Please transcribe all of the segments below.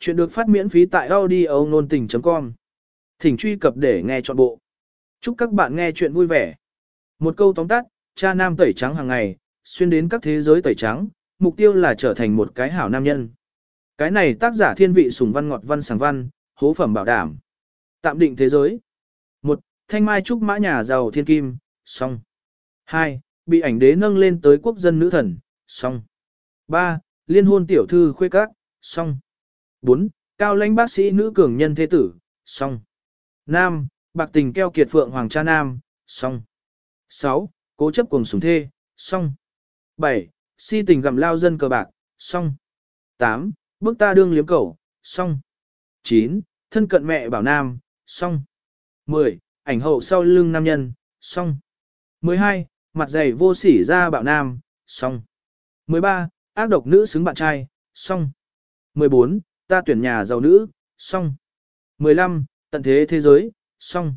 Chuyện được phát miễn phí tại audio nôn tình.com. Thỉnh truy cập để nghe trọn bộ. Chúc các bạn nghe chuyện vui vẻ. Một câu tóm tắt, cha nam tẩy trắng hàng ngày, xuyên đến các thế giới tẩy trắng, mục tiêu là trở thành một cái hảo nam nhân. Cái này tác giả thiên vị sùng văn ngọt văn sáng văn, hố phẩm bảo đảm. Tạm định thế giới. một Thanh mai trúc mã nhà giàu thiên kim, xong. 2. Bị ảnh đế nâng lên tới quốc dân nữ thần, xong. 3. Liên hôn tiểu thư khuê các, xong. 4. Cao lãnh bác sĩ nữ cường nhân thế tử, xong. 5. Bạc tình keo kiệt phượng hoàng cha nam, xong. 6. Cố chấp cùng sủng thê, xong. 7. Si tình gặm lao dân cờ bạc, xong. 8. Bước ta đương liếm cầu, xong. 9. Thân cận mẹ bảo nam, xong. 10. Ảnh hậu sau lưng nam nhân, xong. 12. Mặt dày vô sỉ ra bạo nam, xong. 13. Ác độc nữ xứng bạn trai, xong. 14 ta tuyển nhà giàu nữ, xong. 15. Tận thế thế giới, xong.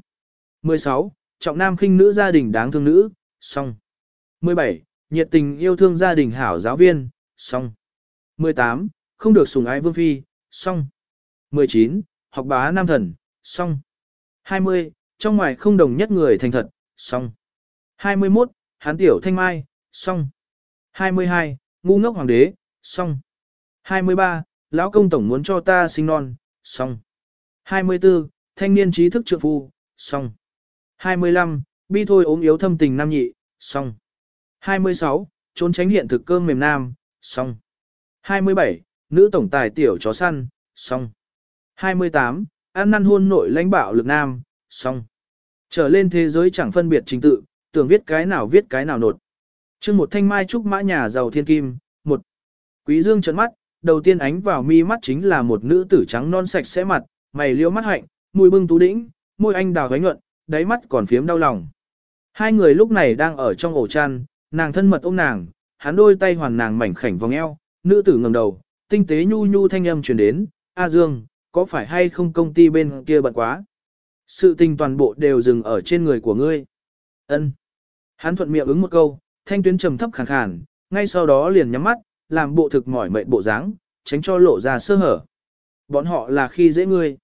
16. Trọng nam khinh nữ gia đình đáng thương nữ, xong. 17. Nhiệt tình yêu thương gia đình hảo giáo viên, xong. 18. Không được sủng ái vương phi, xong. 19. Học bá nam thần, xong. 20. Trong ngoài không đồng nhất người thành thật, xong. 21. Hán tiểu thanh mai, xong. 22. Ngu ngốc hoàng đế, xong. 23 lão công tổng muốn cho ta sinh non, xong. 24, thanh niên trí thức trượng phu, xong. 25, bi thôi ốm yếu thâm tình nam nhị, xong. 26, trốn tránh hiện thực cơm mềm nam, xong. 27, nữ tổng tài tiểu chó săn, xong. 28, ăn năn hôn nội lãnh bạo lực nam, xong. Trở lên thế giới chẳng phân biệt trình tự, tưởng viết cái nào viết cái nào nột. chương một thanh mai trúc mã nhà giàu thiên kim, một. Quý dương trấn mắt, đầu tiên ánh vào mi mắt chính là một nữ tử trắng non sạch sẽ mặt, mày liễu mắt hạnh, mùi bưng tú đĩnh, môi anh đào gánh nhuận, đáy mắt còn phiếm đau lòng. Hai người lúc này đang ở trong ổ chăn, nàng thân mật ôm nàng, hắn đôi tay hoàn nàng mảnh khảnh vòng eo, nữ tử ngẩng đầu, tinh tế nhu nhu thanh âm truyền đến, "A Dương, có phải hay không công ty bên kia bận quá?" Sự tình toàn bộ đều dừng ở trên người của ngươi. Ân. Hắn thuận miệng ứng một câu, thanh tuyến trầm thấp khàn khàn, ngay sau đó liền nhắm mắt, làm bộ thực mỏi mệt bộ dáng, tránh cho lộ ra sơ hở. Bọn họ là khi dễ ngươi.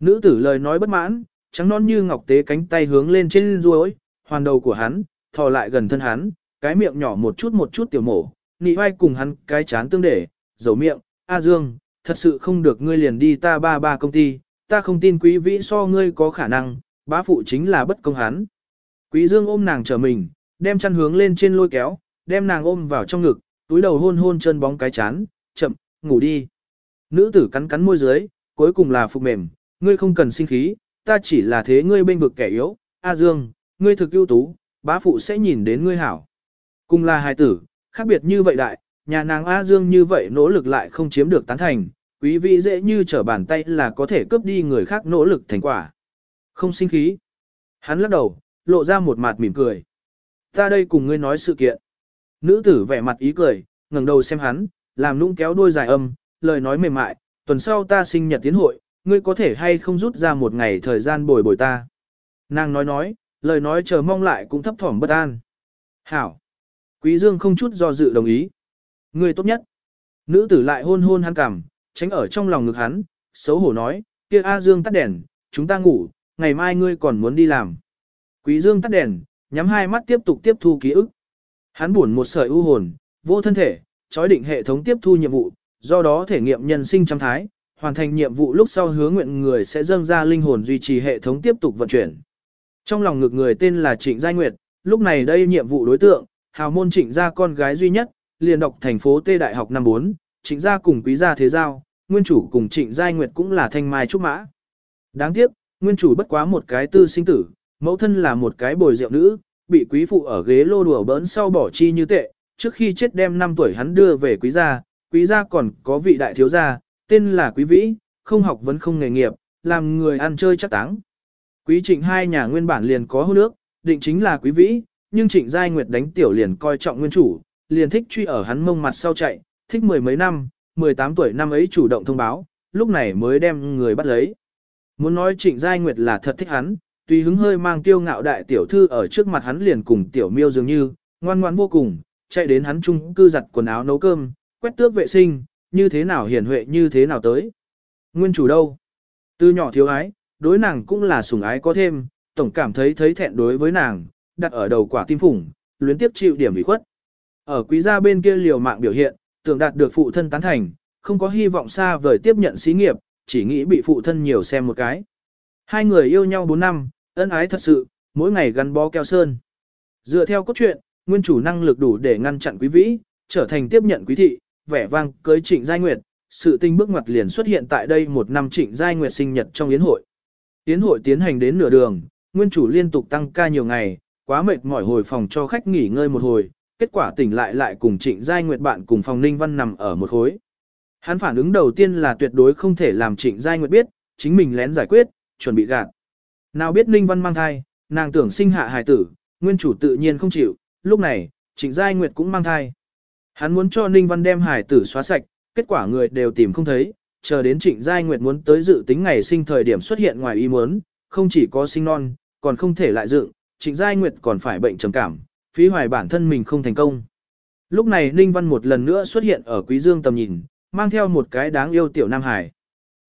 Nữ tử lời nói bất mãn, trắng non như ngọc tế cánh tay hướng lên trên ruồi, hoàn đầu của hắn, thò lại gần thân hắn, cái miệng nhỏ một chút một chút tiểu mổ, nị vai cùng hắn cái chán tương để, dầu miệng, A Dương, thật sự không được ngươi liền đi ta ba ba công ty, ta không tin quý vĩ so ngươi có khả năng, bá phụ chính là bất công hắn. Quý Dương ôm nàng trở mình, đem chăn hướng lên trên lôi kéo, đem nàng ôm vào trong ngực, túi đầu hôn hôn chân bóng cái chán, chậm, ngủ đi. Nữ tử cắn cắn môi dưới, cuối cùng là phục mềm, ngươi không cần sinh khí, ta chỉ là thế ngươi bên vực kẻ yếu, A Dương, ngươi thực ưu tú, bá phụ sẽ nhìn đến ngươi hảo. Cùng là hài tử, khác biệt như vậy đại, nhà nàng A Dương như vậy nỗ lực lại không chiếm được tán thành, quý vị dễ như trở bàn tay là có thể cướp đi người khác nỗ lực thành quả. Không sinh khí. Hắn lắc đầu, lộ ra một mặt mỉm cười. Ta đây cùng ngươi nói sự kiện. Nữ tử vẻ mặt ý cười, ngẩng đầu xem hắn, làm nũng kéo đuôi dài âm, lời nói mềm mại, tuần sau ta sinh nhật tiến hội, ngươi có thể hay không rút ra một ngày thời gian bồi bồi ta. Nàng nói nói, lời nói chờ mong lại cũng thấp thỏm bất an. Hảo. Quý Dương không chút do dự đồng ý. Ngươi tốt nhất. Nữ tử lại hôn hôn hắn cằm, tránh ở trong lòng ngực hắn, xấu hổ nói, kia A Dương tắt đèn, chúng ta ngủ, ngày mai ngươi còn muốn đi làm. Quý Dương tắt đèn, nhắm hai mắt tiếp tục tiếp thu ký ức. Hắn buồn một sợi ưu hồn, vô thân thể, chói định hệ thống tiếp thu nhiệm vụ, do đó thể nghiệm nhân sinh trăm thái, hoàn thành nhiệm vụ lúc sau hứa nguyện người sẽ dâng ra linh hồn duy trì hệ thống tiếp tục vận chuyển. Trong lòng ngực người tên là Trịnh Giai Nguyệt, lúc này đây nhiệm vụ đối tượng, hào môn Trịnh gia con gái duy nhất, liền đọc thành phố Tê Đại học năm 4, Trịnh gia cùng quý gia thế giao, nguyên chủ cùng Trịnh Giai Nguyệt cũng là thanh mai trúc mã. Đáng tiếc, nguyên chủ bất quá một cái tư sinh tử, mẫu thân là một cái bồi rượu nữ, bị quý phụ ở ghế lô đùa bỡn sau bỏ chi như tệ, trước khi chết đem 5 tuổi hắn đưa về quý gia, quý gia còn có vị đại thiếu gia, tên là quý vĩ, không học vẫn không nghề nghiệp, làm người ăn chơi chắc táng. Quý trịnh hai nhà nguyên bản liền có hôn nước, định chính là quý vĩ, nhưng trịnh giai nguyệt đánh tiểu liền coi trọng nguyên chủ, liền thích truy ở hắn mông mặt sau chạy, thích mười mấy năm, 18 tuổi năm ấy chủ động thông báo, lúc này mới đem người bắt lấy. Muốn nói trịnh giai nguyệt là thật thích hắn, tùy hứng hơi mang tiêu ngạo đại tiểu thư ở trước mặt hắn liền cùng tiểu miêu dường như, ngoan ngoan vô cùng, chạy đến hắn chung cư giặt quần áo nấu cơm, quét tước vệ sinh, như thế nào hiền huệ như thế nào tới. Nguyên chủ đâu? Từ nhỏ thiếu ái, đối nàng cũng là sủng ái có thêm, tổng cảm thấy thấy thẹn đối với nàng, đặt ở đầu quả tim phủng, luyến tiếp chịu điểm ủy khuất. Ở quý gia bên kia liều mạng biểu hiện, tưởng đạt được phụ thân tán thành, không có hy vọng xa vời tiếp nhận xí nghiệp, chỉ nghĩ bị phụ thân nhiều xem một cái. Hai người yêu nhau 4 năm, ân ái thật sự, mỗi ngày gắn bó keo sơn. Dựa theo cốt truyện, nguyên chủ năng lực đủ để ngăn chặn quý vĩ, trở thành tiếp nhận quý thị, vẻ vang cưới trịnh giai nguyệt, sự tinh bước ngoặt liền xuất hiện tại đây một năm trịnh giai nguyệt sinh nhật trong yến hội. Yến hội tiến hành đến nửa đường, nguyên chủ liên tục tăng ca nhiều ngày, quá mệt mỏi hồi phòng cho khách nghỉ ngơi một hồi, kết quả tỉnh lại lại cùng trịnh giai nguyệt bạn cùng phòng ninh văn nằm ở một khối. Hắn phản ứng đầu tiên là tuyệt đối không thể làm trịnh giai nguyệt biết, chính mình lén giải quyết, chuẩn bị gạt. Nào biết ninh văn mang thai, nàng tưởng sinh hạ hài tử, nguyên chủ tự nhiên không chịu, lúc này, trịnh giai nguyệt cũng mang thai. Hắn muốn cho ninh văn đem hài tử xóa sạch, kết quả người đều tìm không thấy, chờ đến trịnh giai nguyệt muốn tới dự tính ngày sinh thời điểm xuất hiện ngoài ý muốn, không chỉ có sinh non, còn không thể lại dựng, trịnh giai nguyệt còn phải bệnh trầm cảm, phí hoài bản thân mình không thành công. Lúc này Ninh Văn một lần nữa xuất hiện ở Quý Dương tầm nhìn, mang theo một cái đáng yêu tiểu Nam Hải.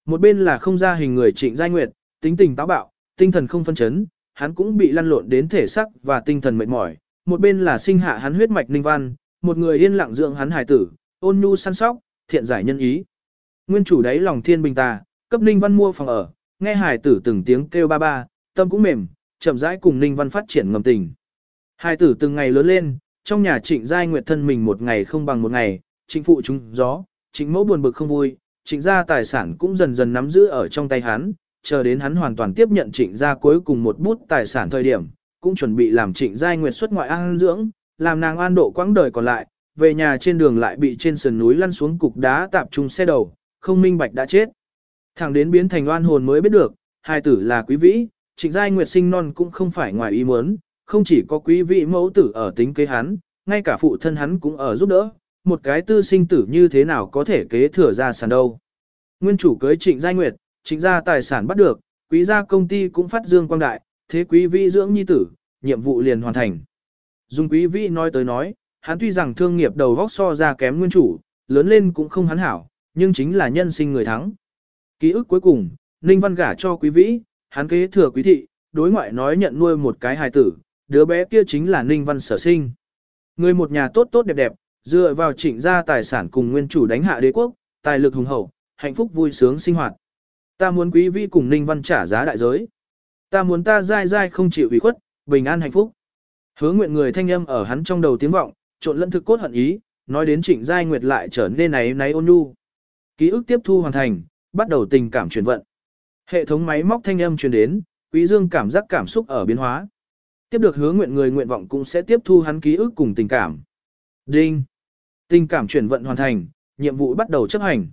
Một bên là không ra hình người trịnh giai nguyệt, tính tình táo bạo, tinh thần không phân chấn, hắn cũng bị lăn lộn đến thể xác và tinh thần mệt mỏi. Một bên là sinh hạ hắn huyết mạch Ninh Văn, một người yên lặng dưỡng hắn hải tử, ôn nhu săn sóc, thiện giải nhân ý. Nguyên chủ đấy lòng thiên bình tà, cấp Ninh Văn mua phòng ở, nghe hải tử từng tiếng kêu ba ba, tâm cũng mềm, chậm rãi cùng Ninh Văn phát triển ngầm tình. Hài tử từng ngày lớn lên, trong nhà trịnh giai nguyệt thân mình một ngày không bằng một ngày, trịnh phụ chúng gió, trịnh mẫu buồn bực không vui, trịnh gia tài sản cũng dần dần nắm giữ ở trong tay hắn, chờ đến hắn hoàn toàn tiếp nhận trịnh gia cuối cùng một bút tài sản thời điểm, cũng chuẩn bị làm trịnh giai nguyệt xuất ngoại an dưỡng, làm nàng an độ quãng đời còn lại, về nhà trên đường lại bị trên sườn núi lăn xuống cục đá tạp trung xe đầu, không minh bạch đã chết. Thẳng đến biến thành oan hồn mới biết được, hai tử là quý vĩ, trịnh giai nguyệt sinh non cũng không phải ngoài ý muốn, không chỉ có quý vị mẫu tử ở tính kế hắn, ngay cả phụ thân hắn cũng ở giúp đỡ, một cái tư sinh tử như thế nào có thể kế thừa ra sàn đâu. Nguyên chủ cưới trịnh giai nguyệt, trịnh gia tài sản bắt được, quý gia công ty cũng phát dương quang đại, thế quý vị dưỡng nhi tử, nhiệm vụ liền hoàn thành. Dung quý vị nói tới nói, hắn tuy rằng thương nghiệp đầu vóc so ra kém nguyên chủ, lớn lên cũng không hắn hảo, nhưng chính là nhân sinh người thắng. Ký ức cuối cùng, Ninh Văn gả cho quý vĩ, hắn kế thừa quý thị, đối ngoại nói nhận nuôi một cái hài tử, đứa bé kia chính là Ninh Văn sở sinh. Người một nhà tốt tốt đẹp đẹp, dựa vào trịnh gia tài sản cùng nguyên chủ đánh hạ đế quốc, tài lực hùng hậu, hạnh phúc vui sướng sinh hoạt. Ta muốn quý vị cùng Ninh Văn trả giá đại giới. Ta muốn ta dai dai không chịu ủy khuất, bình an hạnh phúc. Hứa nguyện người thanh âm ở hắn trong đầu tiếng vọng, trộn lẫn thực cốt hận ý, nói đến trịnh giai nguyệt lại trở nên náy náy ôn nhu. Ký ức tiếp thu hoàn thành, bắt đầu tình cảm chuyển vận. Hệ thống máy móc thanh âm truyền đến, quý dương cảm giác cảm xúc ở biến hóa. Tiếp được hứa nguyện người nguyện vọng cũng sẽ tiếp thu hắn ký ức cùng tình cảm. Đinh. Tình cảm chuyển vận hoàn thành, nhiệm vụ bắt đầu chấp hành.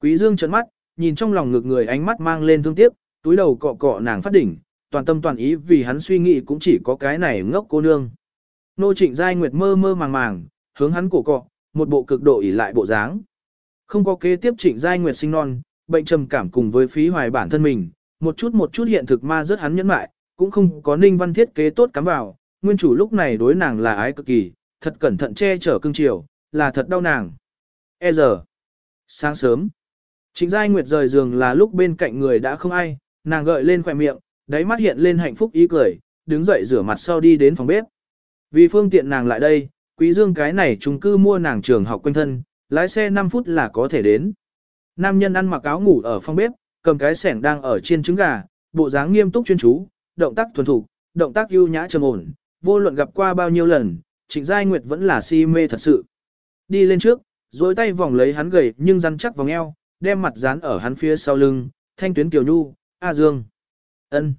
Quý Dương trợn mắt, nhìn trong lòng ngược người ánh mắt mang lên thương tiếc, túi đầu cọ cọ nàng phát đỉnh, toàn tâm toàn ý vì hắn suy nghĩ cũng chỉ có cái này ngốc cô nương. Nô Trịnh Giai Nguyệt mơ mơ màng màng, hướng hắn cổ cọ, một bộ cực độ ỉ lại bộ dáng. Không có kế tiếp Trịnh Giai Nguyệt sinh non, bệnh trầm cảm cùng với phí hoài bản thân mình, một chút một chút hiện thực ma rất hắn nhẫn mại, cũng không có ninh văn thiết kế tốt cắm vào, nguyên chủ lúc này đối nàng là ái cực kỳ, thật cẩn thận che chở cưng chiều, là thật đau nàng. E giờ, sáng sớm, Trịnh Giai Nguyệt rời giường là lúc bên cạnh người đã không ai, nàng gợi lên khỏe miệng, đáy mắt hiện lên hạnh phúc ý cười, đứng dậy rửa mặt sau đi đến phòng bếp. Vì phương tiện nàng lại đây, quý dương cái này chung cư mua nàng trường học quanh thân, lái xe 5 phút là có thể đến. Nam nhân ăn mặc áo ngủ ở phòng bếp, cầm cái sẻng đang ở trên trứng gà, bộ dáng nghiêm túc chuyên chú, động tác thuần thục, động tác ưu nhã trầm ổn, vô luận gặp qua bao nhiêu lần, Trịnh Giai Nguyệt vẫn là si mê thật sự. Đi lên trước, dối tay vòng lấy hắn gầy nhưng rắn chắc vòng eo, đem mặt dán ở hắn phía sau lưng, thanh tuyến kiều nhu, A Dương. ân.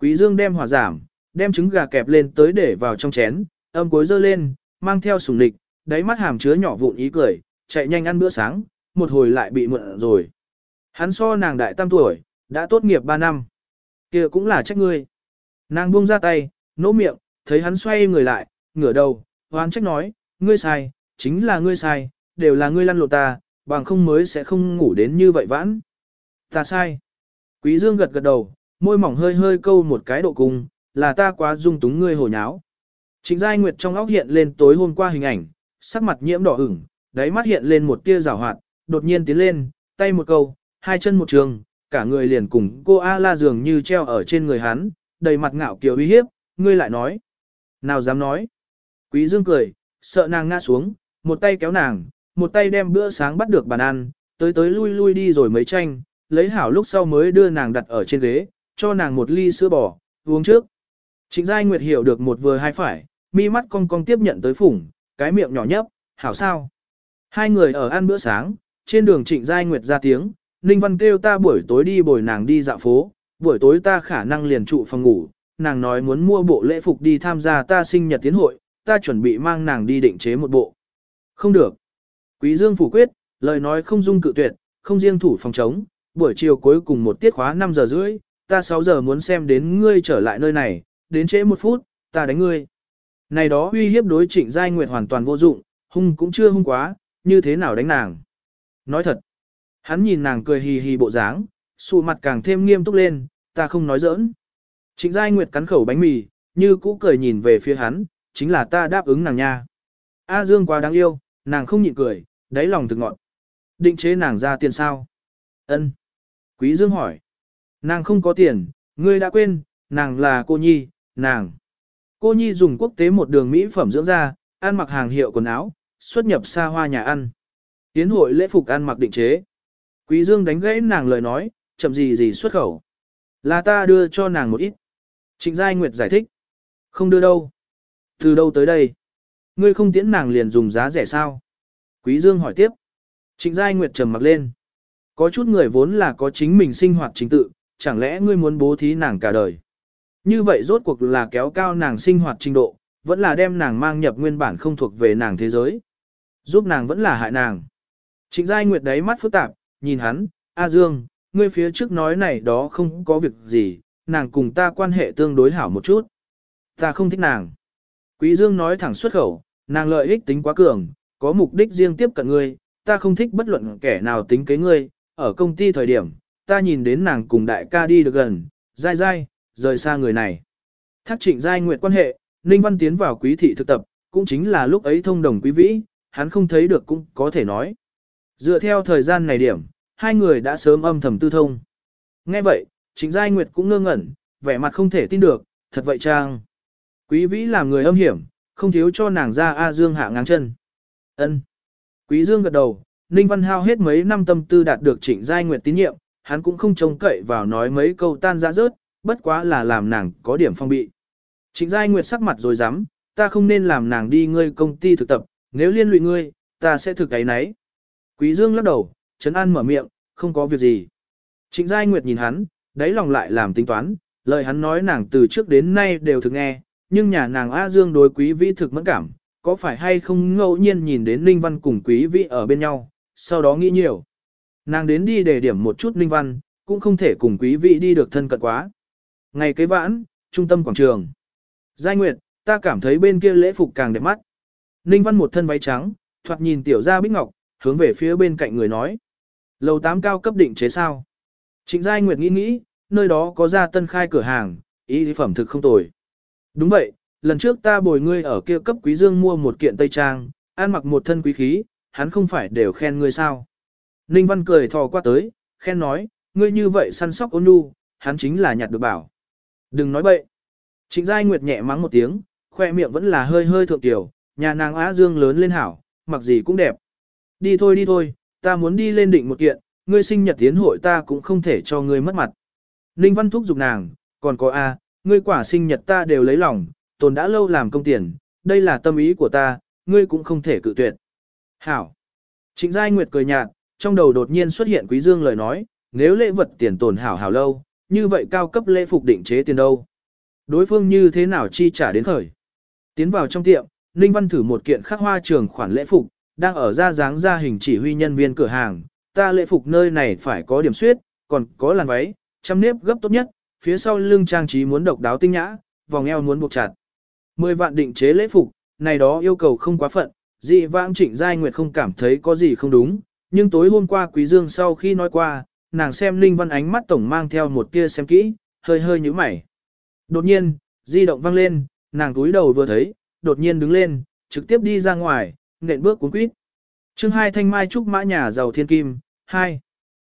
Quý Dương đem hỏa giảm, đem trứng gà kẹp lên tới để vào trong chén, âm cuối dơ lên, mang theo sùng lịch, đáy mắt hàm chứa nhỏ vụn ý cười, chạy nhanh ăn bữa sáng, một hồi lại bị mượn rồi. Hắn so nàng đại tam tuổi, đã tốt nghiệp 3 năm. kia cũng là trách ngươi. Nàng buông ra tay, nỗ miệng, thấy hắn xoay người lại, ngửa đầu, hoán trách nói, ngươi sai, chính là ngươi sai, đều là ngươi lăn lộn ta, bằng không mới sẽ không ngủ đến như vậy vãn. Ta sai. Quý Dương gật gật đầu, môi mỏng hơi hơi câu một cái độ cung, là ta quá dung túng ngươi hồ nháo. Trịnh Giai Nguyệt trong óc hiện lên tối hôm qua hình ảnh, sắc mặt nhiễm đỏ ửng, đáy mắt hiện lên một tia rào hoạt, đột nhiên tiến lên, tay một câu, hai chân một trường, cả người liền cùng cô A-la dường như treo ở trên người hắn, đầy mặt ngạo kiều uy hiếp, ngươi lại nói. Nào dám nói. Quý Dương cười, sợ nàng ngã xuống, một tay kéo nàng, một tay đem bữa sáng bắt được bàn ăn, tới tới lui lui đi rồi mấy tranh, lấy hảo lúc sau mới đưa nàng đặt ở trên ghế, cho nàng một ly sữa bò, uống trước. Trịnh Giai Nguyệt hiểu được một vừa hai phải, mi mắt cong cong tiếp nhận tới phủng, cái miệng nhỏ nhấp, hảo sao. Hai người ở ăn bữa sáng, trên đường Trịnh Giai Nguyệt ra tiếng, Ninh Văn kêu ta buổi tối đi bồi nàng đi dạo phố, buổi tối ta khả năng liền trụ phòng ngủ, nàng nói muốn mua bộ lễ phục đi tham gia ta sinh nhật tiến hội, ta chuẩn bị mang nàng đi định chế một bộ. Không được. Quý Dương phủ quyết, lời nói không dung cự tuyệt, không riêng thủ phòng chống, buổi chiều cuối cùng một tiết khóa 5 giờ rưỡi, ta 6 giờ muốn xem đến ngươi trở lại nơi này, đến trễ một phút, ta đánh ngươi. Này đó uy hiếp đối trịnh giai nguyệt hoàn toàn vô dụng, hung cũng chưa hung quá, như thế nào đánh nàng. Nói thật, hắn nhìn nàng cười hì hì bộ dáng, sụ mặt càng thêm nghiêm túc lên, ta không nói giỡn. Trịnh giai nguyệt cắn khẩu bánh mì, như cũ cười nhìn về phía hắn, chính là ta đáp ứng nàng nha. A Dương quá đáng yêu, nàng không nhịn cười, đáy lòng thực ngọn. Định chế nàng ra tiền sao? Ân. Quý Dương hỏi. Nàng không có tiền, ngươi đã quên, nàng là cô Nhi, nàng. Cô Nhi dùng quốc tế một đường mỹ phẩm dưỡng da, ăn mặc hàng hiệu quần áo, xuất nhập xa hoa nhà ăn. Tiến hội lễ phục ăn mặc định chế. Quý Dương đánh gãy nàng lời nói, chậm gì gì xuất khẩu. Là ta đưa cho nàng một ít. Trịnh Giai Nguyệt giải thích. Không đưa đâu. Từ đâu tới đây? Ngươi không tiễn nàng liền dùng giá rẻ sao? Quý Dương hỏi tiếp. Trịnh Giai Nguyệt trầm mặc lên. Có chút người vốn là có chính mình sinh hoạt chính tự, chẳng lẽ ngươi muốn bố thí nàng cả đời? Như vậy rốt cuộc là kéo cao nàng sinh hoạt trình độ, vẫn là đem nàng mang nhập nguyên bản không thuộc về nàng thế giới. Giúp nàng vẫn là hại nàng. Trịnh Giai Nguyệt đấy mắt phức tạp, nhìn hắn, A Dương, ngươi phía trước nói này đó không có việc gì, nàng cùng ta quan hệ tương đối hảo một chút. Ta không thích nàng. Quý Dương nói thẳng xuất khẩu, nàng lợi ích tính quá cường, có mục đích riêng tiếp cận ngươi, ta không thích bất luận kẻ nào tính kế ngươi, ở công ty thời điểm, ta nhìn đến nàng cùng đại ca đi được gần, dai dai, rời xa người này. Thác trịnh giai nguyện quan hệ, Ninh Văn tiến vào quý thị thực tập, cũng chính là lúc ấy thông đồng quý vĩ, hắn không thấy được cũng có thể nói. Dựa theo thời gian này điểm, hai người đã sớm âm thầm tư thông. Nghe vậy, trịnh giai nguyệt cũng ngơ ngẩn, vẻ mặt không thể tin được, thật vậy trang. Quý vĩ làm người âm hiểm, không thiếu cho nàng ra A Dương hạ ngang chân ân Quý Dương gật đầu, Ninh Văn Hao hết mấy năm tâm tư đạt được trịnh giai nguyệt tín nhiệm, hắn cũng không trông cậy vào nói mấy câu tan ra rớt, bất quá là làm nàng có điểm phong bị. Trịnh giai nguyệt sắc mặt rồi dám, ta không nên làm nàng đi ngươi công ty thực tập, nếu liên lụy ngươi, ta sẽ thực cái nấy. Quý Dương lắc đầu, Trấn An mở miệng, không có việc gì. Trịnh giai nguyệt nhìn hắn, đáy lòng lại làm tính toán, lời hắn nói nàng từ trước đến nay đều thực nghe, nhưng nhà nàng A Dương đối quý vĩ thực mẫn cảm, có phải hay không ngẫu nhiên nhìn đến Ninh Văn cùng quý vị ở bên nhau, sau đó nghĩ nhiều. Nàng đến đi để điểm một chút Ninh Văn, cũng không thể cùng quý vị đi được thân cận quá. Ngày kế vãn, trung tâm quảng trường. Giai Nguyệt, ta cảm thấy bên kia lễ phục càng đẹp mắt. Ninh Văn một thân váy trắng, thoạt nhìn tiểu gia bích ngọc, hướng về phía bên cạnh người nói. Lầu 8 cao cấp định chế sao? Trịnh Giai Nguyệt nghĩ nghĩ, nơi đó có ra tân khai cửa hàng, ý phẩm thực không tồi. Đúng vậy, lần trước ta bồi ngươi ở kia cấp quý dương mua một kiện tây trang, ăn mặc một thân quý khí, hắn không phải đều khen ngươi sao. Ninh Văn cười thò qua tới, khen nói, ngươi như vậy săn sóc ôn nhu, hắn chính là nhặt được bảo. Đừng nói bậy. Trịnh Giai Nguyệt nhẹ mắng một tiếng, khoe miệng vẫn là hơi hơi thượng tiểu, nhà nàng Á Dương lớn lên hảo, mặc gì cũng đẹp. Đi thôi đi thôi, ta muốn đi lên định một kiện, ngươi sinh nhật tiến hội ta cũng không thể cho ngươi mất mặt. Ninh Văn thúc giục nàng, còn có A, ngươi quả sinh nhật ta đều lấy lòng, tồn đã lâu làm công tiền, đây là tâm ý của ta, ngươi cũng không thể cự tuyệt. Hảo. Trịnh Giai Nguyệt cười nhạt, trong đầu đột nhiên xuất hiện Quý Dương lời nói, nếu lễ vật tiền tồn hảo hảo lâu, như vậy cao cấp lễ phục định chế tiền đâu? Đối phương như thế nào chi trả đến khởi? Tiến vào trong tiệm, Ninh Văn thử một kiện khắc hoa trường khoản lễ phục, đang ở ra dáng ra hình chỉ huy nhân viên cửa hàng, ta lễ phục nơi này phải có điểm suyết, còn có làn váy, chăm nếp gấp tốt nhất, phía sau lưng trang trí muốn độc đáo tinh nhã, vòng eo muốn buộc chặt. Mười vạn định chế lễ phục, này đó yêu cầu không quá phận, dị vãng trịnh giai nguyệt không cảm thấy có gì không đúng, nhưng tối hôm qua Quý Dương sau khi nói qua, nàng xem Linh Văn ánh mắt tổng mang theo một tia xem kỹ, hơi hơi nhíu mày. Đột nhiên, di động vang lên, nàng túi đầu vừa thấy, đột nhiên đứng lên, trực tiếp đi ra ngoài, nện bước cuốn quýt. Chương hai thanh mai trúc mã nhà giàu thiên kim, hai.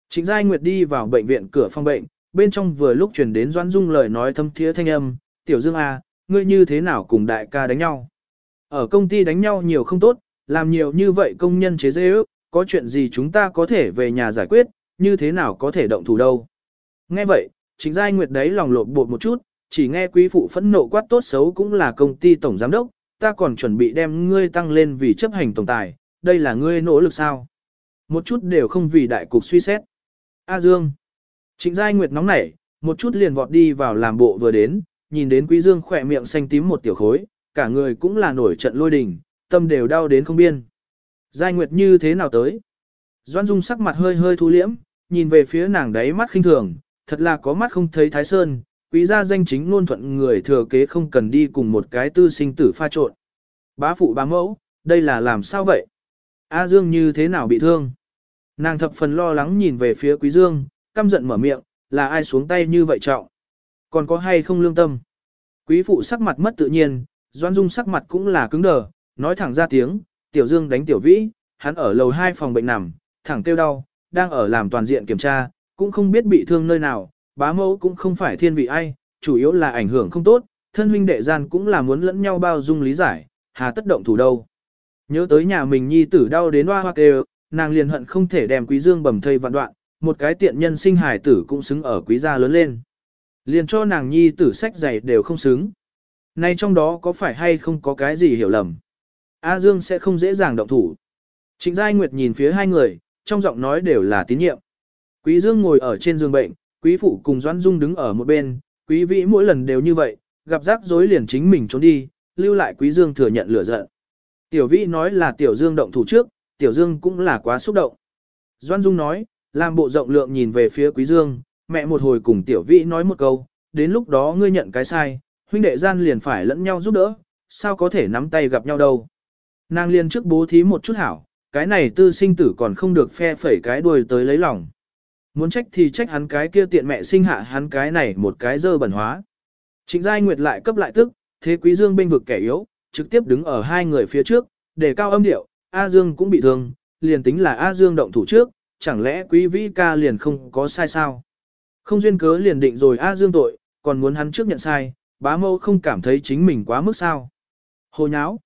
Trịnh Giai Nguyệt đi vào bệnh viện cửa phòng bệnh, bên trong vừa lúc truyền đến Doãn Dung lời nói thâm thiế thanh âm, "Tiểu Dương à, ngươi như thế nào cùng đại ca đánh nhau?" Ở công ty đánh nhau nhiều không tốt, làm nhiều như vậy công nhân chế dễ ước, có chuyện gì chúng ta có thể về nhà giải quyết, như thế nào có thể động thủ đâu. Nghe vậy, chính Giai Nguyệt đấy lòng lộn bột một chút, chỉ nghe quý phụ phẫn nộ quát tốt xấu cũng là công ty tổng giám đốc, ta còn chuẩn bị đem ngươi tăng lên vì chấp hành tổng tài, đây là ngươi nỗ lực sao? Một chút đều không vì đại cục suy xét. A Dương. Trịnh Giai Nguyệt nóng nảy, một chút liền vọt đi vào làm bộ vừa đến, nhìn đến Quý Dương khỏe miệng xanh tím một tiểu khối, cả người cũng là nổi trận lôi đình, tâm đều đau đến không biên. Giai Nguyệt như thế nào tới? Doan Dung sắc mặt hơi hơi thu liễm, nhìn về phía nàng đáy mắt khinh thường, thật là có mắt không thấy Thái Sơn, quý gia danh chính luôn thuận người thừa kế không cần đi cùng một cái tư sinh tử pha trộn. Bá phụ bá mẫu, đây là làm sao vậy? A Dương như thế nào bị thương? Nàng thập phần lo lắng nhìn về phía Quý Dương, căm giận mở miệng, là ai xuống tay như vậy trọng? Còn có hay không lương tâm? Quý phụ sắc mặt mất tự nhiên, Doan Dung sắc mặt cũng là cứng đờ, nói thẳng ra tiếng, Tiểu Dương đánh Tiểu Vĩ, hắn ở lầu 2 phòng bệnh nằm, thẳng kêu đau, đang ở làm toàn diện kiểm tra, cũng không biết bị thương nơi nào, bá mẫu cũng không phải thiên vị ai, chủ yếu là ảnh hưởng không tốt, thân huynh đệ gian cũng là muốn lẫn nhau bao dung lý giải, hà tất động thủ đâu. Nhớ tới nhà mình nhi tử đau đến hoa hoa kêu, nàng liền hận không thể đem quý dương bầm thây vạn đoạn, một cái tiện nhân sinh hài tử cũng xứng ở quý gia lớn lên. Liền cho nàng nhi tử sách giày đều không xứng. Nay trong đó có phải hay không có cái gì hiểu lầm? A Dương sẽ không dễ dàng động thủ. Trịnh Giai Nguyệt nhìn phía hai người, trong giọng nói đều là tín nhiệm. Quý Dương ngồi ở trên giường bệnh, quý phụ cùng Doãn Dung đứng ở một bên, quý vĩ mỗi lần đều như vậy, gặp rắc rối liền chính mình trốn đi, lưu lại quý Dương thừa nhận lửa giận. Tiểu vĩ nói là tiểu Dương động thủ trước, tiểu Dương cũng là quá xúc động. Doãn Dung nói, làm bộ rộng lượng nhìn về phía quý Dương, mẹ một hồi cùng tiểu vĩ nói một câu, đến lúc đó ngươi nhận cái sai, huynh đệ gian liền phải lẫn nhau giúp đỡ, sao có thể nắm tay gặp nhau đâu. Nàng liền trước bố thí một chút hảo, cái này tư sinh tử còn không được phe phẩy cái đuôi tới lấy lòng. Muốn trách thì trách hắn cái kia tiện mẹ sinh hạ hắn cái này một cái dơ bẩn hóa. Trịnh Giai Nguyệt lại cấp lại tức, thế Quý Dương bên vực kẻ yếu, trực tiếp đứng ở hai người phía trước, để cao âm điệu, A Dương cũng bị thương, liền tính là A Dương động thủ trước, chẳng lẽ Quý Vĩ ca liền không có sai sao? Không duyên cớ liền định rồi A Dương tội, còn muốn hắn trước nhận sai, bá mâu không cảm thấy chính mình quá mức sao? Hồ nháo!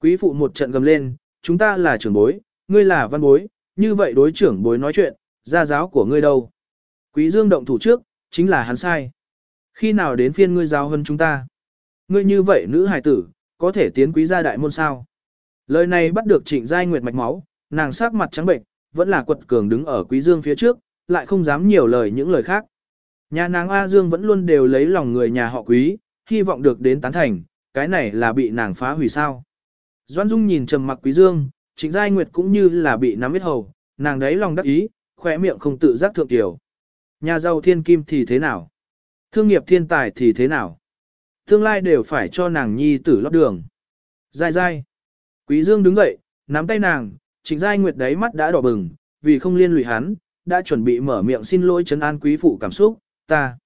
Quý phụ một trận gầm lên, chúng ta là trưởng bối, ngươi là văn bối, như vậy đối trưởng bối nói chuyện, gia giáo của ngươi đâu? Quý Dương động thủ trước, chính là hắn sai. Khi nào đến phiên ngươi giáo hơn chúng ta? Ngươi như vậy nữ hài tử, có thể tiến quý gia đại môn sao? Lời này bắt được trịnh giai nguyệt mạch máu, nàng sắc mặt trắng bệnh, vẫn là quật cường đứng ở quý dương phía trước, lại không dám nhiều lời những lời khác. Nhà nàng A Dương vẫn luôn đều lấy lòng người nhà họ quý, hy vọng được đến tán thành, cái này là bị nàng phá hủy sao. Doan Dung nhìn trầm mặc quý dương, trịnh giai nguyệt cũng như là bị nắm biết hầu, nàng đấy lòng đắc ý, khỏe miệng không tự giác thượng tiểu. Nhà giàu thiên kim thì thế nào? Thương nghiệp thiên tài thì thế nào? Tương lai đều phải cho nàng nhi tử lót đường. Giai giai. Quý Dương đứng dậy, nắm tay nàng, trịnh giai nguyệt đấy mắt đã đỏ bừng, vì không liên lụy hắn, đã chuẩn bị mở miệng xin lỗi trấn an quý phụ cảm xúc, ta.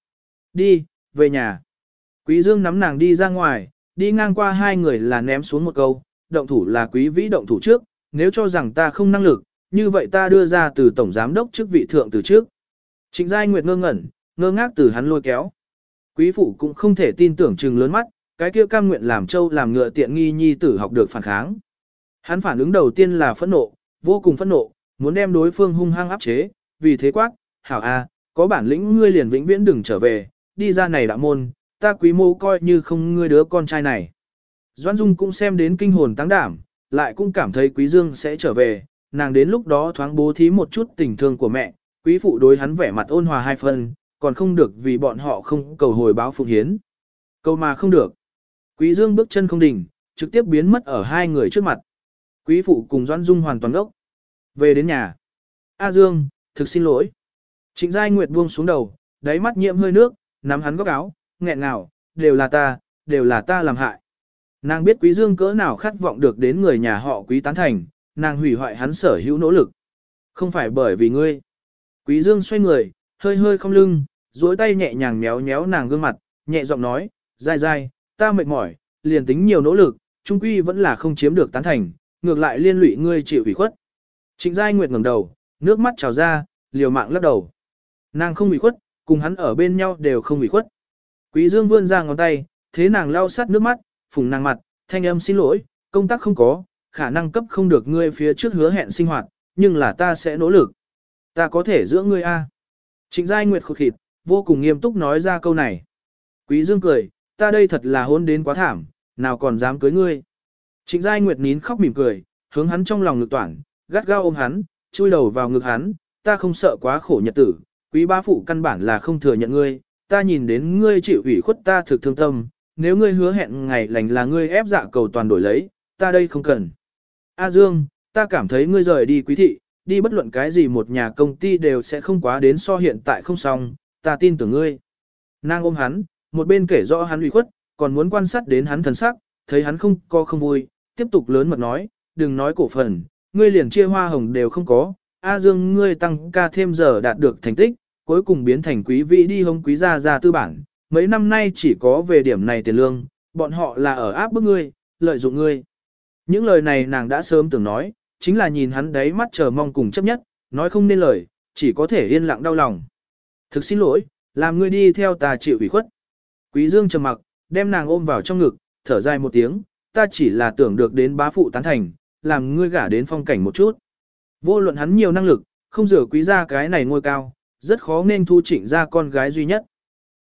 Đi, về nhà. Quý Dương nắm nàng đi ra ngoài, đi ngang qua hai người là ném xuống một câu, động thủ là quý vĩ động thủ trước, nếu cho rằng ta không năng lực, như vậy ta đưa ra từ tổng giám đốc chức vị thượng từ trước. Trịnh Giai Nguyệt ngơ ngẩn, ngơ ngác từ hắn lôi kéo. Quý phụ cũng không thể tin tưởng trừng lớn mắt, cái kia cam nguyện làm châu làm ngựa tiện nghi nhi tử học được phản kháng. Hắn phản ứng đầu tiên là phẫn nộ, vô cùng phẫn nộ, muốn đem đối phương hung hăng áp chế, vì thế quát, hảo a, có bản lĩnh ngươi liền vĩnh viễn đừng trở về, đi ra này đạo môn, ta quý mô coi như không ngươi đứa con trai này. Doan Dung cũng xem đến kinh hồn tăng đảm, lại cũng cảm thấy quý dương sẽ trở về, nàng đến lúc đó thoáng bố thí một chút tình thương của mẹ, quý phụ đối hắn vẻ mặt ôn hòa hai phần, còn không được vì bọn họ không cầu hồi báo phụng hiến. Câu mà không được. Quý dương bước chân không đỉnh, trực tiếp biến mất ở hai người trước mặt. Quý phụ cùng Doan Dung hoàn toàn ốc. Về đến nhà. A Dương, thực xin lỗi. Trịnh Giai Nguyệt buông xuống đầu, đáy mắt nhiễm hơi nước, nắm hắn góc áo, nghẹn ngào, đều là ta, đều là ta làm hại. Nàng biết Quý Dương cỡ nào khát vọng được đến người nhà họ Quý tán thành, nàng hủy hoại hắn sở hữu nỗ lực. Không phải bởi vì ngươi. Quý Dương xoay người, hơi hơi không lưng, duỗi tay nhẹ nhàng méo méo nàng gương mặt, nhẹ giọng nói, dai dai, ta mệt mỏi, liền tính nhiều nỗ lực, trung quy vẫn là không chiếm được tán thành, ngược lại liên lụy ngươi chịu ủy khuất. Trịnh Giai Nguyệt ngẩng đầu, nước mắt trào ra, liều mạng lắc đầu. Nàng không bị khuất, cùng hắn ở bên nhau đều không bị khuất. Quý Dương vươn ra ngón tay, thế nàng lau sát nước mắt, phùng nàng mặt, thanh âm xin lỗi, công tác không có, khả năng cấp không được ngươi phía trước hứa hẹn sinh hoạt, nhưng là ta sẽ nỗ lực. Ta có thể giữa ngươi a. Trịnh Giai Nguyệt khụt khịt, vô cùng nghiêm túc nói ra câu này. Quý Dương cười, ta đây thật là hôn đến quá thảm, nào còn dám cưới ngươi. Trịnh Giai Nguyệt nín khóc mỉm cười, hướng hắn trong lòng ngực toản, gắt gao ôm hắn, chui đầu vào ngực hắn, ta không sợ quá khổ nhật tử, quý ba phụ căn bản là không thừa nhận ngươi, ta nhìn đến ngươi chịu ủy khuất ta thực thương tâm, nếu ngươi hứa hẹn ngày lành là ngươi ép dạ cầu toàn đổi lấy, ta đây không cần. A Dương, ta cảm thấy ngươi rời đi quý thị, đi bất luận cái gì một nhà công ty đều sẽ không quá đến so hiện tại không xong, ta tin tưởng ngươi. Nàng ôm hắn, một bên kể rõ hắn ủy khuất, còn muốn quan sát đến hắn thần sắc, thấy hắn không co không vui, tiếp tục lớn mật nói, đừng nói cổ phần, ngươi liền chia hoa hồng đều không có, A Dương ngươi tăng ca thêm giờ đạt được thành tích, cuối cùng biến thành quý vị đi hông quý gia gia tư bản, mấy năm nay chỉ có về điểm này tiền lương, bọn họ là ở áp bức ngươi, lợi dụng ngươi. Những lời này nàng đã sớm từng nói, chính là nhìn hắn đấy mắt chờ mong cùng chấp nhất, nói không nên lời, chỉ có thể yên lặng đau lòng. Thực xin lỗi, làm ngươi đi theo ta chịu ủy khuất. Quý Dương trầm mặc, đem nàng ôm vào trong ngực, thở dài một tiếng, ta chỉ là tưởng được đến bá phụ tán thành, làm ngươi gả đến phong cảnh một chút. Vô luận hắn nhiều năng lực, không rửa quý gia cái này ngôi cao, rất khó nên thu chỉnh ra con gái duy nhất.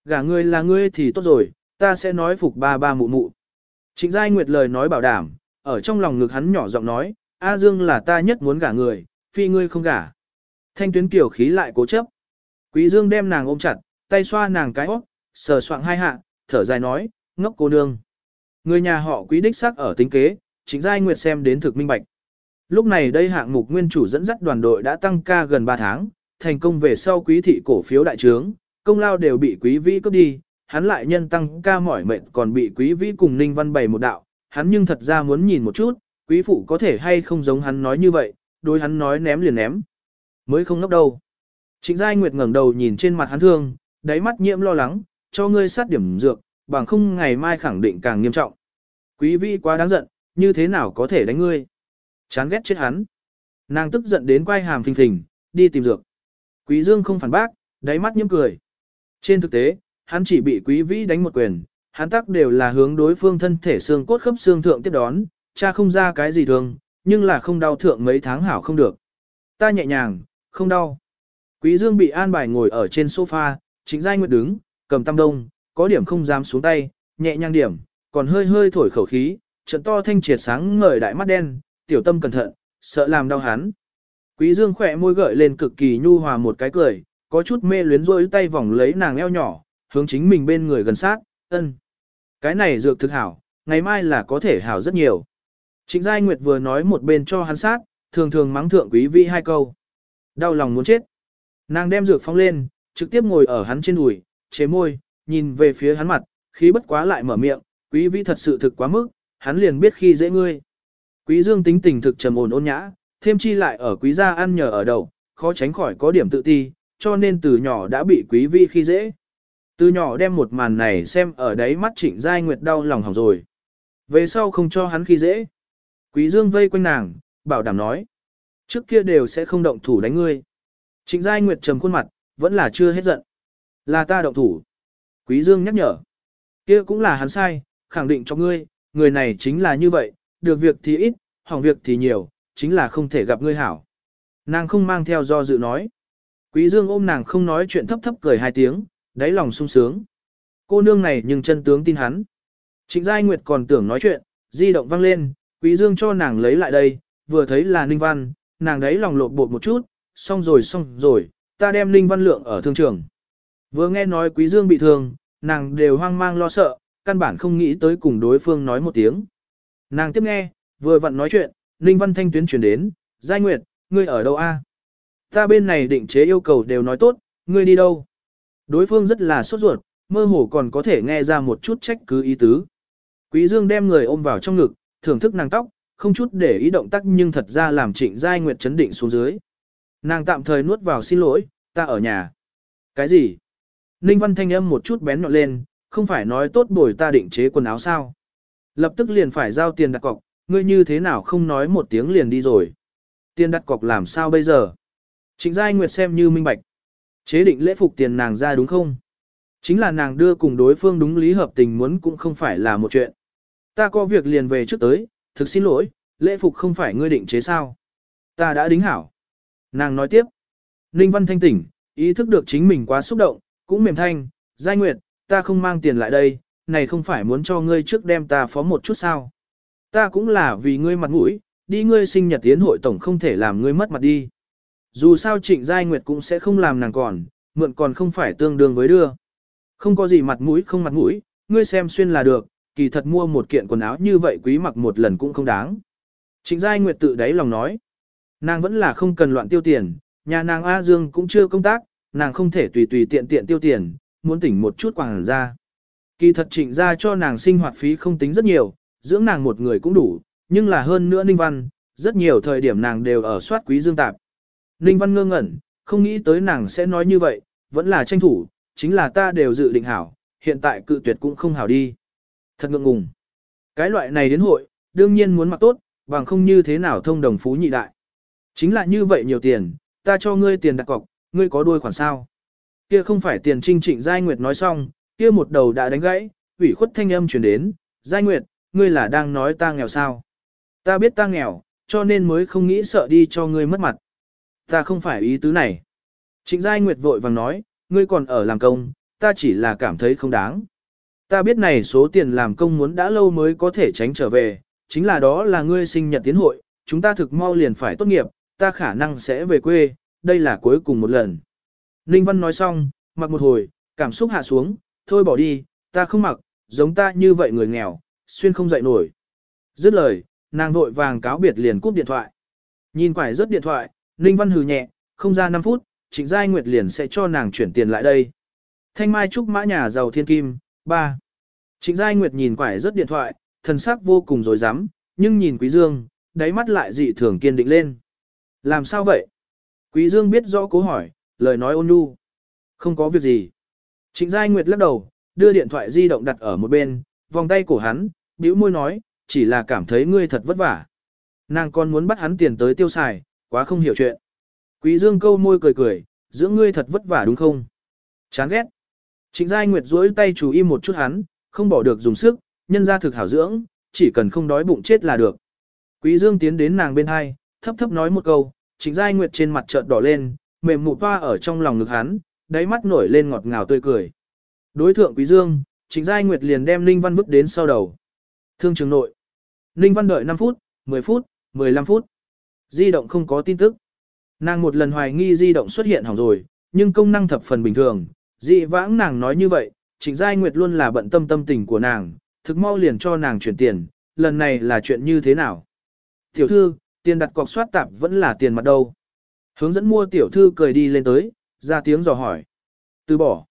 Gả ngươi là ngươi thì tốt rồi, ta sẽ nói phục ba ba mụ mụ. Trịnh Giai Nguyệt lời nói bảo đảm, ở trong lòng ngực hắn nhỏ giọng nói, A Dương là ta nhất muốn gả người, phi ngươi không gả. Thanh tuyến kiểu khí lại cố chấp. Quý Dương đem nàng ôm chặt, tay xoa nàng cái óc, sờ soạng hai hạ, thở dài nói, ngốc cô nương. Người nhà họ quý đích sắc ở tính kế, chính giai nguyệt xem đến thực minh bạch. Lúc này đây hạng mục nguyên chủ dẫn dắt đoàn đội đã tăng ca gần 3 tháng, thành công về sau quý thị cổ phiếu đại trướng, công lao đều bị quý vĩ cướp đi, hắn lại nhân tăng ca mỏi mệt còn bị quý vĩ cùng ninh văn bày một đạo, hắn nhưng thật ra muốn nhìn một chút, quý phụ có thể hay không giống hắn nói như vậy, đối hắn nói ném liền ném. Mới không ngốc đâu. Trịnh Giai Nguyệt ngẩng đầu nhìn trên mặt hắn thương, đáy mắt nhiễm lo lắng, cho ngươi sát điểm dược, bằng không ngày mai khẳng định càng nghiêm trọng. Quý vị quá đáng giận, như thế nào có thể đánh ngươi? Chán ghét chết hắn. Nàng tức giận đến quay hàm phình phình, đi tìm dược. Quý Dương không phản bác, đáy mắt nhếch cười. Trên thực tế, hắn chỉ bị quý vĩ đánh một quyền, hắn tắc đều là hướng đối phương thân thể xương cốt khớp xương thượng tiếp đón, cha không ra cái gì thường, nhưng là không đau thượng mấy tháng hảo không được. Ta nhẹ nhàng, không đau. Quý Dương bị an bài ngồi ở trên sofa, chính giai nguyệt đứng, cầm tam đông, có điểm không dám xuống tay, nhẹ nhàng điểm, còn hơi hơi thổi khẩu khí, trận to thanh triệt sáng ngời đại mắt đen, tiểu tâm cẩn thận, sợ làm đau hắn. Quý Dương khỏe môi gợi lên cực kỳ nhu hòa một cái cười, có chút mê luyến rôi tay vòng lấy nàng eo nhỏ, hướng chính mình bên người gần sát, ân. Cái này dược thực hảo, ngày mai là có thể hảo rất nhiều. Trịnh Giai Nguyệt vừa nói một bên cho hắn sát, thường thường mắng thượng quý vị hai câu. Đau lòng muốn chết. Nàng đem dược phóng lên, trực tiếp ngồi ở hắn trên đùi, chế môi, nhìn về phía hắn mặt, khí bất quá lại mở miệng, quý vị thật sự thực quá mức, hắn liền biết khi dễ ngươi. Quý dương tính tình thực trầm ổn ôn nhã, thêm chi lại ở quý gia ăn nhờ ở đầu, khó tránh khỏi có điểm tự ti, cho nên từ nhỏ đã bị quý vi khi dễ. Từ nhỏ đem một màn này xem ở đấy mắt trịnh giai nguyệt đau lòng hỏng rồi. Về sau không cho hắn khi dễ. Quý dương vây quanh nàng, bảo đảm nói. Trước kia đều sẽ không động thủ đánh ngươi. Trịnh giai nguyệt trầm khuôn mặt, vẫn là chưa hết giận. Là ta động thủ. Quý dương nhắc nhở. Kia cũng là hắn sai, khẳng định cho ngươi, người này chính là như vậy, được việc thì ít, hỏng việc thì nhiều, chính là không thể gặp ngươi hảo. Nàng không mang theo do dự nói. Quý dương ôm nàng không nói chuyện thấp thấp cười hai tiếng, đáy lòng sung sướng. Cô nương này nhưng chân tướng tin hắn. Trịnh Giai Nguyệt còn tưởng nói chuyện, di động vang lên, Quý Dương cho nàng lấy lại đây, vừa thấy là Ninh Văn, nàng đấy lòng lột bột một chút, xong rồi xong rồi, ta đem Ninh Văn lượng ở thương trường. Vừa nghe nói Quý Dương bị thương, nàng đều hoang mang lo sợ, căn bản không nghĩ tới cùng đối phương nói một tiếng. Nàng tiếp nghe, vừa vặn nói chuyện, Ninh Văn Thanh tuyến chuyển đến, Giai Nguyệt, ngươi ở đâu a? Ta bên này định chế yêu cầu đều nói tốt, ngươi đi đâu? Đối phương rất là sốt ruột, mơ hồ còn có thể nghe ra một chút trách cứ ý tứ. Quý Dương đem người ôm vào trong ngực, thưởng thức nàng tóc, không chút để ý động tác nhưng thật ra làm trịnh giai nguyệt chấn định xuống dưới. Nàng tạm thời nuốt vào xin lỗi, ta ở nhà. Cái gì? Ninh Văn thanh âm một chút bén nhọn lên, không phải nói tốt bồi ta định chế quần áo sao. Lập tức liền phải giao tiền đặt cọc, ngươi như thế nào không nói một tiếng liền đi rồi. Tiền đặt cọc làm sao bây giờ? Trịnh Giai Nguyệt xem như minh bạch. Chế định lễ phục tiền nàng ra đúng không? Chính là nàng đưa cùng đối phương đúng lý hợp tình muốn cũng không phải là một chuyện. Ta có việc liền về trước tới, thực xin lỗi, lễ phục không phải ngươi định chế sao. Ta đã đính hảo. Nàng nói tiếp. Ninh Văn thanh tỉnh, ý thức được chính mình quá xúc động, cũng mềm thanh, Giai Nguyệt, ta không mang tiền lại đây, này không phải muốn cho ngươi trước đem ta phó một chút sao. Ta cũng là vì ngươi mặt mũi, đi ngươi sinh nhật tiến hội tổng không thể làm ngươi mất mặt đi. Dù sao trịnh Giai Nguyệt cũng sẽ không làm nàng còn, mượn còn không phải tương đương với đưa. Không có gì mặt mũi không mặt mũi, ngươi xem xuyên là được, kỳ thật mua một kiện quần áo như vậy quý mặc một lần cũng không đáng. Trịnh Giai Nguyệt tự đáy lòng nói, nàng vẫn là không cần loạn tiêu tiền, nhà nàng A Dương cũng chưa công tác, nàng không thể tùy tùy tiện tiện tiêu tiền, muốn tỉnh một chút quảng ra. Kỳ thật trịnh ra cho nàng sinh hoạt phí không tính rất nhiều, dưỡng nàng một người cũng đủ, nhưng là hơn nữa Ninh Văn, rất nhiều thời điểm nàng đều ở soát quý dương tạp. Ninh Văn ngơ ngẩn, không nghĩ tới nàng sẽ nói như vậy, vẫn là tranh thủ, chính là ta đều dự định hảo, hiện tại cự tuyệt cũng không hảo đi. Thật ngượng ngùng. Cái loại này đến hội, đương nhiên muốn mặc tốt, bằng không như thế nào thông đồng phú nhị đại. Chính là như vậy nhiều tiền, ta cho ngươi tiền đặt cọc, ngươi có đuôi khoản sao. Kia không phải tiền trinh trịnh Giai Nguyệt nói xong, kia một đầu đã đánh gãy, ủy khuất thanh âm truyền đến, Giai Nguyệt, ngươi là đang nói ta nghèo sao. Ta biết ta nghèo, cho nên mới không nghĩ sợ đi cho ngươi mất mặt. Ta không phải ý tứ này. Trịnh Giai Nguyệt vội vàng nói, ngươi còn ở làm công, ta chỉ là cảm thấy không đáng. Ta biết này số tiền làm công muốn đã lâu mới có thể tránh trở về, chính là đó là ngươi sinh nhật tiến hội, chúng ta thực mau liền phải tốt nghiệp, ta khả năng sẽ về quê, đây là cuối cùng một lần. Ninh Văn nói xong, mặc một hồi, cảm xúc hạ xuống, thôi bỏ đi, ta không mặc, giống ta như vậy người nghèo, xuyên không dậy nổi. Dứt lời, nàng vội vàng cáo biệt liền cúp điện thoại. Nhìn quải rớt điện thoại, Ninh Văn hừ nhẹ, không ra 5 phút, Trịnh Giai Nguyệt liền sẽ cho nàng chuyển tiền lại đây. Thanh Mai Trúc Mã Nhà Giàu Thiên Kim, 3. Trịnh Giai Nguyệt nhìn quải rớt điện thoại, thần sắc vô cùng dối rắm nhưng nhìn Quý Dương, đáy mắt lại dị thường kiên định lên. Làm sao vậy? Quý Dương biết rõ cố hỏi, lời nói ôn nhu. Không có việc gì. Trịnh Giai Nguyệt lắc đầu, đưa điện thoại di động đặt ở một bên, vòng tay cổ hắn, bĩu môi nói, chỉ là cảm thấy ngươi thật vất vả. Nàng còn muốn bắt hắn tiền tới tiêu xài, quá không hiểu chuyện. Quý Dương câu môi cười cười, giữa ngươi thật vất vả đúng không? Chán ghét. Trịnh Giai Nguyệt duỗi tay chú im một chút hắn, không bỏ được dùng sức, nhân ra thực hảo dưỡng, chỉ cần không đói bụng chết là được. Quý Dương tiến đến nàng bên hai, thấp thấp nói một câu, Trịnh Giai Nguyệt trên mặt chợt đỏ lên, mềm mụ toa ở trong lòng ngực hắn, đáy mắt nổi lên ngọt ngào tươi cười. Đối thượng Quý Dương, Trịnh Giai Nguyệt liền đem Ninh Văn bước đến sau đầu. Thương trường nội. Ninh Văn đợi 5 phút, 10 phút, 15 phút. Di động không có tin tức. Nàng một lần hoài nghi di động xuất hiện hỏng rồi, nhưng công năng thập phần bình thường. Dị vãng nàng nói như vậy, Trịnh Giai Nguyệt luôn là bận tâm tâm tình của nàng, thực mau liền cho nàng chuyển tiền, lần này là chuyện như thế nào? Tiểu thư, tiền đặt cọc soát tạp vẫn là tiền mặt đâu? Hướng dẫn mua tiểu thư cười đi lên tới, ra tiếng dò hỏi. Từ bỏ.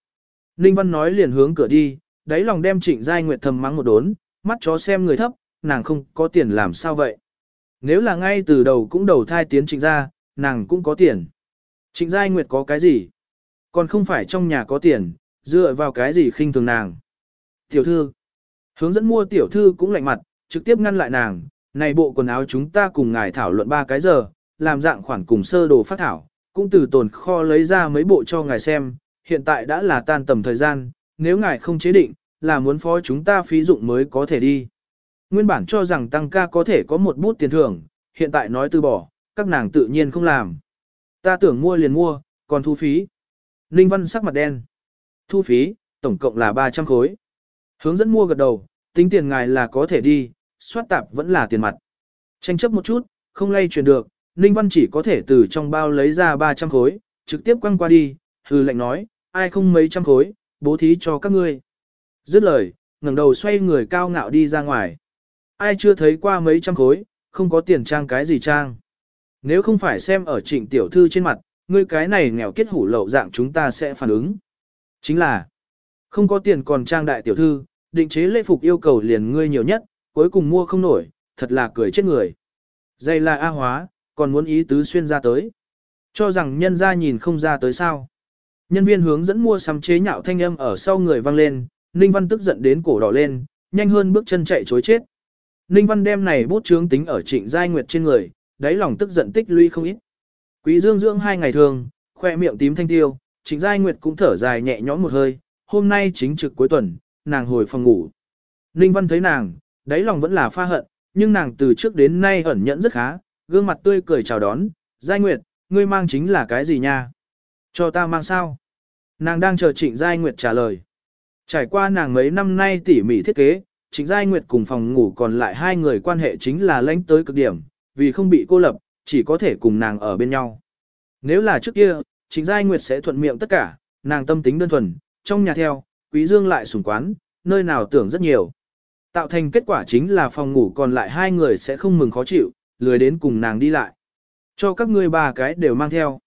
Ninh Văn nói liền hướng cửa đi, đáy lòng đem Trịnh Giai Nguyệt thầm mắng một đốn, mắt chó xem người thấp, nàng không có tiền làm sao vậy? Nếu là ngay từ đầu cũng đầu thai tiến trịnh gia, nàng cũng có tiền. Trịnh Giai Nguyệt có cái gì? Còn không phải trong nhà có tiền, dựa vào cái gì khinh thường nàng. Tiểu thư. Hướng dẫn mua tiểu thư cũng lạnh mặt, trực tiếp ngăn lại nàng. Này bộ quần áo chúng ta cùng ngài thảo luận ba cái giờ, làm dạng khoản cùng sơ đồ phát thảo, cũng từ tồn kho lấy ra mấy bộ cho ngài xem, hiện tại đã là tan tầm thời gian, nếu ngài không chế định, là muốn phó chúng ta phí dụng mới có thể đi. Nguyên bản cho rằng tăng ca có thể có một bút tiền thưởng, hiện tại nói từ bỏ, các nàng tự nhiên không làm. Ta tưởng mua liền mua, còn thu phí. Ninh Văn sắc mặt đen. Thu phí, tổng cộng là 300 khối. Hướng dẫn mua gật đầu, tính tiền ngài là có thể đi, soát tạp vẫn là tiền mặt. Tranh chấp một chút, không lay chuyển được, Ninh Văn chỉ có thể từ trong bao lấy ra 300 khối, trực tiếp quăng qua đi, hư lệnh nói, ai không mấy trăm khối, bố thí cho các ngươi. Dứt lời, ngẩng đầu xoay người cao ngạo đi ra ngoài. Ai chưa thấy qua mấy trăm khối, không có tiền trang cái gì trang. Nếu không phải xem ở trịnh tiểu thư trên mặt, ngươi cái này nghèo kết hủ lậu dạng chúng ta sẽ phản ứng. Chính là, không có tiền còn trang đại tiểu thư, định chế lễ phục yêu cầu liền ngươi nhiều nhất, cuối cùng mua không nổi, thật là cười chết người. Dây là A hóa, còn muốn ý tứ xuyên ra tới. Cho rằng nhân ra nhìn không ra tới sao. Nhân viên hướng dẫn mua sắm chế nhạo thanh âm ở sau người vang lên, Ninh Văn tức giận đến cổ đỏ lên, nhanh hơn bước chân chạy chối chết. Ninh Văn đem này bút chướng tính ở trịnh giai nguyệt trên người, đáy lòng tức giận tích lũy không ít. Quý Dương dưỡng hai ngày thường, khoe miệng tím thanh tiêu, Trịnh Giai Nguyệt cũng thở dài nhẹ nhõm một hơi, hôm nay chính trực cuối tuần, nàng hồi phòng ngủ. Ninh Văn thấy nàng, đáy lòng vẫn là pha hận, nhưng nàng từ trước đến nay ẩn nhẫn rất khá, gương mặt tươi cười chào đón, Giai Nguyệt, ngươi mang chính là cái gì nha? Cho ta mang sao? Nàng đang chờ Trịnh Giai Nguyệt trả lời. Trải qua nàng mấy năm nay tỉ mỉ thiết kế, Trịnh Giai Nguyệt cùng phòng ngủ còn lại hai người quan hệ chính là lãnh tới cực điểm, vì không bị cô lập, chỉ có thể cùng nàng ở bên nhau. Nếu là trước kia, Trịnh Giai Nguyệt sẽ thuận miệng tất cả, nàng tâm tính đơn thuần, trong nhà theo, Quý Dương lại sủng quán, nơi nào tưởng rất nhiều. Tạo thành kết quả chính là phòng ngủ còn lại hai người sẽ không mừng khó chịu, lười đến cùng nàng đi lại. Cho các ngươi ba cái đều mang theo.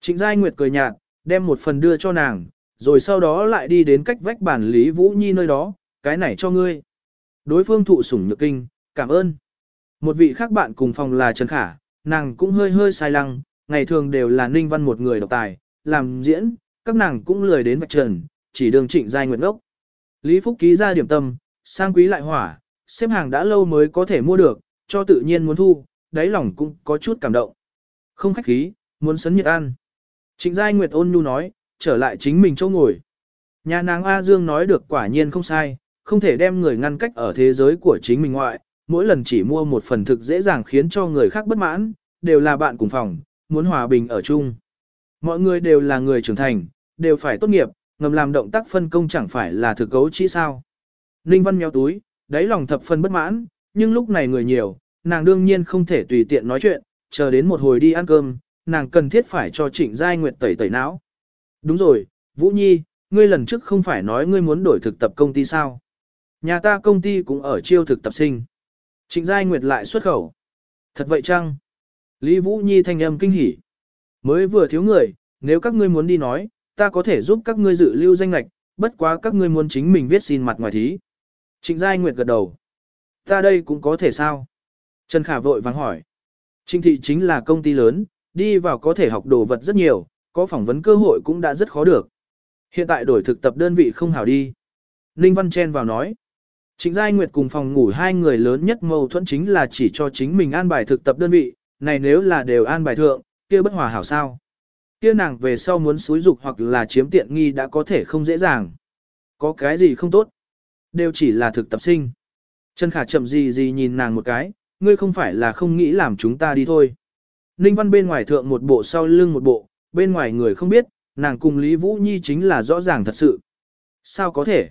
Trịnh Giai Nguyệt cười nhạt, đem một phần đưa cho nàng, rồi sau đó lại đi đến cách vách bản Lý Vũ Nhi nơi đó, cái này cho ngươi. Đối phương thụ sủng nhược kinh, cảm ơn. Một vị khác bạn cùng phòng là Trần Khả, nàng cũng hơi hơi sai lăng, ngày thường đều là Ninh Văn một người độc tài, làm diễn, các nàng cũng lười đến vạch trần, chỉ đường trịnh giai nguyện ốc. Lý Phúc ký ra điểm tâm, sang quý lại hỏa, xếp hàng đã lâu mới có thể mua được, cho tự nhiên muốn thu, đáy lòng cũng có chút cảm động. Không khách khí, muốn sấn nhiệt ăn. Trịnh giai nguyệt ôn nhu nói, trở lại chính mình chỗ ngồi. Nhà nàng A Dương nói được quả nhiên không sai, không thể đem người ngăn cách ở thế giới của chính mình ngoại, mỗi lần chỉ mua một phần thực dễ dàng khiến cho người khác bất mãn, đều là bạn cùng phòng, muốn hòa bình ở chung. Mọi người đều là người trưởng thành, đều phải tốt nghiệp, ngầm làm động tác phân công chẳng phải là thực cấu chỉ sao. Ninh Văn méo túi, đáy lòng thập phân bất mãn, nhưng lúc này người nhiều, nàng đương nhiên không thể tùy tiện nói chuyện, chờ đến một hồi đi ăn cơm, nàng cần thiết phải cho Trịnh Giai Nguyệt tẩy tẩy não. Đúng rồi, Vũ Nhi, ngươi lần trước không phải nói ngươi muốn đổi thực tập công ty sao? Nhà ta công ty cũng ở chiêu thực tập sinh. Trịnh Giai Nguyệt lại xuất khẩu. Thật vậy chăng? Lý Vũ Nhi thanh âm kinh hỉ. Mới vừa thiếu người, nếu các ngươi muốn đi nói, ta có thể giúp các ngươi dự lưu danh lạch, bất quá các ngươi muốn chính mình viết xin mặt ngoài thí. Trịnh Giai Nguyệt gật đầu. Ta đây cũng có thể sao? Trần Khả vội vắng hỏi. Trịnh thị chính là công ty lớn, đi vào có thể học đồ vật rất nhiều, có phỏng vấn cơ hội cũng đã rất khó được. Hiện tại đổi thực tập đơn vị không hảo đi. Ninh Văn Chen vào nói. Trịnh Giai Nguyệt cùng phòng ngủ hai người lớn nhất mâu thuẫn chính là chỉ cho chính mình an bài thực tập đơn vị, này nếu là đều an bài thượng, kia bất hòa hảo sao. Kia nàng về sau muốn xúi dục hoặc là chiếm tiện nghi đã có thể không dễ dàng. Có cái gì không tốt? Đều chỉ là thực tập sinh. Trần Khả chậm gì gì nhìn nàng một cái, ngươi không phải là không nghĩ làm chúng ta đi thôi. Ninh Văn bên ngoài thượng một bộ sau lưng một bộ, bên ngoài người không biết, nàng cùng Lý Vũ Nhi chính là rõ ràng thật sự. Sao có thể?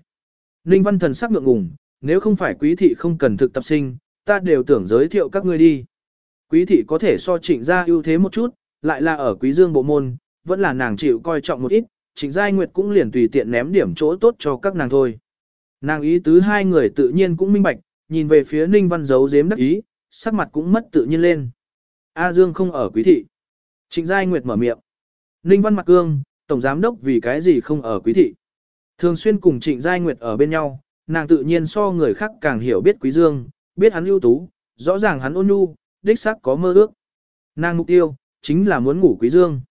Ninh Văn thần sắc ngượng ngùng, nếu không phải quý thị không cần thực tập sinh, ta đều tưởng giới thiệu các ngươi đi. Quý thị có thể so trịnh gia ưu thế một chút, lại là ở quý dương bộ môn, vẫn là nàng chịu coi trọng một ít, trịnh giai nguyệt cũng liền tùy tiện ném điểm chỗ tốt cho các nàng thôi. Nàng ý tứ hai người tự nhiên cũng minh bạch, nhìn về phía ninh văn giấu giếm đắc ý, sắc mặt cũng mất tự nhiên lên. A Dương không ở quý thị. Trịnh giai nguyệt mở miệng. Ninh văn Mặc cương, tổng giám đốc vì cái gì không ở quý thị. Thường xuyên cùng trịnh giai nguyệt ở bên nhau, nàng tự nhiên so người khác càng hiểu biết quý dương, biết hắn ưu tú, rõ ràng hắn ôn nhu, đích xác có mơ ước. Nàng mục tiêu, chính là muốn ngủ quý dương.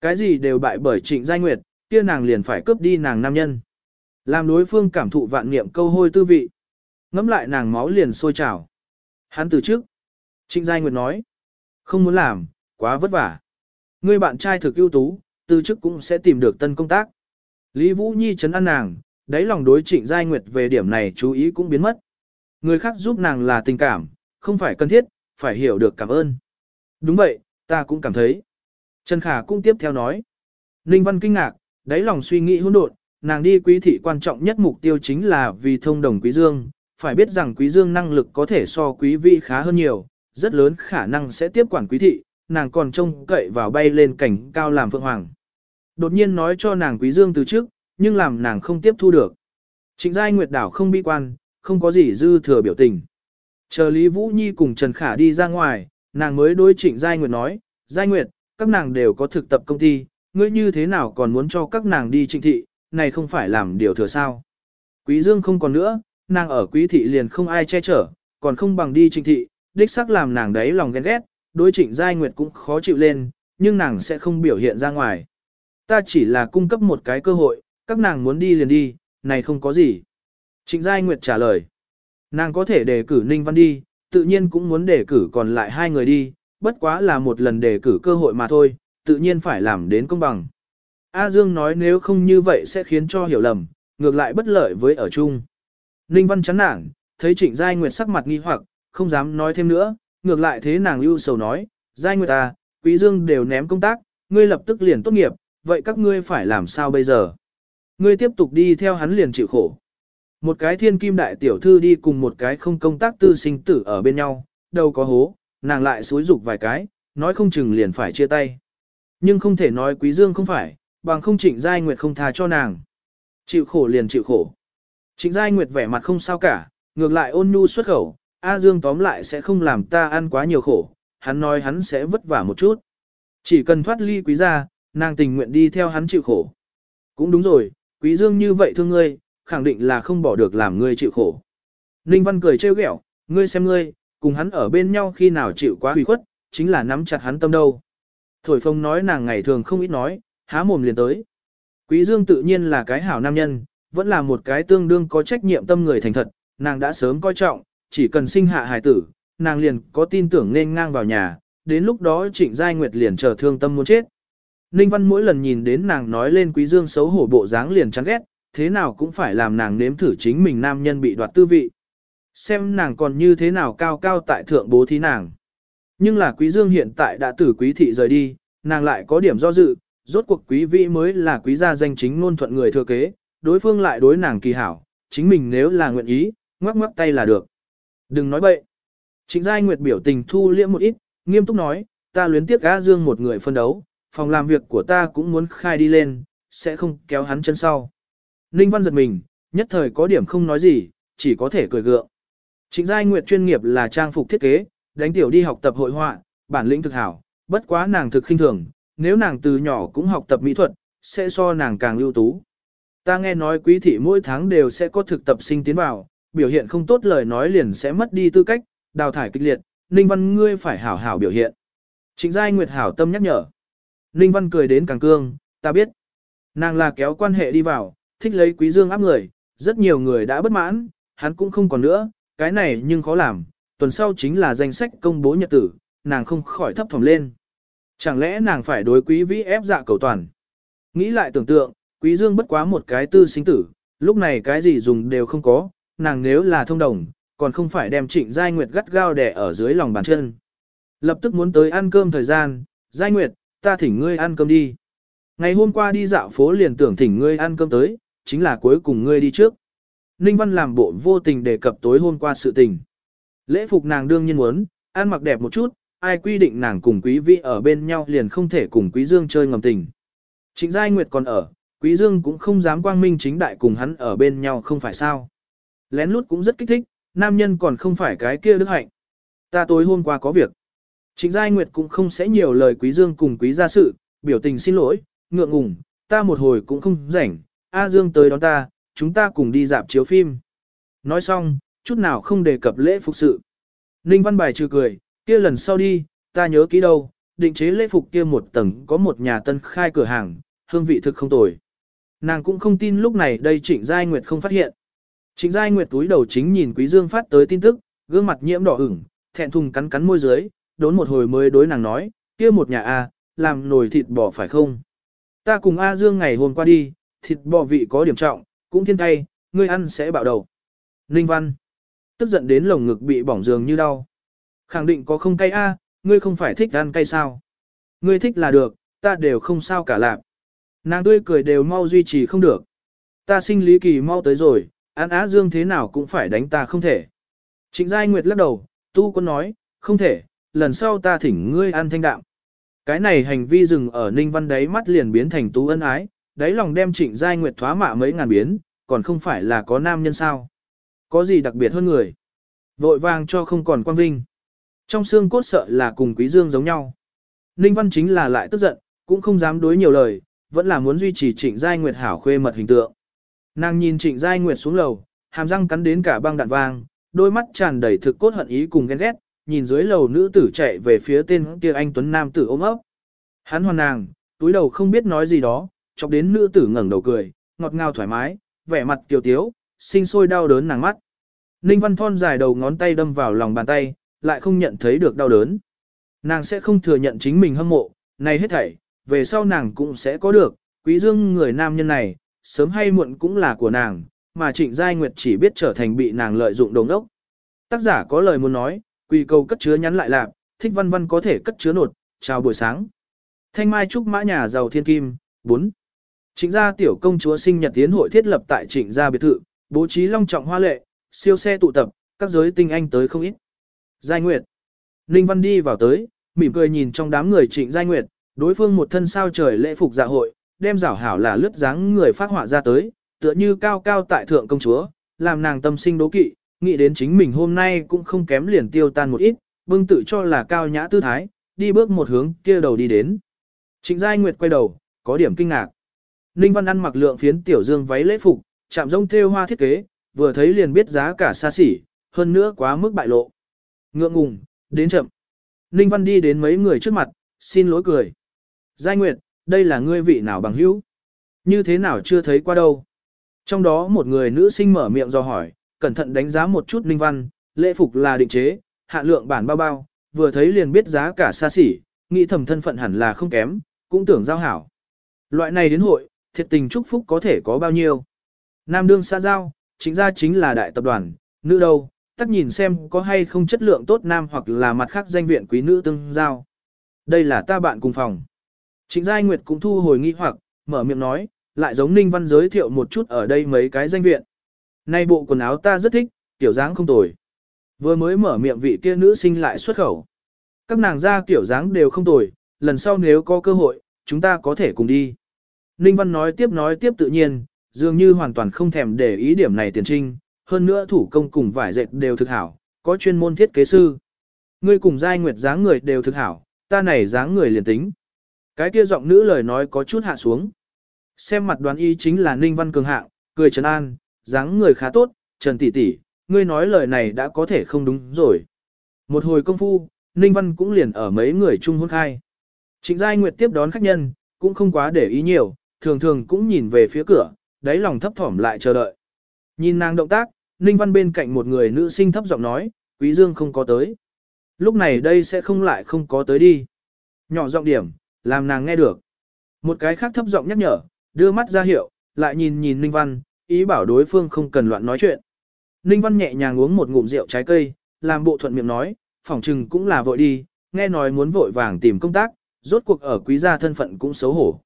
Cái gì đều bại bởi trịnh giai nguyệt, kia nàng liền phải cướp đi nàng nam nhân. Làm đối phương cảm thụ vạn niệm câu hôi tư vị. Ngắm lại nàng máu liền sôi trào. Hắn từ trước. Trịnh giai nguyệt nói. Không muốn làm, quá vất vả. Ngươi bạn trai thực ưu tú, từ chức cũng sẽ tìm được tân công tác. Lý Vũ Nhi chấn an nàng, đáy lòng đối trịnh giai nguyệt về điểm này chú ý cũng biến mất. Người khác giúp nàng là tình cảm, không phải cần thiết, phải hiểu được cảm ơn. Đúng vậy, ta cũng cảm thấy. Trần Khả cũng tiếp theo nói. Ninh Văn kinh ngạc, đáy lòng suy nghĩ hỗn độn, nàng đi quý thị quan trọng nhất mục tiêu chính là vì thông đồng quý dương. Phải biết rằng quý dương năng lực có thể so quý vị khá hơn nhiều, rất lớn khả năng sẽ tiếp quản quý thị, nàng còn trông cậy vào bay lên cảnh cao làm phượng hoàng. Đột nhiên nói cho nàng quý dương từ trước, nhưng làm nàng không tiếp thu được. Trịnh giai nguyệt đảo không bi quan, không có gì dư thừa biểu tình. Chờ Lý Vũ Nhi cùng Trần Khả đi ra ngoài, nàng mới đối trịnh giai nguyệt nói, giai nguyệt, các nàng đều có thực tập công ty, ngươi như thế nào còn muốn cho các nàng đi trịnh thị, này không phải làm điều thừa sao. Quý dương không còn nữa, nàng ở quý thị liền không ai che chở, còn không bằng đi trịnh thị, đích xác làm nàng đấy lòng ghen ghét, đối trịnh giai nguyệt cũng khó chịu lên, nhưng nàng sẽ không biểu hiện ra ngoài. Ta chỉ là cung cấp một cái cơ hội, các nàng muốn đi liền đi, này không có gì. Trịnh Giai Nguyệt trả lời. Nàng có thể đề cử Ninh Văn đi, tự nhiên cũng muốn đề cử còn lại hai người đi, bất quá là một lần đề cử cơ hội mà thôi, tự nhiên phải làm đến công bằng. A Dương nói nếu không như vậy sẽ khiến cho hiểu lầm, ngược lại bất lợi với ở chung. Ninh Văn chán nản, thấy Trịnh Giai Nguyệt sắc mặt nghi hoặc, không dám nói thêm nữa, ngược lại thế nàng ưu sầu nói, Giai Nguyệt à, Quý Dương đều ném công tác, ngươi lập tức liền tốt nghiệp, vậy các ngươi phải làm sao bây giờ? Ngươi tiếp tục đi theo hắn liền chịu khổ. Một cái thiên kim đại tiểu thư đi cùng một cái không công tác tư sinh tử ở bên nhau, đâu có hố, nàng lại xúi dục vài cái, nói không chừng liền phải chia tay. Nhưng không thể nói Quý Dương không phải, bằng không Trịnh Giai Nguyệt không tha cho nàng. Chịu khổ liền chịu khổ. Trịnh Giai Nguyệt vẻ mặt không sao cả, ngược lại ôn nhu xuất khẩu, A Dương tóm lại sẽ không làm ta ăn quá nhiều khổ, hắn nói hắn sẽ vất vả một chút. Chỉ cần thoát ly quý gia, nàng tình nguyện đi theo hắn chịu khổ. Cũng đúng rồi, quý dương như vậy thương ngươi, khẳng định là không bỏ được làm ngươi chịu khổ. Ninh Văn cười trêu ghẹo, ngươi xem ngươi, cùng hắn ở bên nhau khi nào chịu quá hủy khuất, chính là nắm chặt hắn tâm đâu. Thổi Phong nói nàng ngày thường không ít nói, há mồm liền tới. Quý Dương tự nhiên là cái hảo nam nhân, vẫn là một cái tương đương có trách nhiệm tâm người thành thật, nàng đã sớm coi trọng, chỉ cần sinh hạ hài tử, nàng liền có tin tưởng nên ngang vào nhà, đến lúc đó trịnh giai nguyệt liền chờ thương tâm muốn chết. Ninh Văn mỗi lần nhìn đến nàng nói lên quý dương xấu hổ bộ dáng liền chán ghét, thế nào cũng phải làm nàng nếm thử chính mình nam nhân bị đoạt tư vị. Xem nàng còn như thế nào cao cao tại thượng bố thí nàng. Nhưng là quý dương hiện tại đã từ quý thị rời đi, nàng lại có điểm do dự, rốt cuộc quý vị mới là quý gia danh chính ngôn thuận người thừa kế, đối phương lại đối nàng kỳ hảo, chính mình nếu là nguyện ý, ngoắc ngoắc tay là được. Đừng nói bậy. Trịnh Giai Nguyệt biểu tình thu liễm một ít, nghiêm túc nói, ta luyến tiếc gã dương một người phân đấu, phòng làm việc của ta cũng muốn khai đi lên, sẽ không kéo hắn chân sau. Ninh Văn giật mình, nhất thời có điểm không nói gì, chỉ có thể cười gượng. Trịnh Giai Nguyệt chuyên nghiệp là trang phục thiết kế, đánh tiểu đi học tập hội họa, bản lĩnh thực hảo, bất quá nàng thực khinh thường, nếu nàng từ nhỏ cũng học tập mỹ thuật, sẽ so nàng càng ưu tú. Ta nghe nói quý thị mỗi tháng đều sẽ có thực tập sinh tiến vào, biểu hiện không tốt lời nói liền sẽ mất đi tư cách, đào thải kịch liệt, Ninh Văn ngươi phải hảo hảo biểu hiện. Trịnh Giai Nguyệt hảo tâm nhắc nhở. Ninh Văn cười đến càng cương, ta biết. Nàng là kéo quan hệ đi vào, thích lấy quý dương áp người, rất nhiều người đã bất mãn, hắn cũng không còn nữa, cái này nhưng khó làm, tuần sau chính là danh sách công bố nhật tử, nàng không khỏi thấp thỏm lên. Chẳng lẽ nàng phải đối quý vĩ ép dạ cầu toàn? Nghĩ lại tưởng tượng, quý dương bất quá một cái tư sinh tử, lúc này cái gì dùng đều không có, nàng nếu là thông đồng, còn không phải đem trịnh Giai Nguyệt gắt gao đè ở dưới lòng bàn chân. Lập tức muốn tới ăn cơm thời gian, Giai Nguyệt, ta thỉnh ngươi ăn cơm đi. Ngày hôm qua đi dạo phố liền tưởng thỉnh ngươi ăn cơm tới, chính là cuối cùng ngươi đi trước. Ninh Văn làm bộ vô tình đề cập tối hôm qua sự tình. Lễ phục nàng đương nhiên muốn, ăn mặc đẹp một chút, ai quy định nàng cùng quý vị ở bên nhau liền không thể cùng quý dương chơi ngầm tình. Trịnh Giai Nguyệt còn ở, quý dương cũng không dám quang minh chính đại cùng hắn ở bên nhau không phải sao. Lén lút cũng rất kích thích, nam nhân còn không phải cái kia đức hạnh. Ta tối hôm qua có việc. Trịnh Giai Nguyệt cũng không sẽ nhiều lời quý dương cùng quý gia sự, biểu tình xin lỗi, ngượng ngùng, ta một hồi cũng không rảnh, A Dương tới đón ta, chúng ta cùng đi dạp chiếu phim. Nói xong, chút nào không đề cập lễ phục sự. Ninh Văn Bài trừ cười, kia lần sau đi, ta nhớ kỹ đâu, định chế lễ phục kia một tầng có một nhà tân khai cửa hàng, hương vị thực không tồi. Nàng cũng không tin lúc này đây Trịnh Giai Nguyệt không phát hiện. Trịnh Giai Nguyệt túi đầu chính nhìn Quý Dương phát tới tin tức, gương mặt nhiễm đỏ ửng, thẹn thùng cắn cắn môi dưới, đốn một hồi mới đối nàng nói, kia một nhà A, làm nồi thịt bò phải không? Ta cùng A Dương ngày hôm qua đi, thịt bò vị có điểm trọng, cũng thiên cay, ngươi ăn sẽ bạo đầu. Ninh Văn, tức giận đến lồng ngực bị bỏng dường như đau. Khẳng định có không cay A, ngươi không phải thích ăn cay sao? Ngươi thích là được, ta đều không sao cả lạc. Nàng tươi cười đều mau duy trì không được. Ta sinh lý kỳ mau tới rồi, An Á Dương thế nào cũng phải đánh ta không thể. Trịnh Giai Nguyệt lắc đầu, tu quân nói, không thể, lần sau ta thỉnh ngươi ăn thanh đạm. Cái này hành vi dừng ở Ninh Văn đấy mắt liền biến thành tú ân ái, đáy lòng đem Trịnh Giai Nguyệt thoá mạ mấy ngàn biến, còn không phải là có nam nhân sao. Có gì đặc biệt hơn người. Vội vàng cho không còn quan vinh. Trong xương cốt sợ là cùng Quý Dương giống nhau. Ninh Văn chính là lại tức giận, cũng không dám đối nhiều lời, vẫn là muốn duy trì Trịnh Giai Nguyệt hảo khuê mật hình tượng. Nàng nhìn Trịnh Giai Nguyệt xuống lầu, hàm răng cắn đến cả băng đạn vang, đôi mắt tràn đầy thực cốt hận ý cùng ghen ghét, nhìn dưới lầu nữ tử chạy về phía tên kia anh tuấn nam tử ôm ấp. Hắn hoàn nàng, túi đầu không biết nói gì đó, chọc đến nữ tử ngẩng đầu cười, ngọt ngào thoải mái, vẻ mặt kiều tiếu, sinh sôi đau đớn nàng mắt. Ninh Văn Thon dài đầu ngón tay đâm vào lòng bàn tay, lại không nhận thấy được đau đớn. Nàng sẽ không thừa nhận chính mình hâm mộ, này hết thảy, về sau nàng cũng sẽ có được, quý dương người nam nhân này, sớm hay muộn cũng là của nàng, mà trịnh giai nguyệt chỉ biết trở thành bị nàng lợi dụng đồng ốc. Tác giả có lời muốn nói, quỳ cầu cất chứa nhắn lại lạc, thích văn văn có thể cất chứa nột, chào buổi sáng. Thanh Mai Trúc Mã Nhà Giàu Thiên Kim, 4. Trịnh gia tiểu công chúa sinh nhật tiến hội thiết lập tại trịnh gia biệt thự, bố trí long trọng hoa lệ, siêu xe tụ tập, các giới tinh anh tới không ít. Giai Nguyệt. Ninh Văn đi vào tới, mỉm cười nhìn trong đám người trịnh Giai Nguyệt, đối phương một thân sao trời lễ phục dạ hội, đem rảo hảo là lướt dáng người phát họa ra tới, tựa như cao cao tại thượng công chúa, làm nàng tâm sinh đố kỵ, nghĩ đến chính mình hôm nay cũng không kém liền tiêu tan một ít, bưng tự cho là cao nhã tư thái, đi bước một hướng kia đầu đi đến. Trịnh Giai Nguyệt quay đầu, có điểm kinh ngạc. Ninh Văn ăn mặc lượng phiến tiểu dương váy lễ phục, chạm rông thêu hoa thiết kế, vừa thấy liền biết giá cả xa xỉ, hơn nữa quá mức bại lộ. Ngượng ngùng, đến chậm. Ninh Văn đi đến mấy người trước mặt, xin lỗi cười. Giai Nguyệt, đây là ngươi vị nào bằng hữu? Như thế nào chưa thấy qua đâu? Trong đó một người nữ sinh mở miệng do hỏi, cẩn thận đánh giá một chút Ninh Văn, lễ phục là định chế, hạn lượng bản bao bao, vừa thấy liền biết giá cả xa xỉ, nghĩ thầm thân phận hẳn là không kém, cũng tưởng giao hảo. Loại này đến hội, thiệt tình chúc phúc có thể có bao nhiêu. Nam đương xã giao, chính ra chính là đại tập đoàn, nữ đâu, tắt nhìn xem có hay không chất lượng tốt nam hoặc là mặt khác danh viện quý nữ tương giao. Đây là ta bạn cùng phòng. Trịnh Giai Nguyệt cũng thu hồi nghi hoặc, mở miệng nói, lại giống Ninh Văn giới thiệu một chút ở đây mấy cái danh viện. Nay bộ quần áo ta rất thích, kiểu dáng không tồi. Vừa mới mở miệng vị kia nữ sinh lại xuất khẩu. Các nàng ra kiểu dáng đều không tồi, lần sau nếu có cơ hội, chúng ta có thể cùng đi. Ninh Văn nói tiếp nói tiếp tự nhiên, dường như hoàn toàn không thèm để ý điểm này tiền trinh, hơn nữa thủ công cùng vải dệt đều thực hảo, có chuyên môn thiết kế sư. Ngươi cùng giai nguyệt dáng người đều thực hảo, ta này dáng người liền tính. Cái kia giọng nữ lời nói có chút hạ xuống. Xem mặt đoán ý chính là Ninh Văn Cường hạng, cười trấn an, dáng người khá tốt, Trần tỷ tỷ, ngươi nói lời này đã có thể không đúng rồi. Một hồi công phu, Ninh Văn cũng liền ở mấy người chung hôn khai. Trịnh Giai Nguyệt tiếp đón khách nhân, cũng không quá để ý nhiều, thường thường cũng nhìn về phía cửa, đáy lòng thấp thỏm lại chờ đợi. Nhìn nàng động tác, Ninh Văn bên cạnh một người nữ sinh thấp giọng nói, Quý Dương không có tới. Lúc này đây sẽ không lại không có tới đi. Nhỏ giọng điểm, làm nàng nghe được. Một cái khác thấp giọng nhắc nhở, đưa mắt ra hiệu, lại nhìn nhìn Ninh Văn, ý bảo đối phương không cần loạn nói chuyện. Ninh Văn nhẹ nhàng uống một ngụm rượu trái cây, làm bộ thuận miệng nói, phỏng chừng cũng là vội đi, nghe nói muốn vội vàng tìm công tác, rốt cuộc ở quý gia thân phận cũng xấu hổ.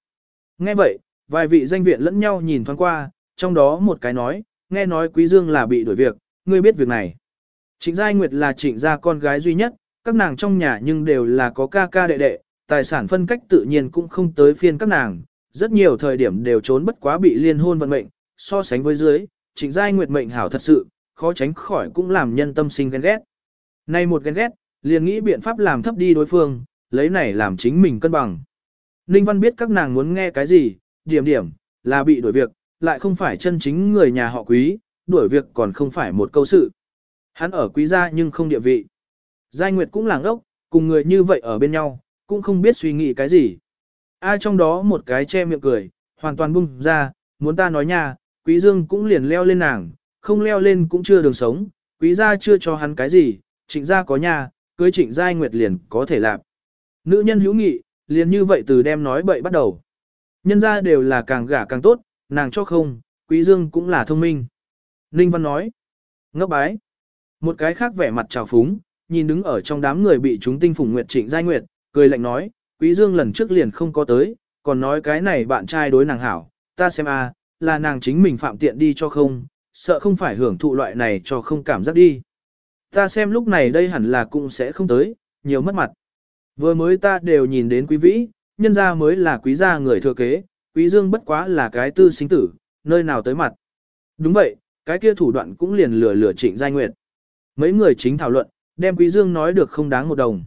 Nghe vậy, vài vị danh viện lẫn nhau nhìn thoáng qua, trong đó một cái nói, nghe nói quý dương là bị đuổi việc, ngươi biết việc này. Trịnh Giai Nguyệt là trịnh gia con gái duy nhất, các nàng trong nhà nhưng đều là có ca ca đệ đệ, tài sản phân cách tự nhiên cũng không tới phiên các nàng, rất nhiều thời điểm đều trốn bất quá bị liên hôn vận mệnh, so sánh với dưới, trịnh Giai Nguyệt mệnh hảo thật sự, khó tránh khỏi cũng làm nhân tâm sinh ghen ghét. Nay một ghen ghét, liền nghĩ biện pháp làm thấp đi đối phương, lấy này làm chính mình cân bằng. Ninh Văn biết các nàng muốn nghe cái gì, điểm điểm, là bị đuổi việc, lại không phải chân chính người nhà họ quý, đuổi việc còn không phải một câu sự. Hắn ở quý gia nhưng không địa vị. Giai Nguyệt cũng làng ốc, cùng người như vậy ở bên nhau, cũng không biết suy nghĩ cái gì. Ai trong đó một cái che miệng cười, hoàn toàn bung ra, muốn ta nói nha, quý dương cũng liền leo lên nàng, không leo lên cũng chưa đường sống, quý gia chưa cho hắn cái gì, trịnh gia có nhà, cưới trịnh giai nguyệt liền có thể làm. Nữ nhân hữu nghị, liền như vậy từ đem nói bậy bắt đầu. Nhân gia đều là càng gả càng tốt, nàng cho không, quý dương cũng là thông minh. Ninh Văn nói, ngốc bái. Một cái khác vẻ mặt trào phúng, nhìn đứng ở trong đám người bị chúng tinh phùng nguyệt trịnh giai nguyệt, cười lạnh nói, quý dương lần trước liền không có tới, còn nói cái này bạn trai đối nàng hảo, ta xem a, là nàng chính mình phạm tiện đi cho không, sợ không phải hưởng thụ loại này cho không cảm giác đi. Ta xem lúc này đây hẳn là cũng sẽ không tới, nhiều mất mặt. Vừa mới ta đều nhìn đến quý vĩ, nhân gia mới là quý gia người thừa kế, quý dương bất quá là cái tư sinh tử, nơi nào tới mặt. Đúng vậy, cái kia thủ đoạn cũng liền lừa lừa trịnh giai nguyệt. Mấy người chính thảo luận, đem quý dương nói được không đáng một đồng.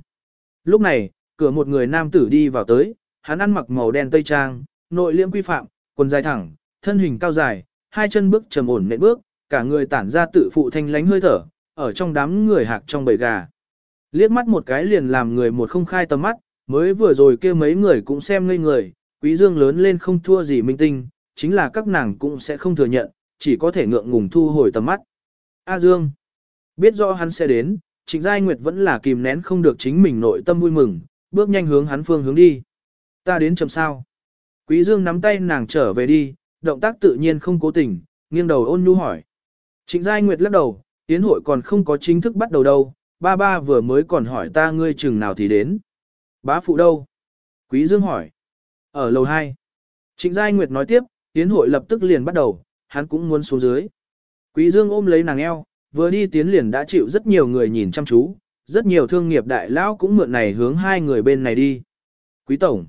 Lúc này, cửa một người nam tử đi vào tới, hắn ăn mặc màu đen tây trang, nội liêm quy phạm, quần dài thẳng, thân hình cao dài, hai chân bước trầm ổn nện bước, cả người tản ra tự phụ thanh lánh hơi thở, ở trong đám người hạc trong bầy gà. Liếc mắt một cái liền làm người một không khai tầm mắt, mới vừa rồi kia mấy người cũng xem ngây người, quý dương lớn lên không thua gì minh tinh, chính là các nàng cũng sẽ không thừa nhận, chỉ có thể ngượng ngùng thu hồi tầm mắt. A Dương, biết rõ hắn sẽ đến, Trịnh Giai Nguyệt vẫn là kìm nén không được chính mình nội tâm vui mừng, bước nhanh hướng hắn phương hướng đi. Ta đến chậm sao. Quý Dương nắm tay nàng trở về đi, động tác tự nhiên không cố tình, nghiêng đầu ôn nhu hỏi. Trịnh Giai Nguyệt lắc đầu, tiến hội còn không có chính thức bắt đầu đâu, ba ba vừa mới còn hỏi ta ngươi chừng nào thì đến. Bá phụ đâu? Quý Dương hỏi. Ở lầu 2. Trịnh Giai Nguyệt nói tiếp, tiến hội lập tức liền bắt đầu, hắn cũng muốn xuống dưới. Quý Dương ôm lấy nàng eo, vừa đi tiến liền đã chịu rất nhiều người nhìn chăm chú, rất nhiều thương nghiệp đại lão cũng mượn này hướng hai người bên này đi. Quý Tổng,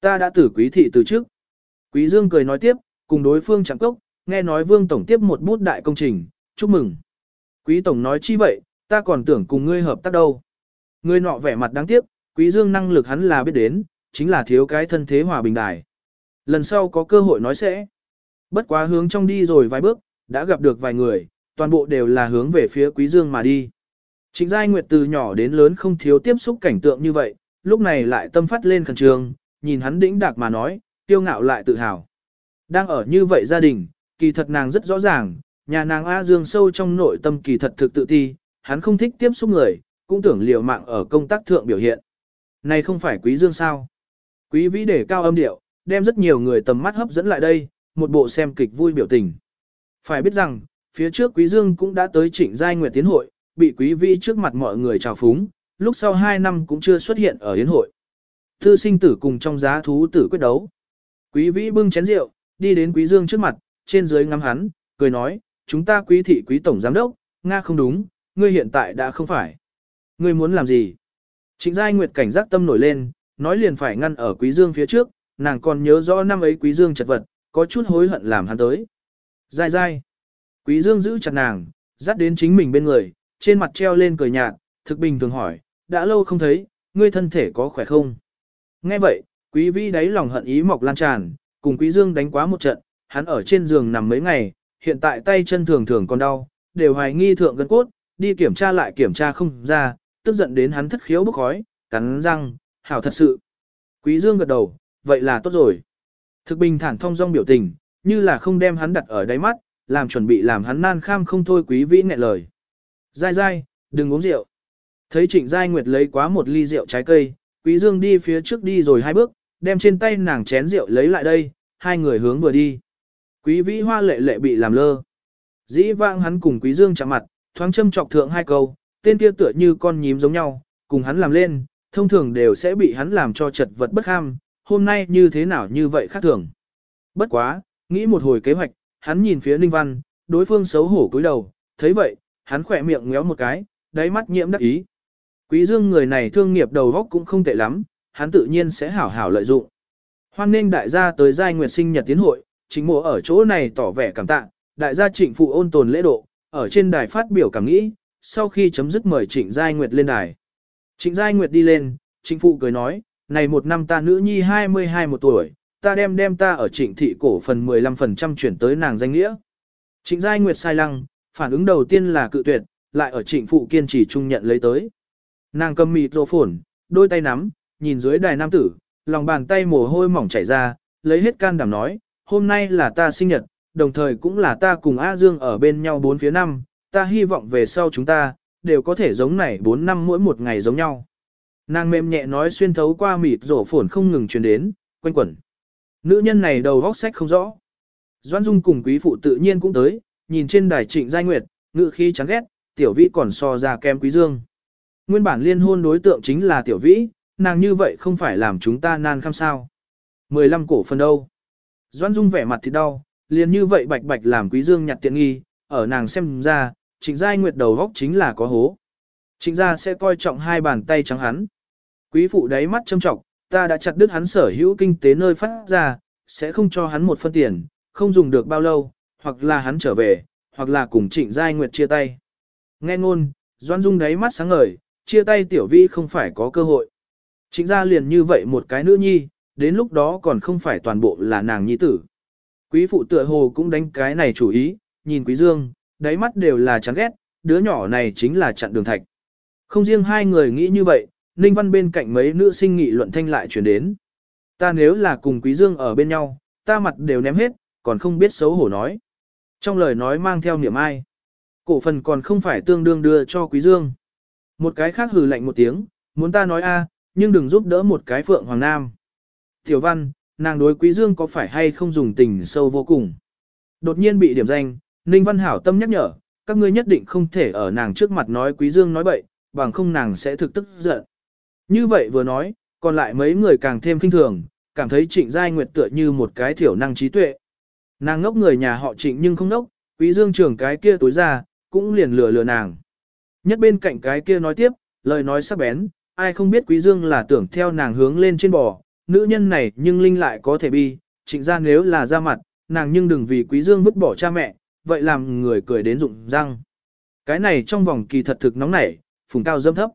ta đã tử quý thị từ trước. Quý Dương cười nói tiếp, cùng đối phương chẳng cốc, nghe nói Vương Tổng tiếp một bút đại công trình, chúc mừng. Quý Tổng nói chi vậy, ta còn tưởng cùng ngươi hợp tác đâu. Ngươi nọ vẻ mặt đáng tiếc, Quý Dương năng lực hắn là biết đến, chính là thiếu cái thân thế hòa bình đài. Lần sau có cơ hội nói sẽ. Bất quá hướng trong đi rồi vài bước, đã gặp được vài người, toàn bộ đều là hướng về phía Quý Dương mà đi. Trịnh Giai Nguyệt từ nhỏ đến lớn không thiếu tiếp xúc cảnh tượng như vậy, lúc này lại tâm phát lên khẩn trường, nhìn hắn đĩnh đạc mà nói, tiêu ngạo lại tự hào. Đang ở như vậy gia đình, kỳ thật nàng rất rõ ràng, nhà nàng A Dương sâu trong nội tâm kỳ thật thực tự ti, hắn không thích tiếp xúc người, cũng tưởng liều mạng ở công tác thượng biểu hiện. Này không phải Quý Dương sao? Quý vĩ để cao âm điệu, đem rất nhiều người tầm mắt hấp dẫn lại đây, một bộ xem kịch vui biểu tình. Phải biết rằng, phía trước Quý Dương cũng đã tới trịnh giai nguyệt tiến hội, bị Quý vị trước mặt mọi người chào phúng, lúc sau 2 năm cũng chưa xuất hiện ở yến hội. Thư sinh tử cùng trong giá thú tử quyết đấu. Quý vĩ bưng chén rượu, đi đến Quý Dương trước mặt, trên dưới ngắm hắn, cười nói, chúng ta quý thị quý tổng giám đốc, Nga không đúng, ngươi hiện tại đã không phải. Ngươi muốn làm gì? Trịnh Giai Nguyệt cảnh giác tâm nổi lên, nói liền phải ngăn ở Quý Dương phía trước, nàng còn nhớ rõ năm ấy Quý Dương chật vật, có chút hối hận làm hắn tới. Giai Giai. Quý Dương giữ chặt nàng, dắt đến chính mình bên người, trên mặt treo lên cười nhạt, thực bình thường hỏi, đã lâu không thấy, ngươi thân thể có khỏe không? Nghe vậy, Quý Vi đáy lòng hận ý mọc lan tràn, cùng Quý Dương đánh quá một trận, hắn ở trên giường nằm mấy ngày, hiện tại tay chân thường thường còn đau, đều hoài nghi thượng gân cốt, đi kiểm tra lại kiểm tra không ra, tức giận đến hắn thất khiếu bốc khói, cắn răng, hảo thật sự. Quý Dương gật đầu, vậy là tốt rồi. Thực bình thản thông dong biểu tình, như là không đem hắn đặt ở đáy mắt, làm chuẩn bị làm hắn nan kham không thôi quý vĩ nghẹn lời. Giai giai, đừng uống rượu. Thấy trịnh giai nguyệt lấy quá một ly rượu trái cây, quý dương đi phía trước đi rồi hai bước, đem trên tay nàng chén rượu lấy lại đây, hai người hướng vừa đi. Quý vĩ hoa lệ lệ bị làm lơ. Dĩ vãng hắn cùng quý dương chạm mặt, thoáng châm chọc thượng hai câu, tên kia tựa như con nhím giống nhau, cùng hắn làm lên, thông thường đều sẽ bị hắn làm cho chật vật bất ham, hôm nay như thế nào như vậy khác thường. Bất quá, nghĩ một hồi kế hoạch, hắn nhìn phía Ninh Văn, đối phương xấu hổ cúi đầu, thấy vậy, hắn khỏe miệng ngéo một cái, đáy mắt nhiễm đắc ý. Quý dương người này thương nghiệp đầu óc cũng không tệ lắm, hắn tự nhiên sẽ hảo hảo lợi dụng. Hoan nên đại gia tới giai nguyệt sinh nhật tiến hội, chính mộ ở chỗ này tỏ vẻ cảm tạ, đại gia trịnh phụ ôn tồn lễ độ, ở trên đài phát biểu cảm nghĩ, sau khi chấm dứt mời trịnh giai nguyệt lên đài. Trịnh giai nguyệt đi lên, trịnh phụ cười nói, này một năm ta nữ nhi 22 một tuổi, ta đem đem ta ở trịnh thị cổ phần 15% chuyển tới nàng danh nghĩa. Trịnh giai nguyệt sai lăng, phản ứng đầu tiên là cự tuyệt, lại ở trịnh phụ kiên trì trung nhận lấy tới. Nàng cầm mịt rộ phổn, đôi tay nắm, nhìn dưới đài nam tử, lòng bàn tay mồ hôi mỏng chảy ra, lấy hết can đảm nói, hôm nay là ta sinh nhật, đồng thời cũng là ta cùng A Dương ở bên nhau bốn phía năm, ta hy vọng về sau chúng ta, đều có thể giống này bốn năm mỗi một ngày giống nhau. Nàng mềm nhẹ nói xuyên thấu qua mịt rổ phổn không ngừng truyền đến, quanh quẩn. Nữ nhân này đầu góc sách không rõ. Doan Dung cùng quý phụ tự nhiên cũng tới, nhìn trên đài trịnh giai nguyệt, ngự khí chán ghét, tiểu vĩ còn so ra kem quý dương. Nguyên bản liên hôn đối tượng chính là tiểu vĩ, nàng như vậy không phải làm chúng ta nan khăm sao. 15 cổ phần đâu. Doan Dung vẻ mặt thì đau, liền như vậy bạch bạch làm quý dương nhặt tiện nghi, ở nàng xem ra, trịnh giai nguyệt đầu góc chính là có hố. Trịnh gia sẽ coi trọng hai bàn tay trắng hắn. Quý phụ đáy mắt châm trọng, ta đã chặt đứt hắn sở hữu kinh tế nơi phát ra, sẽ không cho hắn một phân tiền, không dùng được bao lâu, hoặc là hắn trở về, hoặc là cùng trịnh giai nguyệt chia tay. Nghe ngôn, Doan Dung đáy mắt sáng ngời, chia tay tiểu vi không phải có cơ hội. Trịnh gia liền như vậy một cái nữ nhi, đến lúc đó còn không phải toàn bộ là nàng nhi tử. Quý phụ tựa hồ cũng đánh cái này chủ ý, nhìn quý dương, đáy mắt đều là chán ghét, đứa nhỏ này chính là chặn đường thạch. Không riêng hai người nghĩ như vậy, Ninh Văn bên cạnh mấy nữ sinh nghị luận thanh lại truyền đến. Ta nếu là cùng Quý Dương ở bên nhau, ta mặt đều ném hết, còn không biết xấu hổ nói. Trong lời nói mang theo niệm ai. Cổ phần còn không phải tương đương đưa cho Quý Dương. Một cái khác hừ lạnh một tiếng, muốn ta nói a, nhưng đừng giúp đỡ một cái phượng hoàng nam. Tiểu văn, nàng đối quý dương có phải hay không dùng tình sâu vô cùng. Đột nhiên bị điểm danh, Ninh Văn Hảo tâm nhắc nhở, các ngươi nhất định không thể ở nàng trước mặt nói quý dương nói bậy, bằng không nàng sẽ thực tức giận. Như vậy vừa nói, còn lại mấy người càng thêm kinh thường, cảm thấy trịnh giai nguyệt tựa như một cái thiểu năng trí tuệ. Nàng ngốc người nhà họ trịnh nhưng không ngốc, quý dương trưởng cái kia tối ra, cũng liền lừa lừa nàng. Nhất bên cạnh cái kia nói tiếp, lời nói sắc bén, ai không biết quý dương là tưởng theo nàng hướng lên trên bò, nữ nhân này nhưng linh lại có thể bi, trịnh ra nếu là ra mặt, nàng nhưng đừng vì quý dương vứt bỏ cha mẹ, vậy làm người cười đến rụng răng. Cái này trong vòng kỳ thật thực nóng nảy, phùng cao dâm thấp.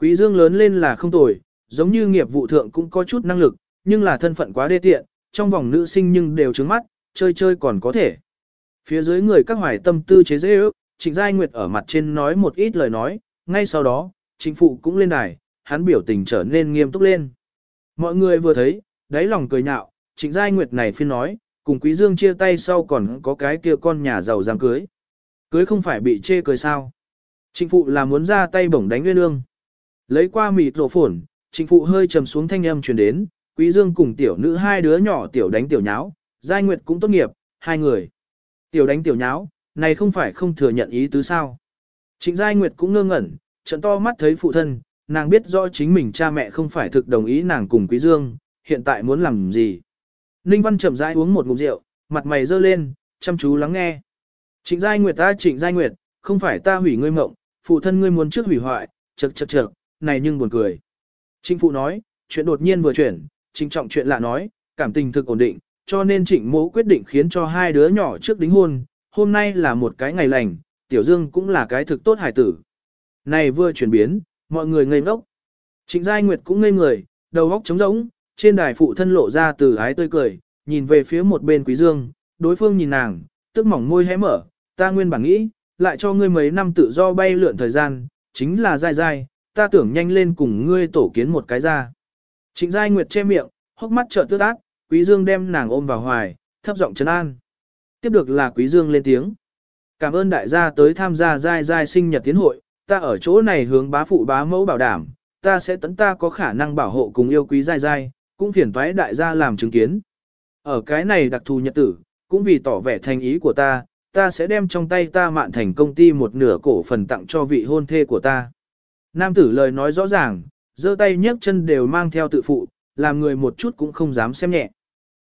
Quý dương lớn lên là không tồi, giống như nghiệp vụ thượng cũng có chút năng lực, nhưng là thân phận quá đê tiện, trong vòng nữ sinh nhưng đều trứng mắt, chơi chơi còn có thể. Phía dưới người các hoài tâm tư chế dễ ước, Trịnh Giai Nguyệt ở mặt trên nói một ít lời nói, ngay sau đó, chính phụ cũng lên đài, hắn biểu tình trở nên nghiêm túc lên. Mọi người vừa thấy, đáy lòng cười nhạo, Trịnh Giai Nguyệt này phiên nói, cùng Quý Dương chia tay sau còn có cái kia con nhà giàu dám cưới. Cưới không phải bị chê cười sao. Trịnh phụ là muốn ra tay bổng đánh nguyên ương. Lấy qua mịt rổ phổn, trịnh phụ hơi trầm xuống thanh âm truyền đến, Quý Dương cùng tiểu nữ hai đứa nhỏ tiểu đánh tiểu nháo, Giai Nguyệt cũng tốt nghiệp, hai người. Tiểu đánh tiểu nháo, này không phải không thừa nhận ý tứ sao. Trịnh Giai Nguyệt cũng ngơ ngẩn, trận to mắt thấy phụ thân, nàng biết rõ chính mình cha mẹ không phải thực đồng ý nàng cùng Quý Dương, hiện tại muốn làm gì. Ninh Văn chậm rãi uống một ngụm rượu, mặt mày dơ lên, chăm chú lắng nghe. Trịnh Giai Nguyệt ta Trịnh Giai Nguyệt, không phải ta hủy ngươi mộng, phụ thân ngươi muốn trước hủy hoại, chật chật chật, này nhưng buồn cười. Trịnh phụ nói, chuyện đột nhiên vừa chuyển, trịnh trọng chuyện lạ nói, cảm tình thực ổn định, cho nên trịnh mẫu quyết định khiến cho hai đứa nhỏ trước đính hôn, hôm nay là một cái ngày lành, tiểu dương cũng là cái thực tốt hải tử. Này vừa chuyển biến, mọi người ngây ngốc. Trịnh Giai Nguyệt cũng ngây người, đầu óc trống rỗng, trên đài phụ thân lộ ra từ ái tươi cười, nhìn về phía một bên quý dương, đối phương nhìn nàng, tức mỏng môi hé mở, ta nguyên bản nghĩ, lại cho ngươi mấy năm tự do bay lượn thời gian, chính là dai dai, ta tưởng nhanh lên cùng ngươi tổ kiến một cái ra. Trịnh Giai Nguyệt che miệng, hốc mắt trợn tước ác, quý dương đem nàng ôm vào hoài, thấp giọng trấn an. Tiếp được là quý dương lên tiếng. Cảm ơn đại gia tới tham gia giai giai sinh nhật tiến hội, ta ở chỗ này hướng bá phụ bá mẫu bảo đảm, ta sẽ tấn ta có khả năng bảo hộ cùng yêu quý giai giai, cũng phiền toái đại gia làm chứng kiến. Ở cái này đặc thù nhật tử, cũng vì tỏ vẻ thành ý của ta, ta sẽ đem trong tay ta mạn thành công ty một nửa cổ phần tặng cho vị hôn thê của ta. Nam tử lời nói rõ ràng, giơ tay nhấc chân đều mang theo tự phụ, làm người một chút cũng không dám xem nhẹ.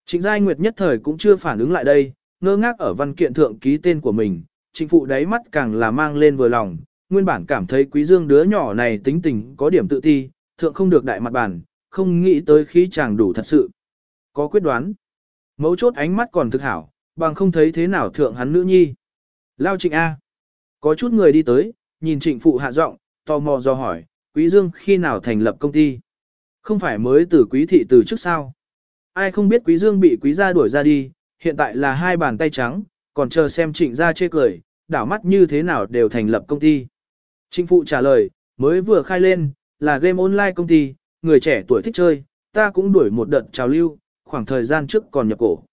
Trịnh Giai Nguyệt nhất thời cũng chưa phản ứng lại đây, ngơ ngác ở văn kiện thượng ký tên của mình, trịnh phụ đáy mắt càng là mang lên vừa lòng, nguyên bản cảm thấy quý dương đứa nhỏ này tính tình có điểm tự ti, thượng không được đại mặt bản, không nghĩ tới khí chàng đủ thật sự. Có quyết đoán. Mấu chốt ánh mắt còn thực hảo, bằng không thấy thế nào thượng hắn nữ nhi. Lao trịnh A. Có chút người đi tới, nhìn trịnh phụ hạ giọng, tò mò do hỏi, quý dương khi nào thành lập công ty. Không phải mới từ quý thị từ trước sao. Ai không biết quý dương bị quý gia đuổi ra đi, hiện tại là hai bàn tay trắng, còn chờ xem trịnh gia chê cười, đảo mắt như thế nào đều thành lập công ty. Trịnh phụ trả lời, mới vừa khai lên, là game online công ty, người trẻ tuổi thích chơi, ta cũng đuổi một đợt trào lưu, khoảng thời gian trước còn nhập cổ.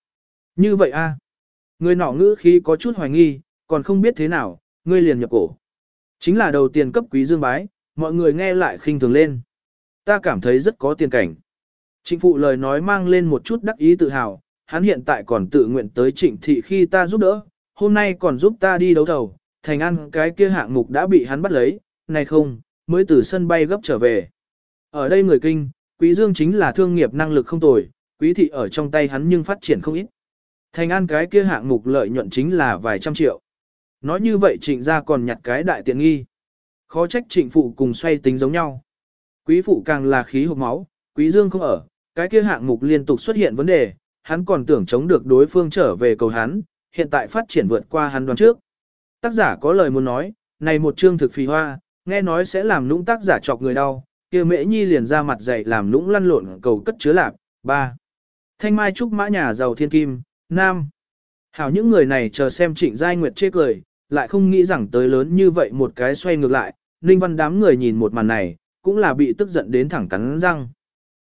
Như vậy a Người nọ ngữ khí có chút hoài nghi, còn không biết thế nào, ngươi liền nhập cổ. Chính là đầu tiền cấp quý dương bái, mọi người nghe lại khinh thường lên. Ta cảm thấy rất có tiền cảnh. Trịnh phụ lời nói mang lên một chút đắc ý tự hào, hắn hiện tại còn tự nguyện tới trịnh thị khi ta giúp đỡ, hôm nay còn giúp ta đi đấu thầu, thành ăn cái kia hạng mục đã bị hắn bắt lấy, này không, mới từ sân bay gấp trở về. Ở đây người kinh, quý dương chính là thương nghiệp năng lực không tồi, quý thị ở trong tay hắn nhưng phát triển không ít. Thành an cái kia hạng mục lợi nhuận chính là vài trăm triệu. Nói như vậy trịnh gia còn nhặt cái đại tiện nghi. Khó trách trịnh phụ cùng xoay tính giống nhau. Quý phụ càng là khí hộp máu, quý dương không ở, cái kia hạng mục liên tục xuất hiện vấn đề, hắn còn tưởng chống được đối phương trở về cầu hắn, hiện tại phát triển vượt qua hắn đoán trước. Tác giả có lời muốn nói, này một chương thực phì hoa, nghe nói sẽ làm lũng tác giả chọc người đau, kia mễ nhi liền ra mặt dậy làm lũng lăn lộn cầu cất chứa lạc, 3. Thanh Mai Trúc Mã Nhà Giàu Thiên Kim, Nam. Hảo những người này chờ xem trịnh giai nguyệt chê cười, lại không nghĩ rằng tới lớn như vậy một cái xoay ngược lại, Ninh Văn đám người nhìn một màn này, cũng là bị tức giận đến thẳng cắn răng.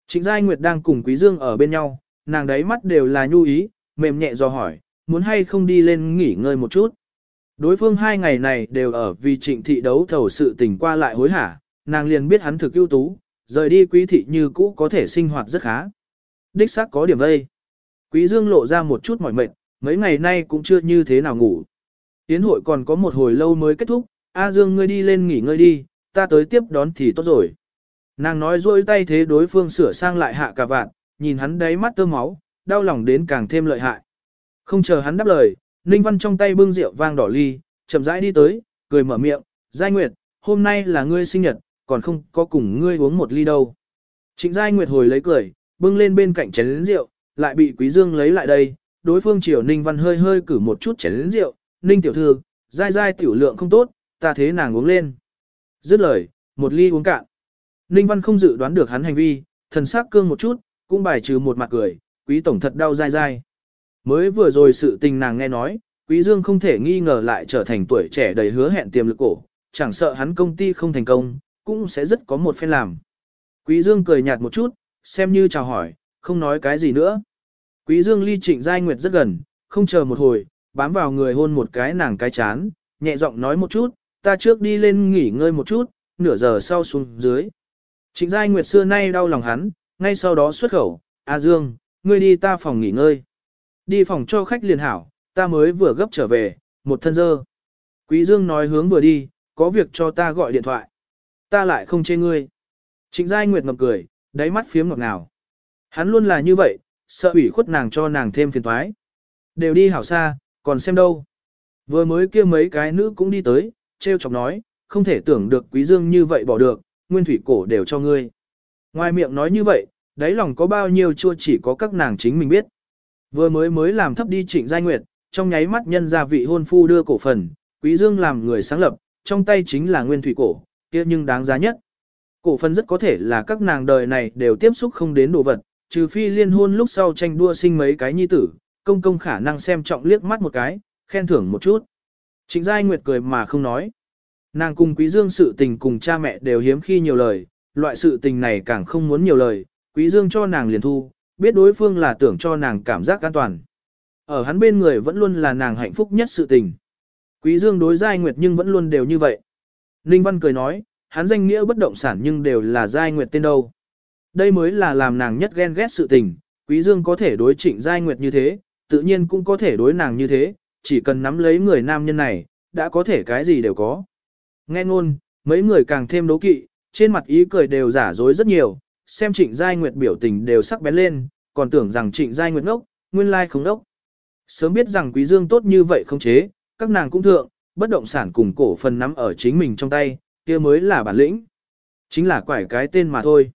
Trịnh giai nguyệt đang cùng Quý Dương ở bên nhau, nàng đấy mắt đều là nhu ý, mềm nhẹ do hỏi, muốn hay không đi lên nghỉ ngơi một chút. Đối phương hai ngày này đều ở vì trịnh thị đấu thầu sự tình qua lại hối hả, nàng liền biết hắn thực ưu tú, rời đi quý thị như cũ có thể sinh hoạt rất khá. Đích xác có điểm vây. Quý Dương lộ ra một chút mỏi mệt, mấy ngày nay cũng chưa như thế nào ngủ. Tiến hội còn có một hồi lâu mới kết thúc, A Dương ngươi đi lên nghỉ ngơi đi, ta tới tiếp đón thì tốt rồi. Nàng nói rôi tay thế đối phương sửa sang lại hạ cả vạn, nhìn hắn đáy mắt tơ máu, đau lòng đến càng thêm lợi hại. Không chờ hắn đáp lời, Ninh Văn trong tay bưng rượu vang đỏ ly, chậm rãi đi tới, cười mở miệng, Giai Nguyệt, hôm nay là ngươi sinh nhật, còn không có cùng ngươi uống một ly đâu. Trịnh Giai Nguyệt hồi lấy cười, bưng lên bên cạnh chén lĩnh rượu, lại bị Quý Dương lấy lại đây, đối phương chiều Ninh Văn hơi hơi cử một chút chén lĩnh rượu, Ninh tiểu thư, Giai Giai tiểu lượng không tốt, ta thế nàng uống lên. Dứt lời, một ly uống cạn. Ninh Văn không dự đoán được hắn hành vi, thần sắc cương một chút, cũng bài trừ một mặt cười, quý tổng thật đau dai dai. Mới vừa rồi sự tình nàng nghe nói, quý dương không thể nghi ngờ lại trở thành tuổi trẻ đầy hứa hẹn tiềm lực cổ, chẳng sợ hắn công ty không thành công, cũng sẽ rất có một phen làm. Quý dương cười nhạt một chút, xem như chào hỏi, không nói cái gì nữa. Quý dương ly trịnh giai nguyệt rất gần, không chờ một hồi, bám vào người hôn một cái nàng cái chán, nhẹ giọng nói một chút, ta trước đi lên nghỉ ngơi một chút, nửa giờ sau xuống dưới. Trịnh Giai Nguyệt xưa nay đau lòng hắn, ngay sau đó xuất khẩu, A Dương, ngươi đi ta phòng nghỉ ngơi. Đi phòng cho khách liền hảo, ta mới vừa gấp trở về, một thân dơ. Quý Dương nói hướng vừa đi, có việc cho ta gọi điện thoại. Ta lại không chê ngươi. Trịnh Giai Nguyệt ngập cười, đáy mắt phiếm ngọt ngào. Hắn luôn là như vậy, sợ ủy khuất nàng cho nàng thêm phiền toái. Đều đi hảo xa, còn xem đâu. Vừa mới kia mấy cái nữ cũng đi tới, treo chọc nói, không thể tưởng được quý dương như vậy bỏ được, nguyên thủy cổ đều cho ngươi. Ngoài miệng nói như vậy, đáy lòng có bao nhiêu chua chỉ có các nàng chính mình biết. Vừa mới mới làm thấp đi trịnh giai nguyệt, trong nháy mắt nhân ra vị hôn phu đưa cổ phần, quý dương làm người sáng lập, trong tay chính là nguyên thủy cổ, kia nhưng đáng giá nhất. Cổ phần rất có thể là các nàng đời này đều tiếp xúc không đến đồ vật, trừ phi liên hôn lúc sau tranh đua sinh mấy cái nhi tử, công công khả năng xem trọng liếc mắt một cái, khen thưởng một chút. Trịnh Giai Nguyệt cười mà không nói. Nàng cùng Quý Dương sự tình cùng cha mẹ đều hiếm khi nhiều lời, loại sự tình này càng không muốn nhiều lời, Quý Dương cho nàng liền thu, biết đối phương là tưởng cho nàng cảm giác an toàn. Ở hắn bên người vẫn luôn là nàng hạnh phúc nhất sự tình. Quý Dương đối Giai Nguyệt nhưng vẫn luôn đều như vậy. Ninh Văn cười nói, hắn danh nghĩa bất động sản nhưng đều là Giai Nguyệt tên đâu. Đây mới là làm nàng nhất ghen ghét sự tình, Quý Dương có thể đối trịnh Giai Nguyệt như thế, tự nhiên cũng có thể đối nàng như thế, chỉ cần nắm lấy người nam nhân này, đã có thể cái gì đều có. Nghe ngôn, mấy người càng thêm đố kỵ, trên mặt ý cười đều giả dối rất nhiều, xem trịnh giai nguyệt biểu tình đều sắc bén lên, còn tưởng rằng trịnh giai nguyệt ngốc, nguyên lai không ngốc. Sớm biết rằng quý dương tốt như vậy không chế, các nàng cũng thượng, bất động sản cùng cổ phần nắm ở chính mình trong tay, kia mới là bản lĩnh. Chính là quải cái tên mà thôi.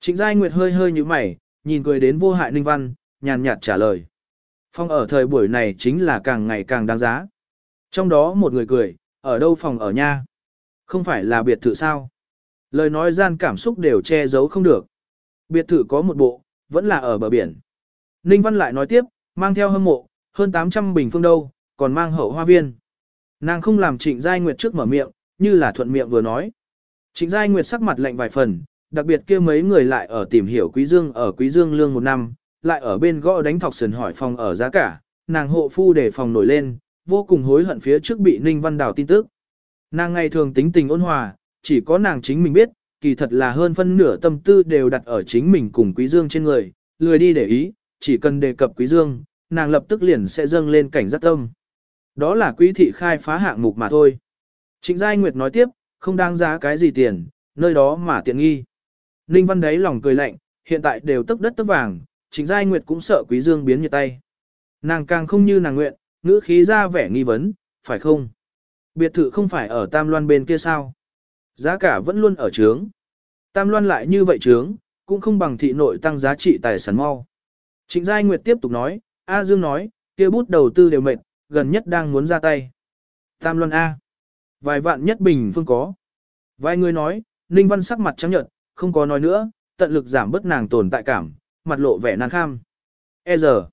Trịnh giai nguyệt hơi hơi như mày, nhìn cười đến vô hại ninh văn, nhàn nhạt trả lời. Phong ở thời buổi này chính là càng ngày càng đáng giá. Trong đó một người cười, ở đâu phòng ở nha? Không phải là biệt thự sao? Lời nói gian cảm xúc đều che giấu không được. Biệt thự có một bộ, vẫn là ở bờ biển. Ninh Văn lại nói tiếp, mang theo hâm mộ, hơn 800 bình phương đâu, còn mang hậu hoa viên. Nàng không làm trịnh giai nguyệt trước mở miệng, như là thuận miệng vừa nói. Trịnh giai nguyệt sắc mặt lạnh vài phần, đặc biệt kia mấy người lại ở tìm hiểu Quý Dương ở Quý Dương lương một năm, lại ở bên gõ đánh thọc sườn hỏi phòng ở giá cả, nàng hộ phu để phòng nổi lên, vô cùng hối hận phía trước bị Ninh Văn Đào tin tức. Nàng ngày thường tính tình ôn hòa, chỉ có nàng chính mình biết, kỳ thật là hơn phân nửa tâm tư đều đặt ở chính mình cùng Quý Dương trên người, lười đi để ý, chỉ cần đề cập Quý Dương, nàng lập tức liền sẽ dâng lên cảnh giác tâm. Đó là quý thị khai phá hạng mục mà thôi. Trịnh Giai Nguyệt nói tiếp, không đáng giá cái gì tiền, nơi đó mà tiện nghi. Ninh Văn đấy lòng cười lạnh, hiện tại đều tức đất tức vàng, Trịnh Giai Nguyệt cũng sợ Quý Dương biến nhiệt tay. Nàng càng không như nàng nguyện, ngữ khí ra vẻ nghi vấn, phải không? Biệt thự không phải ở Tam Loan bên kia sao? Giá cả vẫn luôn ở trướng. Tam Loan lại như vậy trướng, cũng không bằng thị nội tăng giá trị tài sản mau. Trịnh Giai Nguyệt tiếp tục nói, A Dương nói, kia bút đầu tư đều mệt, gần nhất đang muốn ra tay. Tam Loan A. Vài vạn nhất bình phương có. Vài người nói, Ninh Văn sắc mặt trắng nhợt, không có nói nữa, tận lực giảm bớt nàng tồn tại cảm, mặt lộ vẻ nan kham. E giờ,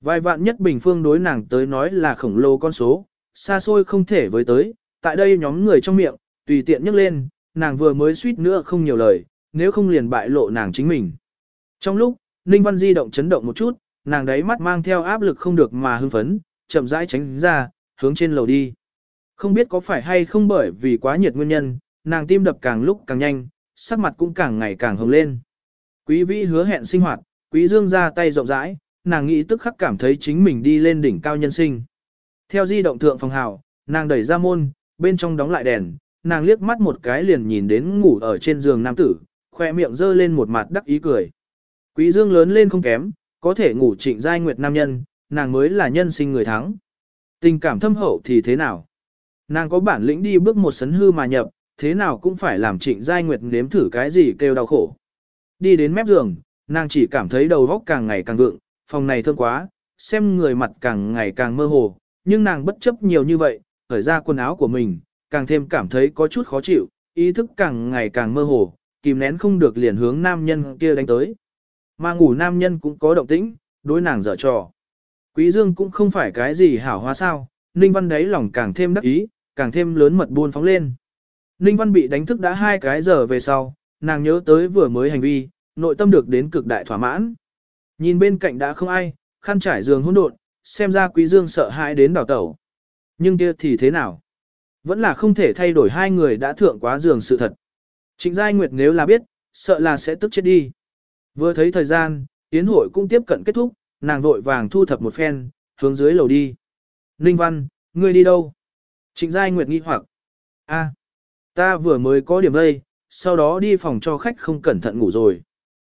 vài vạn nhất bình phương đối nàng tới nói là khổng lồ con số, xa xôi không thể với tới, tại đây nhóm người trong miệng, tùy tiện nhắc lên, nàng vừa mới suýt nữa không nhiều lời, nếu không liền bại lộ nàng chính mình. Trong lúc, Ninh Văn di động chấn động một chút, nàng đáy mắt mang theo áp lực không được mà hưng phấn, chậm rãi tránh ra, hướng trên lầu đi. Không biết có phải hay không bởi vì quá nhiệt nguyên nhân, nàng tim đập càng lúc càng nhanh, sắc mặt cũng càng ngày càng hồng lên. Quý vĩ hứa hẹn sinh hoạt, quý dương ra tay rộng rãi, nàng nghĩ tức khắc cảm thấy chính mình đi lên đỉnh cao nhân sinh. Theo di động thượng phòng hào, nàng đẩy ra môn, bên trong đóng lại đèn, nàng liếc mắt một cái liền nhìn đến ngủ ở trên giường nam tử, khoe miệng dơ lên một mặt đắc ý cười. Quý dương lớn lên không kém, có thể ngủ trịnh giai nguyệt nam nhân, nàng mới là nhân sinh người thắng. Tình cảm thâm hậu thì thế nào? Nàng có bản lĩnh đi bước một sấn hư mà nhập, thế nào cũng phải làm trịnh giai nguyệt nếm thử cái gì kêu đau khổ. Đi đến mép giường, nàng chỉ cảm thấy đầu óc càng ngày càng vượng, phòng này thơm quá, xem người mặt càng ngày càng mơ hồ, nhưng nàng bất chấp nhiều như vậy, khởi ra quần áo của mình, càng thêm cảm thấy có chút khó chịu, ý thức càng ngày càng mơ hồ, kìm nén không được liền hướng nam nhân kia đánh tới. Mà ngủ nam nhân cũng có động tĩnh, đối nàng dở trò. Quý Dương cũng không phải cái gì hảo hóa sao, Ninh Văn đấy lòng càng thêm đắc ý, càng thêm lớn mật buôn phóng lên. Ninh Văn bị đánh thức đã hai cái giờ về sau, nàng nhớ tới vừa mới hành vi, nội tâm được đến cực đại thỏa mãn. Nhìn bên cạnh đã không ai, khăn trải giường hỗn độn, xem ra Quý Dương sợ hãi đến đảo tẩu. Nhưng kia thì thế nào? Vẫn là không thể thay đổi hai người đã thượng quá giường sự thật. Trịnh Giai Nguyệt nếu là biết, sợ là sẽ tức chết đi. Vừa thấy thời gian, yến hội cũng tiếp cận kết thúc, nàng vội vàng thu thập một phen, hướng dưới lầu đi. Ninh Văn, ngươi đi đâu? Trịnh Giai Nguyệt nghi hoặc. a ta vừa mới có điểm đây, sau đó đi phòng cho khách không cẩn thận ngủ rồi.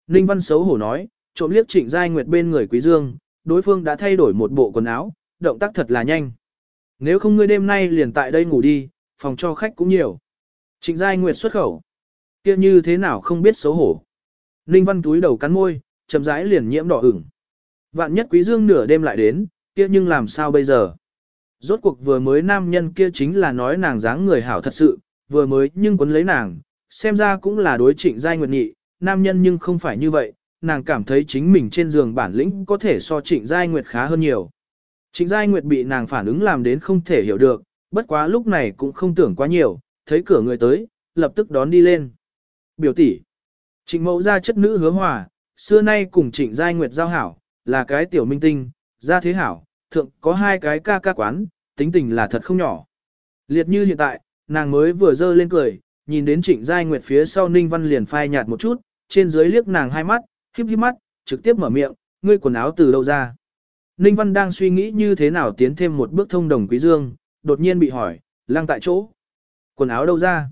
Ninh Văn xấu hổ nói, trộm liếc Trịnh Giai Nguyệt bên người Quý Dương, đối phương đã thay đổi một bộ quần áo, động tác thật là nhanh. Nếu không ngươi đêm nay liền tại đây ngủ đi, phòng cho khách cũng nhiều. Trịnh Giai Nguyệt xuất khẩu. kia như thế nào không biết xấu hổ. Ninh Văn túi đầu cắn môi, chậm rãi liền nhiễm đỏ ửng. Vạn nhất Quý Dương nửa đêm lại đến, kia nhưng làm sao bây giờ? Rốt cuộc vừa mới nam nhân kia chính là nói nàng dáng người hảo thật sự, vừa mới nhưng quấn lấy nàng, xem ra cũng là đối trịnh giai nguyệt nghị, nam nhân nhưng không phải như vậy, nàng cảm thấy chính mình trên giường bản lĩnh có thể so trịnh giai nguyệt khá hơn nhiều. Trịnh giai nguyệt bị nàng phản ứng làm đến không thể hiểu được, bất quá lúc này cũng không tưởng quá nhiều, thấy cửa người tới, lập tức đón đi lên. Biểu tỷ, Trịnh mẫu gia chất nữ hứa hòa, xưa nay cùng trịnh giai nguyệt giao hảo, là cái tiểu minh tinh, gia thế hảo, thượng có hai cái ca ca quán, tính tình là thật không nhỏ. Liệt như hiện tại, nàng mới vừa dơ lên cười, nhìn đến trịnh giai nguyệt phía sau ninh văn liền phai nhạt một chút, trên dưới liếc nàng hai mắt, híp híp mắt, trực tiếp mở miệng, ngươi quần áo từ đâu ra. Ninh văn đang suy nghĩ như thế nào tiến thêm một bước thông đồng quý dương, đột nhiên bị hỏi, lăng tại chỗ. Quần áo đâu ra?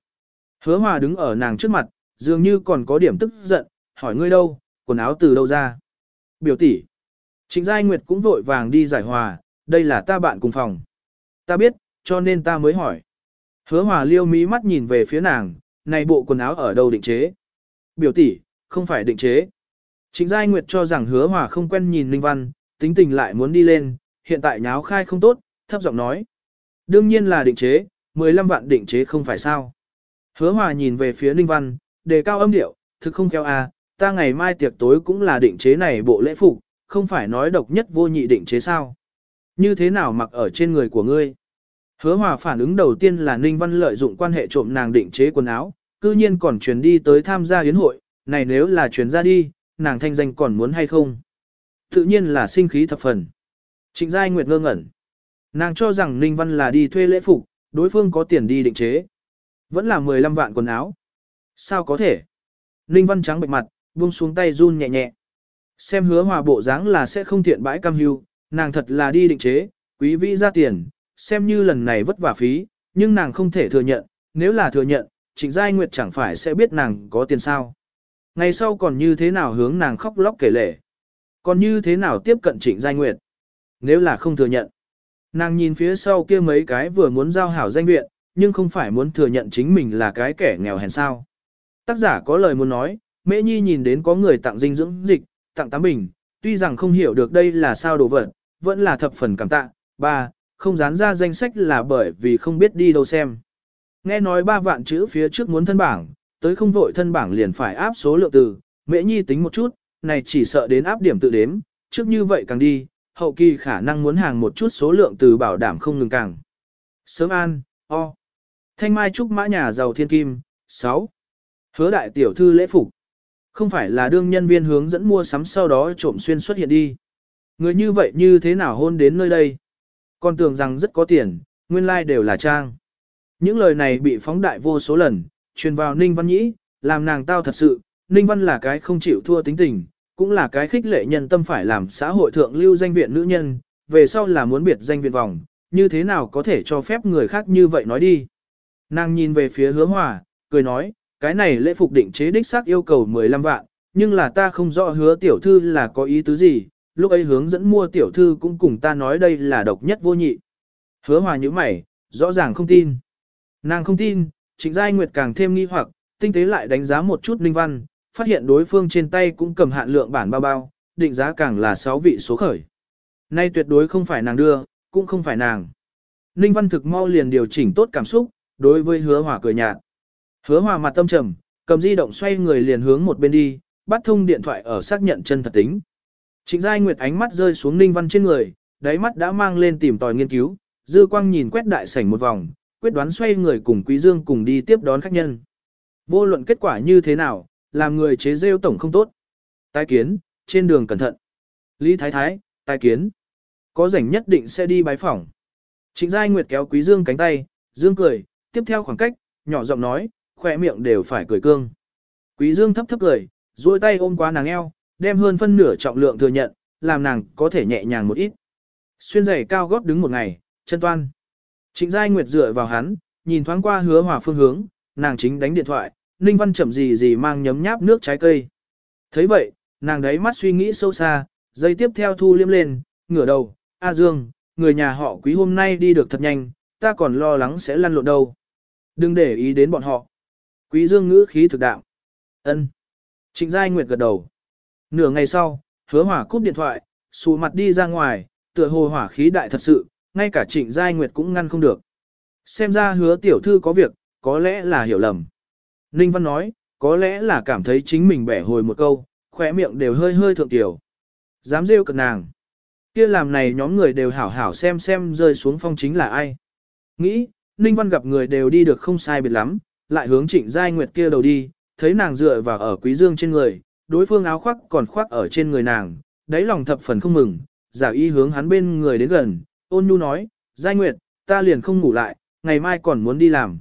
Hứa hòa đứng ở nàng trước mặt, dường như còn có điểm tức giận, hỏi ngươi đâu, quần áo từ đâu ra? Biểu tỷ. Trịnh Giai Nguyệt cũng vội vàng đi giải hòa, đây là ta bạn cùng phòng. Ta biết, cho nên ta mới hỏi. Hứa hòa liêu mí mắt nhìn về phía nàng, này bộ quần áo ở đâu định chế? Biểu tỷ, không phải định chế. Trịnh Giai Nguyệt cho rằng hứa hòa không quen nhìn Ninh Văn, tính tình lại muốn đi lên, hiện tại nháo khai không tốt, thấp giọng nói. Đương nhiên là định chế, 15 vạn định chế không phải sao. Hứa hòa nhìn về phía Ninh Văn, đề cao âm điệu, thực không khéo à, ta ngày mai tiệc tối cũng là định chế này bộ lễ phục, không phải nói độc nhất vô nhị định chế sao. Như thế nào mặc ở trên người của ngươi? Hứa hòa phản ứng đầu tiên là Ninh Văn lợi dụng quan hệ trộm nàng định chế quần áo, cư nhiên còn truyền đi tới tham gia yến hội, này nếu là truyền ra đi, nàng thanh danh còn muốn hay không? Tự nhiên là sinh khí thập phần. Trịnh Giai Nguyệt ngơ ngẩn. Nàng cho rằng Ninh Văn là đi thuê lễ phục, đối phương có tiền đi định chế. Vẫn là 15 vạn quần áo. Sao có thể? Ninh Văn trắng bệch mặt, buông xuống tay run nhẹ nhẹ. Xem hứa hòa bộ dáng là sẽ không thiện bãi cam hưu, nàng thật là đi định chế, quý vị ra tiền, xem như lần này vất vả phí, nhưng nàng không thể thừa nhận, nếu là thừa nhận, trịnh giai nguyệt chẳng phải sẽ biết nàng có tiền sao. Ngày sau còn như thế nào hướng nàng khóc lóc kể lể. Còn như thế nào tiếp cận trịnh giai nguyệt. Nếu là không thừa nhận. Nàng nhìn phía sau kia mấy cái vừa muốn giao hảo danh viện, nhưng không phải muốn thừa nhận chính mình là cái kẻ nghèo hèn sao. Tác giả có lời muốn nói, Mễ Nhi nhìn đến có người tặng dinh dưỡng dịch, tặng tám bình, tuy rằng không hiểu được đây là sao đồ vật, vẫn là thập phần cảm tạ. Ba, không dán ra danh sách là bởi vì không biết đi đâu xem. Nghe nói ba vạn chữ phía trước muốn thân bảng, tới không vội thân bảng liền phải áp số lượng từ, Mễ Nhi tính một chút, này chỉ sợ đến áp điểm tự đếm, trước như vậy càng đi, hậu kỳ khả năng muốn hàng một chút số lượng từ bảo đảm không ngừng càng. Sớm an, o. Thanh Mai Trúc Mã Nhà Giàu Thiên Kim, 6. Hứa đại tiểu thư lễ phục. Không phải là đương nhân viên hướng dẫn mua sắm sau đó trộm xuyên xuất hiện đi. Người như vậy như thế nào hôn đến nơi đây? Còn tưởng rằng rất có tiền, nguyên lai like đều là trang. Những lời này bị phóng đại vô số lần, truyền vào Ninh Văn Nhĩ, làm nàng tao thật sự, Ninh Văn là cái không chịu thua tính tình, cũng là cái khích lệ nhân tâm phải làm xã hội thượng lưu danh viện nữ nhân, về sau là muốn biệt danh viện vòng, như thế nào có thể cho phép người khác như vậy nói đi. Nàng nhìn về phía hứa hòa, cười nói, cái này lễ phục định chế đích xác yêu cầu 15 vạn, nhưng là ta không rõ hứa tiểu thư là có ý tứ gì, lúc ấy hướng dẫn mua tiểu thư cũng cùng ta nói đây là độc nhất vô nhị. Hứa hòa như mày, rõ ràng không tin. Nàng không tin, trịnh giai nguyệt càng thêm nghi hoặc, tinh tế lại đánh giá một chút linh văn, phát hiện đối phương trên tay cũng cầm hạn lượng bản bao bao, định giá càng là 6 vị số khởi. Nay tuyệt đối không phải nàng đưa, cũng không phải nàng. Ninh Văn thực mau liền điều chỉnh tốt cảm xúc, đối với hứa hòa cười nhạt. Hứa hòa mặt tâm trầm, cầm di động xoay người liền hướng một bên đi, bắt thông điện thoại ở xác nhận chân thật tính. Trịnh Giai Nguyệt ánh mắt rơi xuống Ninh Văn trên người, đáy mắt đã mang lên tìm tòi nghiên cứu, dư quang nhìn quét đại sảnh một vòng, quyết đoán xoay người cùng Quý Dương cùng đi tiếp đón khách nhân. Vô luận kết quả như thế nào, làm người chế rêu tổng không tốt. Tai kiến, trên đường cẩn thận. Lý Thái Thái, tai kiến. Có rảnh nhất định sẽ đi bái phỏng. Trịnh Giai Nguyệt kéo Quý Dương cánh tay, Dương cười, tiếp theo khoảng cách, nhỏ giọng nói, khỏe miệng đều phải cười cương. Quý Dương thấp thấp cười, duỗi tay ôm qua nàng eo, đem hơn phân nửa trọng lượng thừa nhận, làm nàng có thể nhẹ nhàng một ít. Xuyên giày cao gót đứng một ngày, chân toan. Trịnh Giai Nguyệt dựa vào hắn, nhìn thoáng qua hứa hòa phương hướng, nàng chính đánh điện thoại, Ninh Văn chậm gì gì mang nhấm nháp nước trái cây. thấy vậy, nàng đấy mắt suy nghĩ sâu xa, giây tiếp theo thu liêm lên, ngửa đầu, A Dương, người nhà họ quý hôm nay đi được thật nhanh, ta còn lo lắng sẽ lăn lộn đâu. Đừng để ý đến bọn họ. Quý Dương ngữ khí thực đạo. ân Trịnh Giai Nguyệt gật đầu. Nửa ngày sau, hứa hỏa cúp điện thoại, xù mặt đi ra ngoài, tựa hồ hỏa khí đại thật sự, ngay cả trịnh Giai Nguyệt cũng ngăn không được. Xem ra hứa tiểu thư có việc, có lẽ là hiểu lầm. Ninh Văn nói, có lẽ là cảm thấy chính mình bẻ hồi một câu, khỏe miệng đều hơi hơi thượng tiểu. Dám rêu cực nàng. kia làm này nhóm người đều hảo hảo xem xem rơi xuống phong chính là ai. Nghĩ, Ninh Văn gặp người đều đi được không sai biệt lắm, lại hướng trịnh Giai Nguyệt kia đầu đi, thấy nàng dựa vào ở quý dương trên người, đối phương áo khoác còn khoác ở trên người nàng, đáy lòng thập phần không mừng, giả y hướng hắn bên người đến gần, ôn nhu nói, Giai Nguyệt, ta liền không ngủ lại, ngày mai còn muốn đi làm.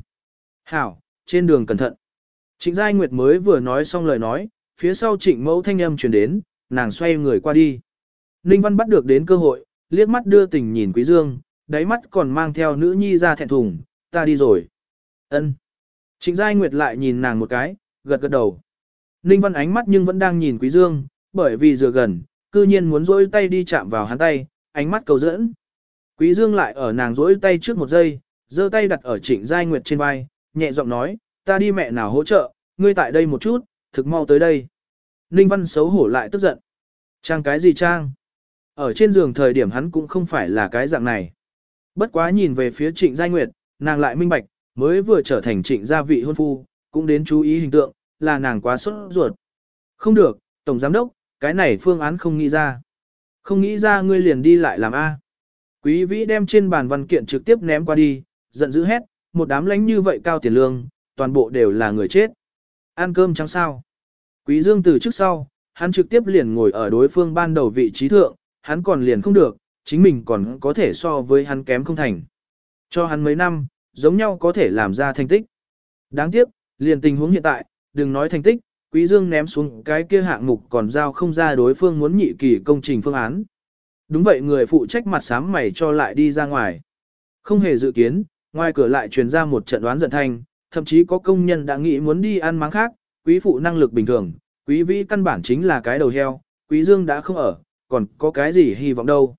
Hảo, trên đường cẩn thận. Trịnh Giai Nguyệt mới vừa nói xong lời nói, phía sau trịnh mẫu thanh âm truyền đến, nàng xoay người qua đi. Ninh Văn bắt được đến cơ hội, liếc mắt đưa tình nhìn Quý Dương, đáy mắt còn mang theo nữ nhi ra thẹn thùng, ta đi rồi. Ân. Trịnh Giai Nguyệt lại nhìn nàng một cái, gật gật đầu. Ninh Văn ánh mắt nhưng vẫn đang nhìn Quý Dương, bởi vì dựa gần, cư nhiên muốn rỗi tay đi chạm vào hắn tay, ánh mắt cầu dẫn. Quý Dương lại ở nàng rỗi tay trước một giây, giơ tay đặt ở Trịnh Giai Nguyệt trên vai, nhẹ giọng nói, ta đi mẹ nào hỗ trợ, ngươi tại đây một chút, thực mau tới đây. Ninh Văn xấu hổ lại tức giận. Trang cái gì trang? Ở trên giường thời điểm hắn cũng không phải là cái dạng này. Bất quá nhìn về phía Trịnh Giai Nguyệt, nàng lại minh bạch, mới vừa trở thành trịnh gia vị hôn phu, cũng đến chú ý hình tượng, là nàng quá sốt ruột. Không được, Tổng Giám Đốc, cái này phương án không nghĩ ra. Không nghĩ ra ngươi liền đi lại làm A. Quý vĩ đem trên bàn văn kiện trực tiếp ném qua đi, giận dữ hét, một đám lánh như vậy cao tiền lương, toàn bộ đều là người chết. Ăn cơm trắng sao. Quý dương từ trước sau, hắn trực tiếp liền ngồi ở đối phương ban đầu vị trí thượng, hắn còn liền không được, chính mình còn có thể so với hắn kém không thành. Cho hắn mấy năm, giống nhau có thể làm ra thành tích. Đáng tiếc, liền tình huống hiện tại, đừng nói thành tích, Quý Dương ném xuống cái kia hạng mục còn giao không ra đối phương muốn nhị kỳ công trình phương án. Đúng vậy người phụ trách mặt sám mày cho lại đi ra ngoài. Không hề dự kiến, ngoài cửa lại truyền ra một trận đoán giận thanh, thậm chí có công nhân đã nghĩ muốn đi ăn máng khác, quý phụ năng lực bình thường, quý vĩ căn bản chính là cái đầu heo, quý dương đã không ở, còn có cái gì hy vọng đâu.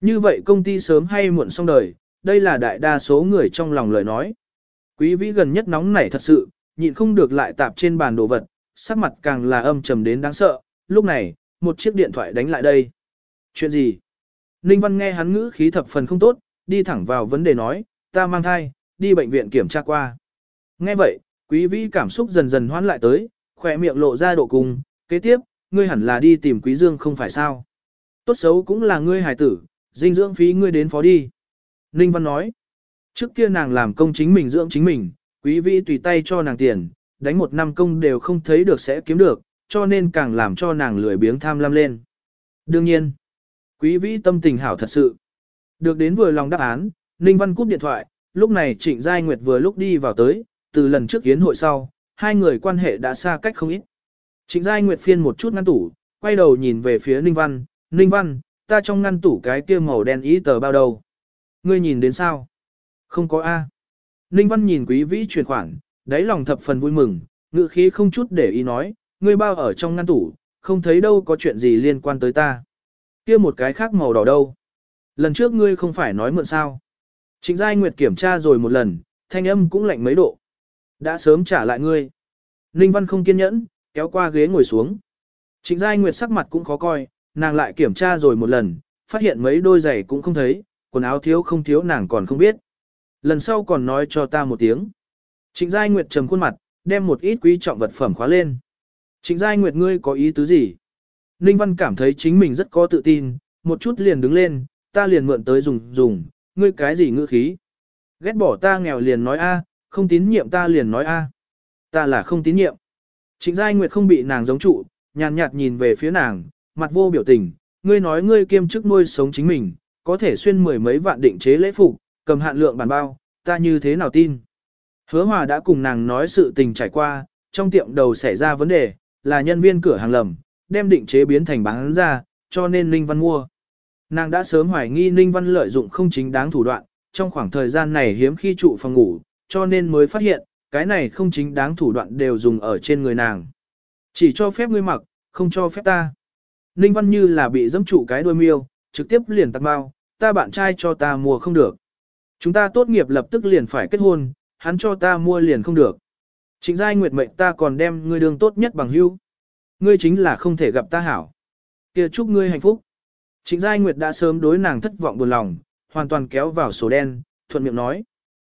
Như vậy công ty sớm hay muộn xong đời, đây là đại đa số người trong lòng lời nói. Quý vĩ gần nhất nóng nảy thật sự, nhịn không được lại tạp trên bàn đồ vật, sắc mặt càng là âm trầm đến đáng sợ, lúc này, một chiếc điện thoại đánh lại đây. Chuyện gì? Ninh Văn nghe hắn ngữ khí thập phần không tốt, đi thẳng vào vấn đề nói, ta mang thai, đi bệnh viện kiểm tra qua. Nghe vậy, quý vĩ cảm xúc dần dần hoán lại tới, khỏe miệng lộ ra độ cùng, kế tiếp, ngươi hẳn là đi tìm quý dương không phải sao. Tốt xấu cũng là ngươi hài tử, dinh dưỡng phí ngươi đến phó đi. Ninh Văn nói, trước kia nàng làm công chính mình dưỡng chính mình, quý vĩ tùy tay cho nàng tiền, đánh một năm công đều không thấy được sẽ kiếm được, cho nên càng làm cho nàng lười biếng tham lam lên. Đương nhiên, quý vĩ tâm tình hảo thật sự. Được đến vừa lòng đáp án, Ninh Văn cúp điện thoại, lúc này Trịnh Giai Nguyệt vừa lúc đi vào tới, từ lần trước kiến hội sau, hai người quan hệ đã xa cách không ít. Trịnh Giai Nguyệt phiên một chút ngăn tủ, quay đầu nhìn về phía Ninh Văn, Ninh Văn, ta trong ngăn tủ cái kia màu đen ý tờ bao đầu. Ngươi nhìn đến sao? Không có A. Ninh Văn nhìn quý vĩ chuyển khoản, đáy lòng thập phần vui mừng, ngự khí không chút để ý nói, ngươi bao ở trong ngăn tủ, không thấy đâu có chuyện gì liên quan tới ta. kia một cái khác màu đỏ đâu. Lần trước ngươi không phải nói mượn sao. Trịnh Giai Nguyệt kiểm tra rồi một lần, thanh âm cũng lạnh mấy độ. Đã sớm trả lại ngươi. Ninh Văn không kiên nhẫn, kéo qua ghế ngồi xuống. Trịnh Giai Nguyệt sắc mặt cũng khó coi, nàng lại kiểm tra rồi một lần, phát hiện mấy đôi giày cũng không thấy, quần áo thiếu không thiếu nàng còn không biết. Lần sau còn nói cho ta một tiếng. Trịnh Giai Nguyệt trầm khuôn mặt, đem một ít quý trọng vật phẩm khóa lên. Trịnh Giai Nguyệt ngươi có ý tứ gì? Ninh Văn cảm thấy chính mình rất có tự tin, một chút liền đứng lên, ta liền mượn tới dùng dùng, ngươi cái gì ngữ khí? Ghét bỏ ta nghèo liền nói a, không tín nhiệm ta liền nói a. Ta là không tín nhiệm. Trịnh Giai Nguyệt không bị nàng giống trụ, nhàn nhạt nhìn về phía nàng, mặt vô biểu tình, ngươi nói ngươi kiêm chức nuôi sống chính mình, có thể xuyên mười mấy vạn định chế lễ phục, cầm hạn lượng bản bao, ta như thế nào tin? Hứa Hòa đã cùng nàng nói sự tình trải qua, trong tiệm đầu xảy ra vấn đề, là nhân viên cửa hàng lầm, đem định chế biến thành bán ra, cho nên Ninh Văn mua. Nàng đã sớm hoài nghi Ninh Văn lợi dụng không chính đáng thủ đoạn, trong khoảng thời gian này hiếm khi trụ phòng ngủ, cho nên mới phát hiện, cái này không chính đáng thủ đoạn đều dùng ở trên người nàng. Chỉ cho phép ngươi mặc, không cho phép ta. Ninh Văn như là bị dẫm trụ cái đuôi miêu, trực tiếp liền tặng bao, ta bạn trai cho ta mua không được. Chúng ta tốt nghiệp lập tức liền phải kết hôn, hắn cho ta mua liền không được. Trịnh giai nguyệt mệnh ta còn đem ngươi đường tốt nhất bằng hữu. Ngươi chính là không thể gặp ta hảo. kia chúc ngươi hạnh phúc. Trịnh giai nguyệt đã sớm đối nàng thất vọng buồn lòng, hoàn toàn kéo vào sổ đen, thuận miệng nói.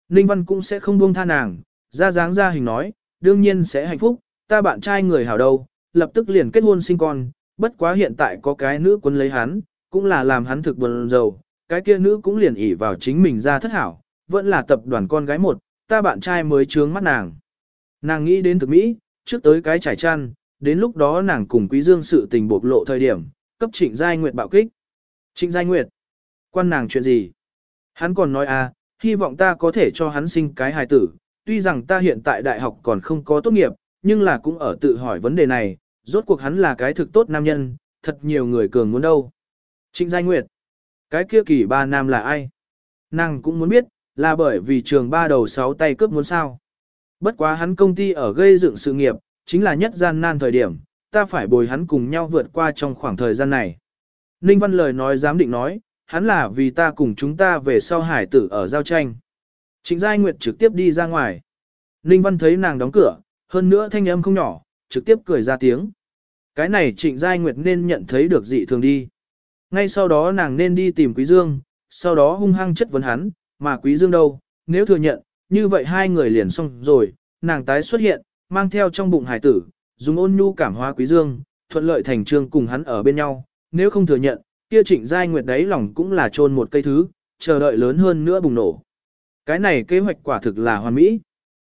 Ninh Văn cũng sẽ không buông tha nàng, ra dáng ra hình nói, đương nhiên sẽ hạnh phúc, ta bạn trai người hảo đâu, lập tức liền kết hôn sinh con, bất quá hiện tại có cái nữ quân lấy hắn, cũng là làm hắn thực buồn rầu, cái kia nữ cũng liền ỉ vào chính mình ra thất hảo, vẫn là tập đoàn con gái một, ta bạn trai mới trướng mắt nàng. Nàng nghĩ đến thực Mỹ, trước tới cái trải chăn, đến lúc đó nàng cùng Quý Dương sự tình bộc lộ thời điểm, cấp Trịnh Giai Nguyệt bạo kích. Trịnh Giai Nguyệt, quan nàng chuyện gì? Hắn còn nói à, hy vọng ta có thể cho hắn sinh cái hài tử, tuy rằng ta hiện tại đại học còn không có tốt nghiệp, nhưng là cũng ở tự hỏi vấn đề này, rốt cuộc hắn là cái thực tốt nam nhân, thật nhiều người cường muốn đâu. Trịnh Giai Nguyệt, cái kia kỳ ba nam là ai? Nàng cũng muốn biết, là bởi vì trường ba đầu sáu tay cướp muốn sao. Bất quá hắn công ty ở gây dựng sự nghiệp, chính là nhất gian nan thời điểm, ta phải bồi hắn cùng nhau vượt qua trong khoảng thời gian này. Ninh Văn lời nói dám định nói, hắn là vì ta cùng chúng ta về sau hải tử ở giao tranh. Trịnh Giai Nguyệt trực tiếp đi ra ngoài. Ninh Văn thấy nàng đóng cửa, hơn nữa thanh âm không nhỏ, trực tiếp cười ra tiếng. Cái này Trịnh Giai Nguyệt nên nhận thấy được dị thường đi. Ngay sau đó nàng nên đi tìm Quý Dương, sau đó hung hăng chất vấn hắn, mà Quý Dương đâu, nếu thừa nhận, như vậy hai người liền xong rồi, nàng tái xuất hiện, mang theo trong bụng hải tử, dùng ôn nhu cảm hóa Quý Dương, thuận lợi thành trương cùng hắn ở bên nhau, nếu không thừa nhận, kia Trịnh Giai Nguyệt đấy lòng cũng là trôn một cây thứ, chờ đợi lớn hơn nữa bùng nổ. Cái này kế hoạch quả thực là hoàn mỹ.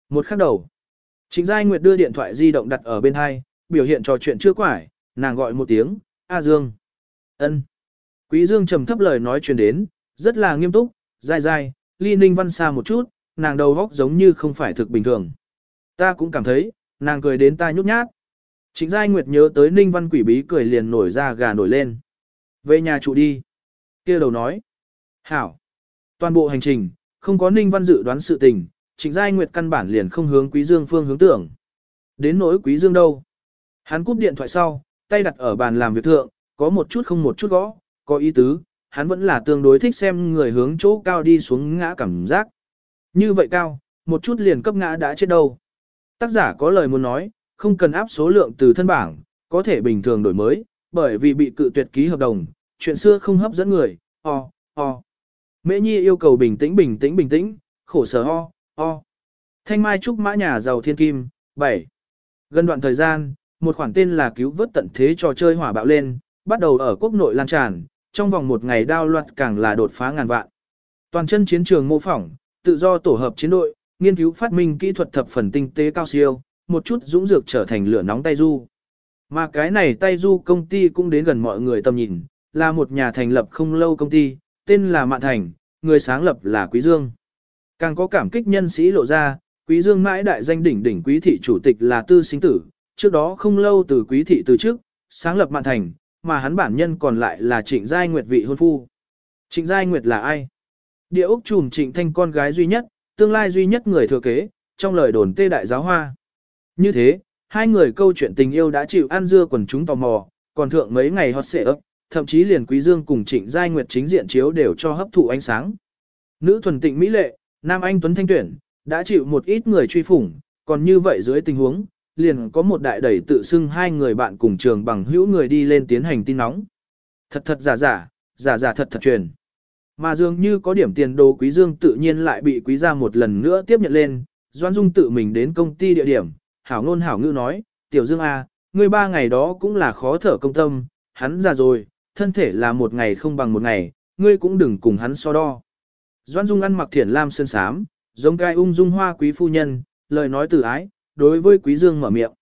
Một khắc đầu, Trịnh Giai Nguyệt đưa điện thoại di động đặt ở bên hai, biểu hiện trò chuyện chưa quải, nàng gọi một tiếng, A Dương. ân. Quý Dương trầm thấp lời nói truyền đến, rất là nghiêm túc, Dài dài, ly ninh văn xa một chút, nàng đầu góc giống như không phải thực bình thường. Ta cũng cảm thấy, nàng cười đến ta nhút nhát. Trịnh Giai Nguyệt nhớ tới ninh văn quỷ bí cười liền nổi ra gà nổi lên. Về nhà trụ đi. kia đầu nói. Hảo. Toàn bộ hành trình, không có ninh văn dự đoán sự tình, trịnh Giai Nguyệt căn bản liền không hướng quý dương phương hướng tưởng. Đến nỗi quý dương đâu. Hắn cúp điện thoại sau, tay đặt ở bàn làm việc thượng, có một chút không một chút gõ, có ý tứ, hắn vẫn là tương đối thích xem người hướng chỗ cao đi xuống ngã cảm giác. Như vậy cao, một chút liền cấp ngã đã chết đâu. Tác giả có lời muốn nói, không cần áp số lượng từ thân bảng, có thể bình thường đổi mới, bởi vì bị cự tuyệt ký hợp đồng, chuyện xưa không hấp dẫn người, o, o. Mễ Nhi yêu cầu bình tĩnh bình tĩnh bình tĩnh, khổ sở o o Thanh Mai Trúc Mã Nhà Giàu Thiên Kim, 7. Gần đoạn thời gian, một khoản tên là cứu vớt tận thế trò chơi hỏa bạo lên, bắt đầu ở quốc nội lan tràn, trong vòng một ngày đao loạt càng là đột phá ngàn vạn. Toàn chân chiến trường mô phỏng, tự do tổ hợp chiến đội, nghiên cứu phát minh kỹ thuật thập phần tinh tế cao siêu, một chút dũng dược trở thành lửa nóng tay du. Mà cái này tay du công ty cũng đến gần mọi người tầm nhìn, là một nhà thành lập không lâu công ty, tên là Mạn Thành, người sáng lập là Quý Dương. Càng có cảm kích nhân sĩ lộ ra, Quý Dương mãi đại danh đỉnh đỉnh quý thị chủ tịch là tư sinh tử, trước đó không lâu từ quý thị từ trước, sáng lập mạn thành, mà hắn bản nhân còn lại là trịnh giai nguyệt vị hôn phu. Trịnh giai nguyệt là ai? Địa ốc trùm trịnh thanh con gái duy nhất, tương lai duy nhất người thừa kế, trong lời đồn tê đại giáo hoa. Như thế, hai người câu chuyện tình yêu đã chịu ăn dưa quần chúng tò mò, còn thượng mấy ngày hot xệ ấp, thậm chí liền Quý Dương cùng Trịnh Giai Nguyệt chính diện chiếu đều cho hấp thụ ánh sáng. Nữ thuần tịnh mỹ lệ, nam anh tuấn thanh tuyển, đã chịu một ít người truy phủng, còn như vậy dưới tình huống, liền có một đại đẩy tự xưng hai người bạn cùng trường bằng hữu người đi lên tiến hành tin nóng. Thật thật giả giả, giả giả thật thật truyền. Mà dường như có điểm tiền đồ Quý Dương tự nhiên lại bị Quý gia một lần nữa tiếp nhận lên, Doan Dung tự mình đến công ty địa điểm, hảo ngôn hảo ngữ nói, Tiểu Dương A, à, ngươi ba ngày đó cũng là khó thở công tâm, hắn già rồi, thân thể là một ngày không bằng một ngày, ngươi cũng đừng cùng hắn so đo. Doan Dung ăn mặc thiển lam sơn sám, giống gai ung dung hoa quý phu nhân, lời nói từ ái, đối với quý dương mở miệng.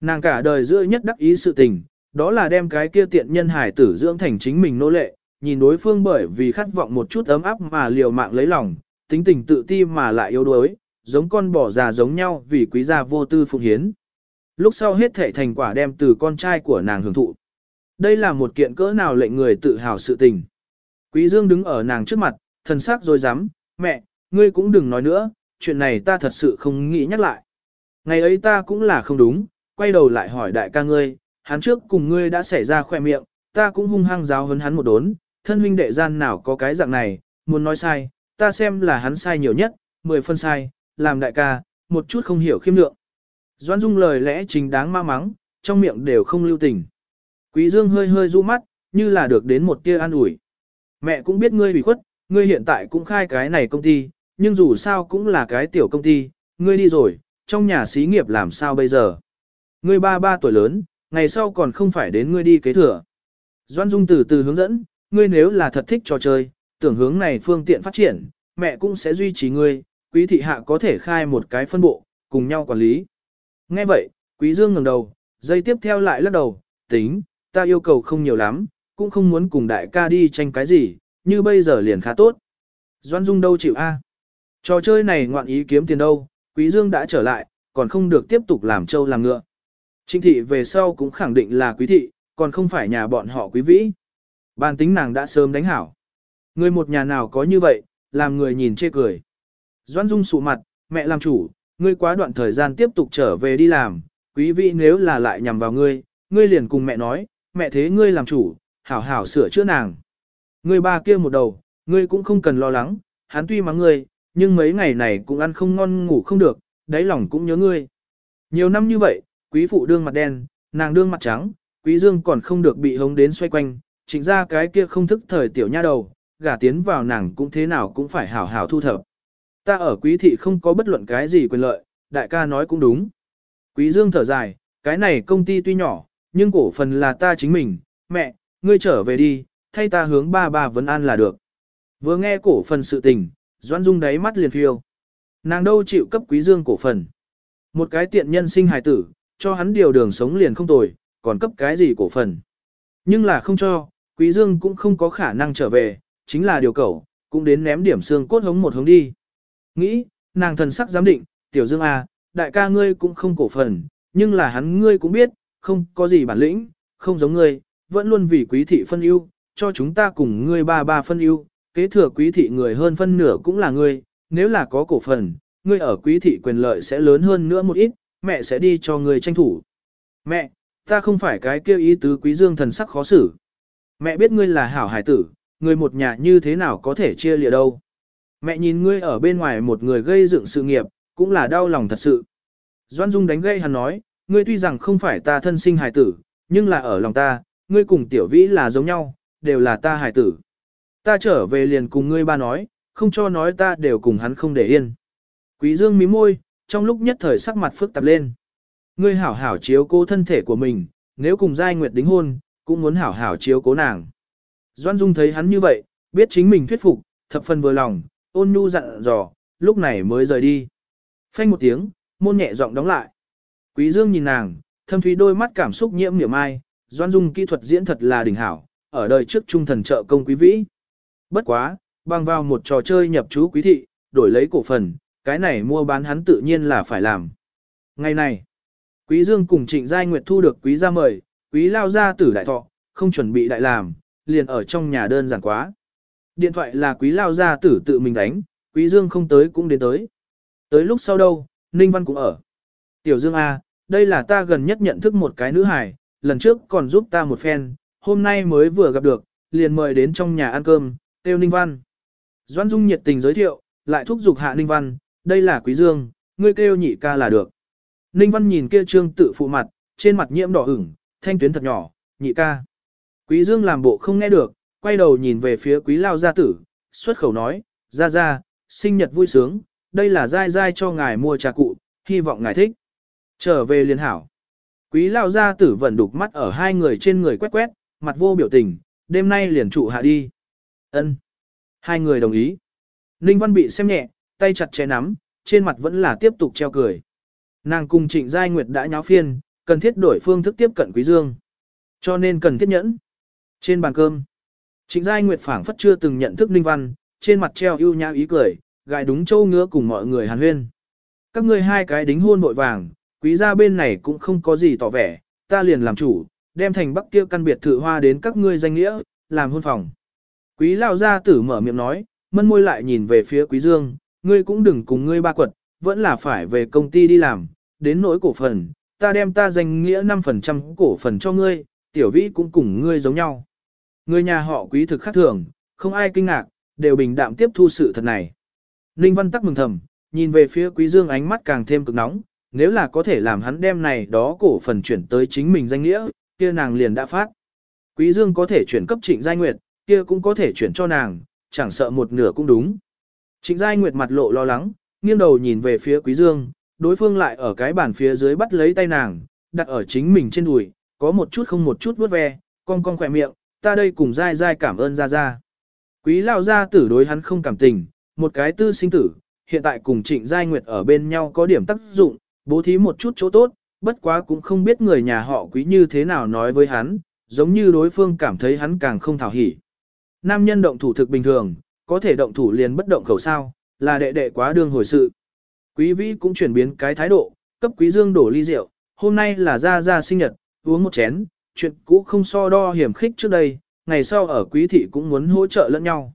Nàng cả đời giữa nhất đắc ý sự tình, đó là đem cái kia tiện nhân hải tử dưỡng thành chính mình nô lệ, nhìn đối phương bởi vì khát vọng một chút ấm áp mà liều mạng lấy lòng, tính tình tự ti mà lại yếu đuối, giống con bò già giống nhau vì quý gia vô tư phụng hiến. Lúc sau hết thể thành quả đem từ con trai của nàng hưởng thụ. Đây là một kiện cỡ nào lệnh người tự hào sự tình. Quý Dương đứng ở nàng trước mặt, thần sắc rồi dám, mẹ, ngươi cũng đừng nói nữa, chuyện này ta thật sự không nghĩ nhắc lại. Ngày ấy ta cũng là không đúng, quay đầu lại hỏi đại ca ngươi, hắn trước cùng ngươi đã xảy ra khoe miệng, ta cũng hung hăng giáo hấn hắn một đốn, thân huynh đệ gian nào có cái dạng này, muốn nói sai, ta xem là hắn sai nhiều nhất, mười phân sai, làm đại ca, một chút không hiểu khiêm lượng. Doãn Dung lời lẽ chính đáng ma mắng, trong miệng đều không lưu tình. Quý Dương hơi hơi du mắt, như là được đến một tia an ủi. Mẹ cũng biết ngươi bị khuất, ngươi hiện tại cũng khai cái này công ty, nhưng dù sao cũng là cái tiểu công ty, ngươi đi rồi, trong nhà xí nghiệp làm sao bây giờ? Ngươi ba ba tuổi lớn, ngày sau còn không phải đến ngươi đi kế thừa. Doan Dung từ từ hướng dẫn, ngươi nếu là thật thích trò chơi, tưởng hướng này phương tiện phát triển, mẹ cũng sẽ duy trì ngươi, quý thị hạ có thể khai một cái phân bộ, cùng nhau quản lý. Nghe vậy, quý dương ngẩng đầu, dây tiếp theo lại lắc đầu, tính, ta yêu cầu không nhiều lắm, cũng không muốn cùng đại ca đi tranh cái gì, như bây giờ liền khá tốt. Doan Dung đâu chịu a? Trò chơi này ngoạn ý kiếm tiền đâu, Quý Dương đã trở lại, còn không được tiếp tục làm trâu làm ngựa. Trịnh thị về sau cũng khẳng định là quý thị, còn không phải nhà bọn họ quý vĩ. Bàn tính nàng đã sớm đánh hảo. Người một nhà nào có như vậy, làm người nhìn chê cười. Doãn Dung sụ mặt, mẹ làm chủ, ngươi quá đoạn thời gian tiếp tục trở về đi làm, quý vị nếu là lại nhằm vào ngươi, ngươi liền cùng mẹ nói, mẹ thế ngươi làm chủ, hảo hảo sửa chữa nàng. Ngươi ba kia một đầu, ngươi cũng không cần lo lắng, hắn tuy mắng ngươi, nhưng mấy ngày này cũng ăn không ngon ngủ không được, đáy lòng cũng nhớ ngươi. Nhiều năm như vậy, quý phụ đương mặt đen, nàng đương mặt trắng, quý dương còn không được bị hống đến xoay quanh, chính ra cái kia không thức thời tiểu nha đầu, gả tiến vào nàng cũng thế nào cũng phải hảo hảo thu thập. Ta ở quý thị không có bất luận cái gì quyền lợi, đại ca nói cũng đúng. Quý dương thở dài, cái này công ty tuy nhỏ, nhưng cổ phần là ta chính mình, mẹ, ngươi trở về đi, thay ta hướng ba ba vấn an là được. Vừa nghe cổ phần sự tình, Doãn Dung đáy mắt liền phiêu. Nàng đâu chịu cấp quý dương cổ phần. Một cái tiện nhân sinh hài tử, cho hắn điều đường sống liền không tồi, còn cấp cái gì cổ phần. Nhưng là không cho, quý dương cũng không có khả năng trở về, chính là điều cầu, cũng đến ném điểm xương cốt hống một hướng đi. Nghĩ, nàng thần sắc giám định, tiểu dương à, đại ca ngươi cũng không cổ phần, nhưng là hắn ngươi cũng biết, không có gì bản lĩnh, không giống ngươi, vẫn luôn vì quý thị phân ưu, cho chúng ta cùng ngươi ba ba phân ưu, kế thừa quý thị người hơn phân nửa cũng là ngươi, nếu là có cổ phần, ngươi ở quý thị quyền lợi sẽ lớn hơn nữa một ít, mẹ sẽ đi cho ngươi tranh thủ. Mẹ, ta không phải cái kêu ý tứ quý dương thần sắc khó xử. Mẹ biết ngươi là hảo hải tử, người một nhà như thế nào có thể chia lìa đâu. Mẹ nhìn ngươi ở bên ngoài một người gây dựng sự nghiệp, cũng là đau lòng thật sự. Doan Dung đánh gây hắn nói, ngươi tuy rằng không phải ta thân sinh hải tử, nhưng là ở lòng ta, ngươi cùng tiểu vĩ là giống nhau, đều là ta hải tử. Ta trở về liền cùng ngươi ba nói, không cho nói ta đều cùng hắn không để yên. Quý dương mím môi, trong lúc nhất thời sắc mặt phức tạp lên. Ngươi hảo hảo chiếu cố thân thể của mình, nếu cùng giai nguyệt đính hôn, cũng muốn hảo hảo chiếu cố nàng. Doan Dung thấy hắn như vậy, biết chính mình thuyết phục, thập phần vừa lòng, ôn nhu dặn dò, lúc này mới rời đi. Phanh một tiếng, môn nhẹ giọng đóng lại. Quý Dương nhìn nàng, thâm thúy đôi mắt cảm xúc nhiễm niệm ai, Doan Dung kỹ thuật diễn thật là đỉnh hảo, ở đời trước trung thần trợ công quý vĩ. Bất quá, bằng vào một trò chơi nhập chú quý thị, đổi lấy cổ phần, Cái này mua bán hắn tự nhiên là phải làm. Ngày này, Quý Dương cùng Trịnh Giai Nguyệt thu được quý gia mời, quý lao gia tử đại thọ, không chuẩn bị đại làm, liền ở trong nhà đơn giản quá. Điện thoại là quý lao gia tử tự mình đánh, quý Dương không tới cũng đến tới. Tới lúc sau đâu, Ninh Văn cũng ở. Tiểu Dương A, đây là ta gần nhất nhận thức một cái nữ hài, lần trước còn giúp ta một phen, hôm nay mới vừa gặp được, liền mời đến trong nhà ăn cơm, tiêu Ninh Văn. Doãn Dung nhiệt tình giới thiệu, lại thúc giục hạ Ninh Văn, đây là Quý Dương, ngươi kêu nhị ca là được. Ninh Văn nhìn kia trương tự phụ mặt, trên mặt nhiễm đỏ ửng, thanh tuyến thật nhỏ, nhị ca. Quý Dương làm bộ không nghe được, quay đầu nhìn về phía quý lao gia tử, xuất khẩu nói, ra ra, sinh nhật vui sướng, đây là dai dai cho ngài mua trà cụ, hy vọng ngài thích. Trở về liên hảo. Quý lao gia tử vẫn đục mắt ở hai người trên người quét quét, mặt vô biểu tình, đêm nay liền trụ hạ đi. Ân. Hai người đồng ý. Ninh Văn bị xem nhẹ, tay chặt chẽ nắm, trên mặt vẫn là tiếp tục treo cười. Nàng cùng Trịnh Giai Nguyệt đã nháo phiên, cần thiết đổi phương thức tiếp cận Quý Dương. Cho nên cần thiết nhẫn. Trên bàn cơm, Trịnh Giai Nguyệt phảng phất chưa từng nhận thức Ninh Văn, trên mặt treo ưu nhã ý cười, gài đúng châu ngứa cùng mọi người hàn huyên. Các ngươi hai cái đính hôn vội vàng, quý gia bên này cũng không có gì tỏ vẻ, ta liền làm chủ, đem thành bắc kia căn biệt thự hoa đến các ngươi danh nghĩa, làm hôn phòng. Quý lao gia tử mở miệng nói, mân môi lại nhìn về phía quý dương, ngươi cũng đừng cùng ngươi ba quật, vẫn là phải về công ty đi làm, đến nỗi cổ phần, ta đem ta danh nghĩa 5% cổ phần cho ngươi, tiểu vĩ cũng cùng ngươi giống nhau. Người nhà họ quý thực khác thường, không ai kinh ngạc, đều bình đạm tiếp thu sự thật này. Ninh Văn tắc mừng thầm, nhìn về phía quý dương ánh mắt càng thêm cực nóng, nếu là có thể làm hắn đem này đó cổ phần chuyển tới chính mình danh nghĩa, kia nàng liền đã phát. Quý dương có thể chuyển cấp trịnh giai nguyệt, kia cũng có thể chuyển cho nàng, chẳng sợ một nửa cũng đúng. Trịnh giai nguyệt mặt lộ lo lắng, nghiêng đầu nhìn về phía quý dương, đối phương lại ở cái bàn phía dưới bắt lấy tay nàng, đặt ở chính mình trên đùi, có một chút không một chút vuốt ve, cong cong khỏe miệng, ta đây cùng Giai Giai cảm ơn ra ra. Quý lao gia tử đối hắn không cảm tình, một cái tư sinh tử, hiện tại cùng trịnh giai nguyệt ở bên nhau có điểm tác dụng, bố thí một chút chỗ tốt, bất quá cũng không biết người nhà họ quý như thế nào nói với hắn, giống như đối phương cảm thấy hắn càng không thảo hỉ. Nam nhân động thủ thực bình thường, có thể động thủ liền bất động khẩu sao, là đệ đệ quá đương hồi sự. Quý vĩ cũng chuyển biến cái thái độ, cấp quý dương đổ ly rượu, hôm nay là ra ra sinh nhật, uống một chén, chuyện cũ không so đo hiểm khích trước đây, ngày sau ở quý thị cũng muốn hỗ trợ lẫn nhau.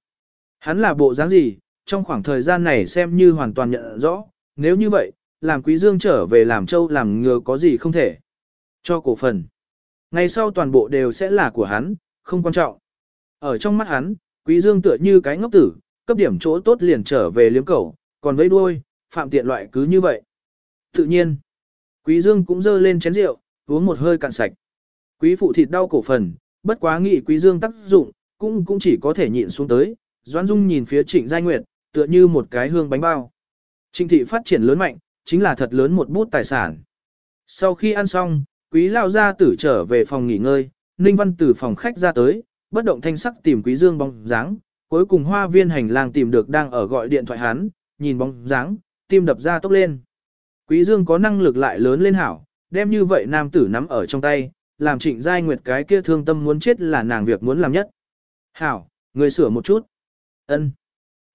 Hắn là bộ dáng gì, trong khoảng thời gian này xem như hoàn toàn nhận rõ, nếu như vậy, làm quý dương trở về làm châu làm ngừa có gì không thể. Cho cổ phần. Ngày sau toàn bộ đều sẽ là của hắn, không quan trọng. Ở trong mắt hắn, quý dương tựa như cái ngốc tử, cấp điểm chỗ tốt liền trở về liếm cẩu, còn với đuôi, phạm tiện loại cứ như vậy. Tự nhiên, quý dương cũng dơ lên chén rượu, uống một hơi cạn sạch. Quý phụ thịt đau cổ phần, bất quá nghĩ quý dương tác dụng, cũng cũng chỉ có thể nhịn xuống tới. Doãn Dung nhìn phía Trịnh Giai Nguyệt, tựa như một cái hương bánh bao. Trịnh thị phát triển lớn mạnh, chính là thật lớn một bút tài sản. Sau khi ăn xong, quý lao gia tử trở về phòng nghỉ ngơi, Ninh Văn từ phòng khách ra tới, bất động thanh sắc tìm quý dương bóng dáng, cuối cùng hoa viên hành lang tìm được đang ở gọi điện thoại hắn, nhìn bóng dáng, tim đập ra tốc lên. Quý dương có năng lực lại lớn lên hảo, đem như vậy nam tử nắm ở trong tay, làm trịnh giai nguyệt cái kia thương tâm muốn chết là nàng việc muốn làm nhất. Hảo, người sửa một chút. Ân.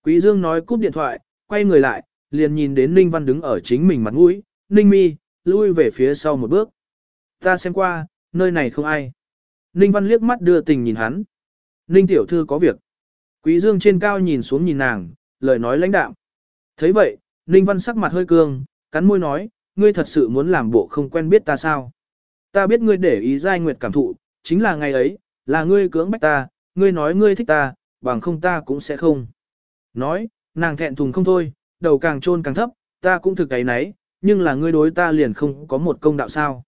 Quý dương nói cúp điện thoại, quay người lại, liền nhìn đến Ninh Văn đứng ở chính mình mặt mũi, Ninh mi, lui về phía sau một bước. Ta xem qua, nơi này không ai. Ninh Văn liếc mắt đưa tình nhìn hắn. Ninh tiểu thư có việc. Quý dương trên cao nhìn xuống nhìn nàng, lời nói lãnh đạm. thấy vậy, Ninh Văn sắc mặt hơi cương, cắn môi nói, ngươi thật sự muốn làm bộ không quen biết ta sao. Ta biết ngươi để ý giai nguyệt cảm thụ, chính là ngày ấy, là ngươi cưỡng bách ta, ngươi nói ngươi thích ta, bằng không ta cũng sẽ không. Nói, nàng thẹn thùng không thôi, đầu càng trôn càng thấp, ta cũng thực cái nấy, nhưng là ngươi đối ta liền không có một công đạo sao.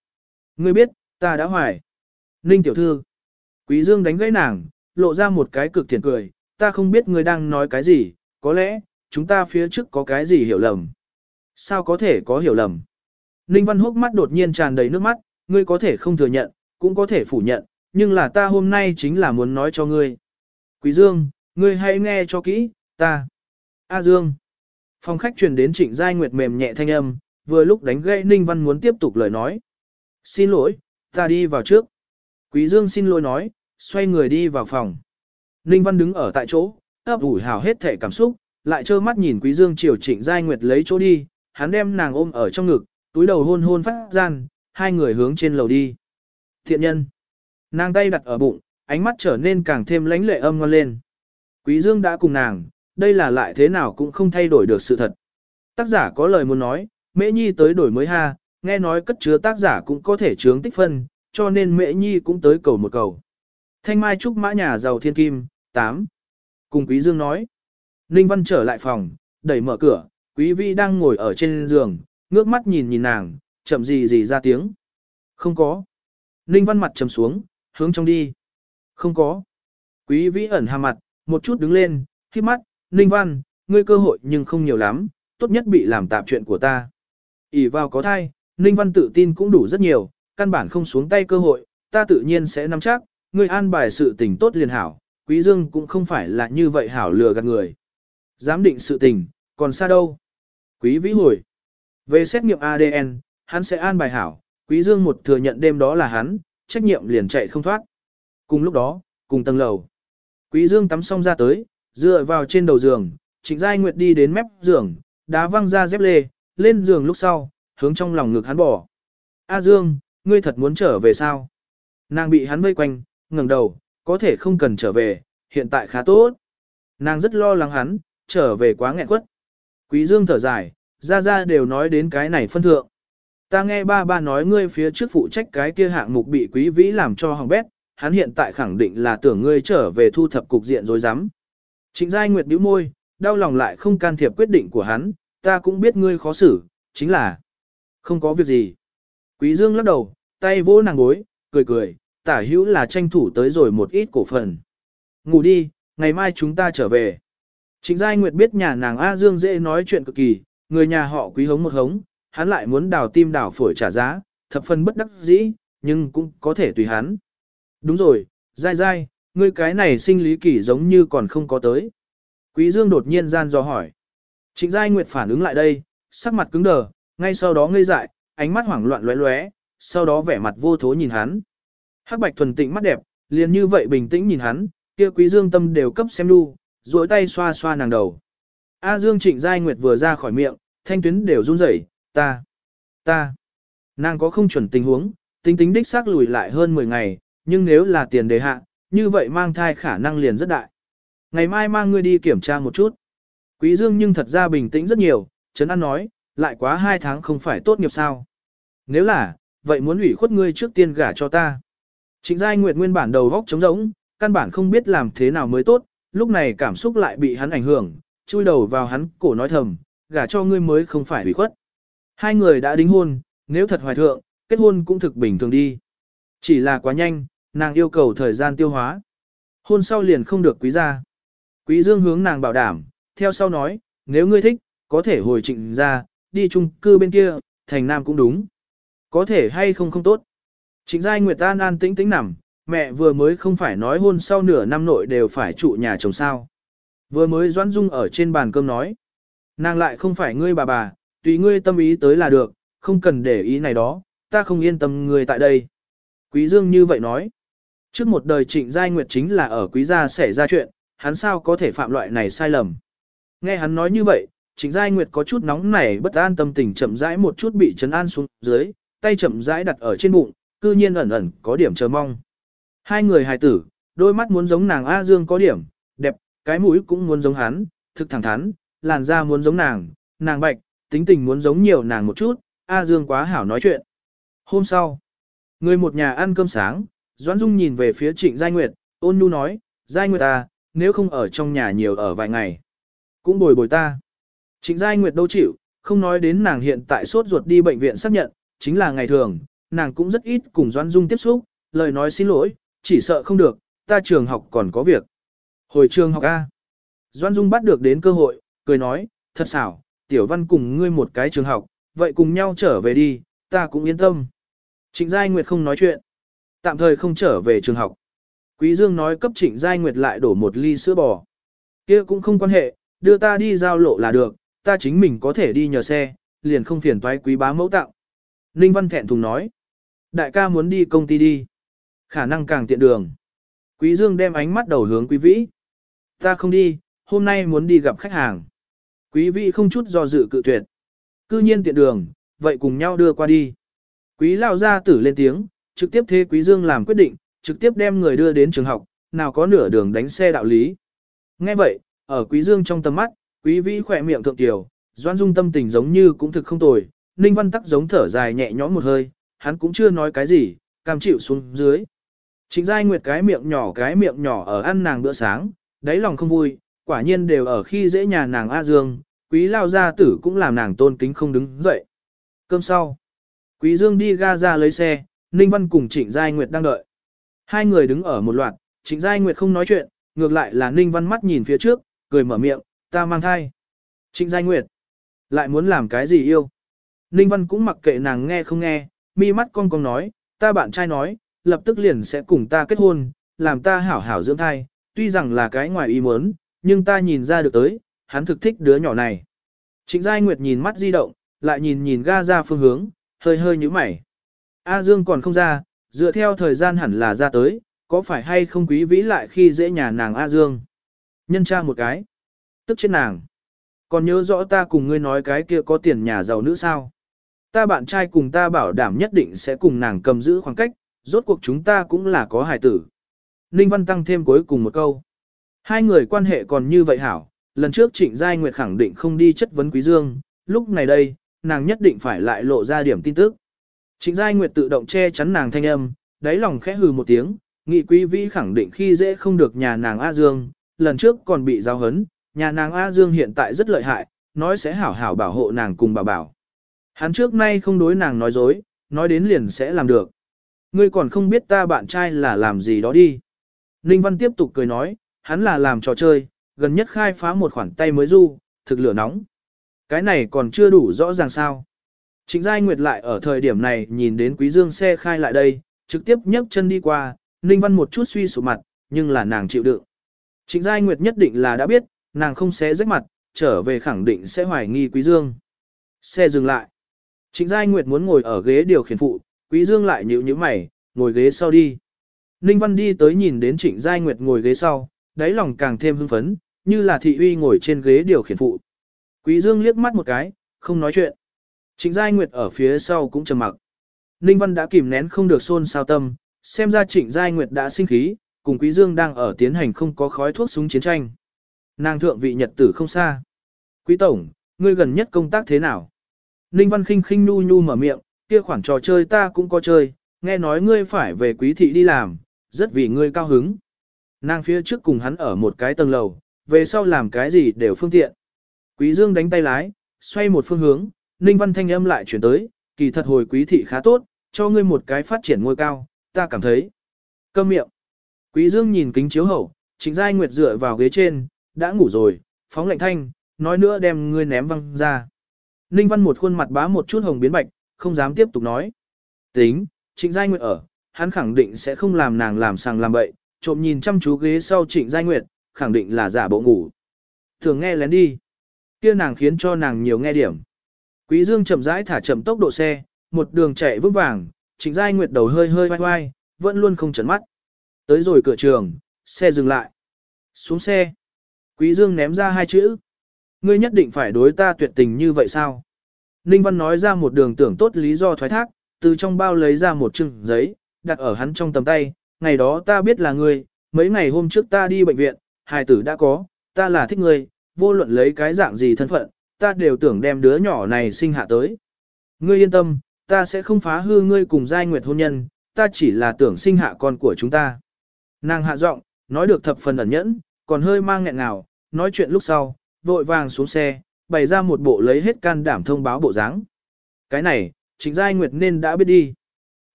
Ngươi biết, ta đã hoài. Ninh tiểu thư. Quý Dương đánh gãy nàng, lộ ra một cái cực thiện cười, ta không biết ngươi đang nói cái gì, có lẽ, chúng ta phía trước có cái gì hiểu lầm. Sao có thể có hiểu lầm? Ninh Văn Húc mắt đột nhiên tràn đầy nước mắt, ngươi có thể không thừa nhận, cũng có thể phủ nhận, nhưng là ta hôm nay chính là muốn nói cho ngươi. Quý Dương, ngươi hãy nghe cho kỹ, ta. A Dương. Phòng khách truyền đến Trịnh Giai Nguyệt mềm nhẹ thanh âm, vừa lúc đánh gãy Ninh Văn muốn tiếp tục lời nói. Xin lỗi, ta đi vào trước. Quý Dương xin lỗi nói, xoay người đi vào phòng. Ninh Văn đứng ở tại chỗ, ấp ủi hào hết thể cảm xúc, lại trơ mắt nhìn Quý Dương chiều Trịnh Giai Nguyệt lấy chỗ đi, hắn đem nàng ôm ở trong ngực, túi đầu hôn hôn phát gian, hai người hướng trên lầu đi. Thiện nhân. Nàng tay đặt ở bụng, ánh mắt trở nên càng thêm lãnh lệ âm ngon lên. Quý Dương đã cùng nàng, đây là lại thế nào cũng không thay đổi được sự thật. Tác giả có lời muốn nói, Mễ Nhi tới đổi mới ha, nghe nói cất chứa tác giả cũng có thể chướng tích phân, cho nên Mễ Nhi cũng tới cầu một cầu. Thanh Mai Trúc Mã Nhà Giàu Thiên Kim, 8. Cùng Quý Dương nói. Ninh Văn trở lại phòng, đẩy mở cửa, Quý Vi đang ngồi ở trên giường, ngước mắt nhìn nhìn nàng, chậm gì gì ra tiếng. Không có. Ninh Văn mặt trầm xuống, hướng trong đi. Không có. Quý Vi ẩn hà mặt, một chút đứng lên, khi mắt, Ninh Văn, ngươi cơ hội nhưng không nhiều lắm, tốt nhất bị làm tạp chuyện của ta. ỉ vào có thai, Ninh Văn tự tin cũng đủ rất nhiều, căn bản không xuống tay cơ hội, ta tự nhiên sẽ nắm chắc, ngươi an bài sự tình tốt liền hảo, Quý Dương cũng không phải là như vậy hảo lừa gạt người. Giám định sự tình, còn xa đâu. Quý vĩ hồi. Về xét nghiệm ADN, hắn sẽ an bài hảo, Quý Dương một thừa nhận đêm đó là hắn, trách nhiệm liền chạy không thoát. Cùng lúc đó, cùng tầng lầu. Quý Dương tắm xong ra tới, dựa vào trên đầu giường, Trịnh Giai Nguyệt đi đến mép giường, đá văng ra dép lê, lên giường lúc sau, hướng trong lòng ngực hắn bỏ. A Dương, ngươi thật muốn trở về sao? Nàng bị hắn vây quanh, ngẩng đầu, có thể không cần trở về, hiện tại khá tốt. Nàng rất lo lắng hắn, trở về quá nghẹn quất. Quý Dương thở dài, ra ra đều nói đến cái này phân thượng. Ta nghe ba ba nói ngươi phía trước phụ trách cái kia hạng mục bị quý vĩ làm cho hỏng bét, hắn hiện tại khẳng định là tưởng ngươi trở về thu thập cục diện rồi dám. Trịnh Giai Nguyệt bĩu môi, đau lòng lại không can thiệp quyết định của hắn, ta cũng biết ngươi khó xử, chính là không có việc gì. Quý Dương lắc đầu, tay vỗ nàng gối, cười cười, tả hữu là tranh thủ tới rồi một ít cổ phần. Ngủ đi, ngày mai chúng ta trở về. Trịnh Giai Nguyệt biết nhà nàng A Dương dễ nói chuyện cực kỳ, người nhà họ quý hống một hống, hắn lại muốn đào tim đào phổi trả giá, thập phần bất đắc dĩ, nhưng cũng có thể tùy hắn. Đúng rồi, Giai Giai, ngươi cái này sinh lý kỳ giống như còn không có tới. Quý Dương đột nhiên gian dò hỏi. Trịnh Giai Nguyệt phản ứng lại đây, sắc mặt cứng đờ, ngay sau đó ngây dại, ánh mắt hoảng loạn lóe lóe, sau đó vẻ mặt vô thố nhìn hắn. Hắc Bạch thuần tịnh mắt đẹp, liền như vậy bình tĩnh nhìn hắn, kia Quý Dương tâm đều cấp xem đu, duỗi tay xoa xoa nàng đầu. A Dương Trịnh Giai Nguyệt vừa ra khỏi miệng, thanh tuyến đều run rẩy, ta, ta. Nàng có không chuẩn tình huống, tính tính đích xác lùi lại hơn 10 ngày, nhưng nếu là tiền đề hạ, như vậy mang thai khả năng liền rất đại. Ngày mai mang ngươi đi kiểm tra một chút. Quý Dương nhưng thật ra bình tĩnh rất nhiều, Trấn An nói, lại quá 2 tháng không phải tốt nghiệp sao. Nếu là, vậy muốn ủy khuất ngươi trước tiên gả cho ta. Trịnh Giai Nguyệt nguyên bản đầu góc trống rỗng, căn bản không biết làm thế nào mới tốt, lúc này cảm xúc lại bị hắn ảnh hưởng, chui đầu vào hắn cổ nói thầm, gả cho ngươi mới không phải ủy khuất. Hai người đã đính hôn, nếu thật hoài thượng, kết hôn cũng thực bình thường đi. Chỉ là quá nhanh, nàng yêu cầu thời gian tiêu hóa. Hôn sau liền không được quý gia. Quý dương hướng nàng bảo đảm, theo sau nói, nếu ngươi thích, có thể hồi trịnh ra, đi chung cư bên kia, thành nam cũng đúng. Có thể hay không không tốt. Trịnh giai Nguyệt An an tĩnh tĩnh nằm, mẹ vừa mới không phải nói hôn sau nửa năm nội đều phải trụ nhà chồng sao. Vừa mới Doãn Dung ở trên bàn cơm nói. Nàng lại không phải ngươi bà bà, tùy ngươi tâm ý tới là được, không cần để ý này đó, ta không yên tâm ngươi tại đây. Quý Dương như vậy nói. Trước một đời trịnh giai nguyệt chính là ở quý gia xảy ra chuyện, hắn sao có thể phạm loại này sai lầm. Nghe hắn nói như vậy, trịnh giai nguyệt có chút nóng nảy bất an tâm tình chậm rãi một chút bị chấn an xuống dưới, tay chậm rãi đặt ở trên bụng, cư nhiên ẩn ẩn có điểm chờ mong. Hai người hài tử, đôi mắt muốn giống nàng A Dương có điểm, đẹp, cái mũi cũng muốn giống hắn, thực thẳng thắn, làn da muốn giống nàng, nàng bạch, tính tình muốn giống nhiều nàng một chút, A Dương quá hảo nói chuyện. Hôm sau, người một nhà ăn cơm sáng, Doãn Dung nhìn về phía Trịnh Giai Nguyệt, ôn nhu nói, Giai Nguyệt ta, nếu không ở trong nhà nhiều ở vài ngày, cũng bồi bồi ta. Trịnh Giai Nguyệt đâu chịu, không nói đến nàng hiện tại sốt ruột đi bệnh viện xác nhận, chính là ngày thường, nàng cũng rất ít cùng Doan Dung tiếp xúc, lời nói xin lỗi, chỉ sợ không được, ta trường học còn có việc. Hồi trường học A. Doan Dung bắt được đến cơ hội, cười nói, thật xảo, tiểu văn cùng ngươi một cái trường học, vậy cùng nhau trở về đi, ta cũng yên tâm. Trịnh Giai Nguyệt không nói chuyện, tạm thời không trở về trường học. Quý Dương nói cấp Trịnh Giai Nguyệt lại đổ một ly sữa bò. kia cũng không quan hệ, đưa ta đi giao lộ là được, ta chính mình có thể đi nhờ xe, liền không phiền toái quý bá mẫu tạo. Ninh Văn thẹn thùng nói, đại ca muốn đi công ty đi. Khả năng càng tiện đường. Quý Dương đem ánh mắt đầu hướng quý vĩ. Ta không đi, hôm nay muốn đi gặp khách hàng. Quý vĩ không chút do dự cự tuyệt. Cư nhiên tiện đường, vậy cùng nhau đưa qua đi. Quý lao gia tử lên tiếng, trực tiếp thế Quý Dương làm quyết định, trực tiếp đem người đưa đến trường học, nào có nửa đường đánh xe đạo lý. Nghe vậy, ở Quý Dương trong tầm mắt, Quý Vĩ khỏe miệng thượng tiểu, Doan Dung tâm tình giống như cũng thực không tồi, Ninh Văn Tắc giống thở dài nhẹ nhõm một hơi, hắn cũng chưa nói cái gì, cam chịu xuống dưới. Trịnh Giai Nguyệt cái miệng nhỏ cái miệng nhỏ ở ăn nàng bữa sáng, đáy lòng không vui, quả nhiên đều ở khi dễ nhà nàng A Dương, quý lao gia tử cũng làm nàng tôn kính không đứng dậy. Cơm sau, quý Dương đi ga ra lấy xe, Ninh Văn cùng Trịnh Giai Nguyệt đang đợi. Hai người đứng ở một loạt, Trịnh Giai Nguyệt không nói chuyện, ngược lại là Ninh Văn mắt nhìn phía trước, cười mở miệng, ta mang thai. Trịnh Giai Nguyệt, lại muốn làm cái gì yêu? Ninh Văn cũng mặc kệ nàng nghe không nghe, mi mắt con con nói, ta bạn trai nói, lập tức liền sẽ cùng ta kết hôn, làm ta hảo hảo dưỡng thai, tuy rằng là cái ngoài ý muốn, nhưng ta nhìn ra được tới, hắn thực thích đứa nhỏ này. Trịnh Giai Nguyệt nhìn mắt di động, lại nhìn nhìn ga ra phương hướng, hơi hơi như mày. A Dương còn không ra, dựa theo thời gian hẳn là ra tới, có phải hay không quý vĩ lại khi dễ nhà nàng A Dương. Nhân tra một cái. Tức chết nàng. Còn nhớ rõ ta cùng ngươi nói cái kia có tiền nhà giàu nữ sao. Ta bạn trai cùng ta bảo đảm nhất định sẽ cùng nàng cầm giữ khoảng cách, rốt cuộc chúng ta cũng là có hài tử. Ninh Văn tăng thêm cuối cùng một câu. Hai người quan hệ còn như vậy hảo, lần trước Trịnh Giai Nguyệt khẳng định không đi chất vấn Quý Dương, lúc này đây, nàng nhất định phải lại lộ ra điểm tin tức. Trịnh Giai Nguyệt tự động che chắn nàng thanh âm, đáy lòng khẽ hừ một tiếng, nghị quý vĩ khẳng định khi dễ không được nhà nàng A Dương, lần trước còn bị giao hấn, nhà nàng A Dương hiện tại rất lợi hại, nói sẽ hảo hảo bảo hộ nàng cùng bảo bảo. Hắn trước nay không đối nàng nói dối, nói đến liền sẽ làm được. Ngươi còn không biết ta bạn trai là làm gì đó đi. Ninh Văn tiếp tục cười nói, hắn là làm trò chơi, gần nhất khai phá một khoản tay mới du, thực lửa nóng. Cái này còn chưa đủ rõ ràng sao. Trịnh Giai Nguyệt lại ở thời điểm này nhìn đến Quý Dương xe khai lại đây, trực tiếp nhấc chân đi qua, Ninh Văn một chút suy sụp mặt, nhưng là nàng chịu đựng. Trịnh Giai Nguyệt nhất định là đã biết, nàng không sẽ rách mặt, trở về khẳng định sẽ hoài nghi Quý Dương. Xe dừng lại. Trịnh Giai Nguyệt muốn ngồi ở ghế điều khiển phụ, Quý Dương lại nhíu nhíu mày, ngồi ghế sau đi. Ninh Văn đi tới nhìn đến Trịnh Giai Nguyệt ngồi ghế sau, đáy lòng càng thêm hưng phấn, như là thị uy ngồi trên ghế điều khiển phụ. Quý Dương liếc mắt một cái, không nói chuyện. Trịnh Giai Nguyệt ở phía sau cũng trầm mặc. Ninh Văn đã kìm nén không được xôn xao tâm, xem ra Trịnh Giai Nguyệt đã sinh khí, cùng Quý Dương đang ở tiến hành không có khói thuốc súng chiến tranh. Nàng thượng vị nhật tử không xa. Quý Tổng, ngươi gần nhất công tác thế nào? Ninh Văn khinh khinh nu nu mở miệng, kia khoản trò chơi ta cũng có chơi, nghe nói ngươi phải về quý thị đi làm, rất vì ngươi cao hứng. Nàng phía trước cùng hắn ở một cái tầng lầu, về sau làm cái gì đều phương tiện. Quý Dương đánh tay lái, xoay một phương hướng, Ninh Văn thanh âm lại chuyển tới, kỳ thật hồi quý thị khá tốt, cho ngươi một cái phát triển ngôi cao, ta cảm thấy. Câm miệng. Quý Dương nhìn kính chiếu hậu, Trịnh Giai Nguyệt dựa vào ghế trên, đã ngủ rồi, phóng lạnh thanh, nói nữa đem ngươi ném văng ra. Ninh Văn một khuôn mặt bá một chút hồng biến bạch, không dám tiếp tục nói. Tính, Trịnh Giai Nguyệt ở, hắn khẳng định sẽ không làm nàng làm sàng làm bậy, trộm nhìn chăm chú ghế sau Trịnh Giai Nguyệt, khẳng định là giả bộ ngủ. Thường nghe lén đi. Kia nàng khiến cho nàng nhiều nghe điểm. Quý Dương chậm rãi thả chậm tốc độ xe, một đường chạy vững vàng, Trịnh Giai Nguyệt đầu hơi hơi vai vai, vẫn luôn không chấn mắt. Tới rồi cửa trường, xe dừng lại. Xuống xe. Quý Dương ném ra hai chữ. Ngươi nhất định phải đối ta tuyệt tình như vậy sao? Ninh Văn nói ra một đường tưởng tốt lý do thoái thác, từ trong bao lấy ra một chừng giấy, đặt ở hắn trong tầm tay, ngày đó ta biết là ngươi, mấy ngày hôm trước ta đi bệnh viện, hài tử đã có, ta là thích ngươi, vô luận lấy cái dạng gì thân phận, ta đều tưởng đem đứa nhỏ này sinh hạ tới. Ngươi yên tâm, ta sẽ không phá hư ngươi cùng giai nguyệt hôn nhân, ta chỉ là tưởng sinh hạ con của chúng ta. Nàng hạ giọng, nói được thập phần ẩn nhẫn, còn hơi mang nghẹn ngào, nói chuyện lúc sau, vội vàng xuống xe, bày ra một bộ lấy hết can đảm thông báo bộ dáng. Cái này, Trịnh Giai Nguyệt nên đã biết đi.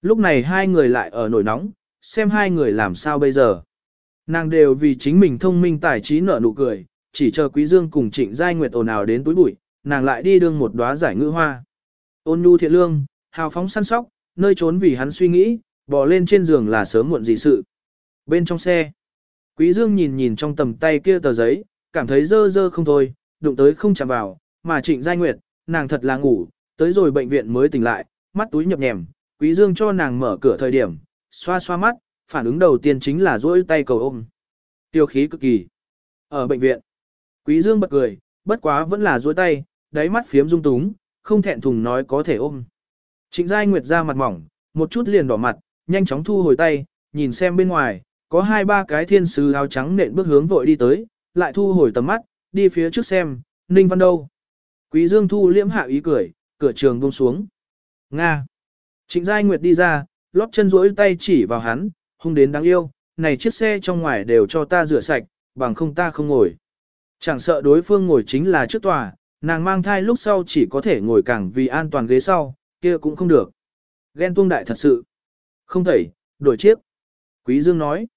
Lúc này hai người lại ở nổi nóng, xem hai người làm sao bây giờ. Nàng đều vì chính mình thông minh tài trí nở nụ cười, chỉ chờ Quý Dương cùng Trịnh Giai Nguyệt ồn ào đến túi bụi, nàng lại đi đương một đóa giải ngữ hoa. Ôn nhu thiện lương, hào phóng săn sóc, nơi trốn vì hắn suy nghĩ, bò lên trên giường là sớm muộn gì sự. Bên trong xe, Quý Dương nhìn nhìn trong tầm tay kia tờ giấy, cảm thấy dơ dơ không thôi, đụng tới không chạm vào, mà Trịnh Giai Nguyệt, nàng thật là ngủ, tới rồi bệnh viện mới tỉnh lại, mắt túi nhập nhèm, Quý Dương cho nàng mở cửa thời điểm, xoa xoa mắt, phản ứng đầu tiên chính là duỗi tay cầu ôm. Tiêu khí cực kỳ. Ở bệnh viện, Quý Dương bật cười, bất quá vẫn là duỗi tay, đáy mắt phiếm rung túng, không thẹn thùng nói có thể ôm. Trịnh Giai Nguyệt ra mặt mỏng, một chút liền đỏ mặt, nhanh chóng thu hồi tay, nhìn xem bên ngoài, có hai ba cái thiên sứ áo trắng nện bước hướng vội đi tới, lại thu hồi tầm mắt, đi phía trước xem, Ninh Văn đâu. Quý Dương thu liễm hạ ý cười, cửa trường buông xuống. Nga. Trịnh Giai Nguyệt đi ra, lóp chân rỗi tay chỉ vào hắn, hung đến đáng yêu, này chiếc xe trong ngoài đều cho ta rửa sạch, bằng không ta không ngồi. Chẳng sợ đối phương ngồi chính là trước tòa, nàng mang thai lúc sau chỉ có thể ngồi càng vì an toàn ghế sau, kia cũng không được. Ghen tuông đại thật sự. Không thể, đổi chiếc. Quý Dương nói.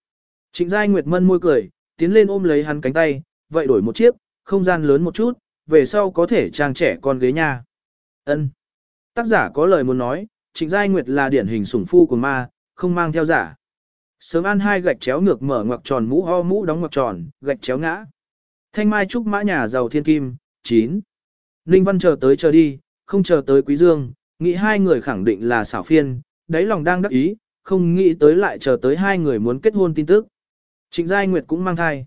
Trịnh Giai Nguyệt mân môi cười, tiến lên ôm lấy hắn cánh tay, vậy đổi một chiếc, không gian lớn một chút, về sau có thể trang trẻ con ghế nha. Ân. Tác giả có lời muốn nói, Trịnh Giai Nguyệt là điển hình sủng phu của ma, không mang theo giả. Sớm ăn hai gạch chéo ngược mở ngoặc tròn mũ ho mũ đóng ngoặc tròn, gạch chéo ngã. Thanh Mai Trúc Mã nhà giàu thiên kim, 9. Ninh Văn chờ tới chờ đi, không chờ tới Quý Dương, nghĩ hai người khẳng định là xảo phiên, đáy lòng đang đắc ý, không nghĩ tới lại chờ tới hai người muốn kết hôn tin tức. Trịnh Giai Nguyệt cũng mang thai.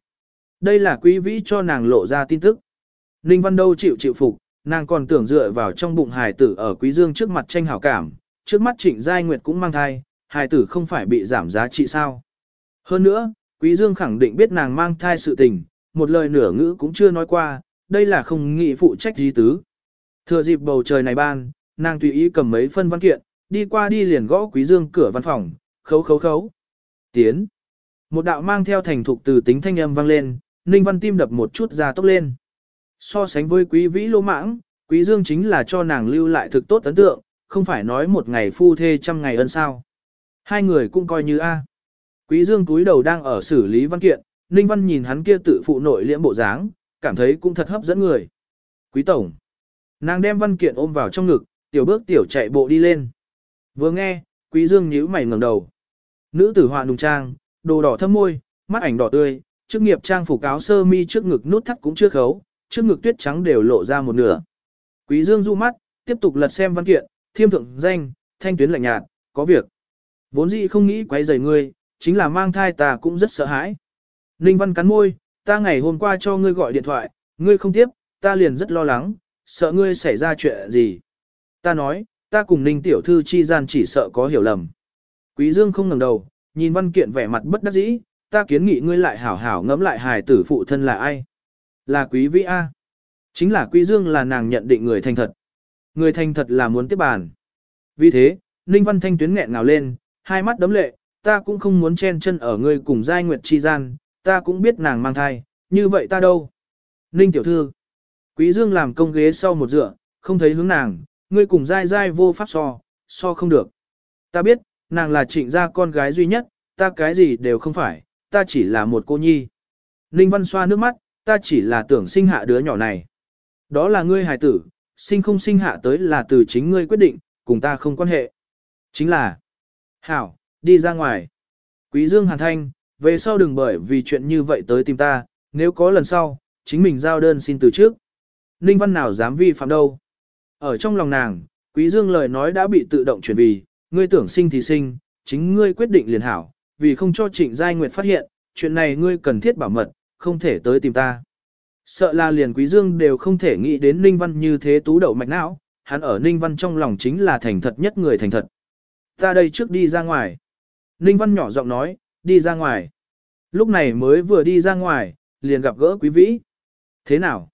Đây là quý vĩ cho nàng lộ ra tin tức. Ninh Văn đâu chịu chịu phục, nàng còn tưởng dựa vào trong bụng hài tử ở quý dương trước mặt tranh hảo cảm, trước mắt Trịnh Giai Nguyệt cũng mang thai, hài tử không phải bị giảm giá trị sao. Hơn nữa, quý dương khẳng định biết nàng mang thai sự tình, một lời nửa ngữ cũng chưa nói qua, đây là không nghĩ phụ trách gì tứ. Thừa dịp bầu trời này ban, nàng tùy ý cầm mấy phân văn kiện, đi qua đi liền gõ quý dương cửa văn phòng, khấu khấu khấu. Tiến. Một đạo mang theo thành thục từ tính thanh âm vang lên, Ninh Văn tim đập một chút ra tốc lên. So sánh với quý vĩ lô mãng, quý dương chính là cho nàng lưu lại thực tốt ấn tượng, không phải nói một ngày phu thê trăm ngày ân sao. Hai người cũng coi như A. Quý dương cúi đầu đang ở xử lý văn kiện, Ninh Văn nhìn hắn kia tự phụ nội liễm bộ dáng, cảm thấy cũng thật hấp dẫn người. Quý tổng. Nàng đem văn kiện ôm vào trong ngực, tiểu bước tiểu chạy bộ đi lên. Vừa nghe, quý dương nhíu mày ngẩng đầu. Nữ tử họa nùng trang, đồ đỏ thâm môi, mắt ảnh đỏ tươi, chức nghiệp trang phục áo sơ mi trước ngực nút thắt cũng chưa khấu, trước ngực tuyết trắng đều lộ ra một nửa. Quý Dương du mắt, tiếp tục lật xem văn kiện, thiêm thượng danh, thanh tuyến lạnh nhạt, có việc. Vốn dĩ không nghĩ quấy rầy ngươi, chính là mang thai ta cũng rất sợ hãi. Ninh Văn cắn môi, ta ngày hôm qua cho ngươi gọi điện thoại, ngươi không tiếp, ta liền rất lo lắng, sợ ngươi xảy ra chuyện gì. Ta nói, ta cùng Ninh tiểu thư chi gian chỉ sợ có hiểu lầm. Quý Dương không ngẩng đầu, nhìn văn kiện vẻ mặt bất đắc dĩ, ta kiến nghị ngươi lại hảo hảo ngẫm lại hài tử phụ thân là ai. Là quý vĩ A. Chính là quý dương là nàng nhận định người thành thật. Người thành thật là muốn tiếp bàn. Vì thế, Ninh Văn Thanh tuyến nghẹn ngào lên, hai mắt đấm lệ, ta cũng không muốn chen chân ở ngươi cùng giai nguyệt chi gian, ta cũng biết nàng mang thai, như vậy ta đâu. Ninh tiểu thư. Quý dương làm công ghế sau một dựa, không thấy hướng nàng, ngươi cùng giai giai vô pháp so, so không được. Ta biết, nàng là trịnh gia con gái duy nhất, ta cái gì đều không phải, ta chỉ là một cô nhi. Ninh Văn xoa nước mắt, ta chỉ là tưởng sinh hạ đứa nhỏ này. Đó là ngươi hài tử, sinh không sinh hạ tới là từ chính ngươi quyết định, cùng ta không quan hệ. Chính là, hảo, đi ra ngoài. Quý Dương Hàn Thanh, về sau đừng bởi vì chuyện như vậy tới tìm ta, nếu có lần sau, chính mình giao đơn xin từ trước. Ninh Văn nào dám vi phạm đâu. Ở trong lòng nàng, Quý Dương lời nói đã bị tự động chuyển vì, ngươi tưởng sinh thì sinh, chính ngươi quyết định liền hảo, vì không cho Trịnh Giai Nguyệt phát hiện, chuyện này ngươi cần thiết bảo mật, không thể tới tìm ta. Sợ là liền Quý Dương đều không thể nghĩ đến Ninh Văn như thế tú đậu mạch não, hắn ở Ninh Văn trong lòng chính là thành thật nhất người thành thật. Ta đây trước đi ra ngoài. Ninh Văn nhỏ giọng nói, đi ra ngoài. Lúc này mới vừa đi ra ngoài, liền gặp gỡ Quý Vĩ. Thế nào?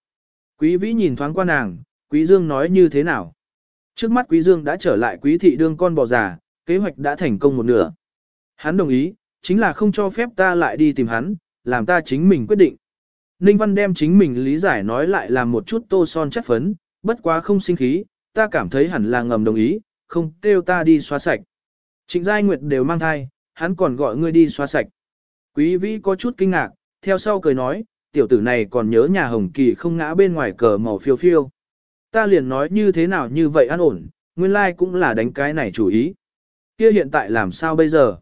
Quý Vĩ nhìn thoáng qua nàng, Quý Dương nói như thế nào? Trước mắt Quý Dương đã trở lại Quý thị đương con bò già, kế hoạch đã thành công một nửa. Hắn đồng ý, chính là không cho phép ta lại đi tìm hắn, làm ta chính mình quyết định. Ninh Văn đem chính mình lý giải nói lại làm một chút tô son chất phấn, bất quá không sinh khí, ta cảm thấy hẳn là ngầm đồng ý, không kêu ta đi xóa sạch. Trịnh Giai Nguyệt đều mang thai, hắn còn gọi ngươi đi xóa sạch. Quý vĩ có chút kinh ngạc, theo sau cười nói, tiểu tử này còn nhớ nhà Hồng Kỳ không ngã bên ngoài cờ màu phiêu phiêu. Ta liền nói như thế nào như vậy an ổn, nguyên lai like cũng là đánh cái này chủ ý. Kia hiện tại làm sao bây giờ?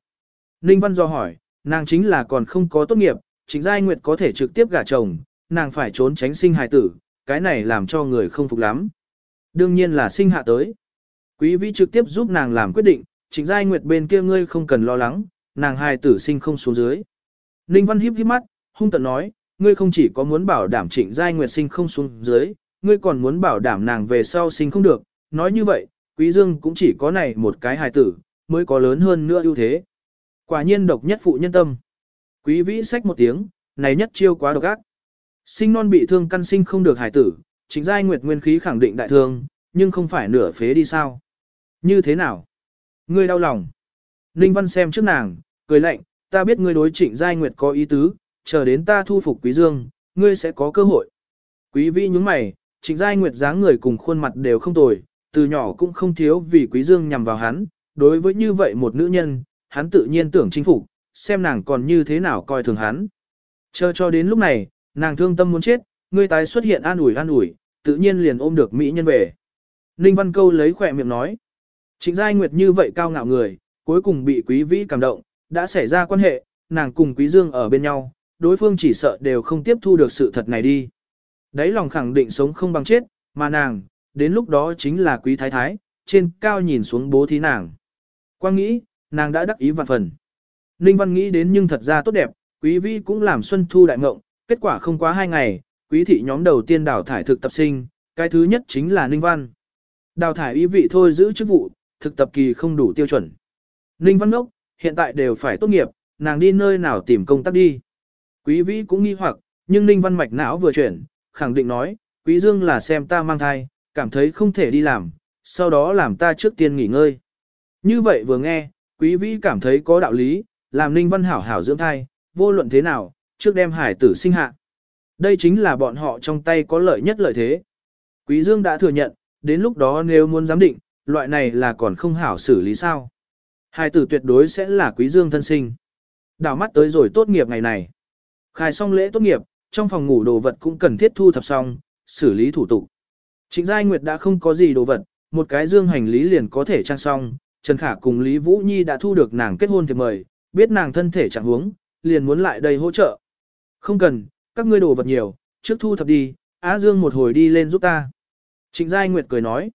Ninh Văn do hỏi, nàng chính là còn không có tốt nghiệp, Trịnh Giai Nguyệt có thể trực tiếp gả chồng, nàng phải trốn tránh sinh hài tử, cái này làm cho người không phục lắm. Đương nhiên là sinh hạ tới. Quý vị trực tiếp giúp nàng làm quyết định, Trịnh Giai Nguyệt bên kia ngươi không cần lo lắng, nàng hài tử sinh không xuống dưới. Ninh Văn híp híp mắt, hung tận nói, ngươi không chỉ có muốn bảo đảm trịnh giai nguyệt sinh không xuống dưới, ngươi còn muốn bảo đảm nàng về sau sinh không được, nói như vậy, quý dương cũng chỉ có này một cái hài tử, mới có lớn hơn nữa ưu thế. Quả nhiên độc nhất phụ nhân tâm. Quý vĩ sách một tiếng, này nhất chiêu quá độc ác. Sinh non bị thương căn sinh không được hài tử, chính giai nguyệt nguyên khí khẳng định đại thương, nhưng không phải nửa phế đi sao. Như thế nào? Ngươi đau lòng. Ninh Văn xem trước nàng, cười lạnh, ta biết ngươi đối trịnh giai nguyệt có ý tứ, chờ đến ta thu phục quý dương, ngươi sẽ có cơ hội. Quý vĩ nhúng mày, trịnh giai nguyệt dáng người cùng khuôn mặt đều không tồi, từ nhỏ cũng không thiếu vì quý dương nhằm vào hắn, đối với như vậy một nữ nhân, hắn tự nhiên tưởng chinh phục, xem nàng còn như thế nào coi thường hắn. Chờ cho đến lúc này, nàng thương tâm muốn chết, ngươi tái xuất hiện an ủi an ủi, tự nhiên liền ôm được mỹ nhân về. Ninh Văn Câu lấy khỏe miệng nói. Trịnh Giai Nguyệt như vậy cao ngạo người, cuối cùng bị quý vĩ cảm động, đã xảy ra quan hệ, nàng cùng quý dương ở bên nhau, đối phương chỉ sợ đều không tiếp thu được sự thật này đi. Đấy lòng khẳng định sống không bằng chết, mà nàng, đến lúc đó chính là quý thái thái, trên cao nhìn xuống bố thí nàng. Quang nghĩ, nàng đã đắc ý vạn phần. Ninh Văn nghĩ đến nhưng thật ra tốt đẹp, quý vi cũng làm xuân thu đại ngộng, kết quả không quá hai ngày, quý thị nhóm đầu tiên đào thải thực tập sinh, cái thứ nhất chính là Ninh Văn. Đào thải ý vị thôi giữ chức vụ, thực tập kỳ không đủ tiêu chuẩn. Ninh Văn Ngốc, hiện tại đều phải tốt nghiệp, nàng đi nơi nào tìm công tác đi. Quý vĩ cũng nghi hoặc, nhưng Ninh Văn mạch não vừa chuyển, khẳng định nói, Quý Dương là xem ta mang thai, cảm thấy không thể đi làm, sau đó làm ta trước tiên nghỉ ngơi. Như vậy vừa nghe, Quý vĩ cảm thấy có đạo lý, làm Ninh Văn hảo hảo dưỡng thai, vô luận thế nào, trước đem hải tử sinh hạ. Đây chính là bọn họ trong tay có lợi nhất lợi thế. Quý Dương đã thừa nhận, đến lúc đó nếu muốn giám định, loại này là còn không hảo xử lý sao. Hải tử tuyệt đối sẽ là Quý Dương thân sinh. Đảo mắt tới rồi tốt nghiệp ngày này. Khai xong lễ tốt nghiệp, trong phòng ngủ đồ vật cũng cần thiết thu thập xong, xử lý thủ tục. Trịnh Giai Nguyệt đã không có gì đồ vật, một cái dương hành lý liền có thể trang xong, Trần Khả cùng Lý Vũ Nhi đã thu được nàng kết hôn thì mời, biết nàng thân thể chẳng huống, liền muốn lại đây hỗ trợ. Không cần, các ngươi đồ vật nhiều, trước thu thập đi, Á Dương một hồi đi lên giúp ta. Trịnh Giai Nguyệt cười nói,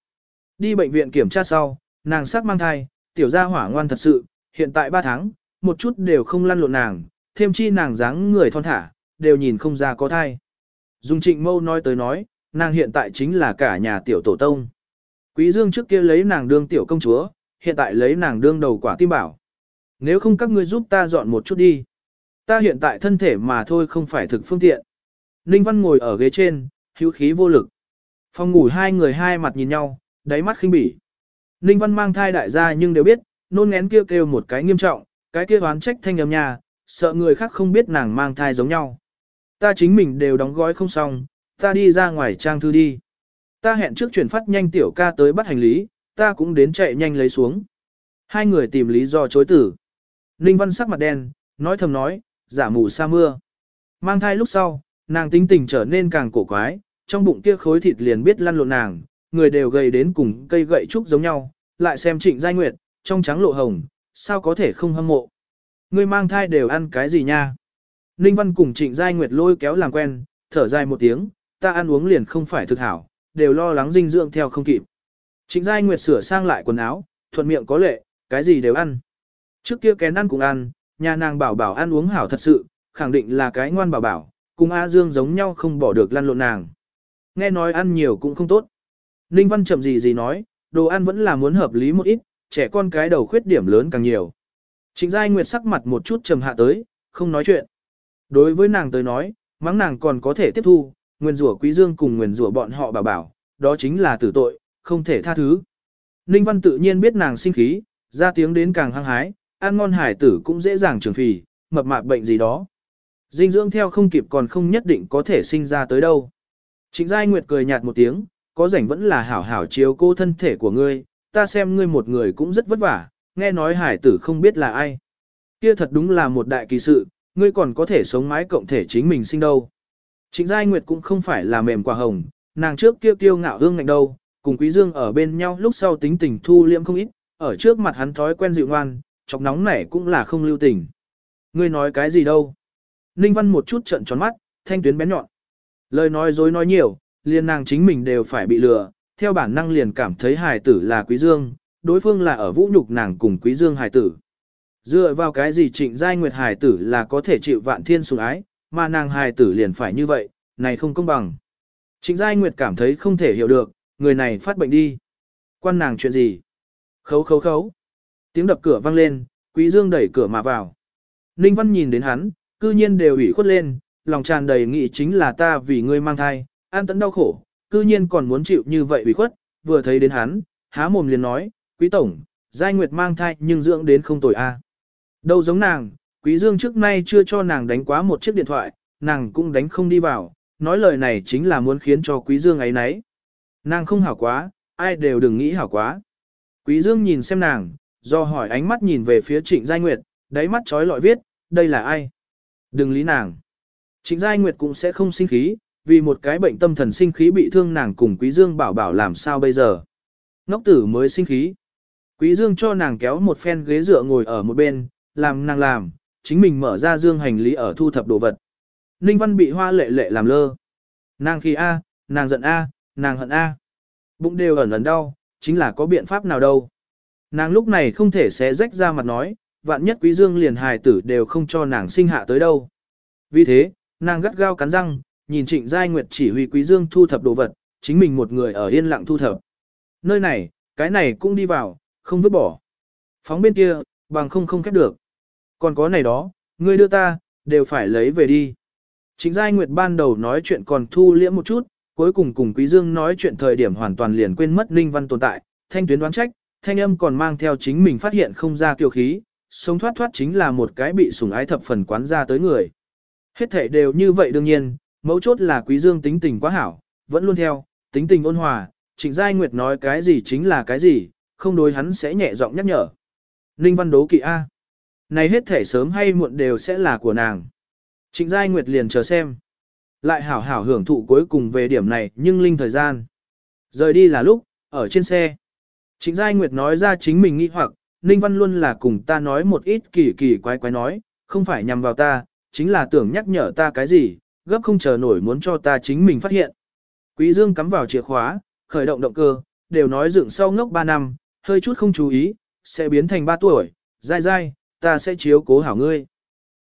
đi bệnh viện kiểm tra sau, nàng sắc mang thai, tiểu gia hỏa ngoan thật sự, hiện tại 3 tháng, một chút đều không lăn lộn nàng, thêm chi nàng dáng người thon thả, đều nhìn không ra có thai. Dung trịnh mâu nói tới nói, nàng hiện tại chính là cả nhà tiểu tổ tông. Quý dương trước kia lấy nàng đương tiểu công chúa, hiện tại lấy nàng đương đầu quả tim bảo. Nếu không các ngươi giúp ta dọn một chút đi. Ta hiện tại thân thể mà thôi không phải thực phương tiện. Ninh Văn ngồi ở ghế trên, hữu khí vô lực. Phòng ngủ hai người hai mặt nhìn nhau, đáy mắt khinh bỉ. Ninh Văn mang thai đại gia nhưng đều biết, nôn ngén kêu kêu một cái nghiêm trọng, cái kia oán trách thanh âm nhà, sợ người khác không biết nàng mang thai giống nhau. Ta chính mình đều đóng gói không xong, ta đi ra ngoài trang thư đi. Ta hẹn trước chuyển phát nhanh tiểu ca tới bắt hành lý, ta cũng đến chạy nhanh lấy xuống. Hai người tìm lý do chối tử. Ninh Văn sắc mặt đen, nói thầm nói, giả mù sa mưa. Mang thai lúc sau, nàng tính tình trở nên càng cổ quái, trong bụng kia khối thịt liền biết lăn lộn nàng, người đều gầy đến cùng cây gậy trúc giống nhau, lại xem trịnh giai nguyệt, trong trắng lộ hồng, sao có thể không hâm mộ. Người mang thai đều ăn cái gì nha? Ninh Văn cùng Trịnh Giai Nguyệt lôi kéo làm quen, thở dài một tiếng, ta ăn uống liền không phải thực hảo, đều lo lắng dinh dưỡng theo không kịp. Trịnh Giai Nguyệt sửa sang lại quần áo, thuận miệng có lệ, cái gì đều ăn. Trước kia kén ăn cũng ăn, nhà nàng bảo bảo ăn uống hảo thật sự, khẳng định là cái ngoan bảo bảo, cùng A Dương giống nhau không bỏ được lăn lộn nàng. Nghe nói ăn nhiều cũng không tốt. Ninh Văn chậm gì gì nói, đồ ăn vẫn là muốn hợp lý một ít, trẻ con cái đầu khuyết điểm lớn càng nhiều. Trịnh Giai Nguyệt sắc mặt một chút trầm hạ tới, không nói chuyện. Đối với nàng tới nói, mắng nàng còn có thể tiếp thu, nguyên rủa quý dương cùng nguyên rủa bọn họ bảo bảo, đó chính là tử tội, không thể tha thứ. Ninh Văn tự nhiên biết nàng sinh khí, ra tiếng đến càng hăng hái, ăn ngon hải tử cũng dễ dàng trường phì, mập mạp bệnh gì đó. Dinh dưỡng theo không kịp còn không nhất định có thể sinh ra tới đâu. Trịnh Giai Nguyệt cười nhạt một tiếng, có rảnh vẫn là hảo hảo chiếu cô thân thể của ngươi, ta xem ngươi một người cũng rất vất vả, nghe nói hải tử không biết là ai. Kia thật đúng là một đại kỳ sự, ngươi còn có thể sống mái cộng thể chính mình sinh đâu. Trịnh Giai Nguyệt cũng không phải là mềm quả hồng, nàng trước kia kiêu ngạo hương ngạnh đâu, cùng Quý Dương ở bên nhau lúc sau tính tình thu liễm không ít, ở trước mặt hắn thói quen dịu ngoan, chọc nóng nảy cũng là không lưu tình. Ngươi nói cái gì đâu? Ninh Văn một chút trợn tròn mắt, thanh tuyến bén nhọn. Lời nói dối nói nhiều, liền nàng chính mình đều phải bị lừa, theo bản năng liền cảm thấy hài tử là Quý Dương, đối phương là ở vũ nhục nàng cùng Quý Dương hài tử. Dựa vào cái gì trịnh giai nguyệt hài tử là có thể chịu vạn thiên sủng ái, mà nàng hài tử liền phải như vậy, này không công bằng. Trịnh Giai Nguyệt cảm thấy không thể hiểu được, người này phát bệnh đi. Quan nàng chuyện gì? Khấu khấu khấu. Tiếng đập cửa vang lên, Quý Dương đẩy cửa mà vào. Ninh Văn nhìn đến hắn, cư nhiên đều ủy khuất lên, lòng tràn đầy nghĩ chính là ta vì ngươi mang thai, an tận đau khổ, cư nhiên còn muốn chịu như vậy ủy khuất, vừa thấy đến hắn, há mồm liền nói, Quý Tổng, Giai Nguyệt mang thai nhưng dưỡng đến không tồi a. Đâu giống nàng, Quý Dương trước nay chưa cho nàng đánh quá một chiếc điện thoại, nàng cũng đánh không đi vào, nói lời này chính là muốn khiến cho Quý Dương ấy nấy. Nàng không hảo quá, ai đều đừng nghĩ hảo quá. Quý Dương nhìn xem nàng, do hỏi ánh mắt nhìn về phía Trịnh Giai Nguyệt, đáy mắt chói lọi viết, đây là ai? Đừng lý nàng. Trịnh Giai Nguyệt cũng sẽ không sinh khí, vì một cái bệnh tâm thần sinh khí bị thương nàng cùng Quý Dương bảo bảo làm sao bây giờ. Ngốc tử mới sinh khí. Quý Dương cho nàng kéo một phen ghế dựa ngồi ở một bên, làm nàng làm, chính mình mở ra dương hành lý ở thu thập đồ vật. Ninh Văn bị hoa lệ lệ làm lơ. Nàng khi A, nàng giận A, nàng hận A. Bụng đều ẩn ẩn đau, chính là có biện pháp nào đâu. Nàng lúc này không thể xé rách ra mặt nói, vạn nhất quý dương liền hài tử đều không cho nàng sinh hạ tới đâu. Vì thế, nàng gắt gao cắn răng, nhìn trịnh giai nguyệt chỉ huy quý dương thu thập đồ vật, chính mình một người ở yên lặng thu thập. Nơi này, cái này cũng đi vào, không vứt bỏ. Phóng bên kia, bằng không không khép được. Còn có này đó, ngươi đưa ta, đều phải lấy về đi. Trịnh Giai Nguyệt ban đầu nói chuyện còn thu liễm một chút, cuối cùng cùng Quý Dương nói chuyện thời điểm hoàn toàn liền quên mất Ninh Văn tồn tại, thanh tuyến đoán trách, thanh âm còn mang theo chính mình phát hiện không ra kiêu khí, sống thoát thoát chính là một cái bị sủng ái thập phần quán ra tới người. Hết thể đều như vậy đương nhiên, mấu chốt là Quý Dương tính tình quá hảo, vẫn luôn theo, tính tình ôn hòa, Trịnh Giai Nguyệt nói cái gì chính là cái gì, không đối hắn sẽ nhẹ giọng nhắc nhở. Ninh Văn đố kỵ A. Này hết thể sớm hay muộn đều sẽ là của nàng. Trịnh Giai Nguyệt liền chờ xem. Lại hảo hảo hưởng thụ cuối cùng về điểm này nhưng linh thời gian. Rời đi là lúc, ở trên xe. Trịnh Giai Nguyệt nói ra chính mình nghĩ hoặc, Ninh Văn luôn là cùng ta nói một ít kỳ kỳ quái quái nói, không phải nhằm vào ta, chính là tưởng nhắc nhở ta cái gì, gấp không chờ nổi muốn cho ta chính mình phát hiện. Quý Dương cắm vào chìa khóa, khởi động động cơ, đều nói dựng sau ngốc 3 năm, hơi chút không chú ý, sẽ biến thành 3 tuổi, dai dai, ta sẽ chiếu cố hảo ngươi.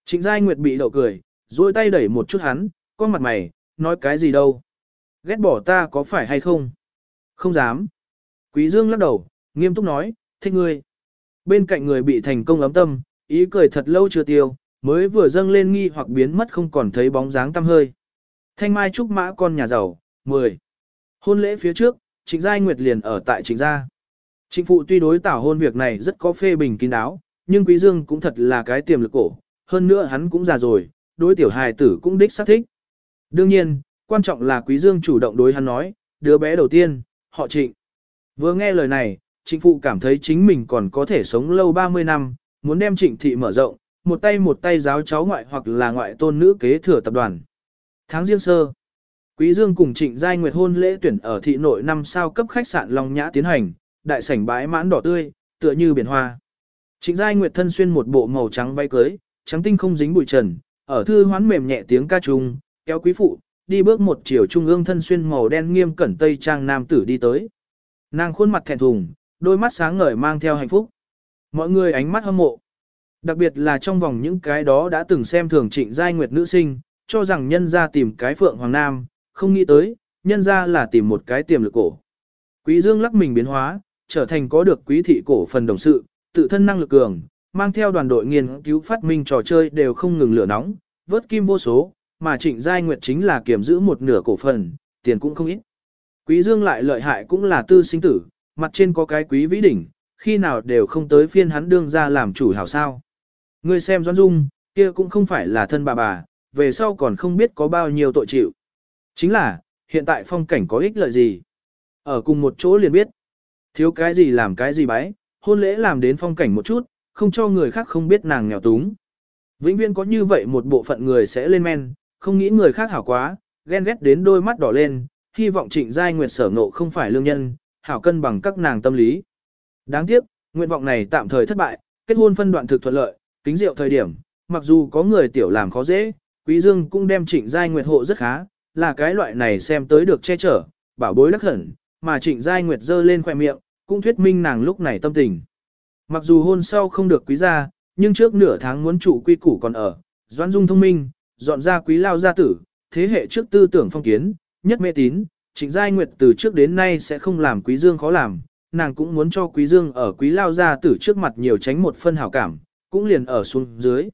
Trịnh Giai Nguyệt bị đậu cười, duỗi tay đẩy một chút hắn, con mặt mày, nói cái gì đâu. Ghét bỏ ta có phải hay không? Không dám. Quý Dương lắc đầu, nghiêm túc nói, thích ngươi. Bên cạnh người bị thành công ấm tâm, ý cười thật lâu chưa tiêu, mới vừa dâng lên nghi hoặc biến mất không còn thấy bóng dáng tăm hơi. Thanh Mai Trúc Mã con nhà giàu, 10. Hôn lễ phía trước, Trịnh Giai Nguyệt liền ở tại Trịnh Gia. Trịnh Phụ tuy đối tảo hôn việc này rất có phê bình kín đáo, nhưng Quý Dương cũng thật là cái tiềm lực cổ, hơn nữa hắn cũng già rồi, đối tiểu hài tử cũng đích xác thích. Đương nhiên, quan trọng là Quý Dương chủ động đối hắn nói, đứa bé đầu tiên, họ Trịnh. Vừa nghe lời này, Trịnh Phụ cảm thấy chính mình còn có thể sống lâu 30 năm, muốn đem Trịnh Thị mở rộng, một tay một tay giáo cháu ngoại hoặc là ngoại tôn nữ kế thừa tập đoàn. Tháng riêng sơ, Quý Dương cùng Trịnh Giai Nguyệt hôn lễ tuyển ở thị nội năm sao cấp khách sạn Long Nhã tiến hành, đại sảnh bãi mãn đỏ tươi, tựa như biển hoa. Trịnh Giai Nguyệt thân xuyên một bộ màu trắng váy cưới, trắng tinh không dính bụi trần, ở thư hoán mềm nhẹ tiếng ca trùng, kéo quý phụ, đi bước một chiều trung ương thân xuyên màu đen nghiêm cẩn tây trang nam tử đi tới. Nàng khuôn mặt thẹn thùng, đôi mắt sáng ngời mang theo hạnh phúc. Mọi người ánh mắt hâm mộ. Đặc biệt là trong vòng những cái đó đã từng xem thường trịnh giai nguyệt nữ sinh, cho rằng nhân ra tìm cái phượng hoàng nam, không nghĩ tới, nhân ra là tìm một cái tiềm lực cổ. Quý dương lắc mình biến hóa, trở thành có được quý thị cổ phần đồng sự, tự thân năng lực cường, mang theo đoàn đội nghiên cứu phát minh trò chơi đều không ngừng lửa nóng, vớt kim vô số, mà Trịnh Giai Nguyệt chính là kiểm giữ một nửa cổ phần, tiền cũng không ít. Quý Dương lại lợi hại cũng là tư sinh tử, mặt trên có cái quý vĩ đỉnh, khi nào đều không tới phiên hắn đương ra làm chủ hảo sao. Ngươi xem Doan Dung, kia cũng không phải là thân bà bà, về sau còn không biết có bao nhiêu tội chịu. Chính là, hiện tại phong cảnh có ích lợi gì? Ở cùng một chỗ liền biết. Thiếu cái gì làm cái gì bái, hôn lễ làm đến phong cảnh một chút, không cho người khác không biết nàng nghèo túng. Vĩnh viên có như vậy một bộ phận người sẽ lên men, không nghĩ người khác hảo quá, ghen ghét đến đôi mắt đỏ lên, hy vọng trịnh giai nguyệt sở ngộ không phải lương nhân, hảo cân bằng các nàng tâm lý. Đáng tiếc, nguyện vọng này tạm thời thất bại, kết hôn phân đoạn thực thuận lợi, kính rượu thời điểm, mặc dù có người tiểu làm khó dễ, quý dương cũng đem trịnh giai nguyệt hộ rất khá, là cái loại này xem tới được che chở, bảo bối đắc hẳn, mà trịnh giai nguyệt dơ lên khoẻ miệng, cũng thuyết minh nàng lúc này tâm tình. Mặc dù hôn sau không được quý gia, nhưng trước nửa tháng muốn trụ quy củ còn ở, Doãn Dung thông minh, dọn ra quý lao gia tử, thế hệ trước tư tưởng phong kiến, nhất mê tín, Trịnh Giai Nguyệt từ trước đến nay sẽ không làm Quý Dương khó làm, nàng cũng muốn cho Quý Dương ở Quý Lao gia tử trước mặt nhiều tránh một phân hảo cảm, cũng liền ở xuống dưới.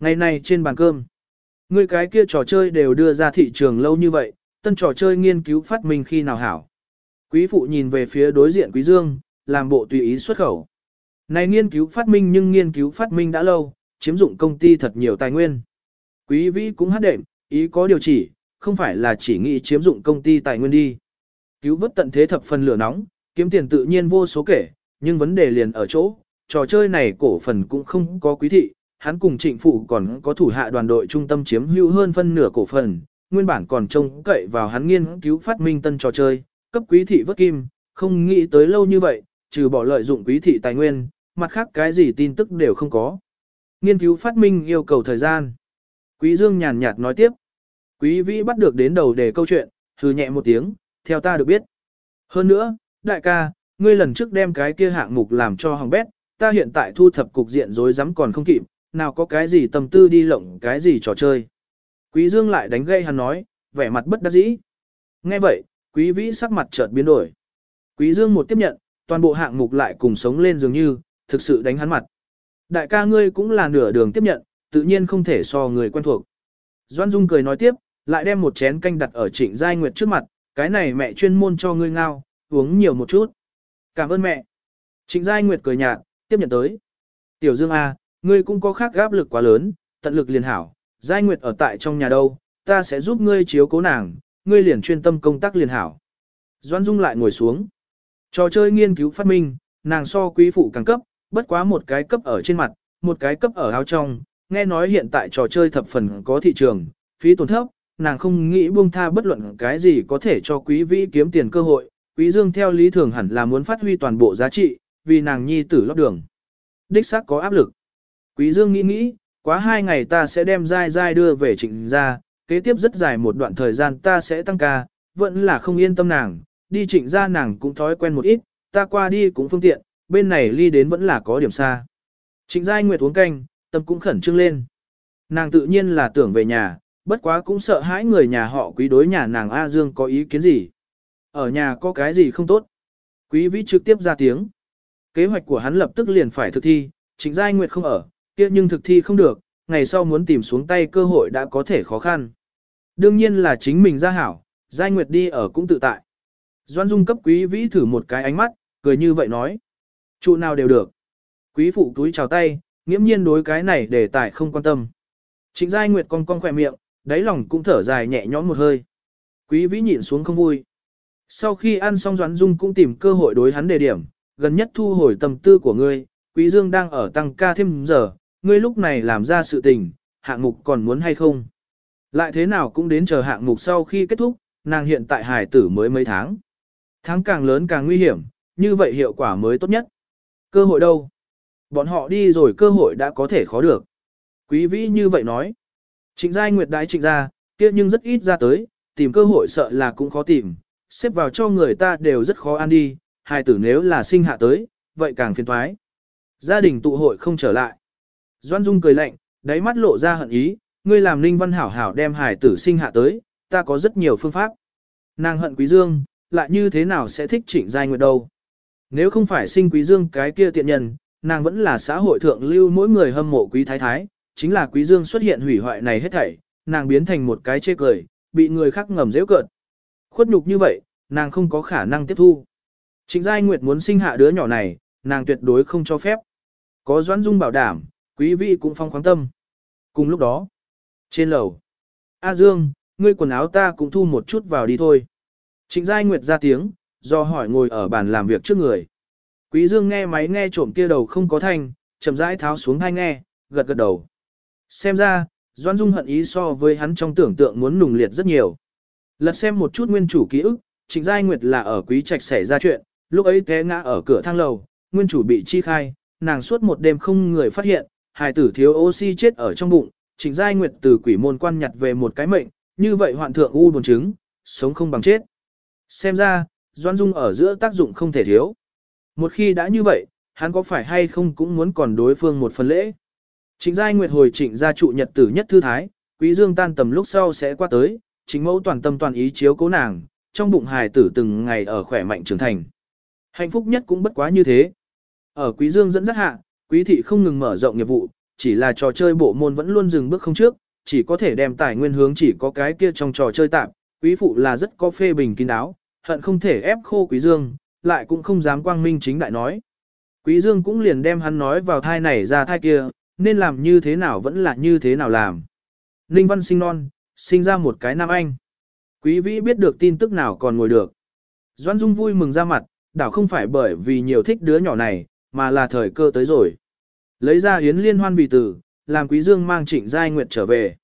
Ngày này trên bàn cơm, người cái kia trò chơi đều đưa ra thị trường lâu như vậy, tân trò chơi nghiên cứu phát minh khi nào hảo. Quý phụ nhìn về phía đối diện Quý Dương, làm bộ tùy ý xuất khẩu. Này nghiên cứu phát minh nhưng nghiên cứu phát minh đã lâu, chiếm dụng công ty thật nhiều tài nguyên. Quý vĩ cũng hát đệm, ý có điều chỉ, không phải là chỉ nghĩ chiếm dụng công ty tài nguyên đi. Cứu vớt tận thế thập phần lửa nóng, kiếm tiền tự nhiên vô số kể, nhưng vấn đề liền ở chỗ, trò chơi này cổ phần cũng không có quý thị, hắn cùng trịnh phụ còn có thủ hạ đoàn đội trung tâm chiếm hữu hơn phân nửa cổ phần, nguyên bản còn trông cậy vào hắn nghiên cứu phát minh tân trò chơi, cấp quý thị vớt kim, không nghĩ tới lâu như vậy, trừ bỏ lợi dụng quý thị tài nguyên, mặt khác cái gì tin tức đều không có. Nghiên cứu phát minh yêu cầu thời gian. Quý Dương nhàn nhạt nói tiếp. Quý vĩ bắt được đến đầu để câu chuyện, hừ nhẹ một tiếng, theo ta được biết. Hơn nữa, đại ca, ngươi lần trước đem cái kia hạng mục làm cho hỏng bét, ta hiện tại thu thập cục diện rối rắm còn không kịp, nào có cái gì tâm tư đi lộng cái gì trò chơi. Quý Dương lại đánh gây hắn nói, vẻ mặt bất đắc dĩ. Nghe vậy, quý vĩ sắc mặt chợt biến đổi. Quý Dương một tiếp nhận, toàn bộ hạng mục lại cùng sống lên dường như, thực sự đánh hắn mặt. Đại ca ngươi cũng là nửa đường tiếp nhận, tự nhiên không thể so người quen thuộc. Doan Dung cười nói tiếp, lại đem một chén canh đặt ở trịnh giai nguyệt trước mặt, cái này mẹ chuyên môn cho ngươi ngao, uống nhiều một chút. Cảm ơn mẹ. Trịnh giai nguyệt cười nhạt, tiếp nhận tới. Tiểu Dương A, ngươi cũng có khác gáp lực quá lớn, tận lực liền hảo, giai nguyệt ở tại trong nhà đâu, ta sẽ giúp ngươi chiếu cố nàng, ngươi liền chuyên tâm công tác liền hảo. Doãn Dung lại ngồi xuống. Trò chơi nghiên cứu phát minh, nàng so quý phụ càng cấp, bất quá một cái cấp ở trên mặt, một cái cấp ở áo trong, nghe nói hiện tại trò chơi thập phần có thị trường, phí tổn thấp, nàng không nghĩ buông tha bất luận cái gì có thể cho quý vĩ kiếm tiền cơ hội, quý dương theo lý thường hẳn là muốn phát huy toàn bộ giá trị, vì nàng nhi tử lót đường. Đích xác có áp lực. Quý dương nghĩ nghĩ, quá hai ngày ta sẽ đem dai dai đưa về trịnh gia, kế tiếp rất dài một đoạn thời gian ta sẽ tăng ca, vẫn là không yên tâm nàng, đi trịnh gia nàng cũng thói quen một ít, ta qua đi cũng phương tiện, bên này ly đến vẫn là có điểm xa. Trịnh giai nguyệt uống canh, tâm cũng khẩn trương lên. Nàng tự nhiên là tưởng về nhà, bất quá cũng sợ hãi người nhà họ quý đối nhà nàng A Dương có ý kiến gì. Ở nhà có cái gì không tốt. Quý vĩ trực tiếp ra tiếng. Kế hoạch của hắn lập tức liền phải thực thi, trịnh giai nguyệt không ở, kia nhưng thực thi không được, ngày sau muốn tìm xuống tay cơ hội đã có thể khó khăn. Đương nhiên là chính mình ra hảo, giai nguyệt đi ở cũng tự tại. Doan Dung cấp quý vĩ thử một cái ánh mắt, cười như vậy nói. Trụ nào đều được. Quý phụ túi chào tay, nghiễm nhiên đối cái này để tài không quan tâm. Trịnh giai nguyệt cong cong khỏe miệng, đáy lòng cũng thở dài nhẹ nhõm một hơi. Quý vĩ nhịn xuống không vui. Sau khi ăn xong Doãn Dung cũng tìm cơ hội đối hắn đề điểm, gần nhất thu hồi tâm tư của ngươi, Quý Dương đang ở tăng ca thêm giờ, ngươi lúc này làm ra sự tình, hạng mục còn muốn hay không? Lại thế nào cũng đến chờ hạng mục sau khi kết thúc, nàng hiện tại hải tử mới mấy tháng. Tháng càng lớn càng nguy hiểm, như vậy hiệu quả mới tốt nhất. Cơ hội đâu? Bọn họ đi rồi cơ hội đã có thể khó được. Quý vĩ như vậy nói. Trịnh giai nguyệt đái trịnh ra, kia nhưng rất ít ra tới, tìm cơ hội sợ là cũng khó tìm, xếp vào cho người ta đều rất khó ăn đi, hài tử nếu là sinh hạ tới, vậy càng phiền thoái. Gia đình tụ hội không trở lại. Doan Dung cười lạnh, đáy mắt lộ ra hận ý, ngươi làm Ninh Văn Hảo Hảo đem hài tử sinh hạ tới, ta có rất nhiều phương pháp. Nàng hận Quý Dương, lại như thế nào sẽ thích trịnh giai nguyệt đâu. Nếu không phải sinh Quý Dương cái kia tiện nhân, nàng vẫn là xã hội thượng lưu mỗi người hâm mộ Quý Thái Thái, chính là Quý Dương xuất hiện hủy hoại này hết thảy, nàng biến thành một cái chê cười, bị người khác ngầm dễ cợt. Khuất nhục như vậy, nàng không có khả năng tiếp thu. Trịnh Giai Nguyệt muốn sinh hạ đứa nhỏ này, nàng tuyệt đối không cho phép. Có Doãn Dung bảo đảm, quý vị cũng phong khoáng tâm. Cùng lúc đó, trên lầu, A Dương, ngươi quần áo ta cũng thu một chút vào đi thôi. Trịnh Giai Nguyệt ra tiếng, do hỏi ngồi ở bàn làm việc trước người. Quý Dương nghe máy nghe trộm kia đầu không có thanh, chậm rãi tháo xuống hai nghe, gật gật đầu. Xem ra, Doan Dung hận ý so với hắn trong tưởng tượng muốn nùng liệt rất nhiều. Lật xem một chút nguyên chủ ký ức, Trịnh Giai Nguyệt là ở quý trạch xảy ra chuyện, lúc ấy té ngã ở cửa thang lầu, nguyên chủ bị chi khai, nàng suốt một đêm không người phát hiện, hài tử thiếu oxy chết ở trong bụng, Trịnh Giai Nguyệt từ quỷ môn quan nhặt về một cái mệnh, như vậy hoạn thượng u buồn chứng, sống không bằng chết. Xem ra, Doan Dung ở giữa tác dụng không thể thiếu. Một khi đã như vậy, hắn có phải hay không cũng muốn còn đối phương một phần lễ. Trịnh Giai Nguyệt hồi trịnh gia trụ nhật tử nhất thư thái, quý dương tan tầm lúc sau sẽ qua tới, chính mẫu toàn tâm toàn ý chiếu cố nàng, trong bụng hài tử từng ngày ở khỏe mạnh trưởng thành. Hạnh phúc nhất cũng bất quá như thế. Ở quý dương dẫn dắt hạ, quý thị không ngừng mở rộng nghiệp vụ, chỉ là trò chơi bộ môn vẫn luôn dừng bước không trước, chỉ có thể đem tài nguyên hướng chỉ có cái kia trong trò chơi tạm, quý phụ là rất có phê bình kín đáo, hận không thể ép khô quý dương, lại cũng không dám quang minh chính đại nói. Quý dương cũng liền đem hắn nói vào thai này ra thai kia, nên làm như thế nào vẫn là như thế nào làm. Ninh văn sinh non, sinh ra một cái nam anh. Quý vĩ biết được tin tức nào còn ngồi được. Doan Dung vui mừng ra mặt, đảo không phải bởi vì nhiều thích đứa nhỏ này, mà là thời cơ tới rồi. Lấy ra yến liên hoan vì tử, làm quý dương mang trịnh giai nguyệt trở về.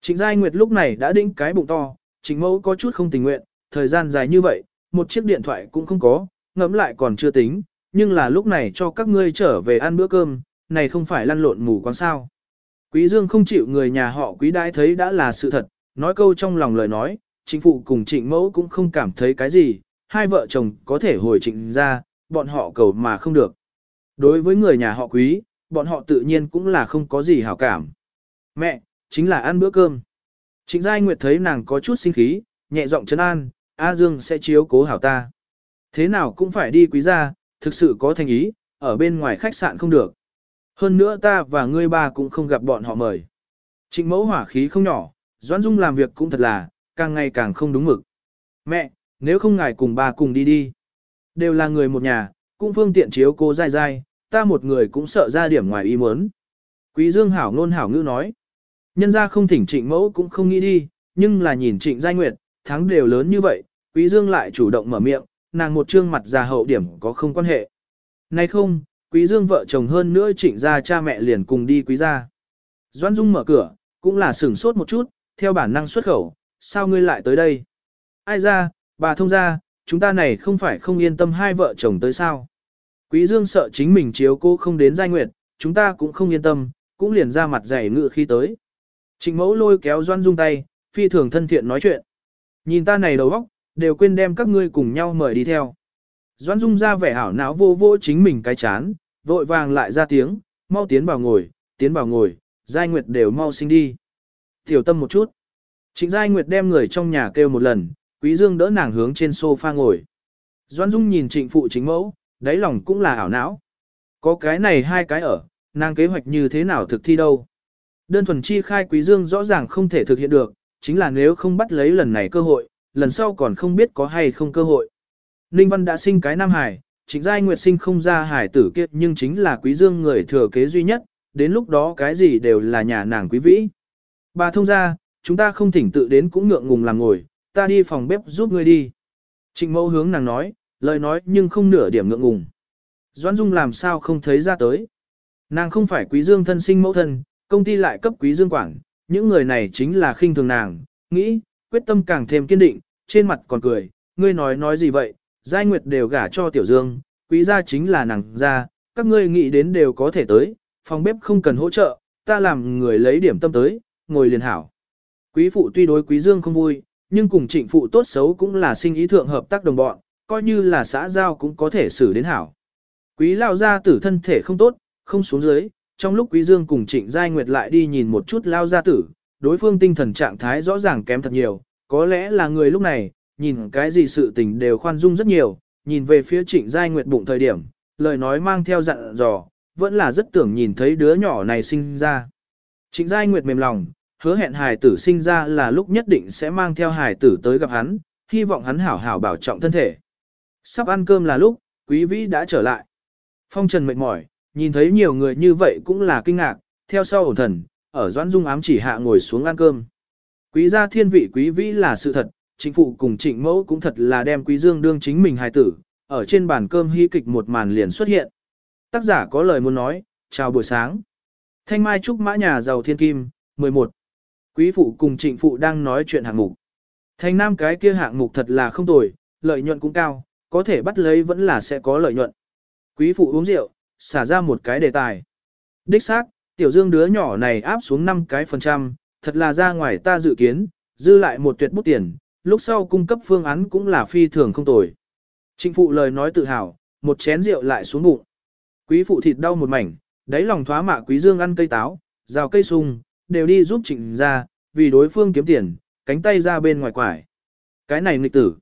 Trịnh giai nguyệt lúc này đã đĩnh cái bụng to, trịnh mẫu có chút không tình nguyện, thời gian dài như vậy, một chiếc điện thoại cũng không có, ngẫm lại còn chưa tính, nhưng là lúc này cho các ngươi trở về ăn bữa cơm, này không phải lăn lộn mù quáng sao. Quý Dương không chịu người nhà họ quý đãi thấy đã là sự thật, nói câu trong lòng lời nói, chính phụ cùng trịnh mẫu cũng không cảm thấy cái gì, hai vợ chồng có thể hồi trịnh ra, bọn họ cầu mà không được. Đối với người nhà họ quý, bọn họ tự nhiên cũng là không có gì hảo cảm. Mẹ, chính là ăn bữa cơm. Trịnh Giai Nguyệt thấy nàng có chút sinh khí, nhẹ giọng trấn an, A Dương sẽ chiếu cố hảo ta. Thế nào cũng phải đi quý gia, thực sự có thành ý, ở bên ngoài khách sạn không được. Hơn nữa ta và ngươi ba cũng không gặp bọn họ mời. Trịnh mẫu hỏa khí không nhỏ, Doãn Dung làm việc cũng thật là, càng ngày càng không đúng mực. Mẹ, nếu không ngài cùng ba cùng đi đi. Đều là người một nhà, cũng phương tiện chiếu cô dai dai, ta một người cũng sợ ra điểm ngoài ý muốn. Quý Dương hảo ngôn hảo ngữ nói. Nhân gia không thỉnh trịnh mẫu cũng không nghĩ đi, nhưng là nhìn trịnh giai nguyệt, thắng đều lớn như vậy, quý dương lại chủ động mở miệng, nàng một trương mặt già hậu điểm có không quan hệ. Nay không, quý dương vợ chồng hơn nữa trịnh gia cha mẹ liền cùng đi quý gia. Doãn Dung mở cửa, cũng là sửng sốt một chút, theo bản năng xuất khẩu, sao ngươi lại tới đây? Ai ra, bà thông gia, chúng ta này không phải không yên tâm hai vợ chồng tới sao? Quý dương sợ chính mình chiếu cô không đến giai nguyệt, chúng ta cũng không yên tâm, cũng liền ra mặt dày ngự khi tới. Trịnh mẫu lôi kéo Doan Dung tay, phi thường thân thiện nói chuyện. Nhìn ta này đầu óc, đều quên đem các ngươi cùng nhau mời đi theo. Doan Dung ra vẻ hảo não vô vô chính mình cái chán, vội vàng lại ra tiếng, mau tiến vào ngồi, tiến vào ngồi, Giai Nguyệt đều mau sinh đi. Tiểu tâm một chút. Trịnh Giai Nguyệt đem người trong nhà kêu một lần, Quý Dương đỡ nàng hướng trên sofa ngồi. Doan Dung nhìn trịnh phụ chính mẫu, đáy lòng cũng là ảo não. Có cái này hai cái ở, nàng kế hoạch như thế nào thực thi đâu. Đơn thuần chi khai quý dương rõ ràng không thể thực hiện được, chính là nếu không bắt lấy lần này cơ hội, lần sau còn không biết có hay không cơ hội. Ninh Văn đã sinh cái Nam Hải, trịnh giai nguyệt sinh không ra hải tử kiệt nhưng chính là quý dương người thừa kế duy nhất, đến lúc đó cái gì đều là nhà nàng quý vĩ. Bà thông ra, chúng ta không thỉnh tự đến cũng ngượng ngùng làm ngồi, ta đi phòng bếp giúp ngươi đi. Trịnh mẫu hướng nàng nói, lời nói nhưng không nửa điểm ngượng ngùng. Doãn Dung làm sao không thấy ra tới. Nàng không phải quý dương thân sinh mẫu thân, công ty lại cấp quý dương quản, những người này chính là khinh thường nàng, nghĩ, quyết tâm càng thêm kiên định, trên mặt còn cười, ngươi nói nói gì vậy, giai nguyệt đều gả cho tiểu dương, quý gia chính là nàng gia, các ngươi nghĩ đến đều có thể tới, phòng bếp không cần hỗ trợ, ta làm người lấy điểm tâm tới, ngồi liền hảo. Quý phụ tuy đối quý dương không vui, nhưng cùng trịnh phụ tốt xấu cũng là sinh ý thượng hợp tác đồng bọn, coi như là xã giao cũng có thể xử đến hảo. Quý lao gia tử thân thể không tốt, không xuống dưới, trong lúc Quý Dương cùng Trịnh Giai Nguyệt lại đi nhìn một chút lao gia tử, đối phương tinh thần trạng thái rõ ràng kém thật nhiều, có lẽ là người lúc này, nhìn cái gì sự tình đều khoan dung rất nhiều, nhìn về phía Trịnh Giai Nguyệt bụng thời điểm, lời nói mang theo dặn dò, vẫn là rất tưởng nhìn thấy đứa nhỏ này sinh ra. Trịnh Giai Nguyệt mềm lòng, hứa hẹn hài tử sinh ra là lúc nhất định sẽ mang theo hài tử tới gặp hắn, hy vọng hắn hảo hảo bảo trọng thân thể. Sắp ăn cơm là lúc, quý vĩ đã trở lại. Phong trần mệt mỏi, nhìn thấy nhiều người như vậy cũng là kinh ngạc, theo sau ổn thần, ở doãn dung ám chỉ hạ ngồi xuống ăn cơm. Quý gia thiên vị quý vĩ là sự thật, chính phụ cùng trịnh mẫu cũng thật là đem quý dương đương chính mình hài tử, ở trên bàn cơm hy kịch một màn liền xuất hiện. Tác giả có lời muốn nói, chào buổi sáng. Thanh Mai Trúc Mã Nhà Giàu Thiên Kim, 11. Quý phụ cùng trịnh phụ đang nói chuyện hạng mục. Thành nam cái kia hạng mục thật là không tồi, lợi nhuận cũng cao, có thể bắt lấy vẫn là sẽ có lợi nhuận. Quý phụ uống rượu, xả ra một cái đề tài. Đích xác, tiểu dương đứa nhỏ này áp xuống 5 cái phần trăm, thật là ra ngoài ta dự kiến, dư lại một tuyệt bút tiền, lúc sau cung cấp phương án cũng là phi thường không tồi. Trịnh phụ lời nói tự hào, một chén rượu lại xuống bụng. Quý phụ thịt đau một mảnh, đáy lòng thoá mạ quý dương ăn cây táo, rào cây sung, đều đi giúp trịnh ra, vì đối phương kiếm tiền, cánh tay ra bên ngoài quải. Cái này nghịch tử.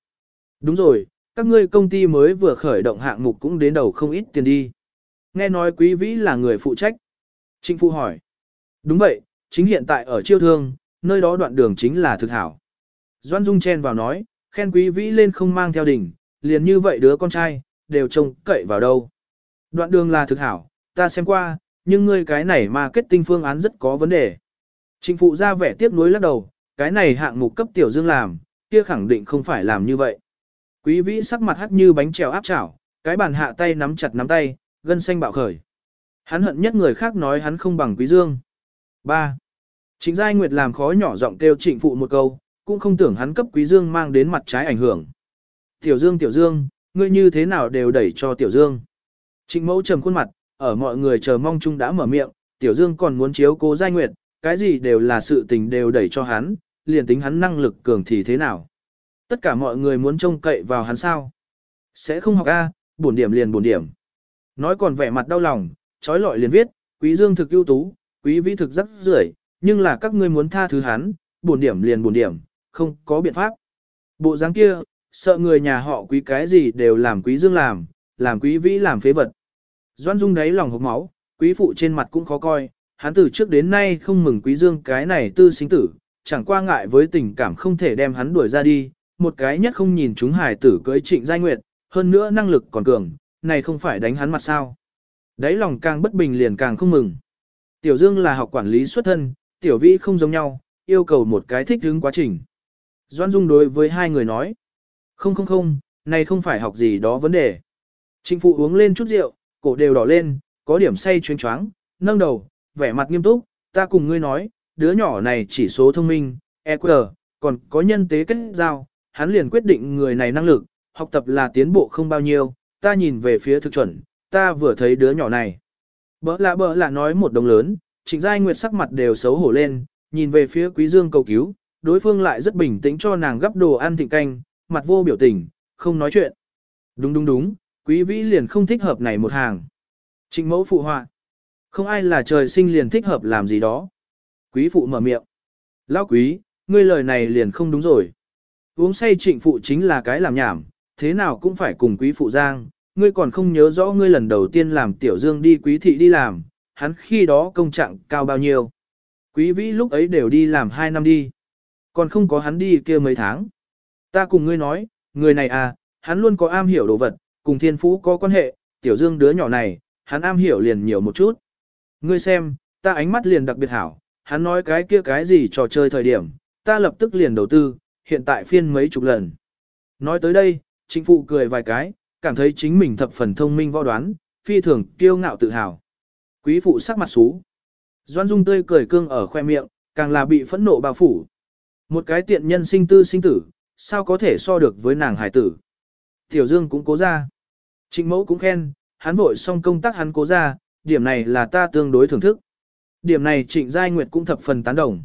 Đúng rồi, các ngươi công ty mới vừa khởi động hạng mục cũng đến đầu không ít tiền đi. Nghe nói quý vĩ là người phụ trách. Trịnh Phụ hỏi. Đúng vậy, chính hiện tại ở chiêu thương, nơi đó đoạn đường chính là thực hảo. Doan Dung chen vào nói, khen quý vĩ lên không mang theo đỉnh, liền như vậy đứa con trai, đều trông cậy vào đâu. Đoạn đường là thực hảo, ta xem qua, nhưng ngươi cái này mà kết tinh phương án rất có vấn đề. Trịnh Phụ ra vẻ tiếc nuối lắc đầu, cái này hạng mục cấp tiểu dương làm, kia khẳng định không phải làm như vậy. Quý vĩ sắc mặt hắt như bánh trèo áp chảo, cái bàn hạ tay nắm chặt nắm tay, gân xanh bạo khởi. Hắn hận nhất người khác nói hắn không bằng quý dương. 3. Trịnh Giai Nguyệt làm khó nhỏ giọng kêu trịnh phụ một câu, cũng không tưởng hắn cấp quý dương mang đến mặt trái ảnh hưởng. Tiểu Dương Tiểu Dương, ngươi như thế nào đều đẩy cho Tiểu Dương. Trịnh mẫu trầm khuôn mặt, ở mọi người chờ mong chung đã mở miệng, Tiểu Dương còn muốn chiếu cố Giai Nguyệt, cái gì đều là sự tình đều đẩy cho hắn, liền tính hắn năng lực cường thì thế nào. Tất cả mọi người muốn trông cậy vào hắn sao. Sẽ không học A, bổn điểm liền bổn điểm. Nói còn vẻ mặt đau lòng, trói lọi liền viết, quý dương thực ưu tú, quý vĩ thực rất rưởi, nhưng là các ngươi muốn tha thứ hắn, bổn điểm liền bổn điểm, không có biện pháp. Bộ dáng kia, sợ người nhà họ quý cái gì đều làm quý dương làm, làm quý vĩ làm phế vật. Doan Dung đáy lòng hộc máu, quý phụ trên mặt cũng khó coi, hắn từ trước đến nay không mừng quý dương cái này tư sinh tử, chẳng qua ngại với tình cảm không thể đem hắn đuổi ra đi, một cái nhất không nhìn chúng hài tử cưới trịnh giai nguyệt, hơn nữa năng lực còn cường, này không phải đánh hắn mặt sao. Đấy lòng càng bất bình liền càng không mừng. Tiểu Dương là học quản lý xuất thân, Tiểu Vĩ không giống nhau, yêu cầu một cái thích ứng quá trình. Doan Dung đối với hai người nói. Không không không, này không phải học gì đó vấn đề. Trịnh phụ uống lên chút rượu, cổ đều đỏ lên, có điểm say chuyên choáng, nâng đầu, vẻ mặt nghiêm túc, ta cùng ngươi nói, đứa nhỏ này chỉ số thông minh, EQ, còn có nhân tế kết giao, hắn liền quyết định người này năng lực, học tập là tiến bộ không bao nhiêu, ta nhìn về phía thực chuẩn, ta vừa thấy đứa nhỏ này. Bỡ lạ bỡ lạ nói một đồng lớn, trịnh giai nguyệt sắc mặt đều xấu hổ lên, nhìn về phía quý dương cầu cứu, đối phương lại rất bình tĩnh cho nàng gấp đồ ăn thịnh canh, mặt vô biểu tình, không nói chuyện. Đúng đúng đúng, quý vĩ liền không thích hợp này một hàng. Trịnh mẫu phụ họa. Không ai là trời sinh liền thích hợp làm gì đó. Quý phụ mở miệng. Lão quý, ngươi lời này liền không đúng rồi. Uống say trịnh phụ chính là cái làm nhảm, thế nào cũng phải cùng quý phụ giang. Ngươi còn không nhớ rõ ngươi lần đầu tiên làm tiểu dương đi quý thị đi làm, hắn khi đó công trạng cao bao nhiêu. Quý vĩ lúc ấy đều đi làm 2 năm đi. Còn không có hắn đi kia mấy tháng. Ta cùng ngươi nói, người này à, hắn luôn có am hiểu đồ vật, cùng thiên phú có quan hệ, tiểu dương đứa nhỏ này, hắn am hiểu liền nhiều một chút. Ngươi xem, ta ánh mắt liền đặc biệt hảo, hắn nói cái kia cái gì trò chơi thời điểm, ta lập tức liền đầu tư, hiện tại phiên mấy chục lần. Nói tới đây, chính phụ cười vài cái, cảm thấy chính mình thập phần thông minh võ đoán, phi thường kiêu ngạo tự hào. Quý phụ sắc mặt xú. Doan Dung tươi cười cương ở khoe miệng, càng là bị phẫn nộ bao phủ. Một cái tiện nhân sinh tư sinh tử, sao có thể so được với nàng hải tử. Tiểu Dương cũng cố ra. Trịnh mẫu cũng khen, hắn vội xong công tác hắn cố ra, điểm này là ta tương đối thưởng thức. Điểm này trịnh giai nguyệt cũng thập phần tán đồng.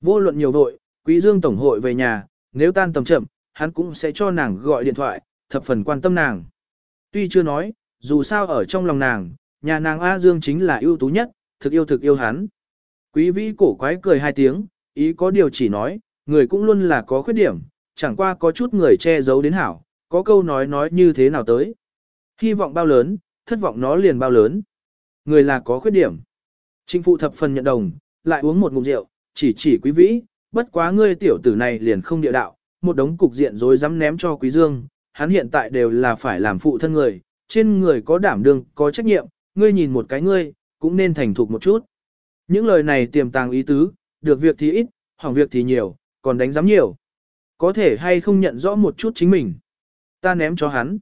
Vô luận nhiều vội, quý dương tổng hội về nhà, nếu tan tầm chậm, hắn cũng sẽ cho nàng gọi điện thoại, thập phần quan tâm nàng. Tuy chưa nói, dù sao ở trong lòng nàng, nhà nàng A Dương chính là ưu tú nhất, thực yêu thực yêu hắn. Quý vĩ cổ quái cười hai tiếng, ý có điều chỉ nói, người cũng luôn là có khuyết điểm, chẳng qua có chút người che giấu đến hảo, có câu nói nói như thế nào tới. Hy vọng bao lớn, thất vọng nó liền bao lớn. Người là có khuyết điểm. Trinh phụ thập phần nhận đồng, lại uống một ngụm rượu, chỉ chỉ quý vĩ, bất quá ngươi tiểu tử này liền không địa đạo, một đống cục diện rối dám ném cho quý dương, hắn hiện tại đều là phải làm phụ thân người, trên người có đảm đương, có trách nhiệm, ngươi nhìn một cái ngươi, cũng nên thành thục một chút. Những lời này tiềm tàng ý tứ, được việc thì ít, hỏng việc thì nhiều, còn đánh giám nhiều. Có thể hay không nhận rõ một chút chính mình. Ta ném cho hắn.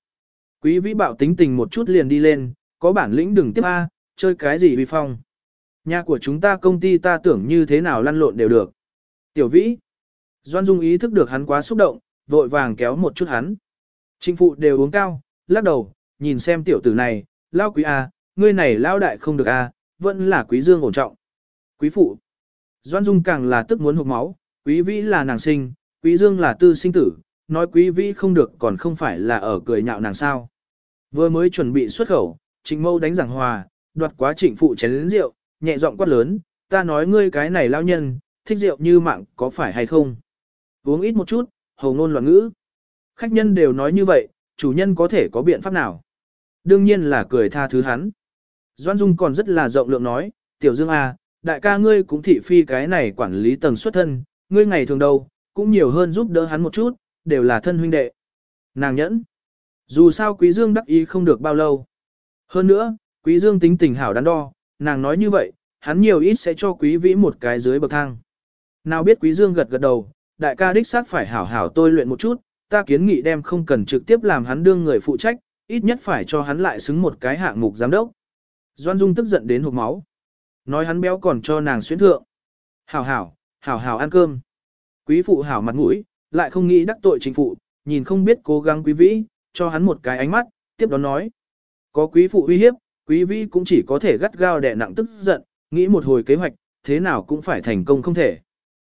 Quý vĩ bạo tính tình một chút liền đi lên, có bản lĩnh đừng tiếp A, chơi cái gì vi phong. Nhà của chúng ta công ty ta tưởng như thế nào lăn lộn đều được. Tiểu vĩ. Doan Dung ý thức được hắn quá xúc động, vội vàng kéo một chút hắn. Trinh phụ đều uống cao, lắc đầu, nhìn xem tiểu tử này, lao quý A, ngươi này lao đại không được A, vẫn là quý dương ổn trọng. Quý phụ. Doan Dung càng là tức muốn hụt máu, quý vĩ là nàng sinh, quý dương là tư sinh tử, nói quý vĩ không được còn không phải là ở cười nhạo nàng sao. Vừa mới chuẩn bị xuất khẩu, trịnh mâu đánh giảng hòa, đoạt quá trịnh phụ chén lĩnh rượu, nhẹ giọng quát lớn, ta nói ngươi cái này lao nhân, thích rượu như mạng có phải hay không? Uống ít một chút, hầu ngôn loạn ngữ. Khách nhân đều nói như vậy, chủ nhân có thể có biện pháp nào? Đương nhiên là cười tha thứ hắn. Doan Dung còn rất là rộng lượng nói, Tiểu Dương à, đại ca ngươi cũng thị phi cái này quản lý tầng xuất thân, ngươi ngày thường đâu, cũng nhiều hơn giúp đỡ hắn một chút, đều là thân huynh đệ. Nàng nhẫn. Dù sao Quý Dương đắc ý không được bao lâu. Hơn nữa, Quý Dương tính tình hảo đắn đo, nàng nói như vậy, hắn nhiều ít sẽ cho Quý Vĩ một cái dưới bậc thang. Nào biết Quý Dương gật gật đầu, đại ca đích xác phải hảo hảo tôi luyện một chút, ta kiến nghị đem không cần trực tiếp làm hắn đương người phụ trách, ít nhất phải cho hắn lại xứng một cái hạng mục giám đốc. Doan Dung tức giận đến hộc máu. Nói hắn béo còn cho nàng xuyến thượng. Hảo hảo, hảo hảo ăn cơm. Quý phụ hảo mặt mũi, lại không nghĩ đắc tội chính phụ, nhìn không biết cố gắng quý vĩ, cho hắn một cái ánh mắt, tiếp đó nói. Có quý phụ uy hiếp, quý vĩ cũng chỉ có thể gắt gao đè nặng tức giận, nghĩ một hồi kế hoạch, thế nào cũng phải thành công không thể.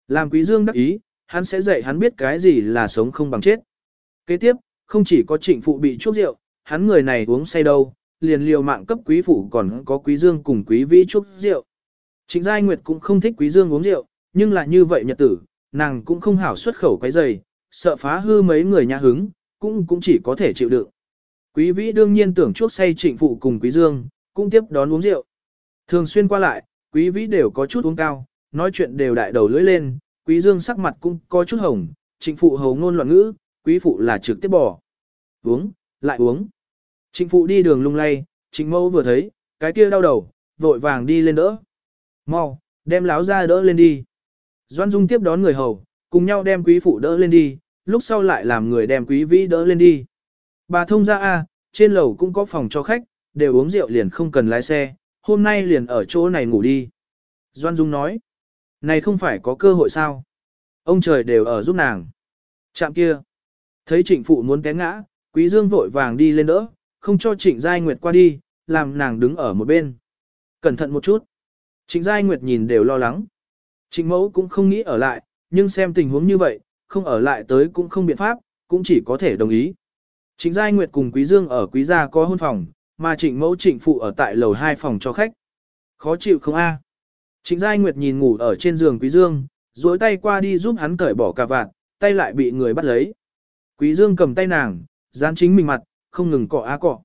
Làm quý dương đắc ý, hắn sẽ dạy hắn biết cái gì là sống không bằng chết. Kế tiếp, không chỉ có trịnh phụ bị chuốc rượu, hắn người này uống say đâu, liền liều mạng cấp quý phụ còn có quý dương cùng quý vĩ chuốc rượu. Trịnh Giai Nguyệt cũng không thích quý dương uống rượu, nhưng là như vậy nhật tử, nàng cũng không hảo xuất khẩu cái giày, sợ phá hư mấy người nhà hứng, cũng cũng chỉ có thể chịu đựng. Quý vĩ đương nhiên tưởng chuốc say trịnh phụ cùng quý dương, cũng tiếp đón uống rượu. Thường xuyên qua lại, quý vĩ đều có chút uống cao, nói chuyện đều đại đầu lưỡi lên, quý dương sắc mặt cũng có chút hồng, trịnh phụ hầu ngôn loạn ngữ, quý phụ là trực tiếp bỏ. Uống, lại uống. Trịnh phụ đi đường lung lay, trịnh mẫu vừa thấy, cái kia đau đầu, vội vàng đi lên đỡ. Mau, đem láo ra đỡ lên đi. Doan Dung tiếp đón người hầu, cùng nhau đem quý phụ đỡ lên đi, lúc sau lại làm người đem quý vĩ đỡ lên đi. Bà thông ra A, trên lầu cũng có phòng cho khách, đều uống rượu liền không cần lái xe, hôm nay liền ở chỗ này ngủ đi. Doan Dung nói, này không phải có cơ hội sao? Ông trời đều ở giúp nàng. Chạm kia, thấy trịnh phụ muốn té ngã, quý dương vội vàng đi lên đỡ, không cho trịnh giai nguyệt qua đi, làm nàng đứng ở một bên. Cẩn thận một chút. Trịnh giai nguyệt nhìn đều lo lắng. Trịnh mẫu cũng không nghĩ ở lại, nhưng xem tình huống như vậy, không ở lại tới cũng không biện pháp, cũng chỉ có thể đồng ý. Trịnh Giai Nguyệt cùng Quý Dương ở Quý Gia có hôn phòng, mà trịnh mẫu trịnh phụ ở tại lầu 2 phòng cho khách. Khó chịu không a? Trịnh Giai Nguyệt nhìn ngủ ở trên giường Quý Dương, duỗi tay qua đi giúp hắn cởi bỏ cà vạt, tay lại bị người bắt lấy. Quý Dương cầm tay nàng, dán chính mình mặt, không ngừng cọ á cọ.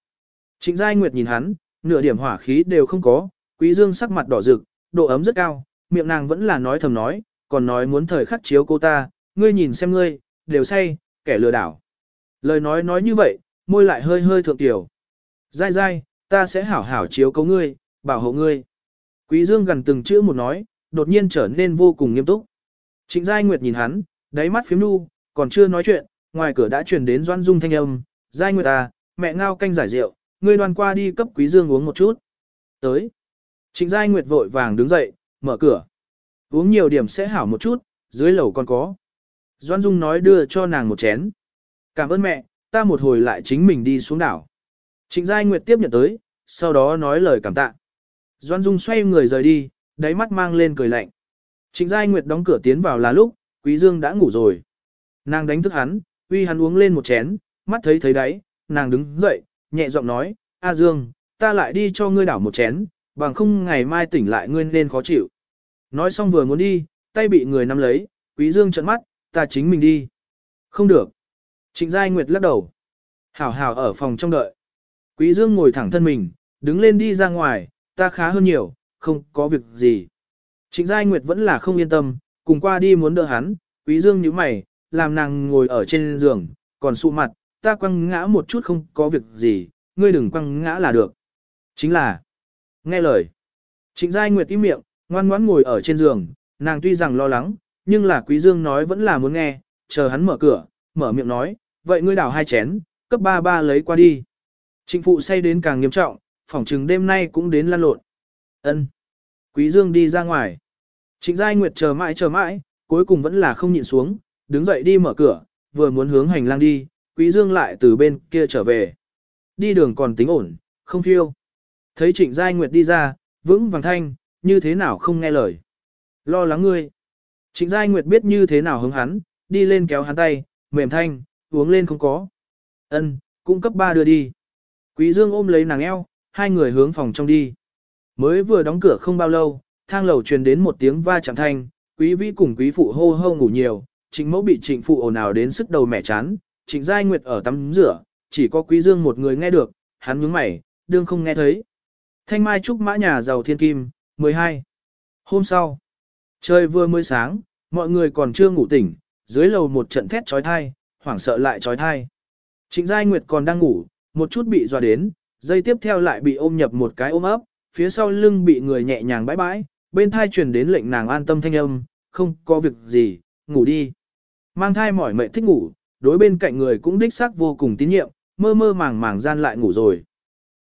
Trịnh Giai Nguyệt nhìn hắn, nửa điểm hỏa khí đều không có, Quý Dương sắc mặt đỏ rực, độ ấm rất cao, miệng nàng vẫn là nói thầm nói, còn nói muốn thời khắc chiếu cô ta, ngươi nhìn xem ngươi, đều say, kẻ lừa đảo. Lời nói nói như vậy, môi lại hơi hơi thượng tiểu. Giai Giai, ta sẽ hảo hảo chiếu cố ngươi, bảo hộ ngươi. Quý Dương gần từng chữ một nói, đột nhiên trở nên vô cùng nghiêm túc. Trịnh Giai Nguyệt nhìn hắn, đáy mắt phím nu, còn chưa nói chuyện, ngoài cửa đã truyền đến Doan Dung thanh âm, Giai Nguyệt à, mẹ ngao canh giải rượu, ngươi đoàn qua đi cấp Quý Dương uống một chút. Tới. Trịnh Giai Nguyệt vội vàng đứng dậy, mở cửa. Uống nhiều điểm sẽ hảo một chút, dưới lầu còn có. Doan Dung nói đưa cho nàng một chén. Cảm ơn mẹ, ta một hồi lại chính mình đi xuống đảo. Trịnh Giai Nguyệt tiếp nhận tới, sau đó nói lời cảm tạ. Doan Dung xoay người rời đi, đáy mắt mang lên cười lạnh. Trịnh Giai Nguyệt đóng cửa tiến vào là lúc, Quý Dương đã ngủ rồi. Nàng đánh thức hắn, uy hắn uống lên một chén, mắt thấy thấy đáy, nàng đứng dậy, nhẹ giọng nói, A Dương, ta lại đi cho ngươi đảo một chén, bằng không ngày mai tỉnh lại ngươi nên khó chịu. Nói xong vừa muốn đi, tay bị người nắm lấy, Quý Dương trợn mắt, ta chính mình đi. Không được. Trịnh Giai Nguyệt lắc đầu. Hảo hảo ở phòng trong đợi. Quý Dương ngồi thẳng thân mình, đứng lên đi ra ngoài, ta khá hơn nhiều, không có việc gì. Trịnh Giai Nguyệt vẫn là không yên tâm, cùng qua đi muốn đỡ hắn, Quý Dương nhíu mày, làm nàng ngồi ở trên giường, còn sụ mặt, ta quăng ngã một chút không có việc gì, ngươi đừng quăng ngã là được. Chính là, nghe lời. Trịnh Giai Nguyệt im miệng, ngoan ngoãn ngồi ở trên giường, nàng tuy rằng lo lắng, nhưng là Quý Dương nói vẫn là muốn nghe, chờ hắn mở cửa, mở miệng nói, vậy ngươi đảo hai chén, cấp ba ba lấy qua đi. Trịnh phụ say đến càng nghiêm trọng, phỏng chừng đêm nay cũng đến lan lộn. Ân. Quý Dương đi ra ngoài. Trịnh Giai Nguyệt chờ mãi chờ mãi, cuối cùng vẫn là không nhịn xuống, đứng dậy đi mở cửa, vừa muốn hướng hành lang đi, Quý Dương lại từ bên kia trở về. Đi đường còn tính ổn, không phiêu. Thấy Trịnh Giai Nguyệt đi ra, vững vàng thanh, như thế nào không nghe lời. Lo lắng ngươi. Trịnh Giai Nguyệt biết như thế nào hứng hắn, đi lên kéo hắn tay, mềm thanh, uống lên không có. Ân, cung cấp ba đưa đi. Quý Dương ôm lấy nàng eo, hai người hướng phòng trong đi. Mới vừa đóng cửa không bao lâu, thang lầu truyền đến một tiếng va chạm thanh, Quý vĩ cùng quý phụ hô hô ngủ nhiều, trịnh mẫu bị trịnh phụ ồn ào đến sức đầu mẻ chán, trịnh giai nguyệt ở tắm rửa, chỉ có quý dương một người nghe được, hắn nhướng mày, đương không nghe thấy. Thanh mai trúc mã nhà giàu thiên kim, 12. Hôm sau, trời vừa mới sáng, mọi người còn chưa ngủ tỉnh, dưới lầu một trận thét trói thai, hoảng sợ lại trói thai. Trịnh Giai Nguyệt còn đang ngủ, một chút bị dọa đến, dây tiếp theo lại bị ôm nhập một cái ôm ấp, phía sau lưng bị người nhẹ nhàng bãi bãi, bên thai truyền đến lệnh nàng an tâm thanh âm, không có việc gì, ngủ đi. Mang thai mỏi mệt thích ngủ, đối bên cạnh người cũng đích xác vô cùng tín nhiệm, mơ mơ màng màng gian lại ngủ rồi.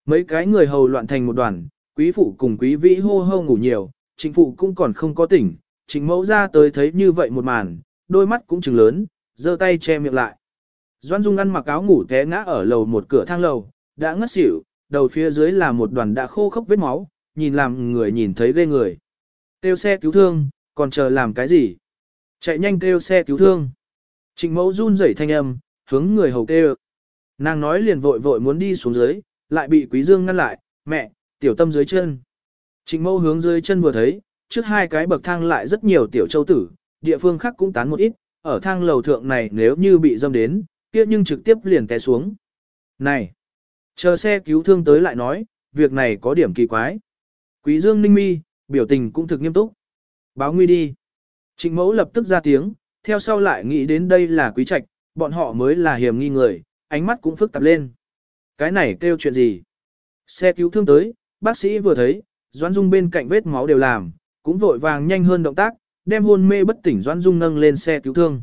Mấy cái người hầu loạn thành một đoàn, quý phụ cùng quý vĩ hô hô ngủ nhiều, chính phụ cũng còn không có tỉnh, chính mẫu ra tới thấy như vậy một màn, đôi mắt cũng trừng lớn, giơ tay che miệng lại. Doan Dung ăn mặc áo ngủ té ngã ở lầu một cửa thang lầu, đã ngất xỉu, đầu phía dưới là một đoàn đã khô khốc vết máu, nhìn làm người nhìn thấy ghê người. Kêu xe cứu thương, còn chờ làm cái gì? Chạy nhanh kêu xe cứu thương. Trịnh mẫu run rẩy thanh âm, hướng người hầu kêu. Nàng nói liền vội vội muốn đi xuống dưới, lại bị quý dương ngăn lại, mẹ, tiểu tâm dưới chân. Trịnh mẫu hướng dưới chân vừa thấy, trước hai cái bậc thang lại rất nhiều tiểu châu tử, địa phương khác cũng tán một ít, ở thang lầu thượng này nếu như bị dâm đến, kia nhưng trực tiếp liền té xuống. Này, chờ xe cứu thương tới lại nói, việc này có điểm kỳ quái. Quý dương ninh mi, biểu tình cũng thực nghiêm túc. Báo nguy đi. Trịnh mẫu lập tức ra tiếng, theo sau lại nghĩ đến đây là quý trạch, bọn họ mới là hiểm nghi người, ánh mắt cũng phức tạp lên. Cái này kêu chuyện gì? Xe cứu thương tới, bác sĩ vừa thấy, Doãn Dung bên cạnh vết máu đều làm, cũng vội vàng nhanh hơn động tác, đem hôn mê bất tỉnh Doãn Dung nâng lên xe cứu thương.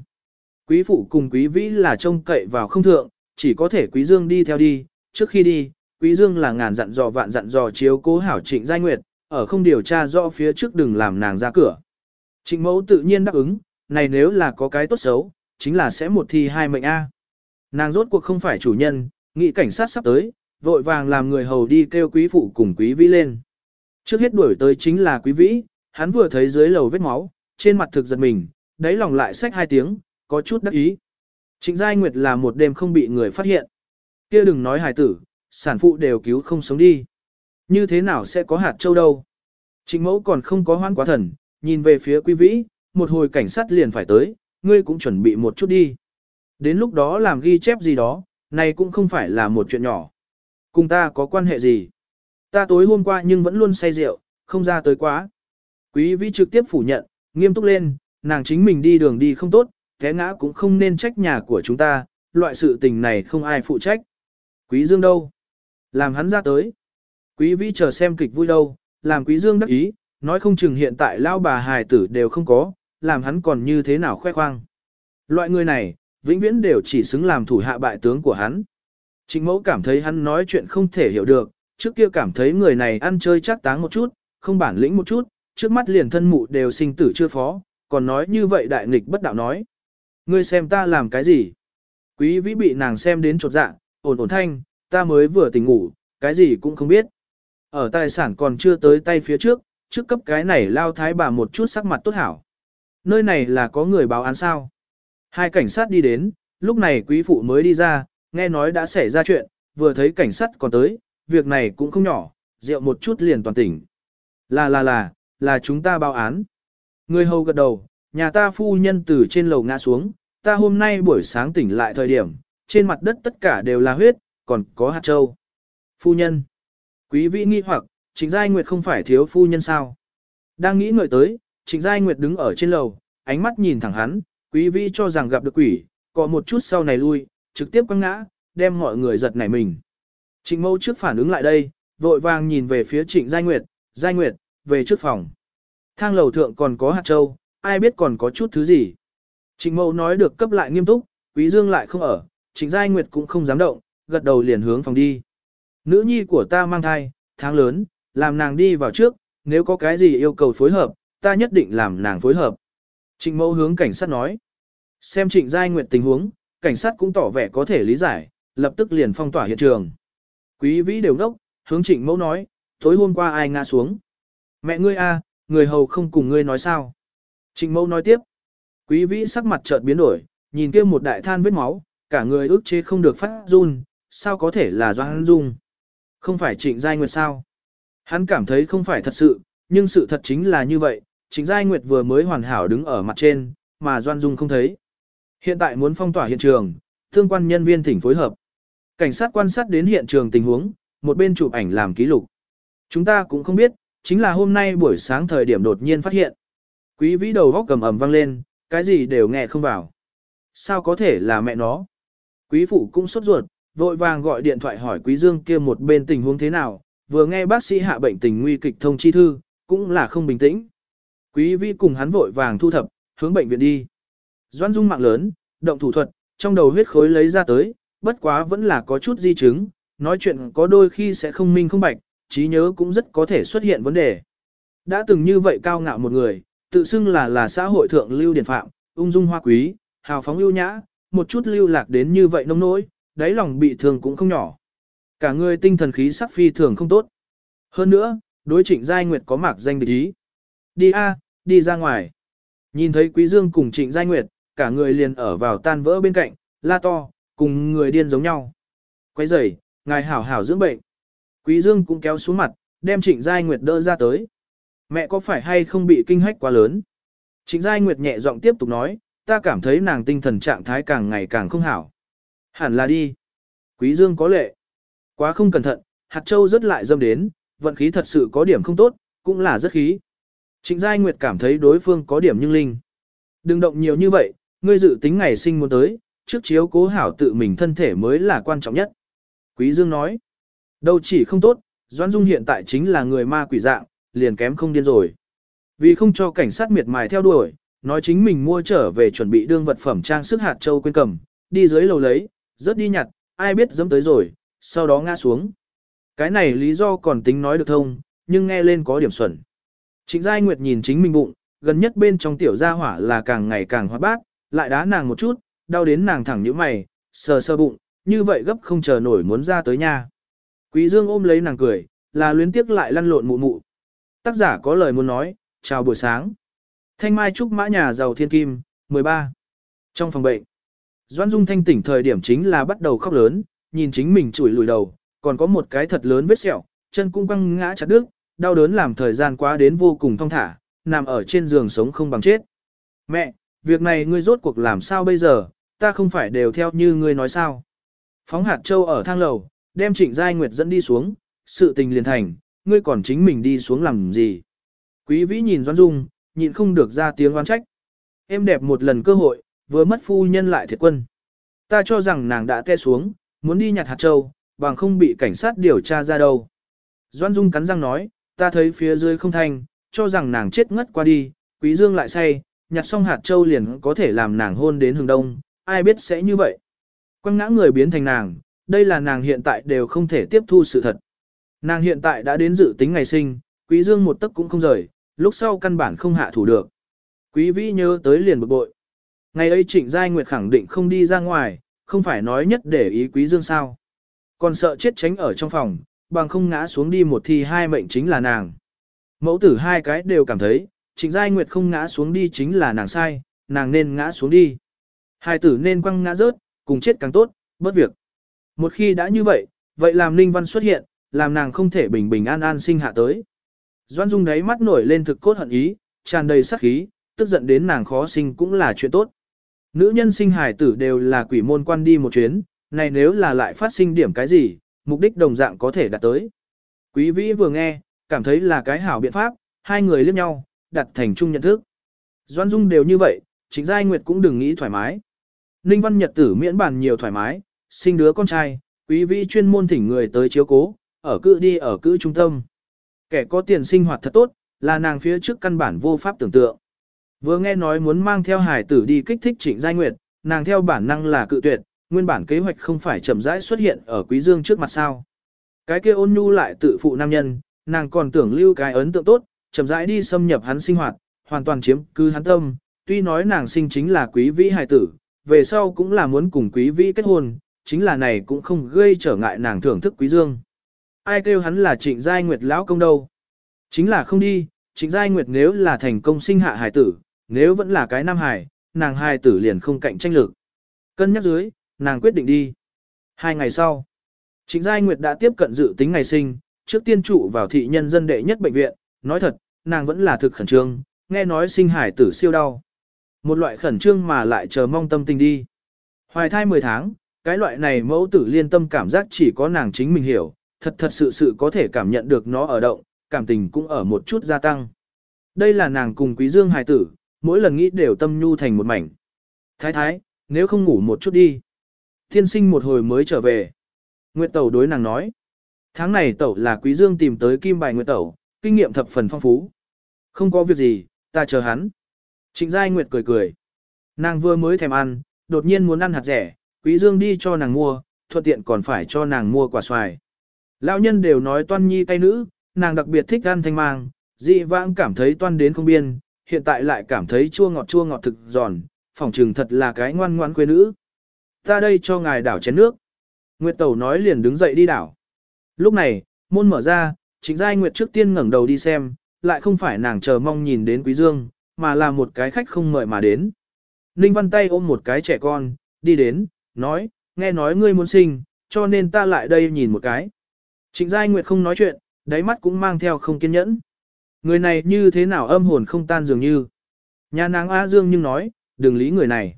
Quý phụ cùng quý vĩ là trông cậy vào không thượng, chỉ có thể quý dương đi theo đi, trước khi đi, quý dương là ngàn dặn dò vạn dặn dò chiếu cố hảo trịnh giai nguyệt, ở không điều tra rõ phía trước đừng làm nàng ra cửa. Trịnh mẫu tự nhiên đáp ứng, này nếu là có cái tốt xấu, chính là sẽ một thi hai mệnh A. Nàng rốt cuộc không phải chủ nhân, nghị cảnh sát sắp tới, vội vàng làm người hầu đi kêu quý phụ cùng quý vĩ lên. Trước hết đuổi tới chính là quý vĩ, hắn vừa thấy dưới lầu vết máu, trên mặt thực giật mình, đáy lòng lại xách hai tiếng, có chút đắc ý. Trịnh Giai Nguyệt là một đêm không bị người phát hiện kia đừng nói hài tử, sản phụ đều cứu không sống đi. Như thế nào sẽ có hạt châu đâu? Trịnh mẫu còn không có hoan quá thần, nhìn về phía quý vĩ, một hồi cảnh sát liền phải tới, ngươi cũng chuẩn bị một chút đi. Đến lúc đó làm ghi chép gì đó, này cũng không phải là một chuyện nhỏ. Cùng ta có quan hệ gì? Ta tối hôm qua nhưng vẫn luôn say rượu, không ra tới quá. Quý vĩ trực tiếp phủ nhận, nghiêm túc lên, nàng chính mình đi đường đi không tốt, té ngã cũng không nên trách nhà của chúng ta, loại sự tình này không ai phụ trách. Quý Dương đâu? Làm hắn ra tới. Quý vĩ chờ xem kịch vui đâu, làm quý Dương đắc ý, nói không chừng hiện tại lao bà hài tử đều không có, làm hắn còn như thế nào khoe khoang. Loại người này, vĩnh viễn đều chỉ xứng làm thủ hạ bại tướng của hắn. Trịnh mẫu cảm thấy hắn nói chuyện không thể hiểu được, trước kia cảm thấy người này ăn chơi chắc táng một chút, không bản lĩnh một chút, trước mắt liền thân mụ đều sinh tử chưa phó, còn nói như vậy đại nghịch bất đạo nói. Ngươi xem ta làm cái gì? Quý vĩ bị nàng xem đến chột dạ, ổn ổn thanh, ta mới vừa tỉnh ngủ, cái gì cũng không biết. Ở tài sản còn chưa tới tay phía trước, trước cấp cái này lao thái bà một chút sắc mặt tốt hảo. Nơi này là có người báo án sao? Hai cảnh sát đi đến, lúc này quý phụ mới đi ra, nghe nói đã xảy ra chuyện, vừa thấy cảnh sát còn tới, việc này cũng không nhỏ, rượu một chút liền toàn tỉnh. Là là là, là chúng ta báo án. Người hầu gật đầu, nhà ta phu nhân từ trên lầu ngã xuống, ta hôm nay buổi sáng tỉnh lại thời điểm, trên mặt đất tất cả đều là huyết, còn có hạt châu. Phu nhân. Quý vị nghi hoặc, Trịnh Giai Nguyệt không phải thiếu phu nhân sao? Đang nghĩ ngợi tới, Trịnh Giai Nguyệt đứng ở trên lầu, ánh mắt nhìn thẳng hắn, quý vị cho rằng gặp được quỷ, có một chút sau này lui, trực tiếp quăng ngã, đem mọi người giật nảy mình. Trịnh Mâu trước phản ứng lại đây, vội vàng nhìn về phía Trịnh Giai Nguyệt, Giai Nguyệt, về trước phòng. Thang lầu thượng còn có hạt châu, ai biết còn có chút thứ gì. Trịnh Mâu nói được cấp lại nghiêm túc, Quý Dương lại không ở, Trịnh Giai Nguyệt cũng không dám động, gật đầu liền hướng phòng đi. Nữ nhi của ta mang thai, tháng lớn, làm nàng đi vào trước, nếu có cái gì yêu cầu phối hợp, ta nhất định làm nàng phối hợp. Trịnh Mẫu hướng cảnh sát nói. Xem Trịnh Giai Nguyệt tình huống, cảnh sát cũng tỏ vẻ có thể lý giải, lập tức liền phong tỏa hiện trường. Quý vĩ đều đốc, hướng trịnh mẫu nói, tối hôm qua ai ngã xuống. Mẹ ngươi a, người hầu không cùng ngươi nói sao. Trịnh mẫu nói tiếp. Quý vĩ sắc mặt chợt biến đổi, nhìn kia một đại than vết máu, cả người ức chế không được phát run, sao có thể là Doan Dung. Không phải trịnh giai nguyệt sao. Hắn cảm thấy không phải thật sự, nhưng sự thật chính là như vậy, Trịnh Giai Nguyệt vừa mới hoàn hảo đứng ở mặt trên, mà Doan Dung không thấy. Hiện tại muốn phong tỏa hiện trường, thương quan nhân viên thỉnh phối hợp. Cảnh sát quan sát đến hiện trường tình huống, một bên chụp ảnh làm ký lục. Chúng ta cũng không biết, chính là hôm nay buổi sáng thời điểm đột nhiên phát hiện. Quý vĩ đầu góc cầm ẩm vang lên, cái gì đều nghe không vào. Sao có thể là mẹ nó? Quý phụ cũng sốt ruột, vội vàng gọi điện thoại hỏi quý dương kia một bên tình huống thế nào, vừa nghe bác sĩ hạ bệnh tình nguy kịch thông chi thư, cũng là không bình tĩnh. Quý Vi cùng hắn vội vàng thu thập, hướng bệnh viện đi. Doan dung mạng lớn, động thủ thuật, trong đầu huyết khối lấy ra tới, bất quá vẫn là có chút di chứng, nói chuyện có đôi khi sẽ không minh không bạch, trí nhớ cũng rất có thể xuất hiện vấn đề. Đã từng như vậy cao ngạo một người, tự xưng là là xã hội thượng lưu điển phạm, ung dung hoa quý, hào phóng ưu nhã, một chút lưu lạc đến như vậy nông nỗi, đáy lòng bị thương cũng không nhỏ. Cả người tinh thần khí sắc phi thường không tốt. Hơn nữa, đối trịnh giai nguyệt có mạc danh địch ý. Đi a, đi ra ngoài. Nhìn thấy Quý Dương cùng trịnh giai nguyệt, cả người liền ở vào tan vỡ bên cạnh, la to, cùng người điên giống nhau. Quay rời, ngài hảo hảo dưỡng bệnh. Quý Dương cũng kéo xuống mặt, đem Trịnh Giai Nguyệt đỡ ra tới. Mẹ có phải hay không bị kinh hách quá lớn? Trịnh Giai Nguyệt nhẹ giọng tiếp tục nói, ta cảm thấy nàng tinh thần trạng thái càng ngày càng không hảo. Hẳn là đi. Quý Dương có lệ. Quá không cẩn thận, hạt châu rất lại dâm đến, vận khí thật sự có điểm không tốt, cũng là rất khí. Trịnh Giai Nguyệt cảm thấy đối phương có điểm nhưng linh. Đừng động nhiều như vậy, ngươi dự tính ngày sinh muốn tới, trước chiếu cố hảo tự mình thân thể mới là quan trọng nhất. Quý Dương nói, đâu chỉ không tốt, Doãn Dung hiện tại chính là người ma quỷ dạng, liền kém không điên rồi. Vì không cho cảnh sát miệt mài theo đuổi, nói chính mình mua trở về chuẩn bị đương vật phẩm trang sức hạt châu quên cầm, đi dưới lầu lấy, rớt đi nhặt, ai biết dẫm tới rồi, sau đó ngã xuống. Cái này lý do còn tính nói được thông, nhưng nghe lên có điểm xuẩn. Trịnh Giai Nguyệt nhìn chính mình bụng, gần nhất bên trong tiểu gia hỏa là càng ngày càng hóa bát, lại đá nàng một chút, đau đến nàng thẳng như mày, sờ sờ bụng, như vậy gấp không chờ nổi muốn ra tới nhà. Quý Dương ôm lấy nàng cười, là luyến tiếc lại lăn lộn mụ mụ. Tác giả có lời muốn nói, chào buổi sáng. Thanh Mai Trúc Mã Nhà Giàu Thiên Kim, 13. Trong phòng bệnh, Doan Dung thanh tỉnh thời điểm chính là bắt đầu khóc lớn, nhìn chính mình chùi lùi đầu, còn có một cái thật lớn vết sẹo, chân cung quăng ngã chặt đứt, đau đớn làm thời gian quá đến vô cùng thong thả, nằm ở trên giường sống không bằng chết. Mẹ, việc này ngươi rốt cuộc làm sao bây giờ, ta không phải đều theo như ngươi nói sao. Phóng hạt châu ở thang lầu, đem trịnh giai nguyệt dẫn đi xuống, sự tình liền thành, ngươi còn chính mình đi xuống làm gì. Quý vĩ nhìn Doan Dung, nhịn không được ra tiếng oán trách. Em đẹp một lần cơ hội, vừa mất phu nhân lại thiệt quân. Ta cho rằng nàng đã te xuống, muốn đi nhặt hạt châu, bằng không bị cảnh sát điều tra ra đâu. Doan Dung cắn răng nói, ta thấy phía dưới không thanh, cho rằng nàng chết ngất qua đi, quý dương lại say, nhặt xong hạt châu liền có thể làm nàng hôn đến hướng đông, ai biết sẽ như vậy. Quăng ngã người biến thành nàng, đây là nàng hiện tại đều không thể tiếp thu sự thật. Nàng hiện tại đã đến dự tính ngày sinh, quý dương một tấc cũng không rời, lúc sau căn bản không hạ thủ được. Quý vĩ nhớ tới liền bực bội. Ngày ấy trịnh giai nguyệt khẳng định không đi ra ngoài, không phải nói nhất để ý quý dương sao. Còn sợ chết tránh ở trong phòng, bằng không ngã xuống đi một thi hai mệnh chính là nàng. Mẫu tử hai cái đều cảm thấy, trịnh giai nguyệt không ngã xuống đi chính là nàng sai, nàng nên ngã xuống đi. Hai tử nên quăng ngã rớt, cùng chết càng tốt, bớt việc. Một khi đã như vậy, vậy làm Ninh Văn xuất hiện, làm nàng không thể bình bình an an sinh hạ tới. Doan Dung đáy mắt nổi lên thực cốt hận ý, tràn đầy sát khí, tức giận đến nàng khó sinh cũng là chuyện tốt. Nữ nhân sinh hải tử đều là quỷ môn quan đi một chuyến, này nếu là lại phát sinh điểm cái gì, mục đích đồng dạng có thể đạt tới. Quý vĩ vừa nghe, cảm thấy là cái hảo biện pháp, hai người liếc nhau, đặt thành chung nhận thức. Doan Dung đều như vậy, chính giai nguyệt cũng đừng nghĩ thoải mái. Ninh Văn Nhật tử miễn bàn nhiều thoải mái, sinh đứa con trai, quý vĩ chuyên môn thỉnh người tới chiếu cố, ở cự đi ở cự trung tâm. Kẻ có tiền sinh hoạt thật tốt, là nàng phía trước căn bản vô pháp tưởng tượng. Vừa nghe nói muốn mang theo hải tử đi kích thích trịnh giai nguyệt, nàng theo bản năng là cự tuyệt, nguyên bản kế hoạch không phải chậm rãi xuất hiện ở quý dương trước mặt sao. Cái kia ôn nhu lại tự phụ nam nhân, nàng còn tưởng lưu cái ấn tượng tốt, chậm rãi đi xâm nhập hắn sinh hoạt, hoàn toàn chiếm cứ hắn tâm, tuy nói nàng sinh chính là quý vĩ hài tử, về sau cũng là muốn cùng quý vĩ kết hôn, chính là này cũng không gây trở ngại nàng thưởng thức quý dương. Ai kêu hắn là trịnh giai nguyệt lão công đâu. Chính là không đi, trịnh giai nguyệt nếu là thành công sinh hạ hài tử, nếu vẫn là cái nam hài, nàng hài tử liền không cạnh tranh lực. Cân nhắc dưới, nàng quyết định đi. Hai ngày sau, trịnh giai nguyệt đã tiếp cận dự tính ngày sinh, trước tiên trụ vào thị nhân dân đệ nhất bệnh viện, nói thật, nàng vẫn là thực khẩn trương, nghe nói sinh hải tử siêu đau. Một loại khẩn trương mà lại chờ mong tâm tình đi. Hoài thai 10 tháng, cái loại này mẫu tử liên tâm cảm giác chỉ có nàng chính mình hiểu, thật thật sự sự có thể cảm nhận được nó ở động, cảm tình cũng ở một chút gia tăng. Đây là nàng cùng quý dương hài tử, mỗi lần nghĩ đều tâm nhu thành một mảnh. Thái thái, nếu không ngủ một chút đi. Thiên sinh một hồi mới trở về. Nguyệt Tẩu đối nàng nói. Tháng này Tẩu là quý dương tìm tới kim bài Nguyệt Tẩu, kinh nghiệm thập phần phong phú. Không có việc gì, ta chờ hắn. Trịnh Giai Nguyệt cười cười. Nàng vừa mới thèm ăn, đột nhiên muốn ăn hạt rẻ, quý dương đi cho nàng mua, thuận tiện còn phải cho nàng mua quả xoài. Lão nhân đều nói toan nhi cay nữ, nàng đặc biệt thích ăn thanh mang, dị vãng cảm thấy toan đến không biên, hiện tại lại cảm thấy chua ngọt chua ngọt thực giòn, phỏng trừng thật là cái ngoan ngoan quê nữ. Ta đây cho ngài đảo chén nước. Nguyệt Tẩu nói liền đứng dậy đi đảo. Lúc này, môn mở ra, chính giai Nguyệt trước tiên ngẩng đầu đi xem, lại không phải nàng chờ mong nhìn đến Quý Dương, mà là một cái khách không mời mà đến. Ninh Văn tay ôm một cái trẻ con, đi đến, nói, nghe nói ngươi muốn sinh, cho nên ta lại đây nhìn một cái. Trịnh Giai Nguyệt không nói chuyện, đáy mắt cũng mang theo không kiên nhẫn. Người này như thế nào âm hồn không tan dường như. Nhà nàng A Dương nhưng nói, đừng lý người này.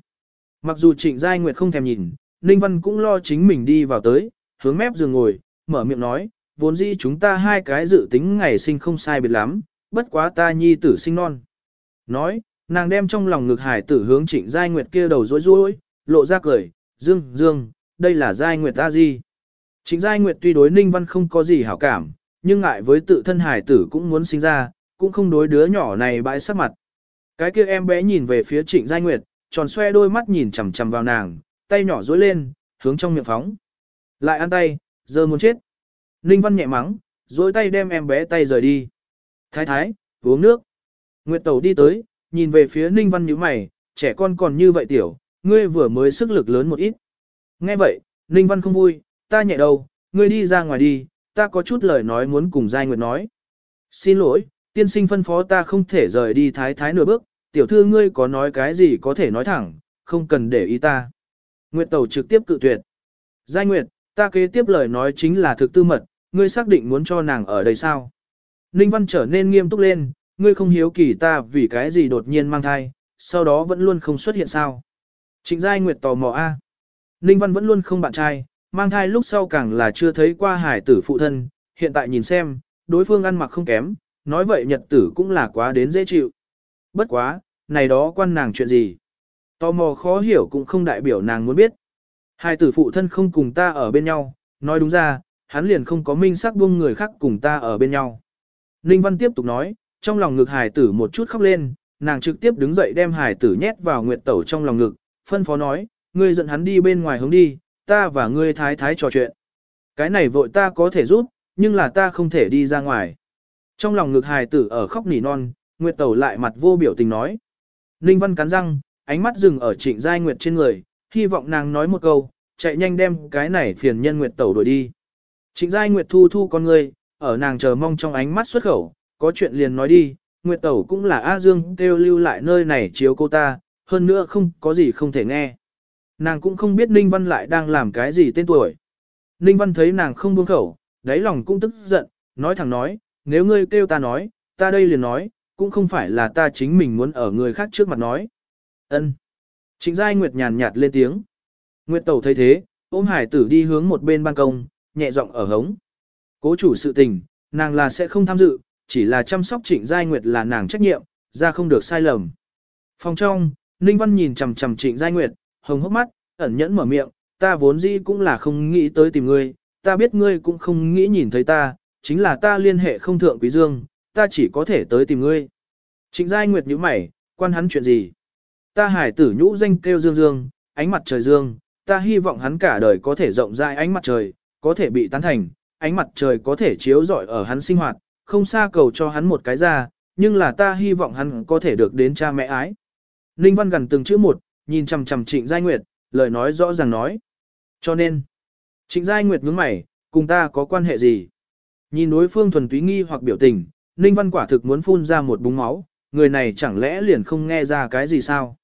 Mặc dù Trịnh Giai Nguyệt không thèm nhìn, Ninh Văn cũng lo chính mình đi vào tới, hướng mép giường ngồi, mở miệng nói, vốn dĩ chúng ta hai cái dự tính ngày sinh không sai biệt lắm, bất quá ta nhi tử sinh non. Nói, nàng đem trong lòng ngực hải tử hướng Trịnh Giai Nguyệt kia đầu rối rối, lộ ra cười, Dương, Dương, đây là Giai Nguyệt ta gì? Trịnh Giai Nguyệt tuy đối Ninh Văn không có gì hảo cảm, nhưng ngại với tự thân hải tử cũng muốn sinh ra, cũng không đối đứa nhỏ này bãi sắc mặt. Cái kia em bé nhìn về phía Trịnh Giai Nguyệt, tròn xoe đôi mắt nhìn chằm chằm vào nàng, tay nhỏ dối lên, hướng trong miệng phóng. Lại ăn tay, giờ muốn chết. Ninh Văn nhẹ mắng, dối tay đem em bé tay rời đi. Thái thái, uống nước. Nguyệt Tẩu đi tới, nhìn về phía Ninh Văn như mày, trẻ con còn như vậy tiểu, ngươi vừa mới sức lực lớn một ít. Nghe vậy, Ninh Văn không vui, ta nhẹ đâu, ngươi đi ra ngoài đi, ta có chút lời nói muốn cùng Giai Nguyệt nói. Xin lỗi, tiên sinh phân phó ta không thể rời đi thái thái nửa bước, tiểu thư ngươi có nói cái gì có thể nói thẳng, không cần để ý ta. Nguyệt Tẩu trực tiếp cự tuyệt. Giai Nguyệt, ta kế tiếp lời nói chính là thực tư mật, ngươi xác định muốn cho nàng ở đây sao? Ninh Văn trở nên nghiêm túc lên, ngươi không hiếu kỳ ta vì cái gì đột nhiên mang thai, sau đó vẫn luôn không xuất hiện sao? Trịnh Giai Nguyệt tò mò a. Ninh Văn vẫn luôn không bạn trai, mang thai lúc sau càng là chưa thấy qua hải tử phụ thân, hiện tại nhìn xem, đối phương ăn mặc không kém, nói vậy nhật tử cũng là quá đến dễ chịu. Bất quá, này đó quan nàng chuyện gì? Tò mò khó hiểu cũng không đại biểu nàng muốn biết. Hai tử phụ thân không cùng ta ở bên nhau, nói đúng ra, hắn liền không có minh sắc buông người khác cùng ta ở bên nhau. Ninh Văn tiếp tục nói, trong lòng ngực hải tử một chút khóc lên, nàng trực tiếp đứng dậy đem hải tử nhét vào nguyệt tẩu trong lòng ngực, phân phó nói, ngươi dẫn hắn đi bên ngoài hướng đi, ta và ngươi thái thái trò chuyện. Cái này vội ta có thể giúp, nhưng là ta không thể đi ra ngoài. Trong lòng ngực hài tử ở khóc nỉ non, Nguyệt Tẩu lại mặt vô biểu tình nói. Ninh Văn cắn răng, ánh mắt dừng ở trịnh giai Nguyệt trên người, hy vọng nàng nói một câu, chạy nhanh đem cái này phiền nhân Nguyệt Tẩu đuổi đi. Trịnh giai Nguyệt thu thu con người, ở nàng chờ mong trong ánh mắt xuất khẩu, có chuyện liền nói đi, Nguyệt Tẩu cũng là A Dương kêu lưu lại nơi này chiếu cô ta, hơn nữa không có gì không thể nghe. Nàng cũng không biết Ninh Văn lại đang làm cái gì tên tuổi. Ninh Văn thấy nàng không buông khẩu, đáy lòng cũng tức giận, nói thẳng nói, nếu ngươi kêu ta nói, ta đây liền nói, cũng không phải là ta chính mình muốn ở người khác trước mặt nói. Ân. Trịnh Giai Nguyệt nhàn nhạt lên tiếng. Nguyệt Tẩu thấy thế, ôm hải tử đi hướng một bên ban công, nhẹ giọng ở hống. Cố chủ sự tình, nàng là sẽ không tham dự, chỉ là chăm sóc Trịnh Giai Nguyệt là nàng trách nhiệm, ra không được sai lầm. Phòng trong, Ninh Văn nhìn chằm chằm Trịnh Giai Nguyệt, hồng hốc mắt, ẩn nhẫn mở miệng, ta vốn dĩ cũng là không nghĩ tới tìm ngươi, ta biết ngươi cũng không nghĩ nhìn thấy ta, chính là ta liên hệ không thượng quý dương, ta chỉ có thể tới tìm ngươi. Trịnh Giai Nguyệt nhíu mày, quan hắn chuyện gì? Ta hải tử nhũ danh kêu dương dương, ánh mặt trời dương, ta hy vọng hắn cả đời có thể rộng rãi ánh mặt trời, có thể bị tán thành, ánh mặt trời có thể chiếu rọi ở hắn sinh hoạt, không xa cầu cho hắn một cái ra, nhưng là ta hy vọng hắn có thể được đến cha mẹ ái. Ninh Văn gần từng chữ một, nhìn chằm chằm Trịnh Giai Nguyệt, lời nói rõ ràng nói. Cho nên, Trịnh Giai Nguyệt nhướng mày, cùng ta có quan hệ gì? Nhìn đối phương thuần túy nghi hoặc biểu tình, Ninh Văn quả thực muốn phun ra một búng máu, người này chẳng lẽ liền không nghe ra cái gì sao?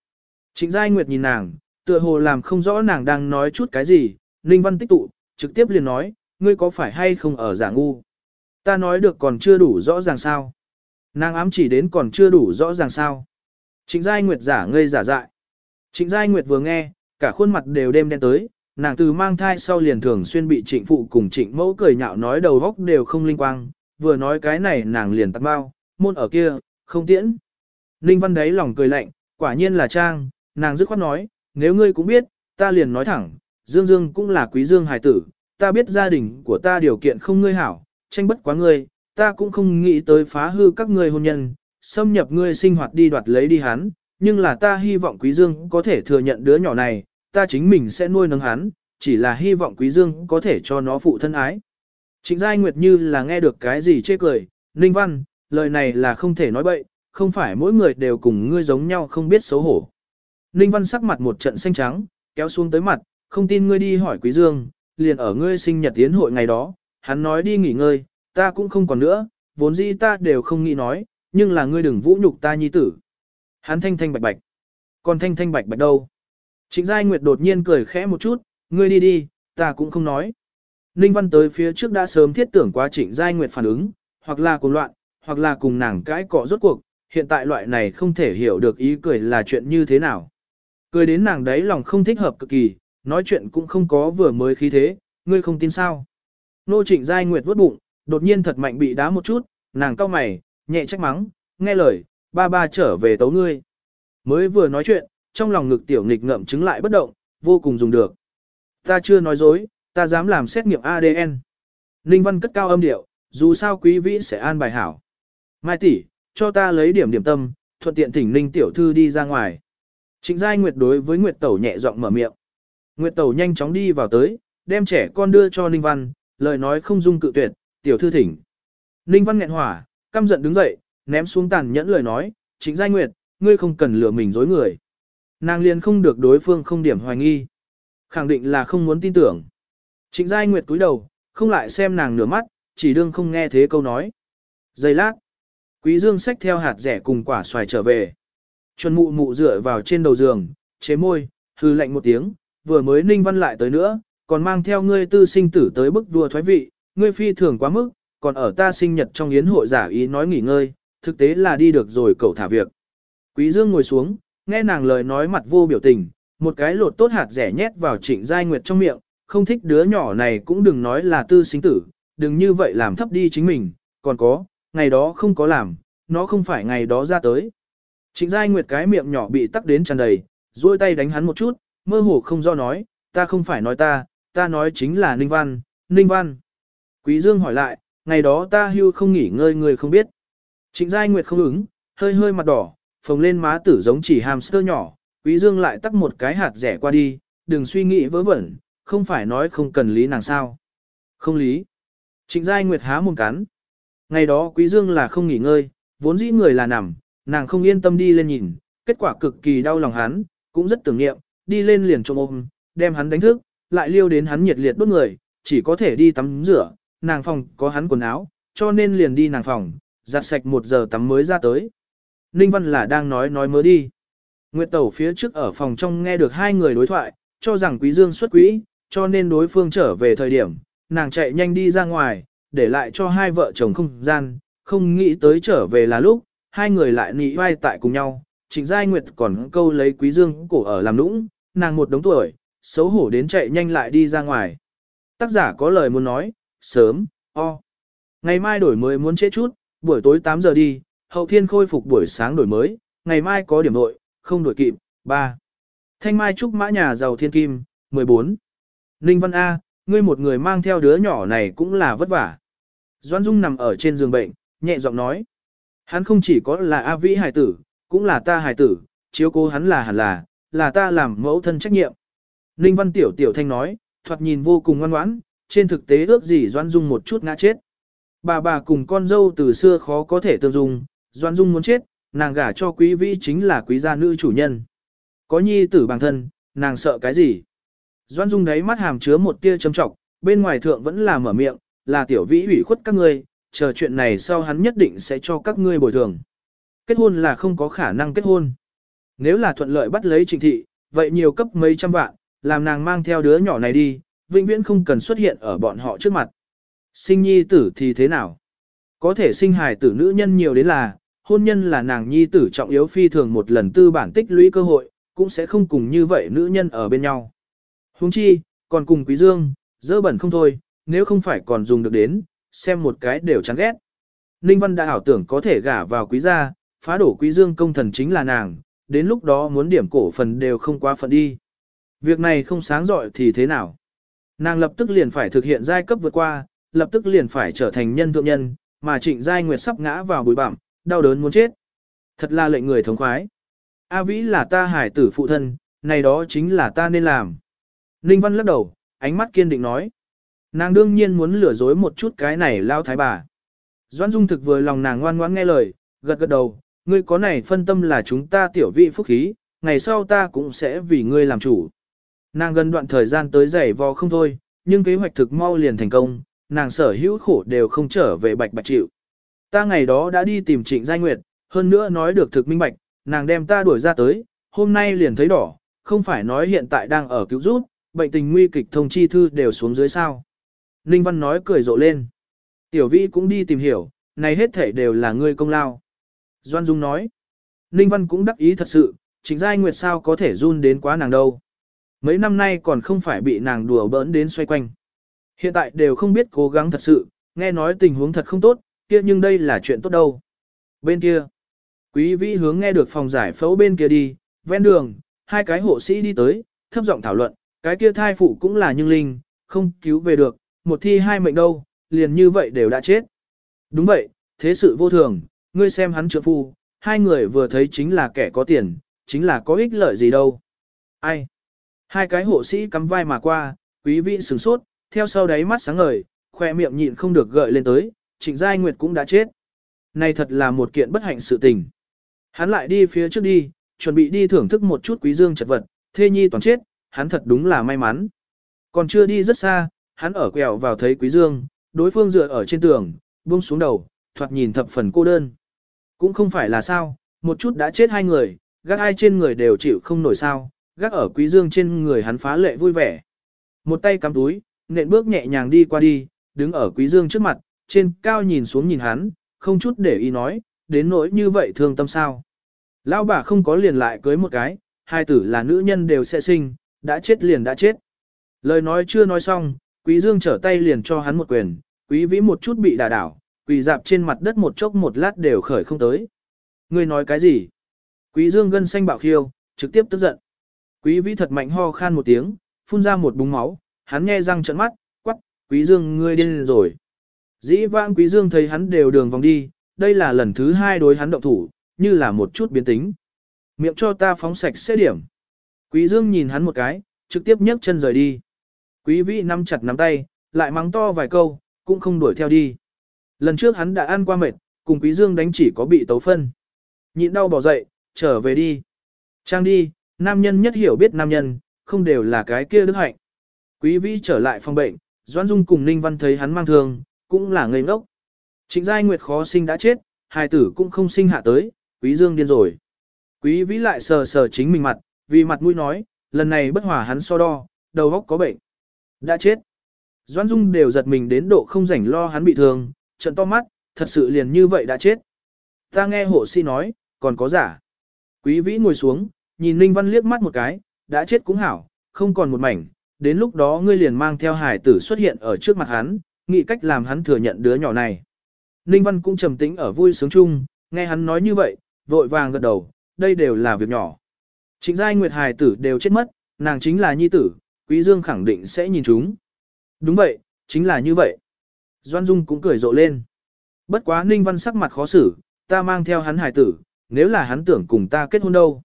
Trịnh Giai Nguyệt nhìn nàng, tựa hồ làm không rõ nàng đang nói chút cái gì, Ninh Văn tích tụ, trực tiếp liền nói, ngươi có phải hay không ở giả ngu? Ta nói được còn chưa đủ rõ ràng sao? Nàng ám chỉ đến còn chưa đủ rõ ràng sao. Trịnh Giai Nguyệt giả ngây giả dại. Trịnh Giai Nguyệt vừa nghe, cả khuôn mặt đều đêm đen tới, nàng từ mang thai sau liền thường xuyên bị trịnh phụ cùng trịnh mẫu cười nhạo nói đầu góc đều không linh quang, vừa nói cái này nàng liền tắt bao, môn ở kia, không tiễn. Ninh Văn đấy lòng cười lạnh, quả nhiên là trang, nàng dứt khoát nói, nếu ngươi cũng biết, ta liền nói thẳng, Dương Dương cũng là quý Dương hài tử, ta biết gia đình của ta điều kiện không ngươi hảo, tranh bất quá ngươi, ta cũng không nghĩ tới phá hư các ngươi hôn nhân, xâm nhập ngươi sinh hoạt đi đoạt lấy đi hắn, nhưng là ta hy vọng quý Dương có thể thừa nhận đứa nhỏ này, ta chính mình sẽ nuôi nấng hắn, chỉ là hy vọng quý Dương có thể cho nó phụ thân ái. Trịnh Giai Nguyệt như là nghe được cái gì chê cười, Ninh Văn, lời này là không thể nói bậy, không phải mỗi người đều cùng ngươi giống nhau không biết xấu hổ. Ninh Văn sắc mặt một trận xanh trắng, kéo xuống tới mặt, không tin ngươi đi hỏi Quý Dương, liền ở ngươi sinh nhật tiến hội ngày đó, hắn nói đi nghỉ ngơi, ta cũng không còn nữa, vốn dĩ ta đều không nghĩ nói, nhưng là ngươi đừng vũ nhục ta nhi tử. Hắn thanh thanh bạch bạch. Còn thanh thanh bạch bạch đâu? Trịnh Giai Nguyệt đột nhiên cười khẽ một chút, ngươi đi đi, ta cũng không nói. Ninh Văn tới phía trước đã sớm thiết tưởng quá Trịnh Giai Nguyệt phản ứng, hoặc là cùng loạn, hoặc là cùng nàng cãi cọ rốt cuộc, hiện tại loại này không thể hiểu được ý cười là chuyện như thế nào. Cười đến nàng đấy lòng không thích hợp cực kỳ, nói chuyện cũng không có vừa mới khí thế, ngươi không tin sao. Nô Trịnh Giai Nguyệt vớt bụng, đột nhiên thật mạnh bị đá một chút, nàng cau mày, nhẹ trách mắng, nghe lời, ba ba trở về tấu ngươi. Mới vừa nói chuyện, trong lòng ngực tiểu nghịch ngậm chứng lại bất động, vô cùng dùng được. Ta chưa nói dối, ta dám làm xét nghiệm ADN. Ninh Văn cất cao âm điệu, dù sao quý vĩ sẽ an bài hảo. Mai tỷ, cho ta lấy điểm điểm tâm, thuận tiện thỉnh Ninh tiểu thư đi ra ngoài. Trịnh Giai Nguyệt đối với Nguyệt Tẩu nhẹ giọng mở miệng. Nguyệt Tẩu nhanh chóng đi vào tới, đem trẻ con đưa cho Ninh Văn, lời nói không dung cự tuyệt, tiểu thư thỉnh. Ninh Văn nghẹn hỏa, căm giận đứng dậy, ném xuống tàn nhẫn lời nói, Trịnh Giai Nguyệt, ngươi không cần lừa mình dối người. Nàng liền không được đối phương không điểm hoài nghi. Khẳng định là không muốn tin tưởng. Trịnh Giai Nguyệt cúi đầu, không lại xem nàng nửa mắt, chỉ đương không nghe thế câu nói. Giây lát, Quý Dương xách theo hạt rẻ cùng quả xoài trở về. Chuẩn mụ mụ dựa vào trên đầu giường, chế môi, hư lạnh một tiếng, vừa mới ninh văn lại tới nữa, còn mang theo ngươi tư sinh tử tới bức vua thoái vị, ngươi phi thường quá mức, còn ở ta sinh nhật trong yến hội giả ý nói nghỉ ngơi, thực tế là đi được rồi cậu thả việc. Quý Dương ngồi xuống, nghe nàng lời nói mặt vô biểu tình, một cái lột tốt hạt rẻ nhét vào trịnh giai nguyệt trong miệng, không thích đứa nhỏ này cũng đừng nói là tư sinh tử, đừng như vậy làm thấp đi chính mình, còn có, ngày đó không có làm, nó không phải ngày đó ra tới. Trịnh Giai Nguyệt cái miệng nhỏ bị tắc đến tràn đầy, duỗi tay đánh hắn một chút, mơ hồ không do nói, ta không phải nói ta, ta nói chính là Ninh Văn, Ninh Văn. Quý Dương hỏi lại, ngày đó ta hưu không nghỉ ngơi người không biết. Trịnh Giai Nguyệt không ứng, hơi hơi mặt đỏ, phồng lên má tử giống chỉ hamster nhỏ, Quý Dương lại tắc một cái hạt rẻ qua đi, đừng suy nghĩ vớ vẩn, không phải nói không cần lý nàng sao. Không lý. Trịnh Giai Nguyệt há mồm cắn. Ngày đó Quý Dương là không nghỉ ngơi, vốn dĩ người là nằm, nàng không yên tâm đi lên nhìn, kết quả cực kỳ đau lòng hắn, cũng rất tưởng niệm, đi lên liền trộm ôm, đem hắn đánh thức, lại liêu đến hắn nhiệt liệt đốt người, chỉ có thể đi tắm rửa, nàng phòng có hắn quần áo, cho nên liền đi nàng phòng, giặt sạch một giờ tắm mới ra tới. Ninh Văn là đang nói nói mới đi. Nguyệt Tẩu phía trước ở phòng trong nghe được hai người đối thoại, cho rằng Quý Dương xuất quỹ, cho nên đối phương trở về thời điểm, nàng chạy nhanh đi ra ngoài, để lại cho hai vợ chồng không gian, không nghĩ tới trở về là lúc, hai người lại nị vai tại cùng nhau, Trịnh Giai Nguyệt còn câu lấy Quý Dương cổ ở làm nũng, nàng một đống tuổi, xấu hổ đến chạy nhanh lại đi ra ngoài. Tác giả có lời muốn nói, sớm, o. Ngày mai đổi mới muốn chết chút, buổi tối 8 giờ đi, hậu thiên khôi phục buổi sáng đổi mới, ngày mai có điểm đội, không đổi kịp, 3. Thanh Mai Trúc Mã Nhà Giàu Thiên Kim, 14. Ninh Văn A, ngươi một người mang theo đứa nhỏ này cũng là vất vả. Doan Dung nằm ở trên giường bệnh, nhẹ giọng nói. Hắn không chỉ có là A Vĩ hài tử, cũng là ta hài tử, chiếu cố hắn là hẳn là, là ta làm mẫu thân trách nhiệm. Ninh Văn Tiểu Tiểu Thanh nói, thoạt nhìn vô cùng ngoan ngoãn, trên thực tế ước gì Doan Dung một chút ngã chết. Bà bà cùng con dâu từ xưa khó có thể tương dung, Doan Dung muốn chết, nàng gả cho quý vĩ chính là quý gia nữ chủ nhân. Có nhi tử bằng thân, nàng sợ cái gì? Doan Dung đấy mắt hàm chứa một tia châm trọng, bên ngoài thượng vẫn là mở miệng, là tiểu vĩ ủy khuất các ngươi, chờ chuyện này sau hắn nhất định sẽ cho các ngươi bồi thường. Kết hôn là không có khả năng kết hôn. Nếu là thuận lợi bắt lấy trình thị, vậy nhiều cấp mấy trăm vạn, làm nàng mang theo đứa nhỏ này đi, vĩnh viễn không cần xuất hiện ở bọn họ trước mặt. Sinh nhi tử thì thế nào? Có thể sinh hài tử nữ nhân nhiều đến là, hôn nhân là nàng nhi tử trọng yếu phi thường một lần tư bản tích lũy cơ hội, cũng sẽ không cùng như vậy nữ nhân ở bên nhau. Huống chi, còn cùng Quý Dương, dơ bẩn không thôi, nếu không phải còn dùng được đến, xem một cái đều chán ghét. Ninh Văn đã ảo tưởng có thể gả vào quý gia, phá đổ quý dương công thần chính là nàng, đến lúc đó muốn điểm cổ phần đều không quá phận đi. Việc này không sáng giỏi thì thế nào? Nàng lập tức liền phải thực hiện giai cấp vượt qua, lập tức liền phải trở thành nhân thượng nhân, mà trịnh giai nguyệt sắp ngã vào bụi bặm, đau đớn muốn chết. Thật là lệnh người thống khoái. A Vĩ là ta hải tử phụ thân, này đó chính là ta nên làm. Ninh Văn lắc đầu, ánh mắt kiên định nói. Nàng đương nhiên muốn lừa dối một chút cái này lao thái bà. Doãn Dung thực vừa lòng nàng ngoan ngoãn nghe lời, gật gật đầu, ngươi có này phân tâm là chúng ta tiểu vị phúc khí, ngày sau ta cũng sẽ vì ngươi làm chủ. Nàng gần đoạn thời gian tới giày vò không thôi, nhưng kế hoạch thực mau liền thành công, nàng sở hữu khổ đều không trở về bạch bạch chịu. Ta ngày đó đã đi tìm trịnh giai nguyệt, hơn nữa nói được thực minh bạch, nàng đem ta đuổi ra tới, hôm nay liền thấy đỏ, không phải nói hiện tại đang ở cứu rút, bệnh tình nguy kịch thông chi thư đều xuống dưới sao. Ninh Văn nói cười rộ lên. Tiểu Vĩ cũng đi tìm hiểu, này hết thể đều là ngươi công lao. Doan Dung nói. Ninh Văn cũng đắc ý thật sự, chính giai nguyệt sao có thể run đến quá nàng đâu. Mấy năm nay còn không phải bị nàng đùa bỡn đến xoay quanh. Hiện tại đều không biết cố gắng thật sự, nghe nói tình huống thật không tốt, kia nhưng đây là chuyện tốt đâu. Bên kia, quý vĩ hướng nghe được phòng giải phẫu bên kia đi, ven đường, hai cái hộ sĩ đi tới, thấp giọng thảo luận, cái kia thai phụ cũng là nhưng linh, không cứu về được, một thi hai mệnh đâu, liền như vậy đều đã chết. Đúng vậy, thế sự vô thường, ngươi xem hắn trượng phu, hai người vừa thấy chính là kẻ có tiền, chính là có ích lợi gì đâu. Ai? Hai cái hộ sĩ cắm vai mà qua, quý vị sửng sốt, theo sau đáy mắt sáng ngời, khoe miệng nhịn không được gợi lên tới, trịnh giai nguyệt cũng đã chết. Này thật là một kiện bất hạnh sự tình. Hắn lại đi phía trước đi, chuẩn bị đi thưởng thức một chút quý dương chật vật, thê nhi toàn chết, hắn thật đúng là may mắn. Còn chưa đi rất xa, hắn ở quẹo vào thấy quý dương, đối phương dựa ở trên tường, buông xuống đầu, thoạt nhìn thập phần cô đơn. Cũng không phải là sao, một chút đã chết hai người, gác ai trên người đều chịu không nổi sao, gác ở quý dương trên người hắn phá lệ vui vẻ. Một tay cắm túi, nện bước nhẹ nhàng đi qua đi, đứng ở quý dương trước mặt, trên cao nhìn xuống nhìn hắn, không chút để ý nói, đến nỗi như vậy thương tâm sao. Lão bà không có liền lại cưới một cái, hai tử là nữ nhân đều sẽ sinh, đã chết liền đã chết. Lời nói chưa nói xong, quý dương trở tay liền cho hắn một quyền, quý vĩ một chút bị đả đảo, quỳ dạp trên mặt đất một chốc một lát đều khởi không tới. Ngươi nói cái gì? Quý dương gân xanh bạo khiêu, trực tiếp tức giận. Quý vĩ thật mạnh ho khan một tiếng, phun ra một búng máu, hắn nghe răng trợn mắt, quắc, quý dương ngươi điên rồi. Dĩ vãng quý dương thấy hắn đều đường vòng đi, đây là lần thứ hai đối hắn động thủ, như là một chút biến tính. Miệng cho ta phóng sạch sẽ điểm. Quý dương nhìn hắn một cái, trực tiếp nhấc chân rời đi. Quý vĩ nắm chặt nắm tay, lại mắng to vài câu, cũng không đuổi theo đi. Lần trước hắn đã ăn qua mệt, cùng quý dương đánh chỉ có bị tấu phân. Nhịn đau bỏ dậy, trở về đi. Trang đi, nam nhân nhất hiểu biết nam nhân, không đều là cái kia đức hạnh. Quý vĩ trở lại phòng bệnh, Doãn Dung cùng Ninh Văn thấy hắn mang thương, cũng là ngây ngốc. Trịnh Giai Nguyệt khó sinh đã chết, hài tử cũng không sinh hạ tới, Quý Dương điên rồi. Quý vĩ lại sờ sờ chính mình mặt, vì mặt mũi nói, lần này bất hòa hắn so đo, đầu óc có bệnh. Đã chết. Doãn Dung đều giật mình đến độ không rảnh lo hắn bị thương, trận to mắt, thật sự liền như vậy đã chết. Ta nghe hộ sĩ nói, còn có giả. Quý vĩ ngồi xuống, nhìn Ninh Văn liếc mắt một cái, đã chết cũng hảo, không còn một mảnh, đến lúc đó ngươi liền mang theo hải tử xuất hiện ở trước mặt hắn, nghĩ cách làm hắn thừa nhận đứa nhỏ này. Ninh Văn cũng trầm tĩnh ở vui sướng chung, nghe hắn nói như vậy, vội vàng gật đầu, đây đều là việc nhỏ. Trịnh giai nguyệt hải tử đều chết mất, nàng chính là nhi tử, quý dương khẳng định sẽ nhìn chúng. Đúng vậy, chính là như vậy. Doan Dung cũng cười rộ lên. Bất quá Ninh Văn sắc mặt khó xử, ta mang theo hắn hải tử, nếu là hắn tưởng cùng ta kết hôn đâu.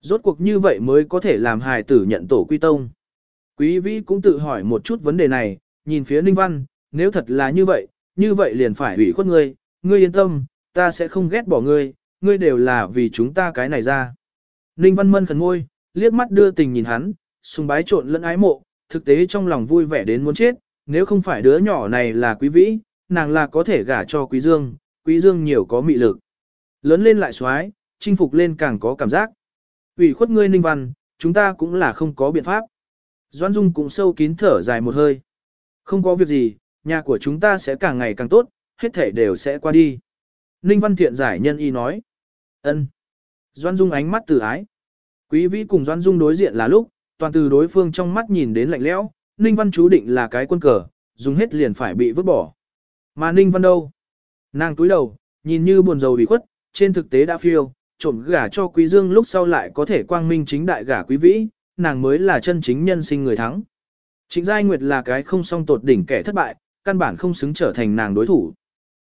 Rốt cuộc như vậy mới có thể làm hải tử nhận tổ quy tông. Quý vĩ cũng tự hỏi một chút vấn đề này, nhìn phía Ninh Văn, nếu thật là như vậy, như vậy liền phải hủy khuất ngươi, ngươi yên tâm, ta sẽ không ghét bỏ ngươi, ngươi đều là vì chúng ta cái này ra. Ninh Văn mân khẩn ngôi, liếc mắt đưa tình nhìn hắn, sùng bái trộn lẫn ái mộ, thực tế trong lòng vui vẻ đến muốn chết, nếu không phải đứa nhỏ này là quý vĩ, nàng là có thể gả cho quý dương, quý dương nhiều có mị lực. Lớn lên lại xoái, chinh phục lên càng có cảm giác. Ủy khuất ngươi ninh văn, chúng ta cũng là không có biện pháp. Doãn Dung cũng sâu kín thở dài một hơi. Không có việc gì, nhà của chúng ta sẽ càng ngày càng tốt, hết thể đều sẽ qua đi. Ninh Văn Thiện giải nhân y nói. ân. Doãn Dung ánh mắt từ ái. Quý vĩ cùng Doãn Dung đối diện là lúc, toàn từ đối phương trong mắt nhìn đến lạnh lẽo, Ninh Văn chú định là cái quân cờ, dùng hết liền phải bị vứt bỏ. Mà Ninh Văn đâu? Nàng túi đầu, nhìn như buồn rầu bị khuất, trên thực tế đã phiêu, trộm gả cho Quý Dương lúc sau lại có thể quang minh chính đại gả quý vĩ, nàng mới là chân chính nhân sinh người thắng. Trịnh Giai Nguyệt là cái không song tột đỉnh kẻ thất bại, căn bản không xứng trở thành nàng đối thủ.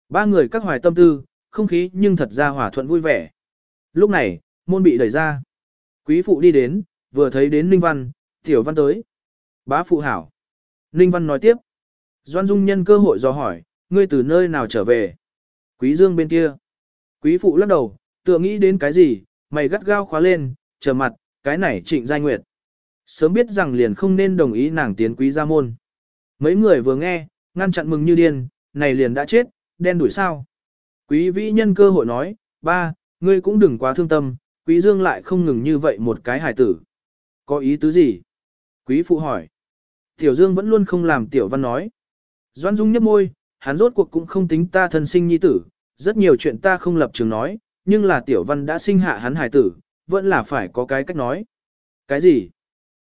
Ba người các hoài tâm tư, không khí nhưng thật ra hòa thuận vui vẻ. Lúc này, môn bị đẩy ra. Quý phụ đi đến, vừa thấy đến Ninh Văn, Tiểu Văn tới. Bá phụ hảo. Ninh Văn nói tiếp. Doan Dung nhân cơ hội do hỏi, ngươi từ nơi nào trở về? Quý Dương bên kia. Quý phụ lắc đầu, tựa nghĩ đến cái gì, mày gắt gao khóa lên, chờ mặt, cái này trịnh giai nguyệt. Sớm biết rằng liền không nên đồng ý nàng tiến quý gia môn. Mấy người vừa nghe, ngăn chặn mừng như điên, này liền đã chết, đen đuổi sao. Quý vĩ nhân cơ hội nói, ba, ngươi cũng đừng quá thương tâm, quý dương lại không ngừng như vậy một cái hài tử. Có ý tứ gì? Quý phụ hỏi. Tiểu dương vẫn luôn không làm tiểu văn nói. Doan dung nhấp môi, hắn rốt cuộc cũng không tính ta thân sinh nhi tử, rất nhiều chuyện ta không lập trường nói, nhưng là tiểu văn đã sinh hạ hắn hài tử, vẫn là phải có cái cách nói. Cái gì?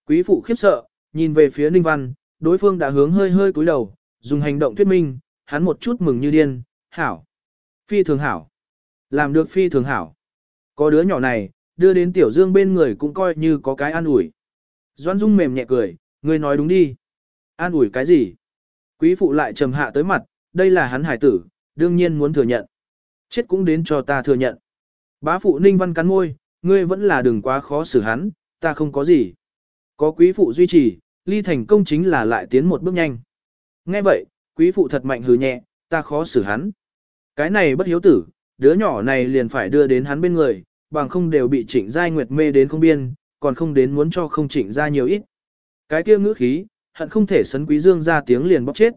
Quý phụ khiếp sợ, nhìn về phía Ninh Văn, đối phương đã hướng hơi hơi cúi đầu, dùng hành động thuyết minh, hắn một chút mừng như điên, hảo. Phi thường hảo. Làm được phi thường hảo. Có đứa nhỏ này, đưa đến tiểu dương bên người cũng coi như có cái an ủi. Doan Dung mềm nhẹ cười, ngươi nói đúng đi. An ủi cái gì? Quý phụ lại trầm hạ tới mặt, đây là hắn hải tử, đương nhiên muốn thừa nhận. Chết cũng đến cho ta thừa nhận. Bá phụ ninh văn cắn môi, ngươi vẫn là đừng quá khó xử hắn, ta không có gì. Có quý phụ duy trì, ly thành công chính là lại tiến một bước nhanh. Nghe vậy, quý phụ thật mạnh hừ nhẹ, ta khó xử hắn. Cái này bất hiếu tử, đứa nhỏ này liền phải đưa đến hắn bên người, bằng không đều bị trịnh giai nguyệt mê đến không biên, còn không đến muốn cho không trịnh ra nhiều ít. Cái kia ngữ khí, hận không thể sấn quý dương ra tiếng liền bóc chết.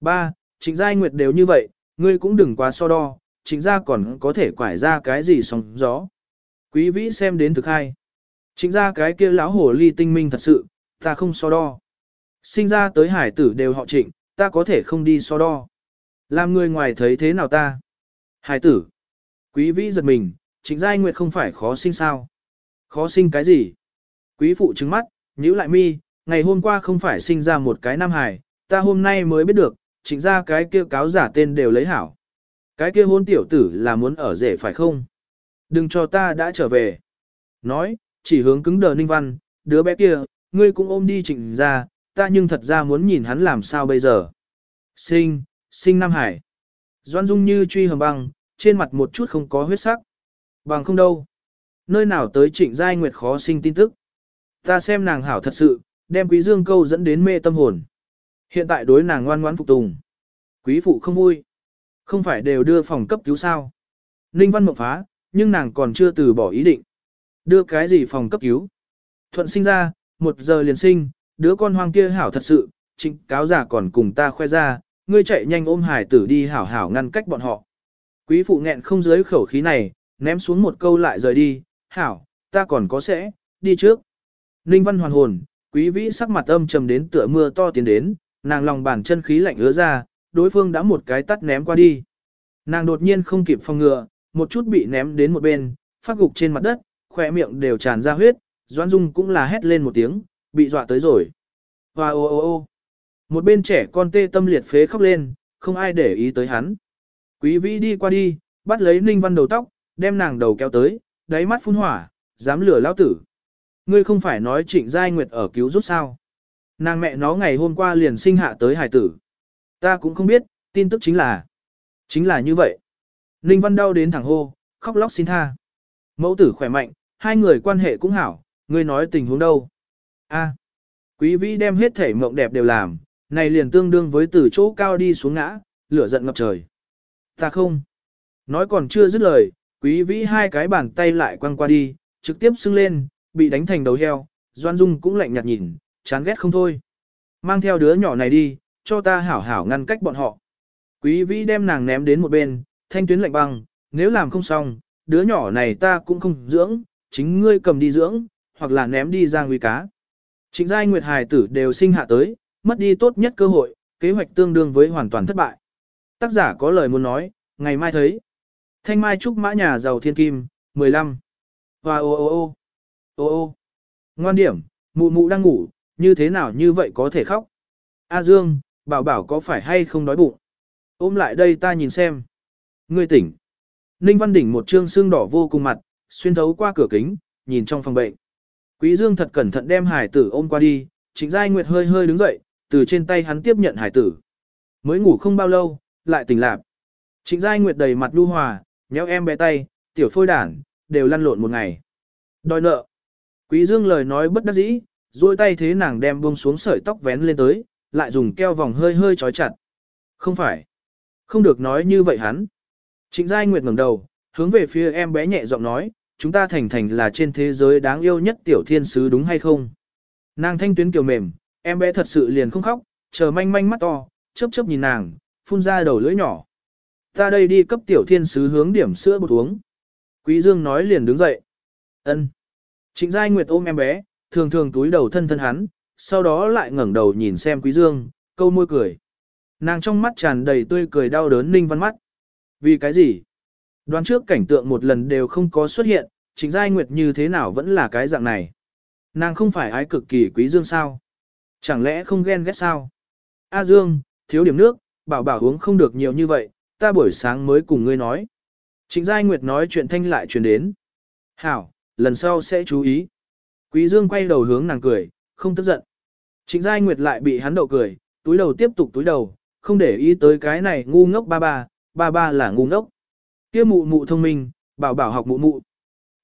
Ba, trịnh giai nguyệt đều như vậy, ngươi cũng đừng quá so đo, trịnh gia còn có thể quải ra cái gì sóng gió. Quý vĩ xem đến thực hai chính gia cái kia lão hồ ly tinh minh thật sự, ta không so đo. Sinh ra tới hải tử đều họ trịnh, ta có thể không đi so đo. Làm người ngoài thấy thế nào ta? Hải tử. Quý vĩ giật mình, trịnh giai nguyệt không phải khó sinh sao? Khó sinh cái gì? Quý phụ trứng mắt, nhíu lại mi, ngày hôm qua không phải sinh ra một cái nam hải, ta hôm nay mới biết được, trịnh gia cái kia cáo giả tên đều lấy hảo. Cái kia hôn tiểu tử là muốn ở rể phải không? Đừng cho ta đã trở về. Nói, chỉ hướng cứng đờ ninh văn, đứa bé kia, ngươi cũng ôm đi trịnh ra, ta nhưng thật ra muốn nhìn hắn làm sao bây giờ. Sinh, sinh Nam Hải. Doan Dung như truy hầm băng, trên mặt một chút không có huyết sắc. Bằng không đâu. Nơi nào tới trịnh giai nguyệt khó sinh tin tức. Ta xem nàng hảo thật sự, đem quý dương câu dẫn đến mê tâm hồn. Hiện tại đối nàng ngoan ngoãn phục tùng. Quý phụ không vui. Không phải đều đưa phòng cấp cứu sao. Ninh Văn mộng phá, nhưng nàng còn chưa từ bỏ ý định. Đưa cái gì phòng cấp cứu? Thuận sinh ra, một giờ liền sinh, đứa con hoang kia hảo thật sự, trịnh cáo giả còn cùng ta khoe ra, ngươi chạy nhanh ôm hải tử đi hảo hảo ngăn cách bọn họ. Quý phụ nghẹn không dưới khẩu khí này, ném xuống một câu lại rời đi, hảo, ta còn có sẽ, đi trước. Ninh văn hoàn hồn, quý vĩ sắc mặt âm trầm đến tựa mưa to tiến đến, nàng lòng bàn chân khí lạnh ứa ra, đối phương đã một cái tắt ném qua đi. Nàng đột nhiên không kịp phòng ngừa, một chút bị ném đến một bên, phát gục trên mặt đất, khỏe miệng đều tràn ra huyết, Doãn Dung cũng là hét lên một tiếng, bị dọa tới rồi. Hoa ô ô ô một bên trẻ con tê tâm liệt phế khóc lên, không ai để ý tới hắn. Quý vĩ đi qua đi, bắt lấy Ninh Văn đầu tóc, đem nàng đầu kéo tới, đáy mắt phun hỏa, dám lửa lao tử. Ngươi không phải nói trịnh giai nguyệt ở cứu giúp sao. Nàng mẹ nó ngày hôm qua liền sinh hạ tới hải tử. Ta cũng không biết, tin tức chính là. Chính là như vậy. Ninh Văn đau đến thẳng hô, khóc lóc xin tha. Mẫu tử khỏe mạnh, hai người quan hệ cũng hảo, ngươi nói tình huống đâu. A. quý vĩ đem hết thể mộng đẹp đều làm, này liền tương đương với từ chỗ cao đi xuống ngã, lửa giận ngập trời. Ta không. Nói còn chưa dứt lời, quý vĩ hai cái bàn tay lại quăng qua đi, trực tiếp xưng lên, bị đánh thành đầu heo, Doan Dung cũng lạnh nhạt nhìn, chán ghét không thôi. Mang theo đứa nhỏ này đi, cho ta hảo hảo ngăn cách bọn họ. Quý vĩ đem nàng ném đến một bên, thanh tuyến lạnh băng, nếu làm không xong, đứa nhỏ này ta cũng không dưỡng, chính ngươi cầm đi dưỡng, hoặc là ném đi ra nguy cá. Trịnh giai nguyệt hài tử đều sinh hạ tới, mất đi tốt nhất cơ hội, kế hoạch tương đương với hoàn toàn thất bại. Tác giả có lời muốn nói, ngày mai thấy. Thanh mai trúc mã nhà giàu thiên kim, 15. Và ô ô ô. Ô ô. Ngoan điểm, mụ mụ đang ngủ, như thế nào như vậy có thể khóc. A Dương, bảo bảo có phải hay không đói bụng. Ôm lại đây ta nhìn xem. Ngươi tỉnh. Ninh Văn Đỉnh một trương xương đỏ vô cùng mặt, xuyên thấu qua cửa kính, nhìn trong phòng bệnh. Quý Dương thật cẩn thận đem hải tử ôm qua đi, Trịnh Giai Nguyệt hơi hơi đứng dậy, từ trên tay hắn tiếp nhận hải tử. Mới ngủ không bao lâu, lại tỉnh lạc. Trịnh Giai Nguyệt đầy mặt đu hòa, nhéo em bé tay, tiểu phôi đản, đều lăn lộn một ngày. Đòi nợ. Quý Dương lời nói bất đắc dĩ, duỗi tay thế nàng đem buông xuống sợi tóc vén lên tới, lại dùng keo vòng hơi hơi trói chặt. Không phải. Không được nói như vậy hắn. Trịnh Giai Nguyệt ngẩng đầu, hướng về phía em bé nhẹ giọng nói, chúng ta thành thành là trên thế giới đáng yêu nhất tiểu thiên sứ đúng hay không? Nàng thanh tuyến kiều mềm, em bé thật sự liền không khóc, chờ manh manh mắt to, chớp chớp nhìn nàng, phun ra đầu lưỡi nhỏ. Ta đây đi cấp tiểu thiên sứ hướng điểm sữa bột uống. Quý Dương nói liền đứng dậy. Ân. Trịnh Giai Nguyệt ôm em bé, thường thường túi đầu thân thân hắn, sau đó lại ngẩng đầu nhìn xem Quý Dương, câu môi cười. Nàng trong mắt tràn đầy tươi cười đau đớn ninh văn mắt. Vì cái gì? Đoán trước cảnh tượng một lần đều không có xuất hiện, Trịnh Giai Nguyệt như thế nào vẫn là cái dạng này. Nàng không phải ái cực kỳ Quý Dương sao? Chẳng lẽ không ghen ghét sao? A Dương, thiếu điểm nước, bảo bảo uống không được nhiều như vậy, ta buổi sáng mới cùng ngươi nói. Trịnh Giai Nguyệt nói chuyện thanh lại truyền đến. Hảo, lần sau sẽ chú ý. Quý Dương quay đầu hướng nàng cười, không tức giận. Trịnh Giai Nguyệt lại bị hắn đậu cười, túi đầu tiếp tục túi đầu, không để ý tới cái này ngu ngốc ba ba, ba ba là ngu ngốc. Kia mụ mụ thông minh, bảo bảo học mụ mụ.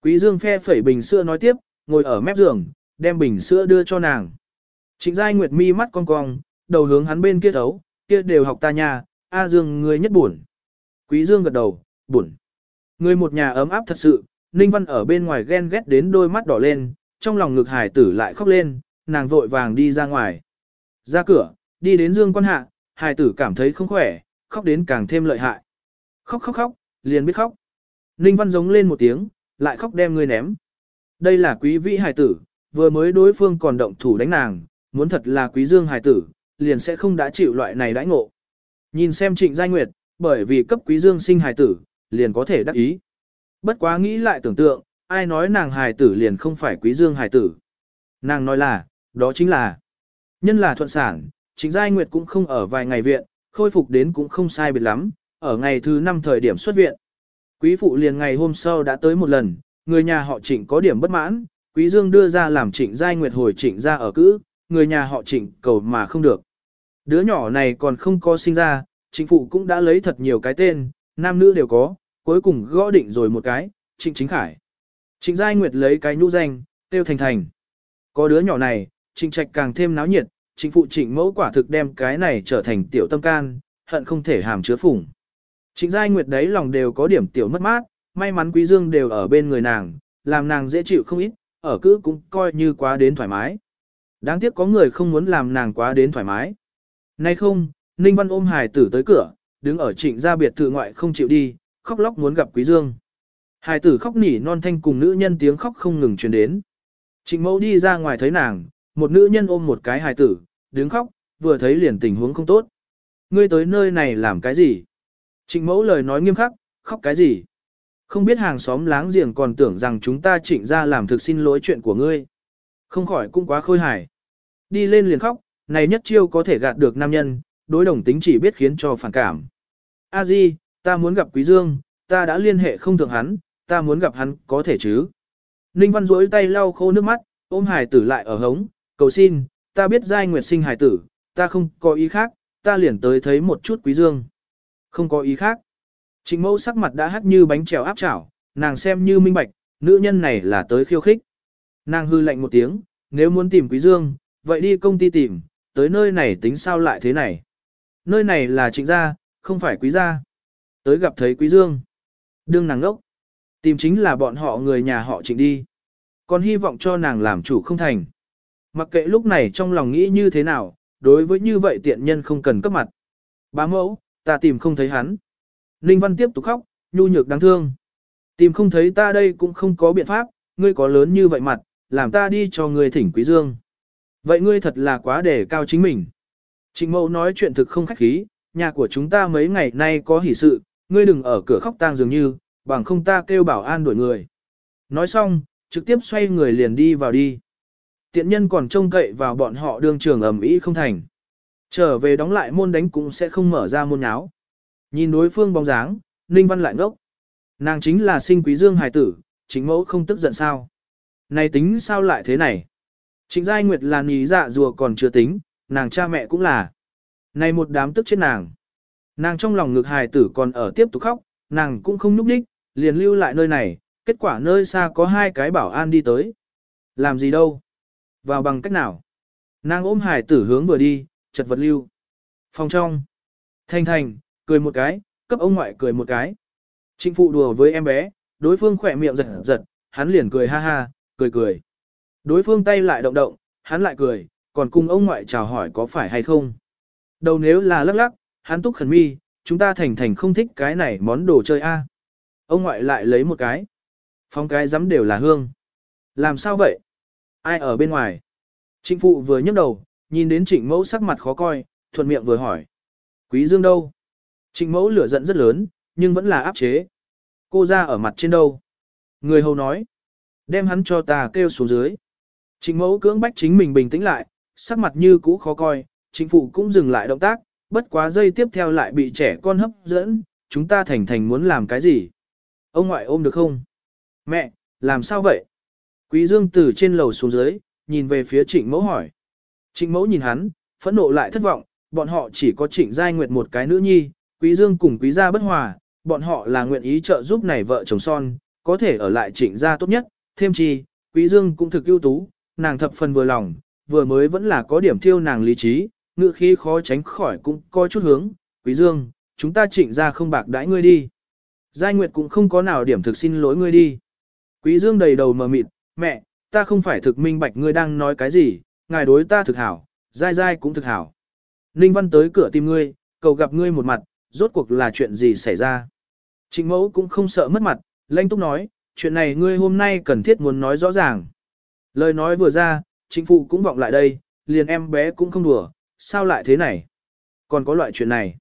Quý Dương phe phẩy bình sữa nói tiếp, ngồi ở mép giường, đem bình sữa đưa cho nàng. Trịnh Giai Nguyệt mi mắt cong cong, đầu hướng hắn bên kia thấu, kia đều học ta nhà, A Dương người nhất buồn. Quý Dương gật đầu, buồn. Người một nhà ấm áp thật sự, Ninh Văn ở bên ngoài ghen ghét đến đôi mắt đỏ lên, trong lòng ngực hải tử lại khóc lên, nàng vội vàng đi ra ngoài. Ra cửa, đi đến Dương quan hạ, hải tử cảm thấy không khỏe, khóc đến càng thêm lợi hại. Khóc khóc khóc, liền biết khóc. Ninh Văn giống lên một tiếng, lại khóc đem người ném. Đây là quý vĩ hải tử, vừa mới đối phương còn động thủ đánh nàng, muốn thật là quý dương hải tử, liền sẽ không đã chịu loại này đãi ngộ. Nhìn xem trịnh giai nguyệt, bởi vì cấp quý dương sinh hải tử, liền có thể đắc ý. Bất quá nghĩ lại tưởng tượng, ai nói nàng hài tử liền không phải quý dương hài tử. Nàng nói là, đó chính là, nhân là thuận sản, Trịnh giai nguyệt cũng không ở vài ngày viện, khôi phục đến cũng không sai biệt lắm, ở ngày thứ năm thời điểm xuất viện. Quý phụ liền ngày hôm sau đã tới một lần, người nhà họ trịnh có điểm bất mãn, quý dương đưa ra làm trịnh giai nguyệt hồi trịnh ra ở cữ, người nhà họ trịnh cầu mà không được. Đứa nhỏ này còn không có sinh ra, chính phụ cũng đã lấy thật nhiều cái tên, nam nữ đều có, cuối cùng gõ định rồi một cái, trịnh chính khải. Trịnh Giai Nguyệt lấy cái nhũ danh, tiêu thành thành. Có đứa nhỏ này, trịnh trạch càng thêm náo nhiệt, trịnh phụ trịnh mẫu quả thực đem cái này trở thành tiểu tâm can, hận không thể hàm chứa phủng. Trịnh Giai Nguyệt đấy lòng đều có điểm tiểu mất mát, may mắn Quý Dương đều ở bên người nàng, làm nàng dễ chịu không ít, ở cứ cũng coi như quá đến thoải mái. Đáng tiếc có người không muốn làm nàng quá đến thoải mái. Nay không, Ninh Văn ôm Hải tử tới cửa, đứng ở trịnh gia biệt thự ngoại không chịu đi, khóc lóc muốn gặp Quý Dương. Hải tử khóc nỉ non thanh cùng nữ nhân tiếng khóc không ngừng truyền đến. Trịnh mẫu đi ra ngoài thấy nàng, một nữ nhân ôm một cái Hải tử, đứng khóc, vừa thấy liền tình huống không tốt. Ngươi tới nơi này làm cái gì? Trịnh mẫu lời nói nghiêm khắc, khóc cái gì? Không biết hàng xóm láng giềng còn tưởng rằng chúng ta trịnh ra làm thực xin lỗi chuyện của ngươi. Không khỏi cũng quá khôi hài. Đi lên liền khóc, này nhất chiêu có thể gạt được nam nhân, đối đồng tính chỉ biết khiến cho phản cảm. A Di, ta muốn gặp Quý Dương, ta đã liên hệ không thượng hắn, ta muốn gặp hắn có thể chứ. Ninh Văn duỗi tay lau khô nước mắt, ôm hải tử lại ở hống, cầu xin, ta biết giai nguyệt sinh hải tử, ta không có ý khác, ta liền tới thấy một chút Quý Dương. Không có ý khác. Trịnh mẫu sắc mặt đã hắt như bánh trèo áp chảo, nàng xem như minh bạch, nữ nhân này là tới khiêu khích. Nàng hư lạnh một tiếng, nếu muốn tìm Quý Dương, vậy đi công ty tìm, tới nơi này tính sao lại thế này. Nơi này là trịnh gia, không phải quý gia. Tới gặp thấy quý dương. Đương nàng ngốc. Tìm chính là bọn họ người nhà họ trịnh đi. Còn hy vọng cho nàng làm chủ không thành. Mặc kệ lúc này trong lòng nghĩ như thế nào, đối với như vậy tiện nhân không cần cấp mặt. Bá mẫu, ta tìm không thấy hắn. Ninh Văn tiếp tục khóc, nhu nhược đáng thương. Tìm không thấy ta đây cũng không có biện pháp, ngươi có lớn như vậy mặt, làm ta đi cho ngươi thỉnh quý dương. Vậy ngươi thật là quá để cao chính mình. Trịnh mẫu nói chuyện thực không khách khí, nhà của chúng ta mấy ngày nay có hỷ sự, ngươi đừng ở cửa khóc tang dường như, bằng không ta kêu bảo an đuổi người. Nói xong, trực tiếp xoay người liền đi vào đi. Tiện nhân còn trông cậy vào bọn họ đương trường ẩm ĩ không thành. Trở về đóng lại môn đánh cũng sẽ không mở ra môn áo. Nhìn đối phương bóng dáng, Ninh Văn lại ngốc. Nàng chính là sinh quý dương hài tử, chính mẫu không tức giận sao. Này tính sao lại thế này? Trịnh Giai Nguyệt là nhí dạ rùa còn chưa tính, nàng cha mẹ cũng là. Này một đám tức chết nàng. Nàng trong lòng ngực hài tử còn ở tiếp tục khóc, nàng cũng không nhúc đích, liền lưu lại nơi này, kết quả nơi xa có hai cái bảo an đi tới. Làm gì đâu? Vào bằng cách nào? Nàng ôm hài tử hướng vừa đi, chật vật lưu. Phòng trong. Thanh thành, cười một cái, cấp ông ngoại cười một cái. Trịnh phụ đùa với em bé, đối phương khỏe miệng giật giật, hắn liền cười ha ha, cười cười. Đối phương tay lại động động, hắn lại cười, còn cùng ông ngoại chào hỏi có phải hay không. Đầu nếu là lắc lắc, hắn túc khẩn mi, chúng ta thành thành không thích cái này món đồ chơi a. Ông ngoại lại lấy một cái. Phong cái giấm đều là hương. Làm sao vậy? Ai ở bên ngoài? Trịnh phụ vừa nhấc đầu, nhìn đến trịnh mẫu sắc mặt khó coi, thuận miệng vừa hỏi. Quý dương đâu? Trịnh mẫu lửa giận rất lớn, nhưng vẫn là áp chế. Cô ra ở mặt trên đâu? Người hầu nói. Đem hắn cho ta kêu xuống dưới. Trịnh mẫu cưỡng bách chính mình bình tĩnh lại, sắc mặt như cũ khó coi, trịnh phụ cũng dừng lại động tác, bất quá giây tiếp theo lại bị trẻ con hấp dẫn, chúng ta thành thành muốn làm cái gì? Ông ngoại ôm được không? Mẹ, làm sao vậy? Quý Dương từ trên lầu xuống dưới, nhìn về phía trịnh mẫu hỏi. Trịnh mẫu nhìn hắn, phẫn nộ lại thất vọng, bọn họ chỉ có trịnh giai nguyệt một cái nữ nhi, quý dương cùng quý gia bất hòa, bọn họ là nguyện ý trợ giúp này vợ chồng son, có thể ở lại trịnh gia tốt nhất, thêm chi, quý dương cũng thực ưu tú, nàng thập phần vừa lòng, vừa mới vẫn là có điểm thiêu nàng lý trí, ngựa khí khó tránh khỏi cũng coi chút hướng, quý dương, chúng ta trịnh gia không bạc đãi ngươi đi. Giai Nguyệt cũng không có nào điểm thực xin lỗi ngươi đi. Quý dương đầy đầu mờ mịt, mẹ, ta không phải thực minh bạch ngươi đang nói cái gì, ngài đối ta thực hảo, Giai Giai cũng thực hảo. Ninh Văn tới cửa tìm ngươi, cầu gặp ngươi một mặt, rốt cuộc là chuyện gì xảy ra. Trịnh mẫu cũng không sợ mất mặt, lanh túc nói, chuyện này ngươi hôm nay cần thiết muốn nói rõ ràng. Lời nói vừa ra, chính phụ cũng vọng lại đây, liền em bé cũng không đùa, sao lại thế này? Còn có loại chuyện này.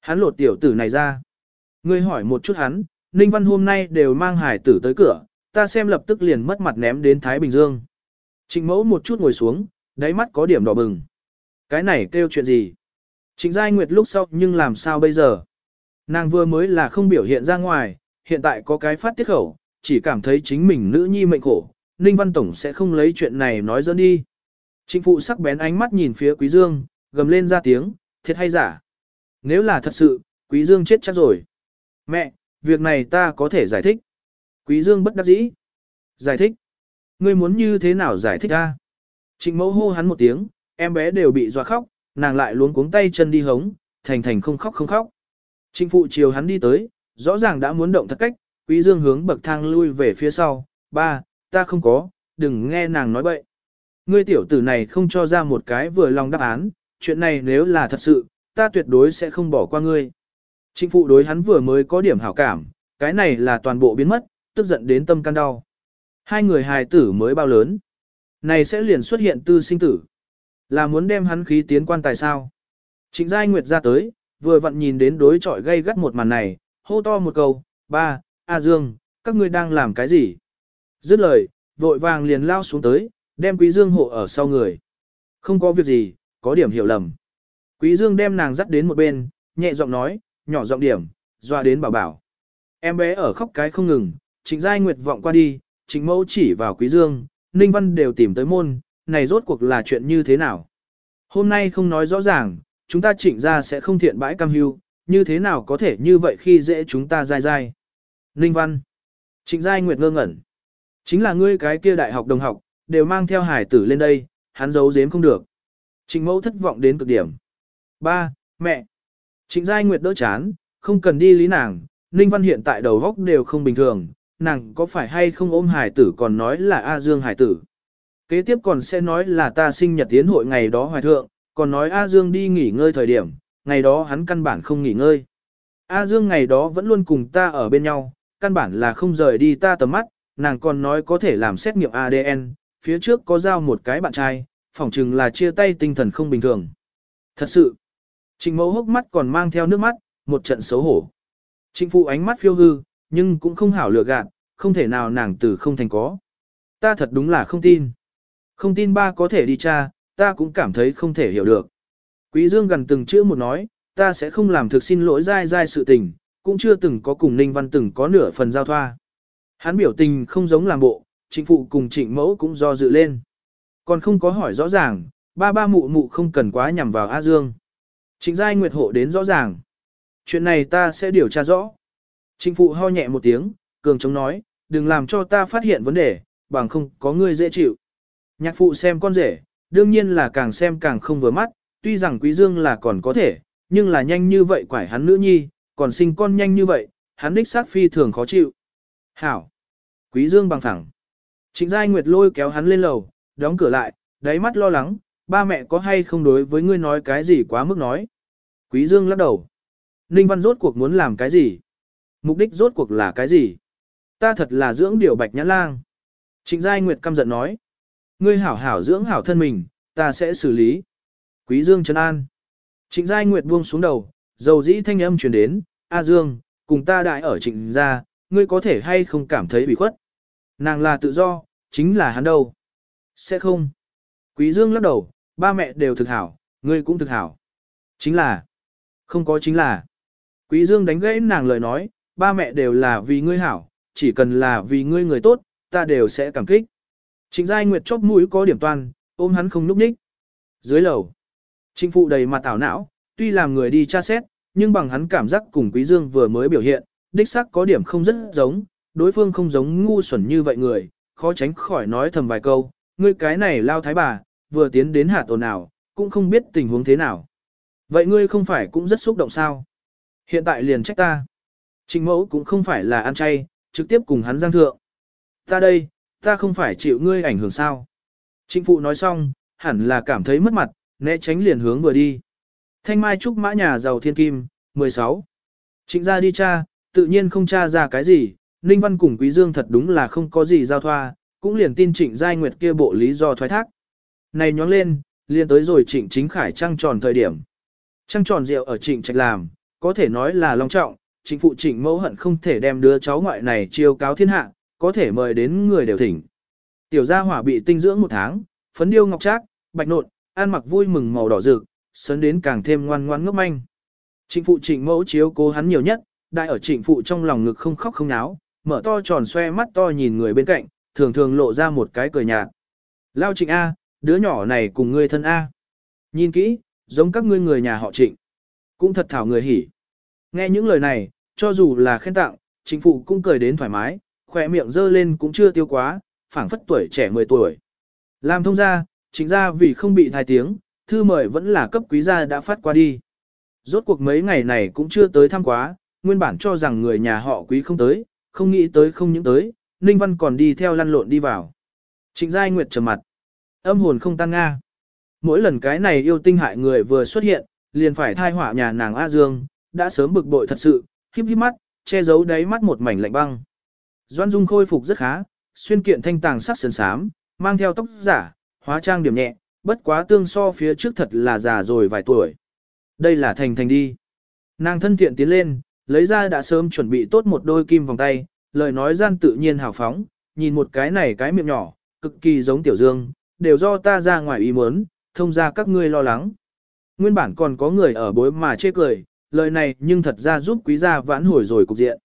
Hắn lột tiểu tử này ra. Ngươi hỏi một chút hắn, Ninh Văn hôm nay đều mang hải tử tới cửa, ta xem lập tức liền mất mặt ném đến Thái Bình Dương. Trịnh mẫu một chút ngồi xuống, đáy mắt có điểm đỏ bừng. Cái này kêu chuyện gì? Trịnh Giai Nguyệt lúc sau nhưng làm sao bây giờ? Nàng vừa mới là không biểu hiện ra ngoài, hiện tại có cái phát tiết khẩu, chỉ cảm thấy chính mình nữ nhi mệnh khổ, Ninh Văn Tổng sẽ không lấy chuyện này nói dẫn đi. Trịnh phụ sắc bén ánh mắt nhìn phía Quý Dương, gầm lên ra tiếng, thiệt hay giả? Nếu là thật sự, Quý Dương chết chắc rồi. Mẹ, việc này ta có thể giải thích. Quý Dương bất đắc dĩ. Giải thích? Ngươi muốn như thế nào giải thích a? Trịnh mẫu hô hắn một tiếng, em bé đều bị dọa khóc, nàng lại luống cuống tay chân đi hống, thành thành không khóc không khóc. Trịnh phụ chiều hắn đi tới, rõ ràng đã muốn động thật cách, quý dương hướng bậc thang lui về phía sau, ba, ta không có, đừng nghe nàng nói bậy. Ngươi tiểu tử này không cho ra một cái vừa lòng đáp án, chuyện này nếu là thật sự, ta tuyệt đối sẽ không bỏ qua ngươi. Trịnh phụ đối hắn vừa mới có điểm hảo cảm, cái này là toàn bộ biến mất, tức giận đến tâm can đau. Hai người hài tử mới bao lớn. Này sẽ liền xuất hiện tư sinh tử. Là muốn đem hắn khí tiến quan tài sao? Trịnh Giai Nguyệt ra tới, vừa vặn nhìn đến đối trọi gây gắt một màn này, hô to một câu, ba, A Dương, các ngươi đang làm cái gì? Dứt lời, vội vàng liền lao xuống tới, đem Quý Dương hộ ở sau người. Không có việc gì, có điểm hiểu lầm. Quý Dương đem nàng dắt đến một bên, nhẹ giọng nói, nhỏ giọng điểm, doa đến bảo bảo. Em bé ở khóc cái không ngừng, Trịnh Giai Nguyệt vọng qua đi, Trịnh Mẫu chỉ vào Quý Dương, Ninh Văn đều tìm tới môn, này rốt cuộc là chuyện như thế nào? Hôm nay không nói rõ ràng, chúng ta chỉnh ra sẽ không thiện bãi cam hưu, như thế nào có thể như vậy khi dễ chúng ta dai dai? Ninh Văn. Trịnh Giai Nguyệt ngơ ngẩn. Chính là ngươi cái kia đại học đồng học, đều mang theo hải tử lên đây, hắn giấu giếm không được. Trịnh mẫu thất vọng đến cực điểm. Ba, mẹ. Trịnh Giai Nguyệt đỡ chán, không cần đi lý nàng, Ninh Văn hiện tại đầu góc đều không bình thường, nàng có phải hay không ôm hải tử còn nói là A Dương hải tử. Kế tiếp còn sẽ nói là ta sinh nhật tiến hội ngày đó hoài thượng, còn nói A Dương đi nghỉ ngơi thời điểm, ngày đó hắn căn bản không nghỉ ngơi. A Dương ngày đó vẫn luôn cùng ta ở bên nhau, căn bản là không rời đi ta tầm mắt, nàng còn nói có thể làm xét nghiệm ADN, phía trước có giao một cái bạn trai, phỏng chừng là chia tay tinh thần không bình thường. Thật sự, trịnh mẫu hốc mắt còn mang theo nước mắt, một trận xấu hổ. Trịnh phụ ánh mắt phiêu hư, nhưng cũng không hảo lựa gạt, không thể nào nàng từ không thành có. Ta thật đúng là không tin. Không tin ba có thể đi cha, ta cũng cảm thấy không thể hiểu được. Quý Dương gần từng chữ một nói, ta sẽ không làm thực xin lỗi dai dai sự tình, cũng chưa từng có cùng Ninh Văn từng có nửa phần giao thoa. Hắn biểu tình không giống làm bộ, trịnh phụ cùng trịnh mẫu cũng do dự lên. Còn không có hỏi rõ ràng, ba ba mụ mụ không cần quá nhằm vào A Dương. Trịnh giai nguyệt hộ đến rõ ràng. Chuyện này ta sẽ điều tra rõ. Trịnh phụ ho nhẹ một tiếng, cường chống nói, đừng làm cho ta phát hiện vấn đề, bằng không có ngươi dễ chịu. Nhạc phụ xem con rể, đương nhiên là càng xem càng không vừa mắt, tuy rằng quý dương là còn có thể, nhưng là nhanh như vậy quải hắn nữ nhi, còn sinh con nhanh như vậy, hắn đích xác phi thường khó chịu. Hảo! Quý dương bằng thẳng. Trịnh Giai Nguyệt lôi kéo hắn lên lầu, đóng cửa lại, đáy mắt lo lắng, ba mẹ có hay không đối với ngươi nói cái gì quá mức nói. Quý dương lắc đầu. Ninh Văn rốt cuộc muốn làm cái gì? Mục đích rốt cuộc là cái gì? Ta thật là dưỡng điều bạch nhã lang. Trịnh Giai Nguyệt căm giận nói. Ngươi hảo hảo dưỡng hảo thân mình, ta sẽ xử lý. Quý Dương trấn an. Trịnh Giai Nguyệt buông xuống đầu, dầu dĩ thanh âm truyền đến, A Dương, cùng ta đại ở trịnh gia, ngươi có thể hay không cảm thấy bị khuất. Nàng là tự do, chính là hắn đâu. Sẽ không. Quý Dương lắc đầu, ba mẹ đều thực hảo, ngươi cũng thực hảo. Chính là. Không có chính là. Quý Dương đánh gãy nàng lời nói, ba mẹ đều là vì ngươi hảo, chỉ cần là vì ngươi người tốt, ta đều sẽ cảm kích. Trịnh Giai Nguyệt chóp mũi có điểm toan, ôm hắn không núp ních. Dưới lầu, Trịnh Phụ đầy mặt ảo não, tuy làm người đi tra xét, nhưng bằng hắn cảm giác cùng Quý Dương vừa mới biểu hiện, đích xác có điểm không rất giống, đối phương không giống ngu xuẩn như vậy người, khó tránh khỏi nói thầm vài câu, ngươi cái này lao thái bà, vừa tiến đến hạt ồn nào, cũng không biết tình huống thế nào. Vậy ngươi không phải cũng rất xúc động sao? Hiện tại liền trách ta. Trình mẫu cũng không phải là ăn chay, trực tiếp cùng hắn giang thượng. Ta đây, ta không phải chịu ngươi ảnh hưởng sao. Trịnh phụ nói xong, hẳn là cảm thấy mất mặt, né tránh liền hướng vừa đi. Thanh Mai Trúc Mã nhà giàu thiên kim, 16. Trịnh ra đi cha, tự nhiên không tra ra cái gì, Ninh Văn cùng Quý Dương thật đúng là không có gì giao thoa, cũng liền tin trịnh giai nguyệt kia bộ lý do thoái thác. Này nhóng lên, liền tới rồi trịnh chính khải trăng tròn thời điểm. Trăng tròn rượu ở trịnh trạch làm, có thể nói là long trọng, trịnh phụ trịnh mẫu hận không thể đem đứa cháu ngoại này chiêu cáo thiên hạ, có thể mời đến người đều thỉnh. Tiểu gia hỏa bị tinh dưỡng một tháng, phấn điêu ngọc trác, bạch nộn, ăn mặc vui mừng màu đỏ rực, sớn đến càng thêm ngoan ngoan ngốc manh. Trịnh phụ trịnh mẫu chiếu cố hắn nhiều nhất, đại ở trịnh phụ trong lòng ngực không khóc không náo, mở to tròn xoe mắt to nhìn người bên cạnh, thường thường lộ ra một cái cười nhạt. Lao trịnh A, đứa nhỏ này cùng ngươi thân A. Nhìn kỹ, giống các ngươi người nhà họ trịnh. Cũng thật thảo người hỉ. Nghe những lời này, cho dù là khen tặng, chính phụ cũng cười đến thoải mái, khỏe miệng dơ lên cũng chưa tiêu quá, phảng phất tuổi trẻ 10 tuổi. Làm thông gia, chính ra vì không bị thai tiếng, thư mời vẫn là cấp quý gia đã phát qua đi. Rốt cuộc mấy ngày này cũng chưa tới thăm quá, nguyên bản cho rằng người nhà họ quý không tới, không nghĩ tới không những tới, Ninh Văn còn đi theo lăn lộn đi vào. Trịnh Giai Nguyệt trầm mặt, âm hồn không tan nga. Mỗi lần cái này yêu tinh hại người vừa xuất hiện, liền phải thai hỏa nhà nàng A Dương, đã sớm bực bội thật sự, híp híp mắt, che giấu đáy mắt một mảnh lạnh băng. Doan Dung khôi phục rất khá, xuyên kiện thanh tàng sắc sườn sám, mang theo tóc giả, hóa trang điểm nhẹ, bất quá tương so phía trước thật là già rồi vài tuổi. Đây là thành thành đi. Nàng thân thiện tiến lên, lấy ra đã sớm chuẩn bị tốt một đôi kim vòng tay, lời nói gian tự nhiên hào phóng, nhìn một cái này cái miệng nhỏ, cực kỳ giống tiểu dương, đều do ta ra ngoài ý muốn, thông ra các ngươi lo lắng. Nguyên bản còn có người ở bối mà chê cười, lời này nhưng thật ra giúp quý gia vãn hồi rồi cục diện.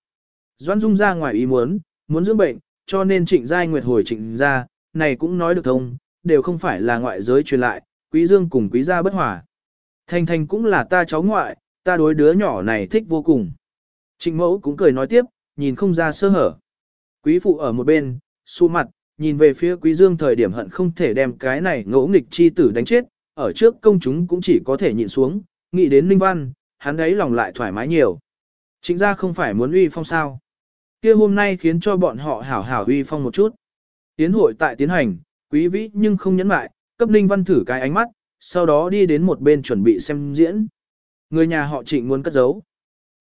Doãn Dung ra ngoài ý muốn, muốn dưỡng bệnh, cho nên trịnh giai nguyệt hồi trịnh gia, này cũng nói được thông, đều không phải là ngoại giới truyền lại, quý dương cùng quý gia bất hòa. Thanh Thanh cũng là ta cháu ngoại, ta đối đứa nhỏ này thích vô cùng. Trịnh mẫu cũng cười nói tiếp, nhìn không ra sơ hở. Quý phụ ở một bên, su mặt, nhìn về phía quý dương thời điểm hận không thể đem cái này ngỗ nghịch chi tử đánh chết, ở trước công chúng cũng chỉ có thể nhịn xuống, nghĩ đến Ninh Văn, hắn ấy lòng lại thoải mái nhiều. chính ra không phải muốn uy phong sao kia hôm nay khiến cho bọn họ hảo hảo uy phong một chút. Tiến hội tại tiến hành, quý vĩ nhưng không nhẫn mại, cấp Ninh Văn thử cái ánh mắt, sau đó đi đến một bên chuẩn bị xem diễn. Người nhà họ trịnh muốn cất giấu.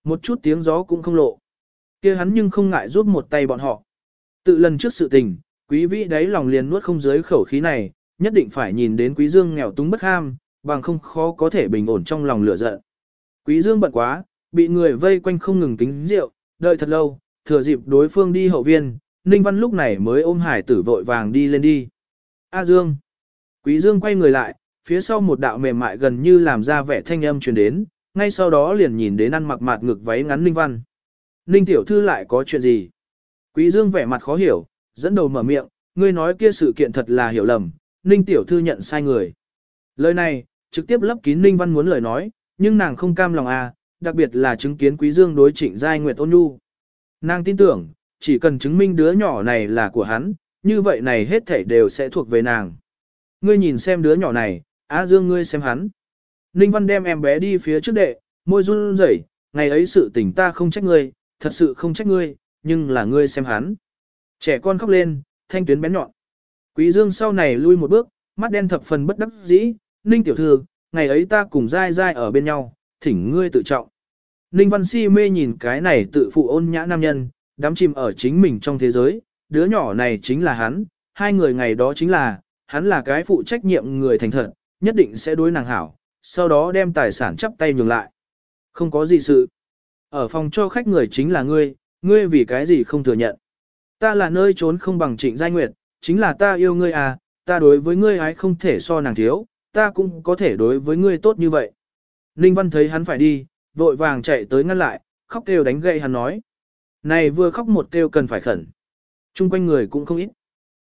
Một chút tiếng gió cũng không lộ. kia hắn nhưng không ngại giúp một tay bọn họ. Tự lần trước sự tình, quý vĩ đáy lòng liền nuốt không dưới khẩu khí này, nhất định phải nhìn đến quý dương nghèo túng bất ham, bằng không khó có thể bình ổn trong lòng lửa giận. Quý dương bận quá, bị người vây quanh không ngừng kính rượu, đợi thật lâu, thừa dịp đối phương đi hậu viên, Ninh Văn lúc này mới ôm hải tử vội vàng đi lên đi. A Dương. Quý Dương quay người lại, phía sau một đạo mềm mại gần như làm ra vẻ thanh âm truyền đến, ngay sau đó liền nhìn đến ăn mặc mạt ngực váy ngắn Ninh Văn. Ninh tiểu thư lại có chuyện gì? Quý Dương vẻ mặt khó hiểu, dẫn đầu mở miệng, ngươi nói kia sự kiện thật là hiểu lầm, Ninh tiểu thư nhận sai người. Lời này, trực tiếp lấp kín Ninh Văn muốn lời nói, nhưng nàng không cam lòng à, đặc biệt là chứng kiến Quý Dương đối trịnh giai nguyệt ôn nhu. Nàng tin tưởng, chỉ cần chứng minh đứa nhỏ này là của hắn, như vậy này hết thảy đều sẽ thuộc về nàng. Ngươi nhìn xem đứa nhỏ này, Á Dương ngươi xem hắn. Ninh Văn đem em bé đi phía trước đệ, môi run rẩy, ngày ấy sự tình ta không trách ngươi, thật sự không trách ngươi, nhưng là ngươi xem hắn. Trẻ con khóc lên, thanh tuyến bén nhọn. Quý Dương sau này lui một bước, mắt đen thập phần bất đắc dĩ, Ninh tiểu thư, ngày ấy ta cùng dai dai ở bên nhau, thỉnh ngươi tự trọng. Ninh Văn Si mê nhìn cái này tự phụ ôn nhã nam nhân, đắm chìm ở chính mình trong thế giới, đứa nhỏ này chính là hắn, hai người ngày đó chính là, hắn là cái phụ trách nhiệm người thành thật, nhất định sẽ đối nàng hảo, sau đó đem tài sản chắp tay nhường lại. Không có gì sự. Ở phòng cho khách người chính là ngươi, ngươi vì cái gì không thừa nhận. Ta là nơi trốn không bằng trịnh giai nguyệt, chính là ta yêu ngươi à, ta đối với ngươi ái không thể so nàng thiếu, ta cũng có thể đối với ngươi tốt như vậy. Ninh Văn thấy hắn phải đi, vội vàng chạy tới ngăn lại, khóc kêu đánh gậy hắn nói. Này vừa khóc một kêu cần phải khẩn. Trung quanh người cũng không ít.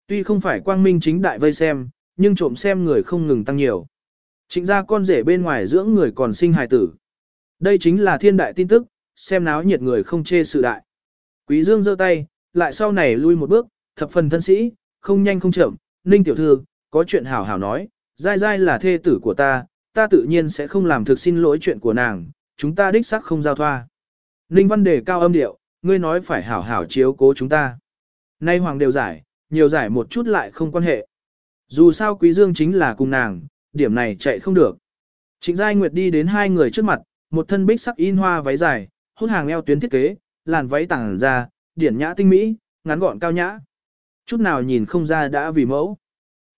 Tuy không phải quang minh chính đại vây xem, nhưng trộm xem người không ngừng tăng nhiều. Chính ra con rể bên ngoài dưỡng người còn sinh hài tử. Đây chính là thiên đại tin tức, xem náo nhiệt người không chê sự đại. Quý Dương giơ tay, lại sau này lui một bước, thập phần thân sĩ, không nhanh không chậm, ninh tiểu thư, có chuyện hảo hảo nói, dai dai là thê tử của ta, ta tự nhiên sẽ không làm thực xin lỗi chuyện của nàng, chúng ta đích xác không giao thoa. Ninh văn đề cao âm điệu, ngươi nói phải hảo hảo chiếu cố chúng ta. Nay hoàng đều giải, nhiều giải một chút lại không quan hệ. Dù sao quý dương chính là cùng nàng, điểm này chạy không được. Trịnh Giai Nguyệt đi đến hai người trước mặt, một thân bích sắc in hoa váy dài, hút hàng eo tuyến thiết kế, làn váy tàng ra, điển nhã tinh mỹ, ngắn gọn cao nhã. Chút nào nhìn không ra đã vì mẫu.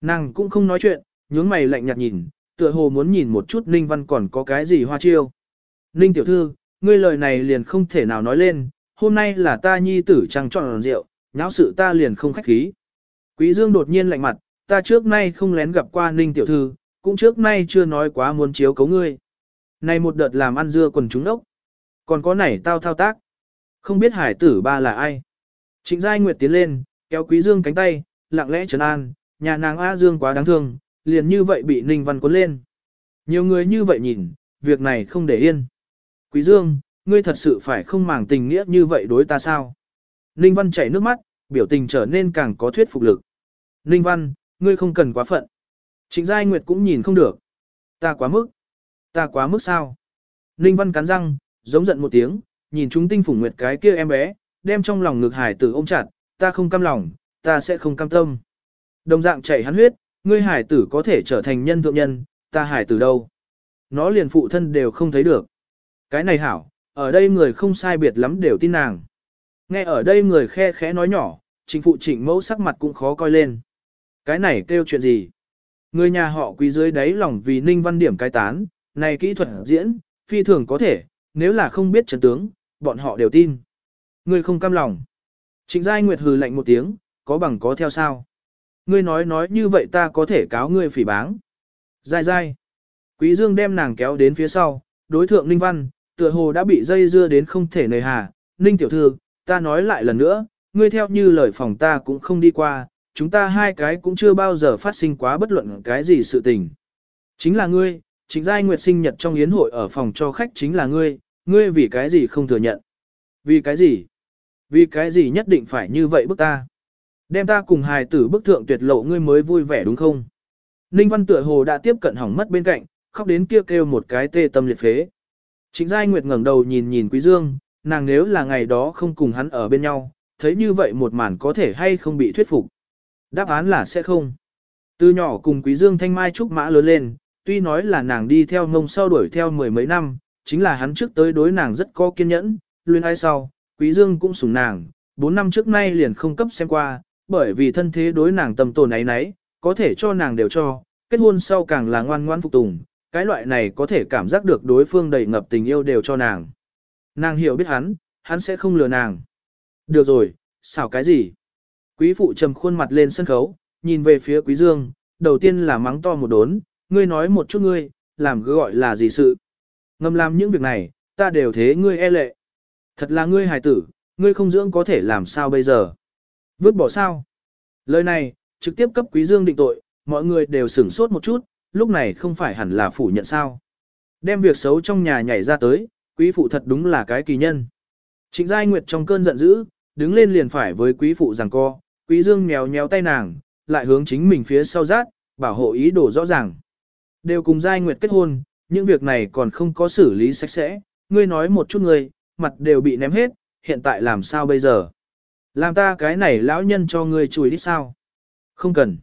Nàng cũng không nói chuyện, nhướng mày lạnh nhạt nhìn, tựa hồ muốn nhìn một chút Ninh Văn còn có cái gì hoa chiêu. Ninh tiểu thư, ngươi lời này liền không thể nào nói lên, hôm nay là ta nhi tử trăng tròn rượu, nháo sự ta liền không khách khí. Quý Dương đột nhiên lạnh mặt, ta trước nay không lén gặp qua Ninh tiểu thư, cũng trước nay chưa nói quá muốn chiếu cấu ngươi. Này một đợt làm ăn dưa quần chúng đốc. Còn có này tao thao tác. Không biết hải tử ba là ai. Trịnh Giai Nguyệt tiến lên, kéo Quý Dương cánh tay, lặng lẽ trấn an, nhà nàng A Dương quá đáng thương, liền như vậy bị Ninh Văn cuốn lên. Nhiều người như vậy nhìn, việc này không để yên. Quý Dương, ngươi thật sự phải không màng tình nghĩa như vậy đối ta sao? Ninh Văn chảy nước mắt, biểu tình trở nên càng có thuyết phục lực. Ninh Văn, ngươi không cần quá phận. Trịnh Giai Nguyệt cũng nhìn không được. Ta quá mức. Ta quá mức sao? Ninh Văn cắn răng, giống giận một tiếng, nhìn chúng tinh phủng nguyệt cái kia em bé, đem trong lòng ngực hải tử ôm chặt, ta không cam lòng, ta sẽ không cam tâm. Đồng dạng chảy hắn huyết, ngươi hải tử có thể trở thành nhân thượng nhân, ta hải tử đâu? Nó liền phụ thân đều không thấy được. Cái này hảo, ở đây người không sai biệt lắm đều tin nàng. Nghe ở đây người khe khẽ nói nhỏ, chính phụ trịnh mẫu sắc mặt cũng khó coi lên. Cái này kêu chuyện gì? Người nhà họ quý dưới đáy lòng vì ninh văn điểm cai tán, này kỹ thuật diễn, phi thường có thể, nếu là không biết trận tướng, bọn họ đều tin. Người không cam lòng. Trịnh Giai Nguyệt hừ lạnh một tiếng, có bằng có theo sao. Ngươi nói nói như vậy ta có thể cáo ngươi phỉ báng. Dài dài. Quý Dương đem nàng kéo đến phía sau, đối thượng Ninh Văn, tựa hồ đã bị dây dưa đến không thể nề hà. Ninh tiểu thư, ta nói lại lần nữa, ngươi theo như lời phòng ta cũng không đi qua, chúng ta hai cái cũng chưa bao giờ phát sinh quá bất luận cái gì sự tình. Chính là ngươi, chính giai nguyệt sinh nhật trong yến hội ở phòng cho khách chính là ngươi, ngươi vì cái gì không thừa nhận. Vì cái gì? Vì cái gì nhất định phải như vậy bức ta? Đem ta cùng hài tử bức thượng tuyệt lộ ngươi mới vui vẻ đúng không? Ninh Văn tựa hồ đã tiếp cận hỏng mất bên cạnh, khóc đến kia kêu một cái tê tâm liệt phế. Trịnh Giai Nguyệt ngẩng đầu nhìn nhìn Quý Dương, nàng nếu là ngày đó không cùng hắn ở bên nhau, thấy như vậy một màn có thể hay không bị thuyết phục. Đáp án là sẽ không. Từ nhỏ cùng Quý Dương Thanh Mai Trúc Mã lớn lên, tuy nói là nàng đi theo ngông sau đuổi theo mười mấy năm, chính là hắn trước tới đối nàng rất có kiên nhẫn, luyên ai sau, Quý Dương cũng sủng nàng, bốn năm trước nay liền không cấp xem qua, bởi vì thân thế đối nàng tâm tồn ấy nấy, có thể cho nàng đều cho, kết hôn sau càng là ngoan ngoan phục tùng, cái loại này có thể cảm giác được đối phương đầy ngập tình yêu đều cho nàng. Nàng hiểu biết hắn, hắn sẽ không lừa nàng. Được rồi, xảo cái gì? Quý phụ trầm khuôn mặt lên sân khấu, nhìn về phía quý dương, đầu tiên là mắng to một đốn, ngươi nói một chút ngươi, làm cứ gọi là gì sự. Ngầm làm những việc này, ta đều thế ngươi e lệ. Thật là ngươi hài tử, ngươi không dưỡng có thể làm sao bây giờ. Vứt bỏ sao? Lời này, trực tiếp cấp quý dương định tội, mọi người đều sửng sốt một chút, lúc này không phải hẳn là phủ nhận sao. Đem việc xấu trong nhà nhảy ra tới, quý phụ thật đúng là cái kỳ nhân. Trịnh Giai Nguyệt trong cơn giận dữ, đứng lên liền phải với quý phụ rằng co, quý dương mèo nhéo tay nàng, lại hướng chính mình phía sau rát, bảo hộ ý đồ rõ ràng. Đều cùng Giai Nguyệt kết hôn, những việc này còn không có xử lý sạch sẽ, ngươi nói một chút ngươi, mặt đều bị ném hết, hiện tại làm sao bây giờ? Làm ta cái này lão nhân cho ngươi chùi đi sao? Không cần.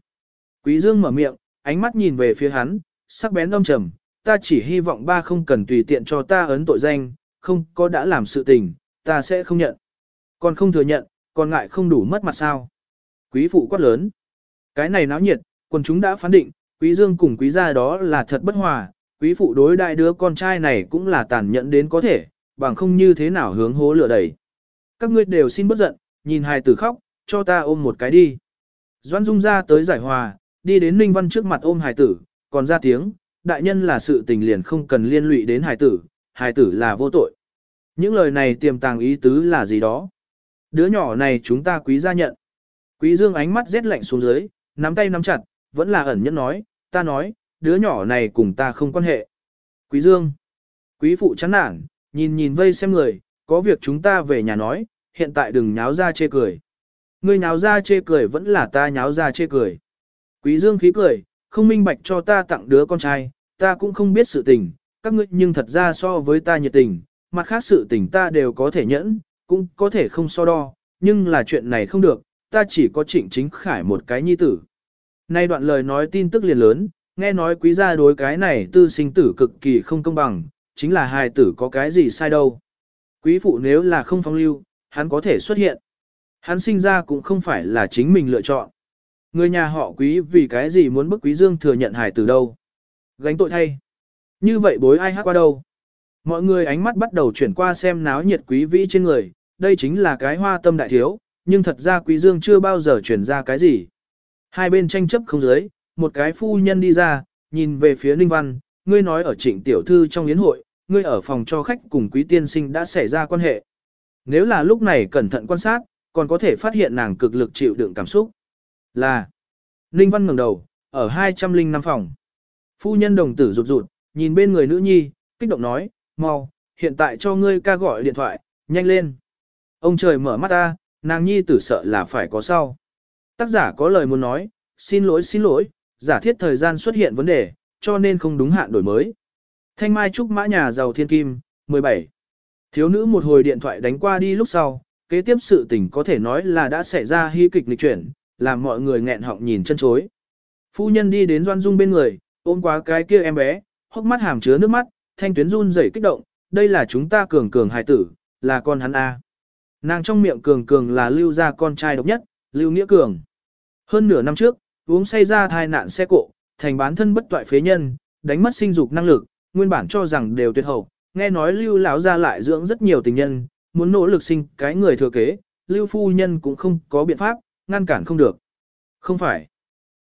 Quý Dương mở miệng, ánh mắt nhìn về phía hắn, sắc bén đông trầm, ta chỉ hy vọng ba không cần tùy tiện cho ta ấn tội danh, không có đã làm sự tình, ta sẽ không nhận. Còn không thừa nhận, còn ngại không đủ mất mặt sao. Quý phụ quát lớn. Cái này náo nhiệt, quần chúng đã phán định, quý dương cùng quý gia đó là thật bất hòa, quý phụ đối đại đứa con trai này cũng là tàn nhẫn đến có thể, bằng không như thế nào hướng hố lửa đẩy. Các ngươi đều xin bất giận, nhìn hài tử khóc, cho ta ôm một cái đi. Doãn Dung ra tới giải hòa, đi đến Ninh Văn trước mặt ôm hài tử, còn ra tiếng, đại nhân là sự tình liền không cần liên lụy đến hài tử, hài tử là vô tội. Những lời này tiềm tàng ý tứ là gì đó? Đứa nhỏ này chúng ta quý gia nhận. Quý Dương ánh mắt rét lạnh xuống dưới, nắm tay nắm chặt, vẫn là ẩn nhẫn nói, ta nói, đứa nhỏ này cùng ta không quan hệ. Quý Dương. Quý phụ chán nản, nhìn nhìn vây xem người, có việc chúng ta về nhà nói, hiện tại đừng nháo ra chê cười. Ngươi nháo ra chê cười vẫn là ta nháo ra chê cười. Quý Dương khí cười, không minh bạch cho ta tặng đứa con trai, ta cũng không biết sự tình, các ngươi nhưng thật ra so với ta nhiệt tình, mặt khác sự tình ta đều có thể nhẫn, cũng có thể không so đo, nhưng là chuyện này không được, ta chỉ có trịnh chính khải một cái nhi tử. Nay đoạn lời nói tin tức liền lớn, nghe nói quý gia đối cái này tư sinh tử cực kỳ không công bằng, chính là hài tử có cái gì sai đâu. Quý phụ nếu là không phong lưu, hắn có thể xuất hiện. Hắn sinh ra cũng không phải là chính mình lựa chọn. Người nhà họ quý vì cái gì muốn bức quý dương thừa nhận hài từ đâu. Gánh tội thay. Như vậy bối ai hát qua đâu. Mọi người ánh mắt bắt đầu chuyển qua xem náo nhiệt quý vĩ trên người, đây chính là cái hoa tâm đại thiếu, nhưng thật ra quý dương chưa bao giờ chuyển ra cái gì. Hai bên tranh chấp không dưới, một cái phu nhân đi ra, nhìn về phía Ninh Văn, ngươi nói ở trịnh tiểu thư trong yến hội, ngươi ở phòng cho khách cùng quý tiên sinh đã xảy ra quan hệ. Nếu là lúc này cẩn thận quan sát, còn có thể phát hiện nàng cực lực chịu đựng cảm xúc. Là, Ninh Văn ngẩng đầu, ở 205 phòng. Phu nhân đồng tử rụt rụt, nhìn bên người nữ nhi, kích động nói, mau, hiện tại cho ngươi ca gọi điện thoại, nhanh lên. Ông trời mở mắt ta, nàng nhi tử sợ là phải có sau. Tác giả có lời muốn nói, xin lỗi xin lỗi, giả thiết thời gian xuất hiện vấn đề, cho nên không đúng hạn đổi mới. Thanh Mai Trúc Mã Nhà Giàu Thiên Kim, 17. Thiếu nữ một hồi điện thoại đánh qua đi lúc sau, kế tiếp sự tình có thể nói là đã xảy ra hy kịch lịch chuyển, làm mọi người nghẹn họng nhìn chân chối. Phu nhân đi đến Doan Dung bên người, ôm quá cái kia em bé, hốc mắt hàm chứa nước mắt, thanh tuyến run rẩy kích động, đây là chúng ta cường cường hài tử, là con hắn A. Nàng trong miệng cường cường là lưu ra con trai độc nhất, lưu nghĩa cường. Hơn nửa năm trước, uống say ra thai nạn xe cộ, thành bán thân bất toại phế nhân, đánh mất sinh dục năng lực, nguyên bản cho rằng đều tuyệt hậu, nghe nói lưu lão ra lại dưỡng rất nhiều tình nhân, muốn nỗ lực sinh cái người thừa kế, lưu phu nhân cũng không có biện pháp, ngăn cản không được. Không phải.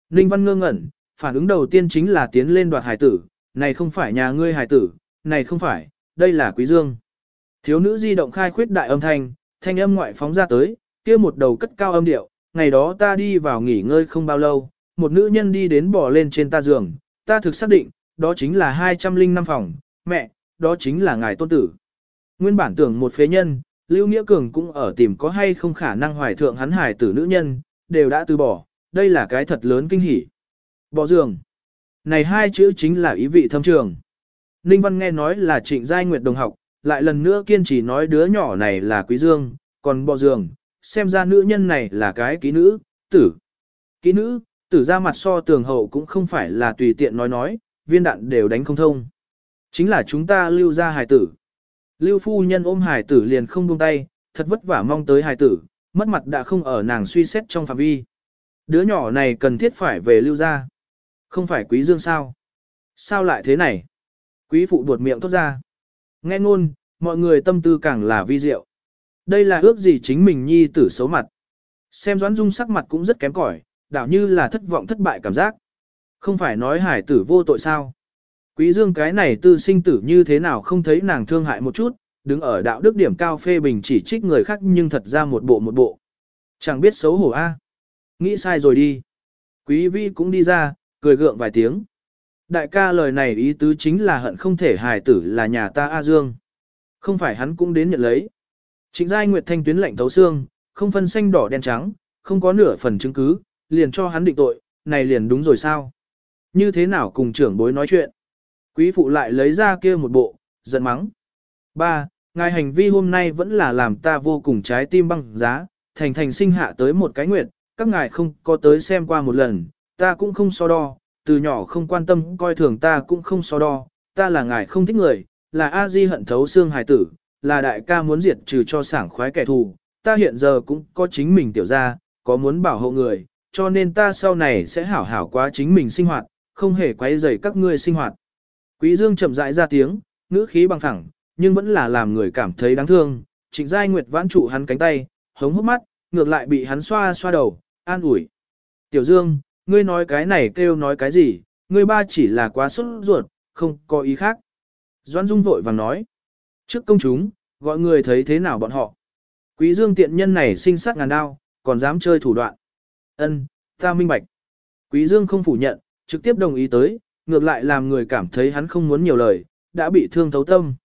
Ninh Văn ngơ ngẩn, phản ứng đầu tiên chính là tiến lên đoạt hải tử, này không phải nhà ngươi hải tử, này không phải, đây là quý dương. Thiếu nữ di động khai khuyết đại âm thanh, thanh âm ngoại phóng ra tới, kia một đầu cất cao âm điệu, ngày đó ta đi vào nghỉ ngơi không bao lâu, một nữ nhân đi đến bò lên trên ta giường, ta thực xác định, đó chính là 205 phòng, mẹ, đó chính là ngài tôn tử. Nguyên bản tưởng một phế nhân, Lưu Nghĩa Cường cũng ở tìm có hay không khả năng hoài thượng hắn hải tử nữ nhân, đều đã từ bỏ, đây là cái thật lớn kinh hỉ. Bỏ giường. Này hai chữ chính là ý vị thâm trường. Ninh Văn nghe nói là trịnh giai nguyệt đồng học, lại lần nữa kiên trì nói đứa nhỏ này là quý dương, còn bỏ giường, xem ra nữ nhân này là cái ký nữ, tử. Ký nữ, tử ra mặt so tường hậu cũng không phải là tùy tiện nói nói, viên đạn đều đánh không thông. Chính là chúng ta lưu ra hài tử. Lưu phu nhân ôm hài tử liền không buông tay, thật vất vả mong tới hài tử, mất mặt đã không ở nàng suy xét trong phạm vi. Đứa nhỏ này cần thiết phải về lưu ra. Không phải quý dương sao? Sao lại thế này? Quý phụ buột miệng tốt ra. Nghe ngôn, mọi người tâm tư càng là vi diệu. Đây là ước gì chính mình nhi tử xấu mặt. Xem Doãn Dung sắc mặt cũng rất kém cỏi, đảo như là thất vọng thất bại cảm giác. Không phải nói hải tử vô tội sao. Quý dương cái này tư sinh tử như thế nào không thấy nàng thương hại một chút, đứng ở đạo đức điểm cao phê bình chỉ trích người khác nhưng thật ra một bộ một bộ. Chẳng biết xấu hổ a. À? Nghĩ sai rồi đi. Quý vi cũng đi ra, cười gượng vài tiếng. Đại ca lời này ý tứ chính là hận không thể hài tử là nhà ta A Dương. Không phải hắn cũng đến nhận lấy. Trịnh giai nguyệt thanh tuyến lệnh thấu xương, không phân xanh đỏ đen trắng, không có nửa phần chứng cứ, liền cho hắn định tội, này liền đúng rồi sao? Như thế nào cùng trưởng bối nói chuyện? Quý phụ lại lấy ra kia một bộ, giận mắng. Ba, ngài hành vi hôm nay vẫn là làm ta vô cùng trái tim băng giá, thành thành sinh hạ tới một cái nguyện, các ngài không có tới xem qua một lần, ta cũng không so đo, từ nhỏ không quan tâm coi thường ta cũng không so đo, ta là ngài không thích người, là A Di hận thấu xương hài tử, là đại ca muốn diệt trừ cho sảng khoái kẻ thù, ta hiện giờ cũng có chính mình tiểu ra, có muốn bảo hộ người, cho nên ta sau này sẽ hảo hảo quá chính mình sinh hoạt, không hề quấy rầy các ngươi sinh hoạt. Quý Dương chậm rãi ra tiếng, ngữ khí bằng thẳng, nhưng vẫn là làm người cảm thấy đáng thương. Trịnh Giai Nguyệt vãn trụ hắn cánh tay, hống hốc mắt, ngược lại bị hắn xoa xoa đầu, an ủi. Tiểu Dương, ngươi nói cái này kêu nói cái gì, ngươi ba chỉ là quá sốt ruột, không có ý khác. Doan Dung vội vàng nói. Trước công chúng, gọi người thấy thế nào bọn họ. Quý Dương tiện nhân này sinh sát ngàn đao, còn dám chơi thủ đoạn. Ân, ta minh bạch. Quý Dương không phủ nhận, trực tiếp đồng ý tới, ngược lại làm người cảm thấy hắn không muốn nhiều lời, đã bị thương thấu tâm.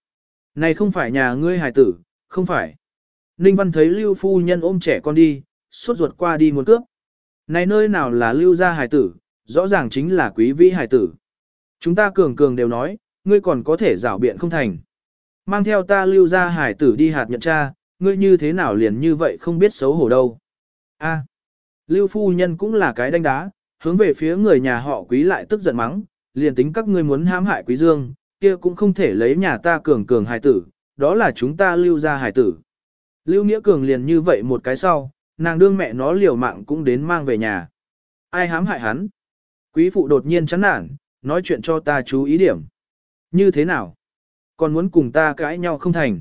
Này không phải nhà ngươi hài tử, không phải. Ninh Văn thấy Lưu Phu Nhân ôm trẻ con đi, suốt ruột qua đi muốn cướp. Này nơi nào là Lưu gia hài tử, rõ ràng chính là quý vĩ hài tử. Chúng ta cường cường đều nói, ngươi còn có thể rảo biện không thành. Mang theo ta Lưu gia hài tử đi hạt nhận cha, ngươi như thế nào liền như vậy không biết xấu hổ đâu. A, Lưu Phu Nhân cũng là cái đánh đá, hướng về phía người nhà họ quý lại tức giận mắng, liền tính các ngươi muốn hãm hại quý dương, kia cũng không thể lấy nhà ta cường cường hài tử, đó là chúng ta lưu ra hài tử. Lưu Nghĩa Cường liền như vậy một cái sau, nàng đương mẹ nó liều mạng cũng đến mang về nhà. Ai hãm hại hắn? Quý phụ đột nhiên chán nản, nói chuyện cho ta chú ý điểm. Như thế nào? Còn muốn cùng ta cãi nhau không thành?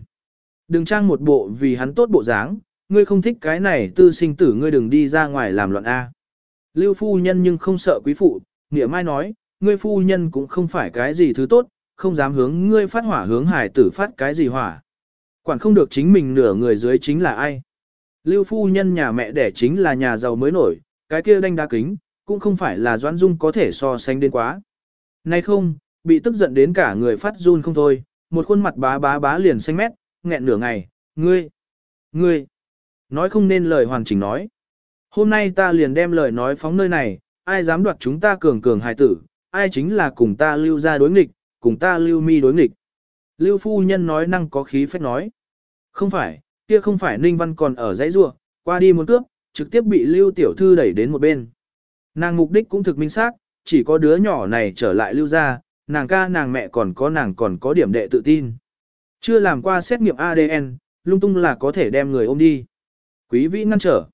Đừng trang một bộ vì hắn tốt bộ dáng, ngươi không thích cái này tư sinh tử ngươi đừng đi ra ngoài làm loạn A. Lưu phu nhân nhưng không sợ quý phụ, nghĩa mai nói, ngươi phu nhân cũng không phải cái gì thứ tốt, không dám hướng ngươi phát hỏa hướng hải tử phát cái gì hỏa. Quản không được chính mình nửa người dưới chính là ai. Lưu phu nhân nhà mẹ đẻ chính là nhà giàu mới nổi, cái kia đanh đá kính, cũng không phải là doãn dung có thể so sánh đến quá. Nay không, bị tức giận đến cả người phát run không thôi, một khuôn mặt bá bá bá liền xanh mét, nghẹn nửa ngày, ngươi, ngươi, nói không nên lời hoàn chỉnh nói. Hôm nay ta liền đem lời nói phóng nơi này, ai dám đoạt chúng ta cường cường hài tử, ai chính là cùng ta lưu ra đối nghịch, cùng ta lưu mi đối nghịch. Lưu phu nhân nói năng có khí phách nói. Không phải, kia không phải Ninh Văn còn ở dãy rua, qua đi muốn cướp, trực tiếp bị lưu tiểu thư đẩy đến một bên. Nàng mục đích cũng thực minh xác, chỉ có đứa nhỏ này trở lại lưu ra, nàng ca nàng mẹ còn có nàng còn có điểm đệ tự tin. Chưa làm qua xét nghiệm ADN, lung tung là có thể đem người ôm đi. Quý vị ngăn trở.